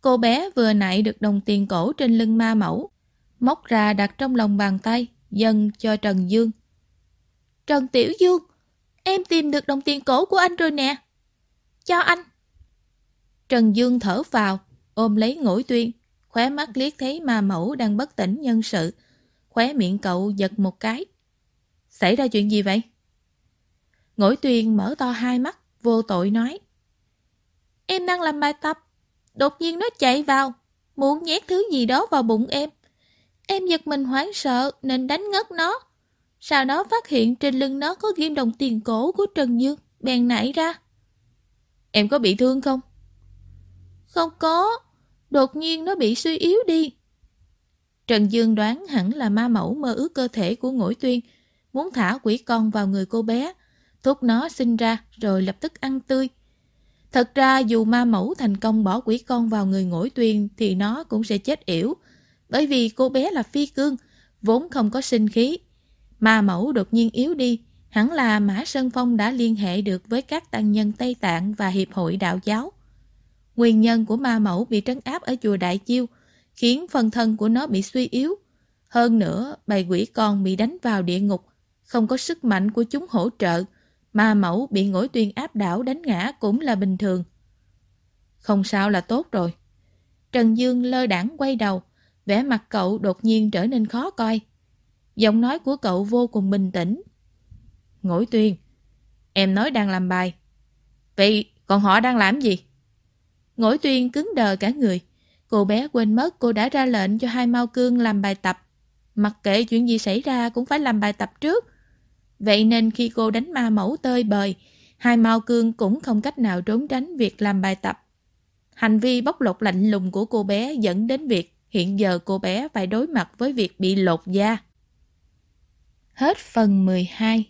Cô bé vừa nại được đồng tiền cổ trên lưng ma mẫu, móc ra đặt trong lòng bàn tay, dâng cho Trần Dương. Trần Tiểu Dương, em tìm được đồng tiền cổ của anh rồi nè. Cho anh. Trần Dương thở vào, ôm lấy ngũi tuyên, khóe mắt liếc thấy ma mẫu đang bất tỉnh nhân sự. Khóe miệng cậu giật một cái. Xảy ra chuyện gì vậy? Ngỗi Tuyên mở to hai mắt, vô tội nói. Em đang làm bài tập. Đột nhiên nó chạy vào, muốn nhét thứ gì đó vào bụng em. Em giật mình hoảng sợ nên đánh ngất nó. Sau đó phát hiện trên lưng nó có ghim đồng tiền cổ của Trần Dương, bèn nảy ra. Em có bị thương không? Không có, đột nhiên nó bị suy yếu đi. Trần Dương đoán hẳn là ma mẫu mơ ước cơ thể của ngũi tuyên, muốn thả quỷ con vào người cô bé, thúc nó sinh ra rồi lập tức ăn tươi. Thật ra dù ma mẫu thành công bỏ quỷ con vào người ngũi tuyên thì nó cũng sẽ chết yểu, bởi vì cô bé là phi cương, vốn không có sinh khí. Ma mẫu đột nhiên yếu đi, hẳn là Mã Sơn Phong đã liên hệ được với các tăng nhân Tây Tạng và Hiệp hội Đạo giáo. Nguyên nhân của ma mẫu bị trấn áp ở chùa Đại Chiêu khiến phần thân của nó bị suy yếu. Hơn nữa, bầy quỷ con bị đánh vào địa ngục, không có sức mạnh của chúng hỗ trợ, ma mẫu bị ngỗi tuyên áp đảo đánh ngã cũng là bình thường. Không sao là tốt rồi. Trần Dương lơ đảng quay đầu, vẻ mặt cậu đột nhiên trở nên khó coi. Giọng nói của cậu vô cùng bình tĩnh. Ngỗi tuyên, em nói đang làm bài. Vậy còn họ đang làm gì? Ngỗi tuyên cứng đờ cả người. Cô bé quên mất cô đã ra lệnh cho hai mau cương làm bài tập. Mặc kệ chuyện gì xảy ra cũng phải làm bài tập trước. Vậy nên khi cô đánh ma mẫu tơi bời, hai mau cương cũng không cách nào trốn tránh việc làm bài tập. Hành vi bóc lột lạnh lùng của cô bé dẫn đến việc hiện giờ cô bé phải đối mặt với việc bị lột da. Hết phần 12